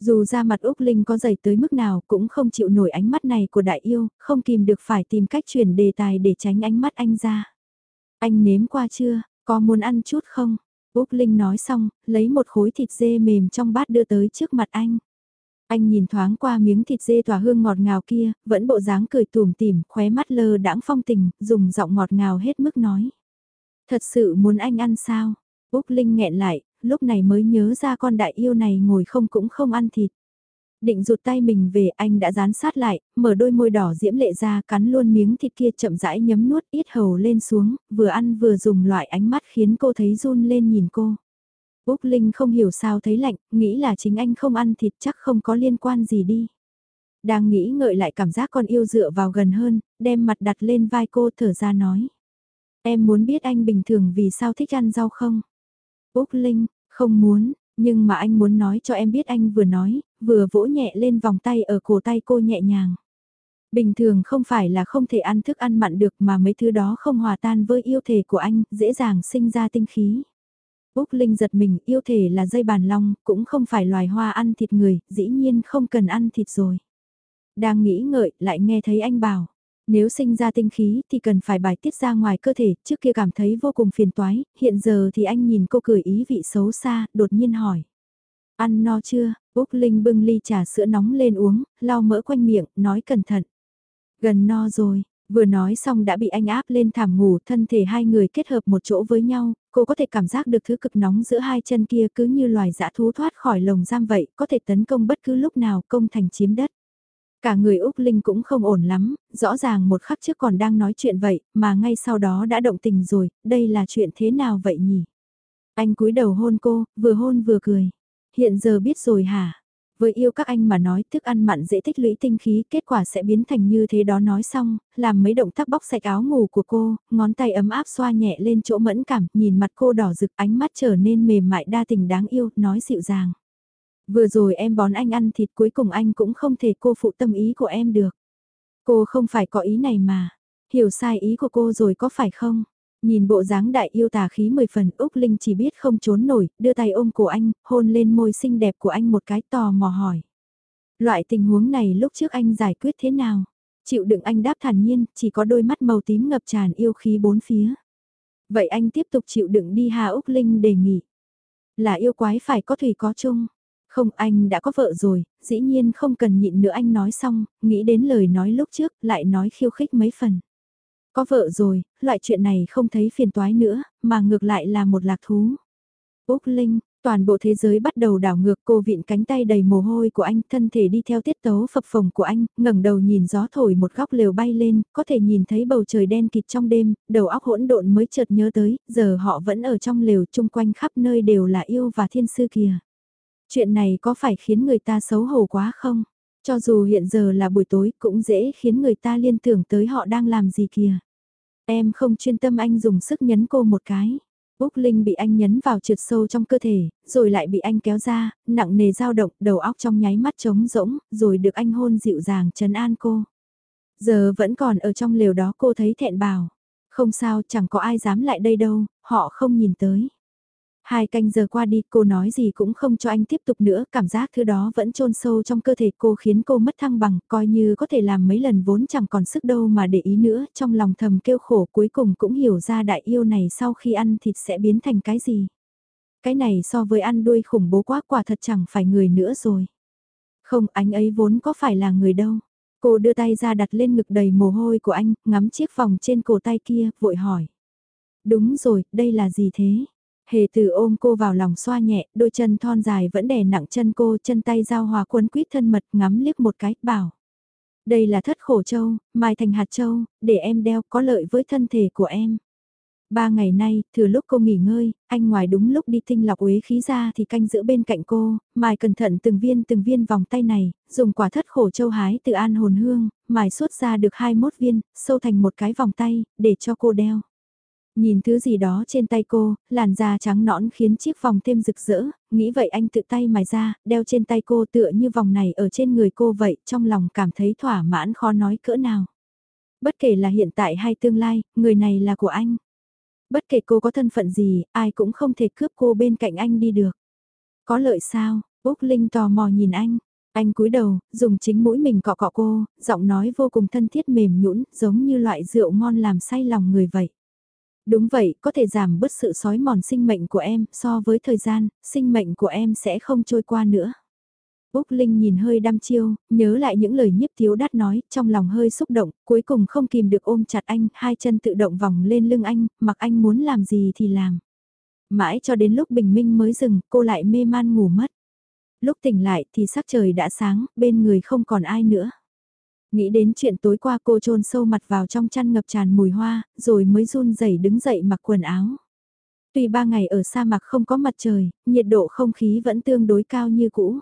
Dù ra mặt Úc Linh có dày tới mức nào cũng không chịu nổi ánh mắt này của đại yêu, không kìm được phải tìm cách chuyển đề tài để tránh ánh mắt anh ra. Anh nếm qua chưa, có muốn ăn chút không? Úc Linh nói xong, lấy một khối thịt dê mềm trong bát đưa tới trước mặt anh. Anh nhìn thoáng qua miếng thịt dê tỏa hương ngọt ngào kia, vẫn bộ dáng cười tùm tỉm, khóe mắt lơ đãng phong tình, dùng giọng ngọt ngào hết mức nói. Thật sự muốn anh ăn sao? Úc Linh nghẹn lại, lúc này mới nhớ ra con đại yêu này ngồi không cũng không ăn thịt. Định rụt tay mình về anh đã dán sát lại, mở đôi môi đỏ diễm lệ ra cắn luôn miếng thịt kia chậm rãi nhấm nuốt ít hầu lên xuống, vừa ăn vừa dùng loại ánh mắt khiến cô thấy run lên nhìn cô. Úc Linh không hiểu sao thấy lạnh, nghĩ là chính anh không ăn thịt chắc không có liên quan gì đi. Đang nghĩ ngợi lại cảm giác con yêu dựa vào gần hơn, đem mặt đặt lên vai cô thở ra nói. Em muốn biết anh bình thường vì sao thích ăn rau không? Úc Linh, không muốn, nhưng mà anh muốn nói cho em biết anh vừa nói, vừa vỗ nhẹ lên vòng tay ở cổ tay cô nhẹ nhàng. Bình thường không phải là không thể ăn thức ăn mặn được mà mấy thứ đó không hòa tan với yêu thể của anh, dễ dàng sinh ra tinh khí. Úc Linh giật mình yêu thể là dây bàn long, cũng không phải loài hoa ăn thịt người, dĩ nhiên không cần ăn thịt rồi. Đang nghĩ ngợi, lại nghe thấy anh bảo, nếu sinh ra tinh khí thì cần phải bài tiết ra ngoài cơ thể, trước kia cảm thấy vô cùng phiền toái, hiện giờ thì anh nhìn cô cười ý vị xấu xa, đột nhiên hỏi. Ăn no chưa? Úc Linh bưng ly trà sữa nóng lên uống, lau mỡ quanh miệng, nói cẩn thận. Gần no rồi, Vừa nói xong đã bị anh áp lên thảm ngủ, thân thể hai người kết hợp một chỗ với nhau, cô có thể cảm giác được thứ cực nóng giữa hai chân kia cứ như loài dã thú thoát khỏi lồng giam vậy, có thể tấn công bất cứ lúc nào công thành chiếm đất. Cả người Úc Linh cũng không ổn lắm, rõ ràng một khắc trước còn đang nói chuyện vậy, mà ngay sau đó đã động tình rồi, đây là chuyện thế nào vậy nhỉ? Anh cúi đầu hôn cô, vừa hôn vừa cười. Hiện giờ biết rồi hả? Với yêu các anh mà nói thức ăn mặn dễ tích lũy tinh khí kết quả sẽ biến thành như thế đó nói xong, làm mấy động tác bóc sạch áo ngủ của cô, ngón tay ấm áp xoa nhẹ lên chỗ mẫn cảm, nhìn mặt cô đỏ rực ánh mắt trở nên mềm mại đa tình đáng yêu, nói dịu dàng. Vừa rồi em bón anh ăn thịt cuối cùng anh cũng không thể cô phụ tâm ý của em được. Cô không phải có ý này mà, hiểu sai ý của cô rồi có phải không? Nhìn bộ dáng đại yêu tà khí mười phần Úc Linh chỉ biết không trốn nổi, đưa tay ôm cổ anh, hôn lên môi xinh đẹp của anh một cái tò mò hỏi. Loại tình huống này lúc trước anh giải quyết thế nào? Chịu đựng anh đáp thản nhiên, chỉ có đôi mắt màu tím ngập tràn yêu khí bốn phía. Vậy anh tiếp tục chịu đựng đi Hà Úc Linh đề nghị. Là yêu quái phải có thủy có chung. Không anh đã có vợ rồi, dĩ nhiên không cần nhịn nữa anh nói xong, nghĩ đến lời nói lúc trước, lại nói khiêu khích mấy phần. Có vợ rồi, loại chuyện này không thấy phiền toái nữa, mà ngược lại là một lạc thú. Úc Linh, toàn bộ thế giới bắt đầu đảo ngược cô vịn cánh tay đầy mồ hôi của anh, thân thể đi theo tiết tấu phập phồng của anh, ngẩng đầu nhìn gió thổi một góc lều bay lên, có thể nhìn thấy bầu trời đen kịt trong đêm, đầu óc hỗn độn mới chợt nhớ tới, giờ họ vẫn ở trong lều chung quanh khắp nơi đều là yêu và thiên sư kìa. Chuyện này có phải khiến người ta xấu hổ quá không? Cho dù hiện giờ là buổi tối cũng dễ khiến người ta liên tưởng tới họ đang làm gì kìa. Em không chuyên tâm anh dùng sức nhấn cô một cái. Úc Linh bị anh nhấn vào trượt sâu trong cơ thể, rồi lại bị anh kéo ra, nặng nề dao động, đầu óc trong nháy mắt trống rỗng, rồi được anh hôn dịu dàng trấn an cô. Giờ vẫn còn ở trong lều đó cô thấy thẹn bào. Không sao, chẳng có ai dám lại đây đâu, họ không nhìn tới. Hai canh giờ qua đi, cô nói gì cũng không cho anh tiếp tục nữa, cảm giác thứ đó vẫn chôn sâu trong cơ thể cô khiến cô mất thăng bằng, coi như có thể làm mấy lần vốn chẳng còn sức đâu mà để ý nữa, trong lòng thầm kêu khổ cuối cùng cũng hiểu ra đại yêu này sau khi ăn thịt sẽ biến thành cái gì. Cái này so với ăn đuôi khủng bố quá quả thật chẳng phải người nữa rồi. Không, anh ấy vốn có phải là người đâu. Cô đưa tay ra đặt lên ngực đầy mồ hôi của anh, ngắm chiếc vòng trên cổ tay kia, vội hỏi. Đúng rồi, đây là gì thế? Hề từ ôm cô vào lòng xoa nhẹ, đôi chân thon dài vẫn đè nặng chân cô, chân tay giao hòa quấn quýt thân mật ngắm liếc một cái, bảo. Đây là thất khổ châu, mai thành hạt châu, để em đeo có lợi với thân thể của em. Ba ngày nay, thừa lúc cô nghỉ ngơi, anh ngoài đúng lúc đi tinh lọc uế khí ra thì canh giữ bên cạnh cô, mài cẩn thận từng viên từng viên vòng tay này, dùng quả thất khổ châu hái từ an hồn hương, mài suốt ra được 21 viên, sâu thành một cái vòng tay, để cho cô đeo. Nhìn thứ gì đó trên tay cô, làn da trắng nõn khiến chiếc vòng thêm rực rỡ, nghĩ vậy anh tự tay mài ra, đeo trên tay cô tựa như vòng này ở trên người cô vậy, trong lòng cảm thấy thỏa mãn khó nói cỡ nào. Bất kể là hiện tại hay tương lai, người này là của anh. Bất kể cô có thân phận gì, ai cũng không thể cướp cô bên cạnh anh đi được. Có lợi sao? Úc Linh tò mò nhìn anh. Anh cúi đầu, dùng chính mũi mình cọ cọ cô, giọng nói vô cùng thân thiết mềm nhũn, giống như loại rượu ngon làm say lòng người vậy. Đúng vậy, có thể giảm bớt sự sói mòn sinh mệnh của em, so với thời gian, sinh mệnh của em sẽ không trôi qua nữa. Úc Linh nhìn hơi đăm chiêu, nhớ lại những lời nhiếp thiếu đắt nói, trong lòng hơi xúc động, cuối cùng không kìm được ôm chặt anh, hai chân tự động vòng lên lưng anh, mặc anh muốn làm gì thì làm. Mãi cho đến lúc bình minh mới dừng, cô lại mê man ngủ mất. Lúc tỉnh lại thì sắc trời đã sáng, bên người không còn ai nữa. Nghĩ đến chuyện tối qua cô trôn sâu mặt vào trong chăn ngập tràn mùi hoa, rồi mới run rẩy đứng dậy mặc quần áo. Tuy ba ngày ở sa mạc không có mặt trời, nhiệt độ không khí vẫn tương đối cao như cũ.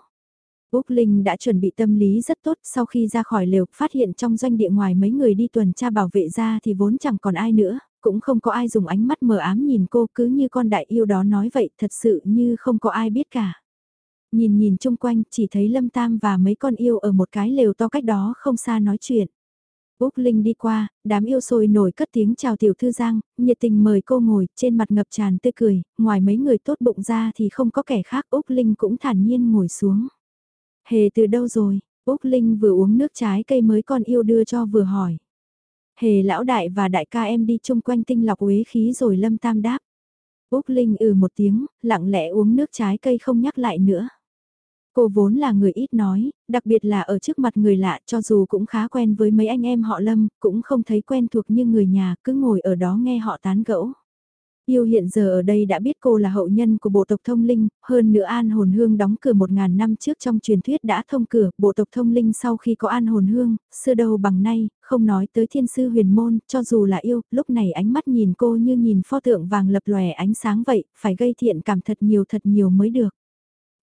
Úc Linh đã chuẩn bị tâm lý rất tốt sau khi ra khỏi lều, phát hiện trong doanh địa ngoài mấy người đi tuần tra bảo vệ ra thì vốn chẳng còn ai nữa, cũng không có ai dùng ánh mắt mờ ám nhìn cô cứ như con đại yêu đó nói vậy thật sự như không có ai biết cả. Nhìn nhìn chung quanh chỉ thấy Lâm Tam và mấy con yêu ở một cái lều to cách đó không xa nói chuyện. Úc Linh đi qua, đám yêu sôi nổi cất tiếng chào tiểu thư Giang, nhiệt tình mời cô ngồi, trên mặt ngập tràn tươi cười, ngoài mấy người tốt bụng ra thì không có kẻ khác Úc Linh cũng thản nhiên ngồi xuống. Hề từ đâu rồi? Úc Linh vừa uống nước trái cây mới con yêu đưa cho vừa hỏi. Hề lão đại và đại ca em đi chung quanh tinh lọc uế khí rồi lâm tam đáp. Úc Linh ừ một tiếng, lặng lẽ uống nước trái cây không nhắc lại nữa. Cô vốn là người ít nói, đặc biệt là ở trước mặt người lạ cho dù cũng khá quen với mấy anh em họ Lâm, cũng không thấy quen thuộc như người nhà, cứ ngồi ở đó nghe họ tán gẫu. Yêu hiện giờ ở đây đã biết cô là hậu nhân của bộ tộc thông linh, hơn nữa An Hồn Hương đóng cửa một ngàn năm trước trong truyền thuyết đã thông cửa, bộ tộc thông linh sau khi có An Hồn Hương, xưa đâu bằng nay, không nói tới thiên sư huyền môn, cho dù là yêu, lúc này ánh mắt nhìn cô như nhìn pho tượng vàng lập lòe ánh sáng vậy, phải gây thiện cảm thật nhiều thật nhiều mới được.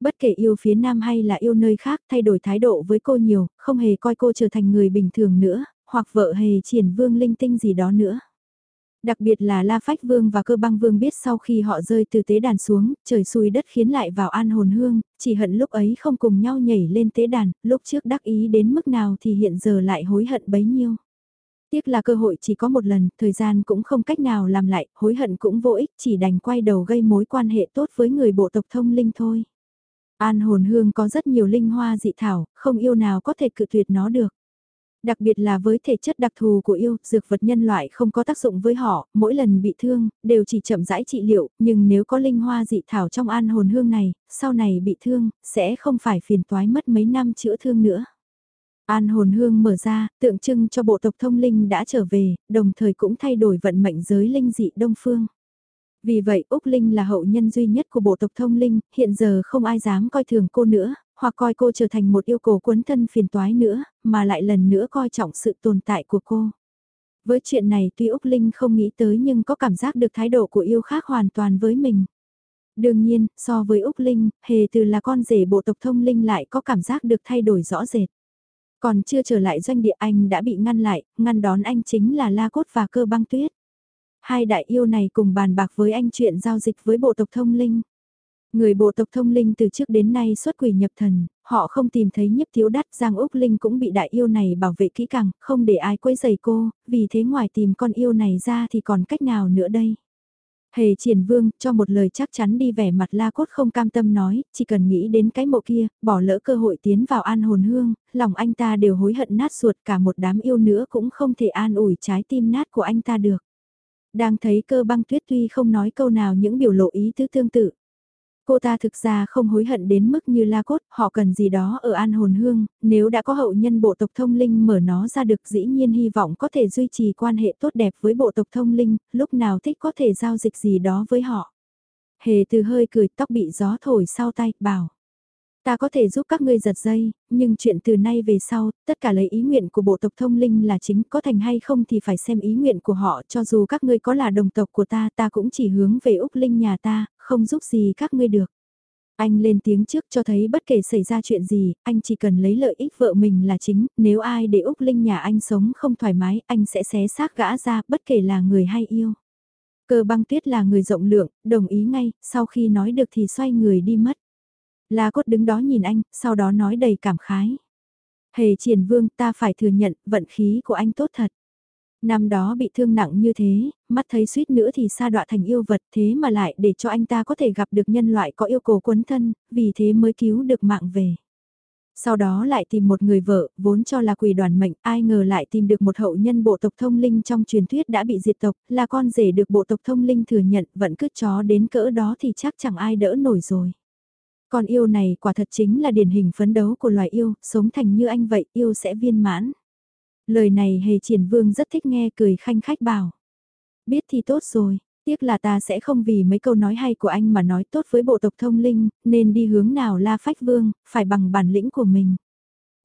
Bất kể yêu phía nam hay là yêu nơi khác thay đổi thái độ với cô nhiều, không hề coi cô trở thành người bình thường nữa, hoặc vợ hề triển vương linh tinh gì đó nữa. Đặc biệt là La Phách Vương và Cơ Băng Vương biết sau khi họ rơi từ tế đàn xuống, trời xui đất khiến lại vào an hồn hương, chỉ hận lúc ấy không cùng nhau nhảy lên tế đàn, lúc trước đắc ý đến mức nào thì hiện giờ lại hối hận bấy nhiêu. Tiếc là cơ hội chỉ có một lần, thời gian cũng không cách nào làm lại, hối hận cũng vô ích, chỉ đành quay đầu gây mối quan hệ tốt với người bộ tộc thông linh thôi. An hồn hương có rất nhiều linh hoa dị thảo, không yêu nào có thể cự tuyệt nó được. Đặc biệt là với thể chất đặc thù của yêu, dược vật nhân loại không có tác dụng với họ, mỗi lần bị thương, đều chỉ chậm rãi trị liệu, nhưng nếu có linh hoa dị thảo trong an hồn hương này, sau này bị thương, sẽ không phải phiền toái mất mấy năm chữa thương nữa. An hồn hương mở ra, tượng trưng cho bộ tộc thông linh đã trở về, đồng thời cũng thay đổi vận mệnh giới linh dị đông phương. Vì vậy Úc Linh là hậu nhân duy nhất của bộ tộc thông linh, hiện giờ không ai dám coi thường cô nữa, hoặc coi cô trở thành một yêu cầu quấn thân phiền toái nữa, mà lại lần nữa coi trọng sự tồn tại của cô. Với chuyện này tuy Úc Linh không nghĩ tới nhưng có cảm giác được thái độ của yêu khác hoàn toàn với mình. Đương nhiên, so với Úc Linh, hề từ là con rể bộ tộc thông linh lại có cảm giác được thay đổi rõ rệt. Còn chưa trở lại doanh địa anh đã bị ngăn lại, ngăn đón anh chính là La Cốt và Cơ Băng Tuyết. Hai đại yêu này cùng bàn bạc với anh chuyện giao dịch với bộ tộc thông linh. Người bộ tộc thông linh từ trước đến nay xuất quỷ nhập thần, họ không tìm thấy nhiếp thiếu đắt Giang Úc Linh cũng bị đại yêu này bảo vệ kỹ càng, không để ai quấy rầy cô, vì thế ngoài tìm con yêu này ra thì còn cách nào nữa đây. Hề triển vương cho một lời chắc chắn đi vẻ mặt la cốt không cam tâm nói, chỉ cần nghĩ đến cái mộ kia, bỏ lỡ cơ hội tiến vào an hồn hương, lòng anh ta đều hối hận nát ruột cả một đám yêu nữa cũng không thể an ủi trái tim nát của anh ta được. Đang thấy cơ băng tuyết tuy không nói câu nào những biểu lộ ý tứ tương tự. Cô ta thực ra không hối hận đến mức như la cốt, họ cần gì đó ở an hồn hương, nếu đã có hậu nhân bộ tộc thông linh mở nó ra được dĩ nhiên hy vọng có thể duy trì quan hệ tốt đẹp với bộ tộc thông linh, lúc nào thích có thể giao dịch gì đó với họ. Hề từ hơi cười tóc bị gió thổi sau tay, bảo. Ta có thể giúp các ngươi giật dây, nhưng chuyện từ nay về sau, tất cả lấy ý nguyện của bộ tộc thông linh là chính, có thành hay không thì phải xem ý nguyện của họ, cho dù các ngươi có là đồng tộc của ta, ta cũng chỉ hướng về Úc Linh nhà ta, không giúp gì các ngươi được. Anh lên tiếng trước cho thấy bất kể xảy ra chuyện gì, anh chỉ cần lấy lợi ích vợ mình là chính, nếu ai để Úc Linh nhà anh sống không thoải mái, anh sẽ xé xác gã ra, bất kể là người hay yêu. Cơ băng tuyết là người rộng lượng, đồng ý ngay, sau khi nói được thì xoay người đi mất. La cốt đứng đó nhìn anh, sau đó nói đầy cảm khái. Hề triển vương ta phải thừa nhận, vận khí của anh tốt thật. Năm đó bị thương nặng như thế, mắt thấy suýt nữa thì sa đọa thành yêu vật thế mà lại để cho anh ta có thể gặp được nhân loại có yêu cầu quấn thân, vì thế mới cứu được mạng về. Sau đó lại tìm một người vợ, vốn cho là quỷ đoàn mệnh, ai ngờ lại tìm được một hậu nhân bộ tộc thông linh trong truyền thuyết đã bị diệt tộc, là con rể được bộ tộc thông linh thừa nhận, vẫn cứ chó đến cỡ đó thì chắc chẳng ai đỡ nổi rồi. Con yêu này quả thật chính là điển hình phấn đấu của loài yêu, sống thành như anh vậy, yêu sẽ viên mãn. Lời này hề triển vương rất thích nghe cười khanh khách bảo. Biết thì tốt rồi, tiếc là ta sẽ không vì mấy câu nói hay của anh mà nói tốt với bộ tộc thông linh, nên đi hướng nào la phách vương, phải bằng bản lĩnh của mình.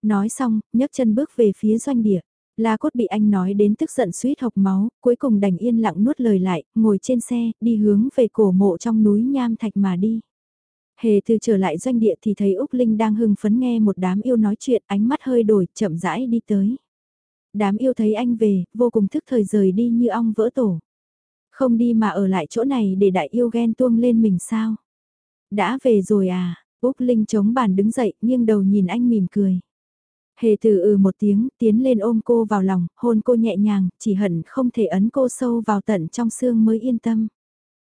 Nói xong, nhấc chân bước về phía doanh địa. La cốt bị anh nói đến tức giận suýt hộc máu, cuối cùng đành yên lặng nuốt lời lại, ngồi trên xe, đi hướng về cổ mộ trong núi Nham Thạch mà đi. Hề từ trở lại doanh địa thì thấy Úc Linh đang hưng phấn nghe một đám yêu nói chuyện, ánh mắt hơi đổi, chậm rãi đi tới. Đám yêu thấy anh về, vô cùng thức thời rời đi như ong vỡ tổ. Không đi mà ở lại chỗ này để đại yêu ghen tuông lên mình sao? Đã về rồi à? Úc Linh chống bàn đứng dậy, nghiêng đầu nhìn anh mỉm cười. Hề từ ừ một tiếng, tiến lên ôm cô vào lòng, hôn cô nhẹ nhàng, chỉ hận không thể ấn cô sâu vào tận trong xương mới yên tâm.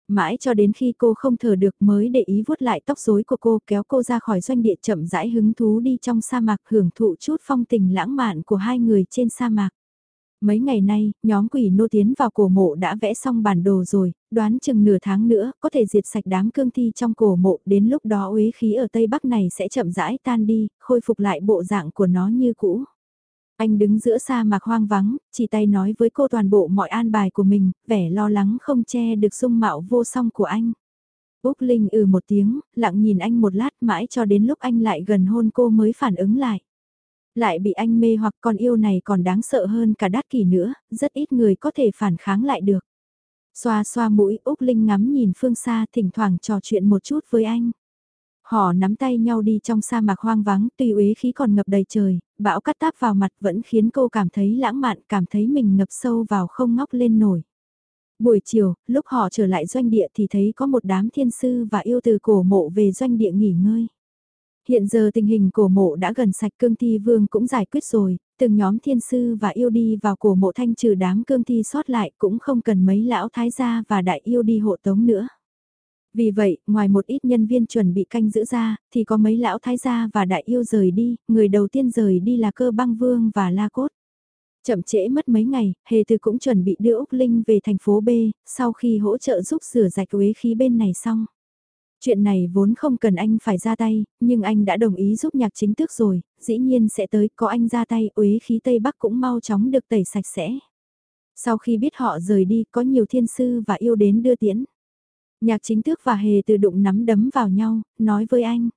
Mãi cho đến khi cô không thở được mới để ý vuốt lại tóc rối của cô kéo cô ra khỏi doanh địa chậm rãi hứng thú đi trong sa mạc hưởng thụ chút phong tình lãng mạn của hai người trên sa mạc. Mấy ngày nay, nhóm quỷ nô tiến vào cổ mộ đã vẽ xong bản đồ rồi, đoán chừng nửa tháng nữa có thể diệt sạch đám cương thi trong cổ mộ, đến lúc đó uế khí ở Tây Bắc này sẽ chậm rãi tan đi, khôi phục lại bộ dạng của nó như cũ. Anh đứng giữa sa mạc hoang vắng, chỉ tay nói với cô toàn bộ mọi an bài của mình, vẻ lo lắng không che được dung mạo vô song của anh. Úc Linh ừ một tiếng, lặng nhìn anh một lát mãi cho đến lúc anh lại gần hôn cô mới phản ứng lại. Lại bị anh mê hoặc con yêu này còn đáng sợ hơn cả đát kỷ nữa, rất ít người có thể phản kháng lại được. Xoa xoa mũi Úc Linh ngắm nhìn phương xa thỉnh thoảng trò chuyện một chút với anh. Họ nắm tay nhau đi trong sa mạc hoang vắng, tuy uế khí còn ngập đầy trời, bão cắt táp vào mặt vẫn khiến cô cảm thấy lãng mạn, cảm thấy mình ngập sâu vào không ngóc lên nổi. Buổi chiều, lúc họ trở lại doanh địa thì thấy có một đám thiên sư và yêu từ cổ mộ về doanh địa nghỉ ngơi. Hiện giờ tình hình cổ mộ đã gần sạch cương thi vương cũng giải quyết rồi, từng nhóm thiên sư và yêu đi vào cổ mộ thanh trừ đám cương thi sót lại cũng không cần mấy lão thái gia và đại yêu đi hộ tống nữa. Vì vậy, ngoài một ít nhân viên chuẩn bị canh giữ ra, thì có mấy lão thái gia và đại yêu rời đi, người đầu tiên rời đi là cơ băng vương và la cốt. Chậm trễ mất mấy ngày, Hề Từ cũng chuẩn bị đưa Úc Linh về thành phố B, sau khi hỗ trợ giúp rửa rạch uế khí bên này xong. Chuyện này vốn không cần anh phải ra tay, nhưng anh đã đồng ý giúp nhạc chính thức rồi, dĩ nhiên sẽ tới có anh ra tay uế khí Tây Bắc cũng mau chóng được tẩy sạch sẽ. Sau khi biết họ rời đi có nhiều thiên sư và yêu đến đưa tiễn. Nhạc chính tước và hề từ đụng nắm đấm vào nhau, nói với anh.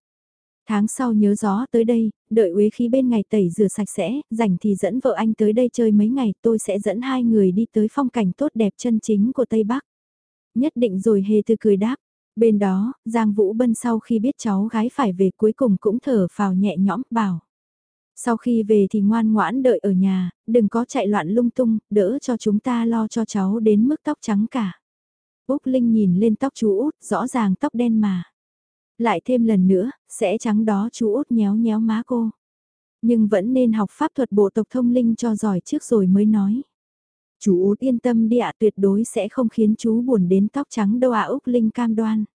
Tháng sau nhớ gió tới đây, đợi uế khí bên ngày tẩy rửa sạch sẽ, rảnh thì dẫn vợ anh tới đây chơi mấy ngày, tôi sẽ dẫn hai người đi tới phong cảnh tốt đẹp chân chính của Tây Bắc. Nhất định rồi hề từ cười đáp. Bên đó, Giang Vũ Bân sau khi biết cháu gái phải về cuối cùng cũng thở phào nhẹ nhõm, bảo. Sau khi về thì ngoan ngoãn đợi ở nhà, đừng có chạy loạn lung tung, đỡ cho chúng ta lo cho cháu đến mức tóc trắng cả. Úc Linh nhìn lên tóc chú út, rõ ràng tóc đen mà. Lại thêm lần nữa, sẽ trắng đó chú út nhéo nhéo má cô. Nhưng vẫn nên học pháp thuật bộ tộc thông linh cho giỏi trước rồi mới nói. Chú út yên tâm đi ạ tuyệt đối sẽ không khiến chú buồn đến tóc trắng đâu ạ Úc Linh cam đoan.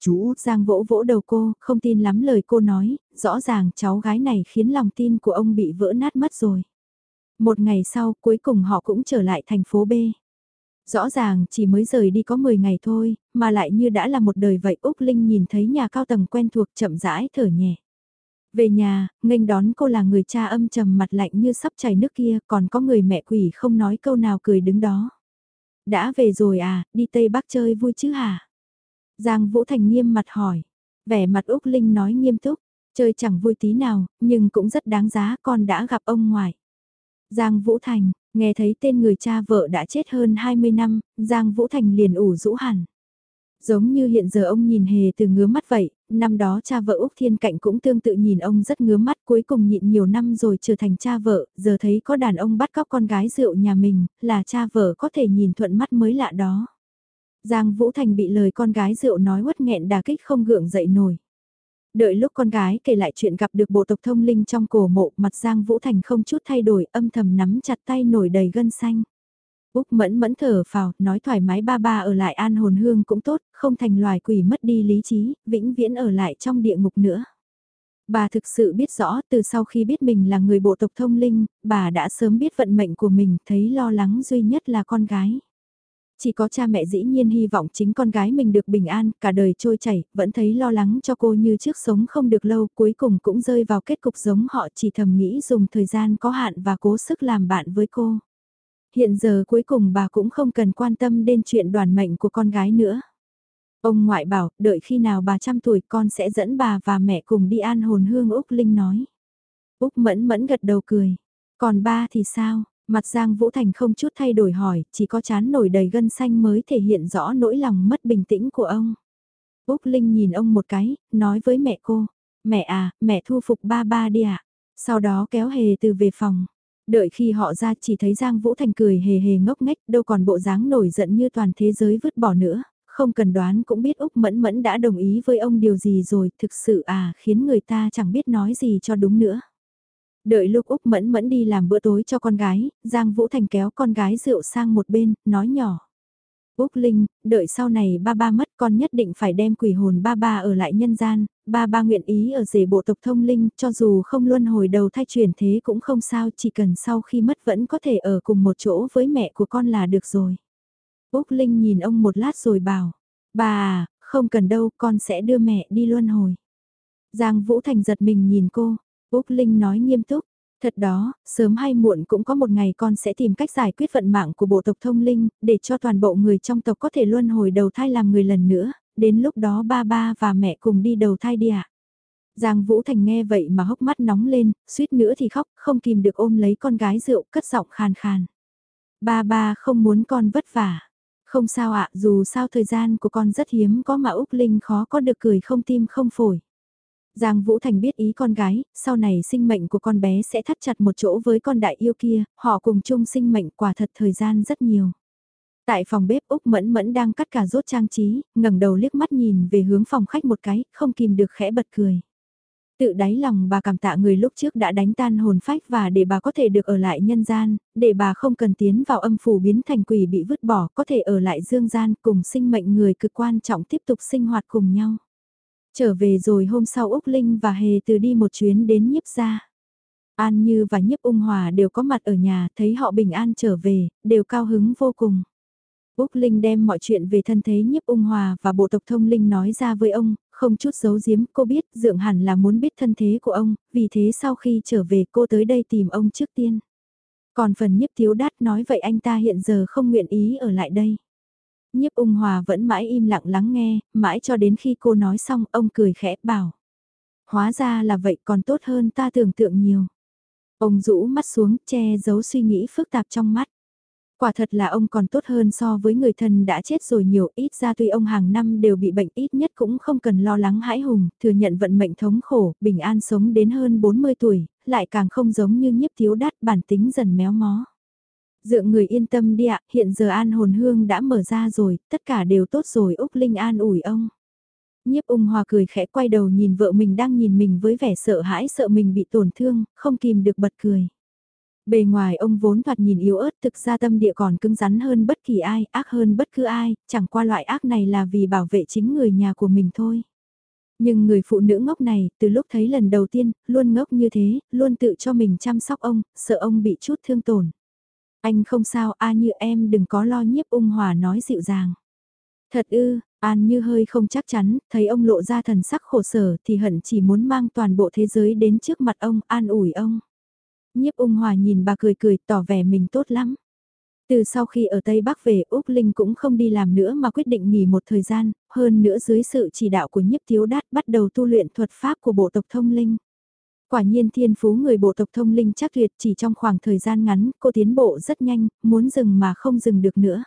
Chú út Giang vỗ vỗ đầu cô, không tin lắm lời cô nói, rõ ràng cháu gái này khiến lòng tin của ông bị vỡ nát mất rồi. Một ngày sau, cuối cùng họ cũng trở lại thành phố B. Rõ ràng chỉ mới rời đi có 10 ngày thôi, mà lại như đã là một đời vậy Úc Linh nhìn thấy nhà cao tầng quen thuộc chậm rãi thở nhẹ. Về nhà, nghênh đón cô là người cha âm trầm mặt lạnh như sắp chảy nước kia, còn có người mẹ quỷ không nói câu nào cười đứng đó. Đã về rồi à, đi Tây Bắc chơi vui chứ hả? Giang Vũ Thành nghiêm mặt hỏi. Vẻ mặt Úc Linh nói nghiêm túc, chơi chẳng vui tí nào, nhưng cũng rất đáng giá con đã gặp ông ngoại. Giang Vũ Thành, nghe thấy tên người cha vợ đã chết hơn 20 năm, Giang Vũ Thành liền ủ rũ hẳn. Giống như hiện giờ ông nhìn hề từ ngứa mắt vậy, năm đó cha vợ Úc Thiên Cạnh cũng tương tự nhìn ông rất ngứa mắt cuối cùng nhịn nhiều năm rồi trở thành cha vợ, giờ thấy có đàn ông bắt cóc con gái rượu nhà mình, là cha vợ có thể nhìn thuận mắt mới lạ đó. Giang Vũ Thành bị lời con gái rượu nói uất nghẹn đà kích không gượng dậy nổi. Đợi lúc con gái kể lại chuyện gặp được bộ tộc thông linh trong cổ mộ, mặt Giang Vũ Thành không chút thay đổi, âm thầm nắm chặt tay nổi đầy gân xanh. Úc mẫn mẫn thở phào, nói thoải mái ba ba ở lại an hồn hương cũng tốt, không thành loài quỷ mất đi lý trí, vĩnh viễn ở lại trong địa ngục nữa. Bà thực sự biết rõ từ sau khi biết mình là người bộ tộc thông linh, bà đã sớm biết vận mệnh của mình, thấy lo lắng duy nhất là con gái. Chỉ có cha mẹ dĩ nhiên hy vọng chính con gái mình được bình an, cả đời trôi chảy, vẫn thấy lo lắng cho cô như trước sống không được lâu, cuối cùng cũng rơi vào kết cục giống họ chỉ thầm nghĩ dùng thời gian có hạn và cố sức làm bạn với cô. Hiện giờ cuối cùng bà cũng không cần quan tâm đến chuyện đoàn mệnh của con gái nữa. Ông ngoại bảo, đợi khi nào bà trăm tuổi con sẽ dẫn bà và mẹ cùng đi an hồn hương Úc Linh nói. Úc mẫn mẫn gật đầu cười. Còn ba thì sao? Mặt Giang Vũ Thành không chút thay đổi hỏi, chỉ có chán nổi đầy gân xanh mới thể hiện rõ nỗi lòng mất bình tĩnh của ông. Úc Linh nhìn ông một cái, nói với mẹ cô, mẹ à, mẹ thu phục ba ba đi ạ. À? Sau đó kéo hề từ về phòng. Đợi khi họ ra chỉ thấy Giang Vũ Thành cười hề hề ngốc nghếch đâu còn bộ dáng nổi giận như toàn thế giới vứt bỏ nữa, không cần đoán cũng biết Úc Mẫn Mẫn đã đồng ý với ông điều gì rồi, thực sự à khiến người ta chẳng biết nói gì cho đúng nữa. Đợi lúc Úc Mẫn Mẫn đi làm bữa tối cho con gái, Giang Vũ Thành kéo con gái rượu sang một bên, nói nhỏ. Úc Linh, đợi sau này ba ba mất con nhất định phải đem quỷ hồn ba ba ở lại nhân gian, ba ba nguyện ý ở rể bộ tộc thông linh, cho dù không luân hồi đầu thai chuyển thế cũng không sao, chỉ cần sau khi mất vẫn có thể ở cùng một chỗ với mẹ của con là được rồi. Úc Linh nhìn ông một lát rồi bảo, bà, à, không cần đâu, con sẽ đưa mẹ đi luân hồi. Giang Vũ Thành giật mình nhìn cô, Úc Linh nói nghiêm túc, Thật đó, sớm hay muộn cũng có một ngày con sẽ tìm cách giải quyết vận mạng của bộ tộc thông linh, để cho toàn bộ người trong tộc có thể luân hồi đầu thai làm người lần nữa, đến lúc đó ba ba và mẹ cùng đi đầu thai đi ạ. Giang Vũ Thành nghe vậy mà hốc mắt nóng lên, suýt nữa thì khóc, không kìm được ôm lấy con gái rượu, cất giọng khàn khàn. Ba ba không muốn con vất vả. Không sao ạ, dù sao thời gian của con rất hiếm có mà Úc Linh khó có được cười không tim không phổi. Giang Vũ Thành biết ý con gái, sau này sinh mệnh của con bé sẽ thắt chặt một chỗ với con đại yêu kia, họ cùng chung sinh mệnh quả thật thời gian rất nhiều. Tại phòng bếp Úc Mẫn Mẫn đang cắt cà rốt trang trí, ngẩng đầu liếc mắt nhìn về hướng phòng khách một cái, không kìm được khẽ bật cười. Tự đáy lòng bà cảm tạ người lúc trước đã đánh tan hồn phách và để bà có thể được ở lại nhân gian, để bà không cần tiến vào âm phủ biến thành quỷ bị vứt bỏ, có thể ở lại dương gian cùng sinh mệnh người cực quan trọng tiếp tục sinh hoạt cùng nhau. Trở về rồi hôm sau Úc Linh và Hề từ đi một chuyến đến nhiếp gia. An Như và nhiếp ung hòa đều có mặt ở nhà, thấy họ bình an trở về, đều cao hứng vô cùng. Úc Linh đem mọi chuyện về thân thế nhiếp ung hòa và bộ tộc thông linh nói ra với ông, không chút giấu giếm, cô biết dượng hẳn là muốn biết thân thế của ông, vì thế sau khi trở về cô tới đây tìm ông trước tiên. Còn phần nhiếp thiếu đát nói vậy anh ta hiện giờ không nguyện ý ở lại đây. Nhiếp ung hòa vẫn mãi im lặng lắng nghe, mãi cho đến khi cô nói xong ông cười khẽ bảo. Hóa ra là vậy còn tốt hơn ta tưởng tượng nhiều. Ông rũ mắt xuống che giấu suy nghĩ phức tạp trong mắt. Quả thật là ông còn tốt hơn so với người thân đã chết rồi nhiều, ít ra tuy ông hàng năm đều bị bệnh ít nhất cũng không cần lo lắng hãi hùng, thừa nhận vận mệnh thống khổ, bình an sống đến hơn 40 tuổi, lại càng không giống như nhiếp thiếu đắt bản tính dần méo mó. Dượng người yên tâm đi ạ, hiện giờ an hồn hương đã mở ra rồi, tất cả đều tốt rồi Úc Linh an ủi ông. Nhiếp ung hòa cười khẽ quay đầu nhìn vợ mình đang nhìn mình với vẻ sợ hãi sợ mình bị tổn thương, không kìm được bật cười. Bề ngoài ông vốn thoạt nhìn yếu ớt thực ra tâm địa còn cứng rắn hơn bất kỳ ai, ác hơn bất cứ ai, chẳng qua loại ác này là vì bảo vệ chính người nhà của mình thôi. Nhưng người phụ nữ ngốc này, từ lúc thấy lần đầu tiên, luôn ngốc như thế, luôn tự cho mình chăm sóc ông, sợ ông bị chút thương tổn. Anh không sao, a như em đừng có lo nhiếp ung hòa nói dịu dàng. Thật ư, An như hơi không chắc chắn, thấy ông lộ ra thần sắc khổ sở thì hận chỉ muốn mang toàn bộ thế giới đến trước mặt ông, an ủi ông. Nhiếp ung hòa nhìn bà cười cười tỏ vẻ mình tốt lắm. Từ sau khi ở Tây Bắc về Úc Linh cũng không đi làm nữa mà quyết định nghỉ một thời gian, hơn nữa dưới sự chỉ đạo của nhiếp thiếu đát bắt đầu tu luyện thuật pháp của bộ tộc thông linh. Quả nhiên thiên phú người bộ tộc thông linh chắc tuyệt chỉ trong khoảng thời gian ngắn, cô tiến bộ rất nhanh, muốn dừng mà không dừng được nữa.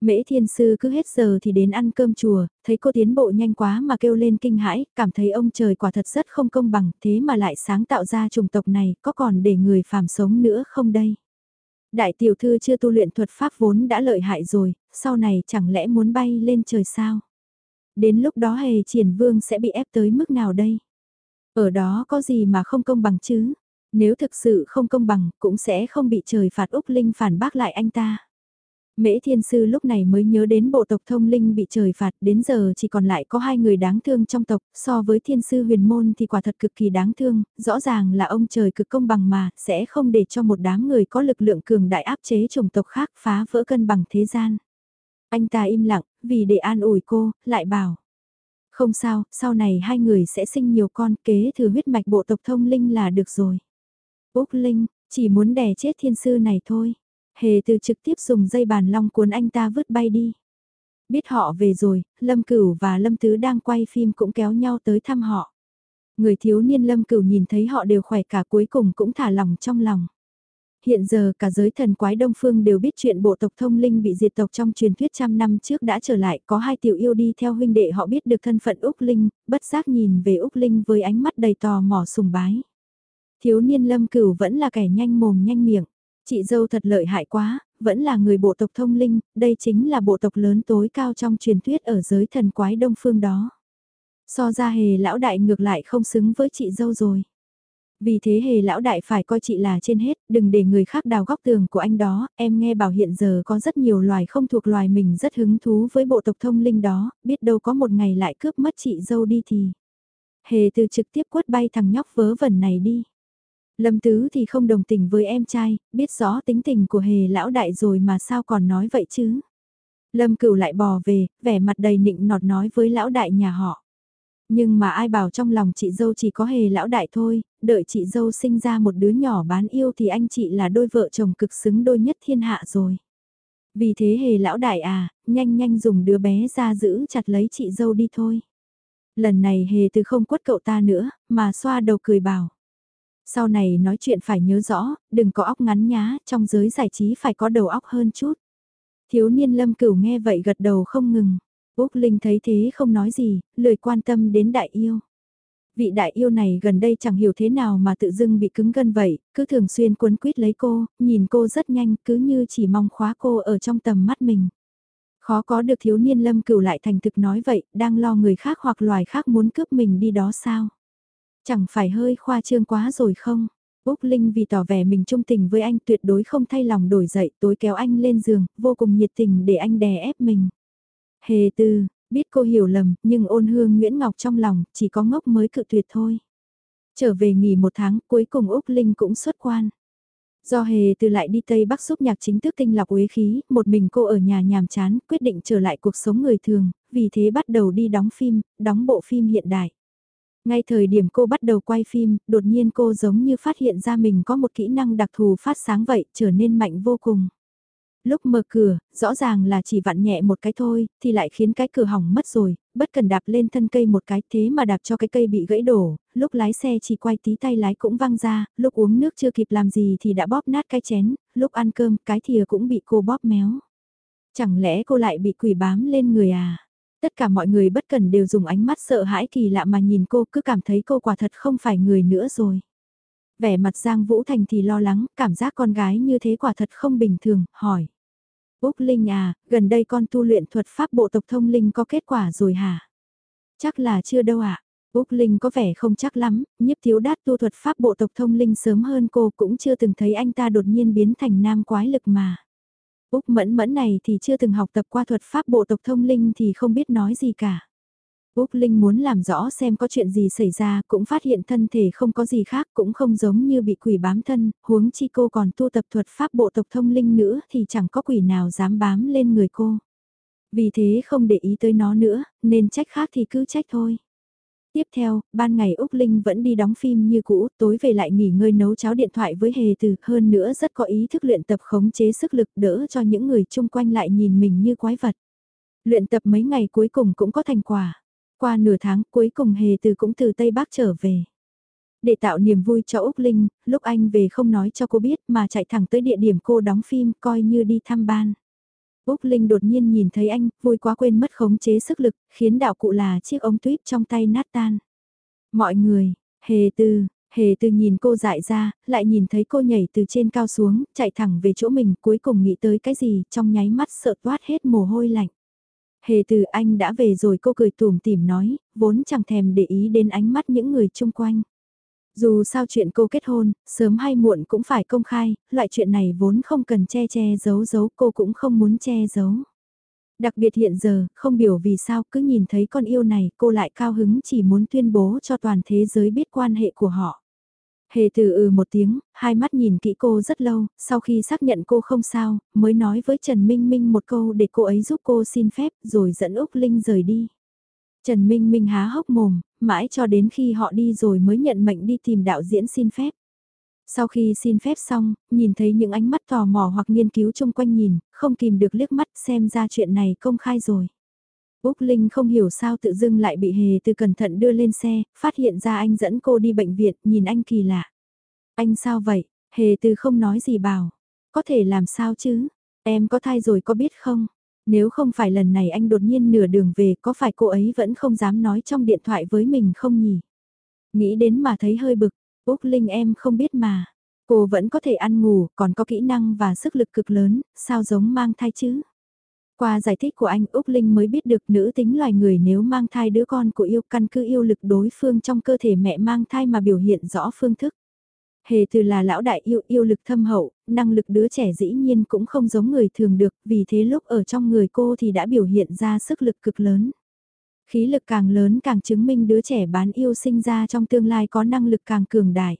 Mễ thiên sư cứ hết giờ thì đến ăn cơm chùa, thấy cô tiến bộ nhanh quá mà kêu lên kinh hãi, cảm thấy ông trời quả thật rất không công bằng, thế mà lại sáng tạo ra chủng tộc này, có còn để người phàm sống nữa không đây? Đại tiểu thư chưa tu luyện thuật pháp vốn đã lợi hại rồi, sau này chẳng lẽ muốn bay lên trời sao? Đến lúc đó hề triển vương sẽ bị ép tới mức nào đây? Ở đó có gì mà không công bằng chứ? Nếu thực sự không công bằng, cũng sẽ không bị trời phạt Úc Linh phản bác lại anh ta. Mễ thiên sư lúc này mới nhớ đến bộ tộc thông linh bị trời phạt đến giờ chỉ còn lại có hai người đáng thương trong tộc, so với thiên sư huyền môn thì quả thật cực kỳ đáng thương, rõ ràng là ông trời cực công bằng mà, sẽ không để cho một đám người có lực lượng cường đại áp chế chủng tộc khác phá vỡ cân bằng thế gian. Anh ta im lặng, vì để an ủi cô, lại bảo. Không sao, sau này hai người sẽ sinh nhiều con kế thừa huyết mạch bộ tộc thông linh là được rồi. Úc Linh, chỉ muốn đè chết thiên sư này thôi. Hề từ trực tiếp dùng dây bàn long cuốn anh ta vứt bay đi. Biết họ về rồi, Lâm Cửu và Lâm Tứ đang quay phim cũng kéo nhau tới thăm họ. Người thiếu niên Lâm Cửu nhìn thấy họ đều khỏe cả cuối cùng cũng thả lòng trong lòng. Hiện giờ cả giới thần quái Đông Phương đều biết chuyện bộ tộc thông linh bị diệt tộc trong truyền thuyết trăm năm trước đã trở lại, có hai tiểu yêu đi theo huynh đệ họ biết được thân phận Úc Linh, bất giác nhìn về Úc Linh với ánh mắt đầy tò mò sùng bái. Thiếu niên Lâm Cửu vẫn là kẻ nhanh mồm nhanh miệng. Chị dâu thật lợi hại quá, vẫn là người bộ tộc thông linh, đây chính là bộ tộc lớn tối cao trong truyền thuyết ở giới thần quái đông phương đó. So ra hề lão đại ngược lại không xứng với chị dâu rồi. Vì thế hề lão đại phải coi chị là trên hết, đừng để người khác đào góc tường của anh đó, em nghe bảo hiện giờ có rất nhiều loài không thuộc loài mình rất hứng thú với bộ tộc thông linh đó, biết đâu có một ngày lại cướp mất chị dâu đi thì. Hề từ trực tiếp quất bay thằng nhóc vớ vẩn này đi. Lâm Tứ thì không đồng tình với em trai, biết rõ tính tình của hề lão đại rồi mà sao còn nói vậy chứ. Lâm Cửu lại bò về, vẻ mặt đầy nịnh nọt nói với lão đại nhà họ. Nhưng mà ai bảo trong lòng chị dâu chỉ có hề lão đại thôi, đợi chị dâu sinh ra một đứa nhỏ bán yêu thì anh chị là đôi vợ chồng cực xứng đôi nhất thiên hạ rồi. Vì thế hề lão đại à, nhanh nhanh dùng đứa bé ra giữ chặt lấy chị dâu đi thôi. Lần này hề từ không quất cậu ta nữa, mà xoa đầu cười bảo. Sau này nói chuyện phải nhớ rõ, đừng có óc ngắn nhá, trong giới giải trí phải có đầu óc hơn chút. Thiếu niên lâm cửu nghe vậy gật đầu không ngừng. Úc Linh thấy thế không nói gì, lời quan tâm đến đại yêu. Vị đại yêu này gần đây chẳng hiểu thế nào mà tự dưng bị cứng gân vậy, cứ thường xuyên cuốn quýt lấy cô, nhìn cô rất nhanh cứ như chỉ mong khóa cô ở trong tầm mắt mình. Khó có được thiếu niên lâm cửu lại thành thực nói vậy, đang lo người khác hoặc loài khác muốn cướp mình đi đó sao? Chẳng phải hơi khoa trương quá rồi không? Úc Linh vì tỏ vẻ mình trung tình với anh tuyệt đối không thay lòng đổi dậy tối kéo anh lên giường, vô cùng nhiệt tình để anh đè ép mình. Hề tư, biết cô hiểu lầm, nhưng ôn hương Nguyễn Ngọc trong lòng, chỉ có ngốc mới cự tuyệt thôi. Trở về nghỉ một tháng, cuối cùng Úc Linh cũng xuất quan. Do hề từ lại đi Tây Bắc giúp nhạc chính thức tinh lọc uế khí, một mình cô ở nhà nhàm chán, quyết định trở lại cuộc sống người thường, vì thế bắt đầu đi đóng phim, đóng bộ phim hiện đại. Ngay thời điểm cô bắt đầu quay phim, đột nhiên cô giống như phát hiện ra mình có một kỹ năng đặc thù phát sáng vậy, trở nên mạnh vô cùng. Lúc mở cửa, rõ ràng là chỉ vặn nhẹ một cái thôi, thì lại khiến cái cửa hỏng mất rồi, bất cần đạp lên thân cây một cái thế mà đạp cho cái cây bị gãy đổ, lúc lái xe chỉ quay tí tay lái cũng văng ra, lúc uống nước chưa kịp làm gì thì đã bóp nát cái chén, lúc ăn cơm cái thìa cũng bị cô bóp méo. Chẳng lẽ cô lại bị quỷ bám lên người à? Tất cả mọi người bất cần đều dùng ánh mắt sợ hãi kỳ lạ mà nhìn cô cứ cảm thấy cô quả thật không phải người nữa rồi. Vẻ mặt Giang Vũ Thành thì lo lắng, cảm giác con gái như thế quả thật không bình thường, hỏi. Úc Linh à, gần đây con tu luyện thuật pháp bộ tộc thông linh có kết quả rồi hả? Chắc là chưa đâu ạ. Úc Linh có vẻ không chắc lắm, nhiếp thiếu đát tu thuật pháp bộ tộc thông linh sớm hơn cô cũng chưa từng thấy anh ta đột nhiên biến thành nam quái lực mà. Úc mẫn mẫn này thì chưa từng học tập qua thuật pháp bộ tộc thông linh thì không biết nói gì cả. Úc Linh muốn làm rõ xem có chuyện gì xảy ra cũng phát hiện thân thể không có gì khác cũng không giống như bị quỷ bám thân, huống chi cô còn tu tập thuật pháp bộ tộc thông linh nữa thì chẳng có quỷ nào dám bám lên người cô. Vì thế không để ý tới nó nữa, nên trách khác thì cứ trách thôi. Tiếp theo, ban ngày Úc Linh vẫn đi đóng phim như cũ, tối về lại nghỉ ngơi nấu cháo điện thoại với Hề Từ, hơn nữa rất có ý thức luyện tập khống chế sức lực đỡ cho những người chung quanh lại nhìn mình như quái vật. Luyện tập mấy ngày cuối cùng cũng có thành quả. Qua nửa tháng cuối cùng Hề Từ cũng từ Tây Bắc trở về. Để tạo niềm vui cho Úc Linh, lúc anh về không nói cho cô biết mà chạy thẳng tới địa điểm cô đóng phim coi như đi thăm ban. Úc Linh đột nhiên nhìn thấy anh, vui quá quên mất khống chế sức lực, khiến đạo cụ là chiếc ống tuyết trong tay nát tan. Mọi người, hề từ hề từ nhìn cô dại ra, lại nhìn thấy cô nhảy từ trên cao xuống, chạy thẳng về chỗ mình, cuối cùng nghĩ tới cái gì, trong nháy mắt sợ toát hết mồ hôi lạnh. Hề từ anh đã về rồi cô cười tủm tỉm nói, vốn chẳng thèm để ý đến ánh mắt những người chung quanh. Dù sao chuyện cô kết hôn, sớm hay muộn cũng phải công khai, loại chuyện này vốn không cần che che giấu giấu cô cũng không muốn che giấu. Đặc biệt hiện giờ, không biểu vì sao cứ nhìn thấy con yêu này cô lại cao hứng chỉ muốn tuyên bố cho toàn thế giới biết quan hệ của họ. Hề từ ừ một tiếng, hai mắt nhìn kỹ cô rất lâu, sau khi xác nhận cô không sao, mới nói với Trần Minh Minh một câu để cô ấy giúp cô xin phép rồi dẫn Úc Linh rời đi. Trần Minh Minh há hốc mồm, mãi cho đến khi họ đi rồi mới nhận mệnh đi tìm đạo diễn xin phép. Sau khi xin phép xong, nhìn thấy những ánh mắt tò mò hoặc nghiên cứu chung quanh nhìn, không kìm được liếc mắt xem ra chuyện này công khai rồi. Úc Linh không hiểu sao tự dưng lại bị hề từ cẩn thận đưa lên xe, phát hiện ra anh dẫn cô đi bệnh viện, nhìn anh kỳ lạ. Anh sao vậy? Hề từ không nói gì bảo. Có thể làm sao chứ? Em có thai rồi có biết không? Nếu không phải lần này anh đột nhiên nửa đường về có phải cô ấy vẫn không dám nói trong điện thoại với mình không nhỉ? Nghĩ đến mà thấy hơi bực, Úc Linh em không biết mà. Cô vẫn có thể ăn ngủ, còn có kỹ năng và sức lực cực lớn, sao giống mang thai chứ? Qua giải thích của anh Úc Linh mới biết được nữ tính loài người nếu mang thai đứa con của yêu căn cứ yêu lực đối phương trong cơ thể mẹ mang thai mà biểu hiện rõ phương thức. Hề từ là lão đại yêu yêu lực thâm hậu, năng lực đứa trẻ dĩ nhiên cũng không giống người thường được, vì thế lúc ở trong người cô thì đã biểu hiện ra sức lực cực lớn. Khí lực càng lớn càng chứng minh đứa trẻ bán yêu sinh ra trong tương lai có năng lực càng cường đại.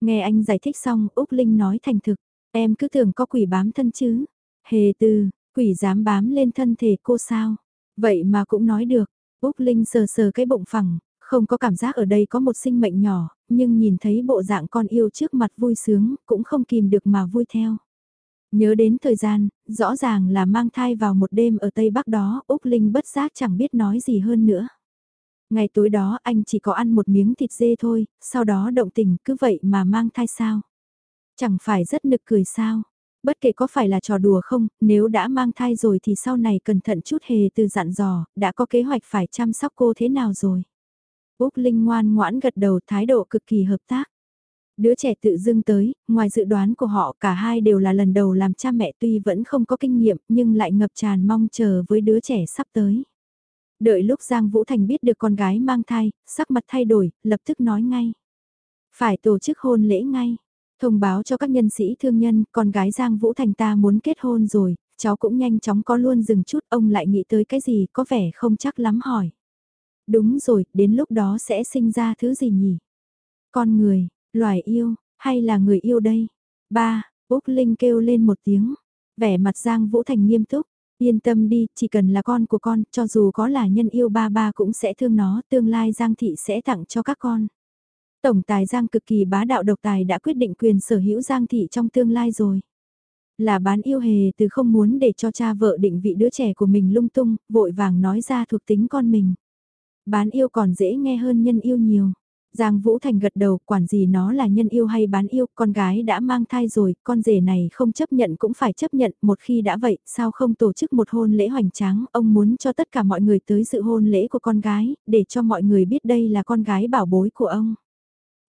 Nghe anh giải thích xong, Úc Linh nói thành thực, em cứ tưởng có quỷ bám thân chứ. Hề từ, quỷ dám bám lên thân thể cô sao? Vậy mà cũng nói được, Úc Linh sờ sờ cái bụng phẳng, không có cảm giác ở đây có một sinh mệnh nhỏ, nhưng nhìn thấy bộ dạng con yêu trước mặt vui sướng, cũng không kìm được mà vui theo. Nhớ đến thời gian, rõ ràng là mang thai vào một đêm ở Tây Bắc đó, Úc Linh bất giác chẳng biết nói gì hơn nữa. Ngày tối đó anh chỉ có ăn một miếng thịt dê thôi, sau đó động tình cứ vậy mà mang thai sao. Chẳng phải rất nực cười sao. Bất kể có phải là trò đùa không, nếu đã mang thai rồi thì sau này cẩn thận chút hề từ dặn dò, đã có kế hoạch phải chăm sóc cô thế nào rồi. Úc Linh ngoan ngoãn gật đầu thái độ cực kỳ hợp tác. Đứa trẻ tự dưng tới, ngoài dự đoán của họ cả hai đều là lần đầu làm cha mẹ tuy vẫn không có kinh nghiệm nhưng lại ngập tràn mong chờ với đứa trẻ sắp tới. Đợi lúc Giang Vũ Thành biết được con gái mang thai, sắc mặt thay đổi, lập tức nói ngay. Phải tổ chức hôn lễ ngay. Thông báo cho các nhân sĩ thương nhân, con gái Giang Vũ Thành ta muốn kết hôn rồi, cháu cũng nhanh chóng có luôn dừng chút, ông lại nghĩ tới cái gì có vẻ không chắc lắm hỏi. Đúng rồi, đến lúc đó sẽ sinh ra thứ gì nhỉ? Con người, loài yêu, hay là người yêu đây? Ba, Úc Linh kêu lên một tiếng. Vẻ mặt Giang Vũ Thành nghiêm túc. Yên tâm đi, chỉ cần là con của con, cho dù có là nhân yêu ba ba cũng sẽ thương nó, tương lai Giang Thị sẽ tặng cho các con. Tổng tài Giang cực kỳ bá đạo độc tài đã quyết định quyền sở hữu Giang Thị trong tương lai rồi. Là bán yêu hề từ không muốn để cho cha vợ định vị đứa trẻ của mình lung tung, vội vàng nói ra thuộc tính con mình. Bán yêu còn dễ nghe hơn nhân yêu nhiều. Giang Vũ Thành gật đầu, quản gì nó là nhân yêu hay bán yêu, con gái đã mang thai rồi, con rể này không chấp nhận cũng phải chấp nhận, một khi đã vậy, sao không tổ chức một hôn lễ hoành tráng, ông muốn cho tất cả mọi người tới sự hôn lễ của con gái, để cho mọi người biết đây là con gái bảo bối của ông.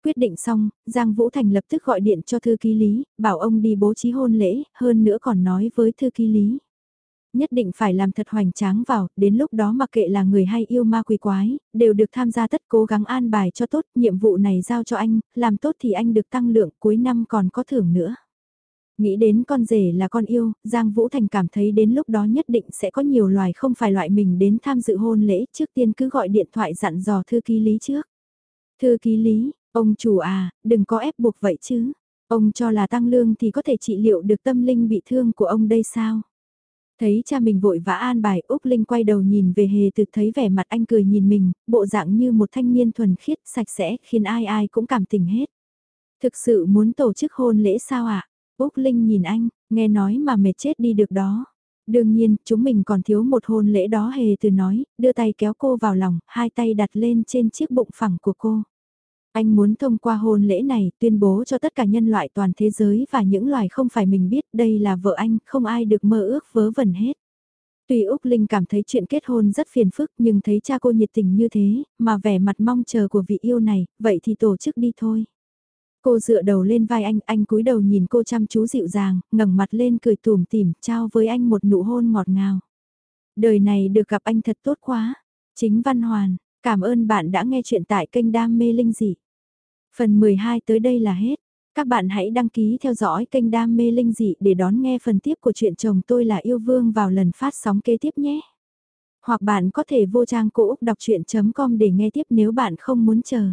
Quyết định xong, Giang Vũ Thành lập tức gọi điện cho thư ký lý, bảo ông đi bố trí hôn lễ, hơn nữa còn nói với thư ký lý. Nhất định phải làm thật hoành tráng vào, đến lúc đó mặc kệ là người hay yêu ma quỷ quái, đều được tham gia tất cố gắng an bài cho tốt, nhiệm vụ này giao cho anh, làm tốt thì anh được tăng lượng, cuối năm còn có thưởng nữa. Nghĩ đến con rể là con yêu, Giang Vũ Thành cảm thấy đến lúc đó nhất định sẽ có nhiều loài không phải loại mình đến tham dự hôn lễ, trước tiên cứ gọi điện thoại dặn dò thư ký lý trước. Thư ký lý, ông chủ à, đừng có ép buộc vậy chứ. Ông cho là tăng lương thì có thể trị liệu được tâm linh bị thương của ông đây sao? Thấy cha mình vội vã an bài, Úc Linh quay đầu nhìn về hề từ thấy vẻ mặt anh cười nhìn mình, bộ dạng như một thanh niên thuần khiết, sạch sẽ, khiến ai ai cũng cảm tình hết. Thực sự muốn tổ chức hôn lễ sao ạ? À? Úc Linh nhìn anh, nghe nói mà mệt chết đi được đó. Đương nhiên, chúng mình còn thiếu một hôn lễ đó hề từ nói, đưa tay kéo cô vào lòng, hai tay đặt lên trên chiếc bụng phẳng của cô. Anh muốn thông qua hôn lễ này tuyên bố cho tất cả nhân loại toàn thế giới và những loài không phải mình biết đây là vợ anh, không ai được mơ ước vớ vẩn hết. Tuy Úc Linh cảm thấy chuyện kết hôn rất phiền phức nhưng thấy cha cô nhiệt tình như thế, mà vẻ mặt mong chờ của vị yêu này, vậy thì tổ chức đi thôi. Cô dựa đầu lên vai anh, anh cúi đầu nhìn cô chăm chú dịu dàng, ngẩng mặt lên cười tủm tỉm, trao với anh một nụ hôn ngọt ngào. Đời này được gặp anh thật tốt quá. Chính Văn Hoàn, cảm ơn bạn đã nghe chuyện tại kênh Đam Mê Linh Dị. Phần 12 tới đây là hết. Các bạn hãy đăng ký theo dõi kênh Đam Mê Linh Dị để đón nghe phần tiếp của chuyện chồng tôi là yêu vương vào lần phát sóng kế tiếp nhé. Hoặc bạn có thể vô trang cũ đọc chuyện.com để nghe tiếp nếu bạn không muốn chờ.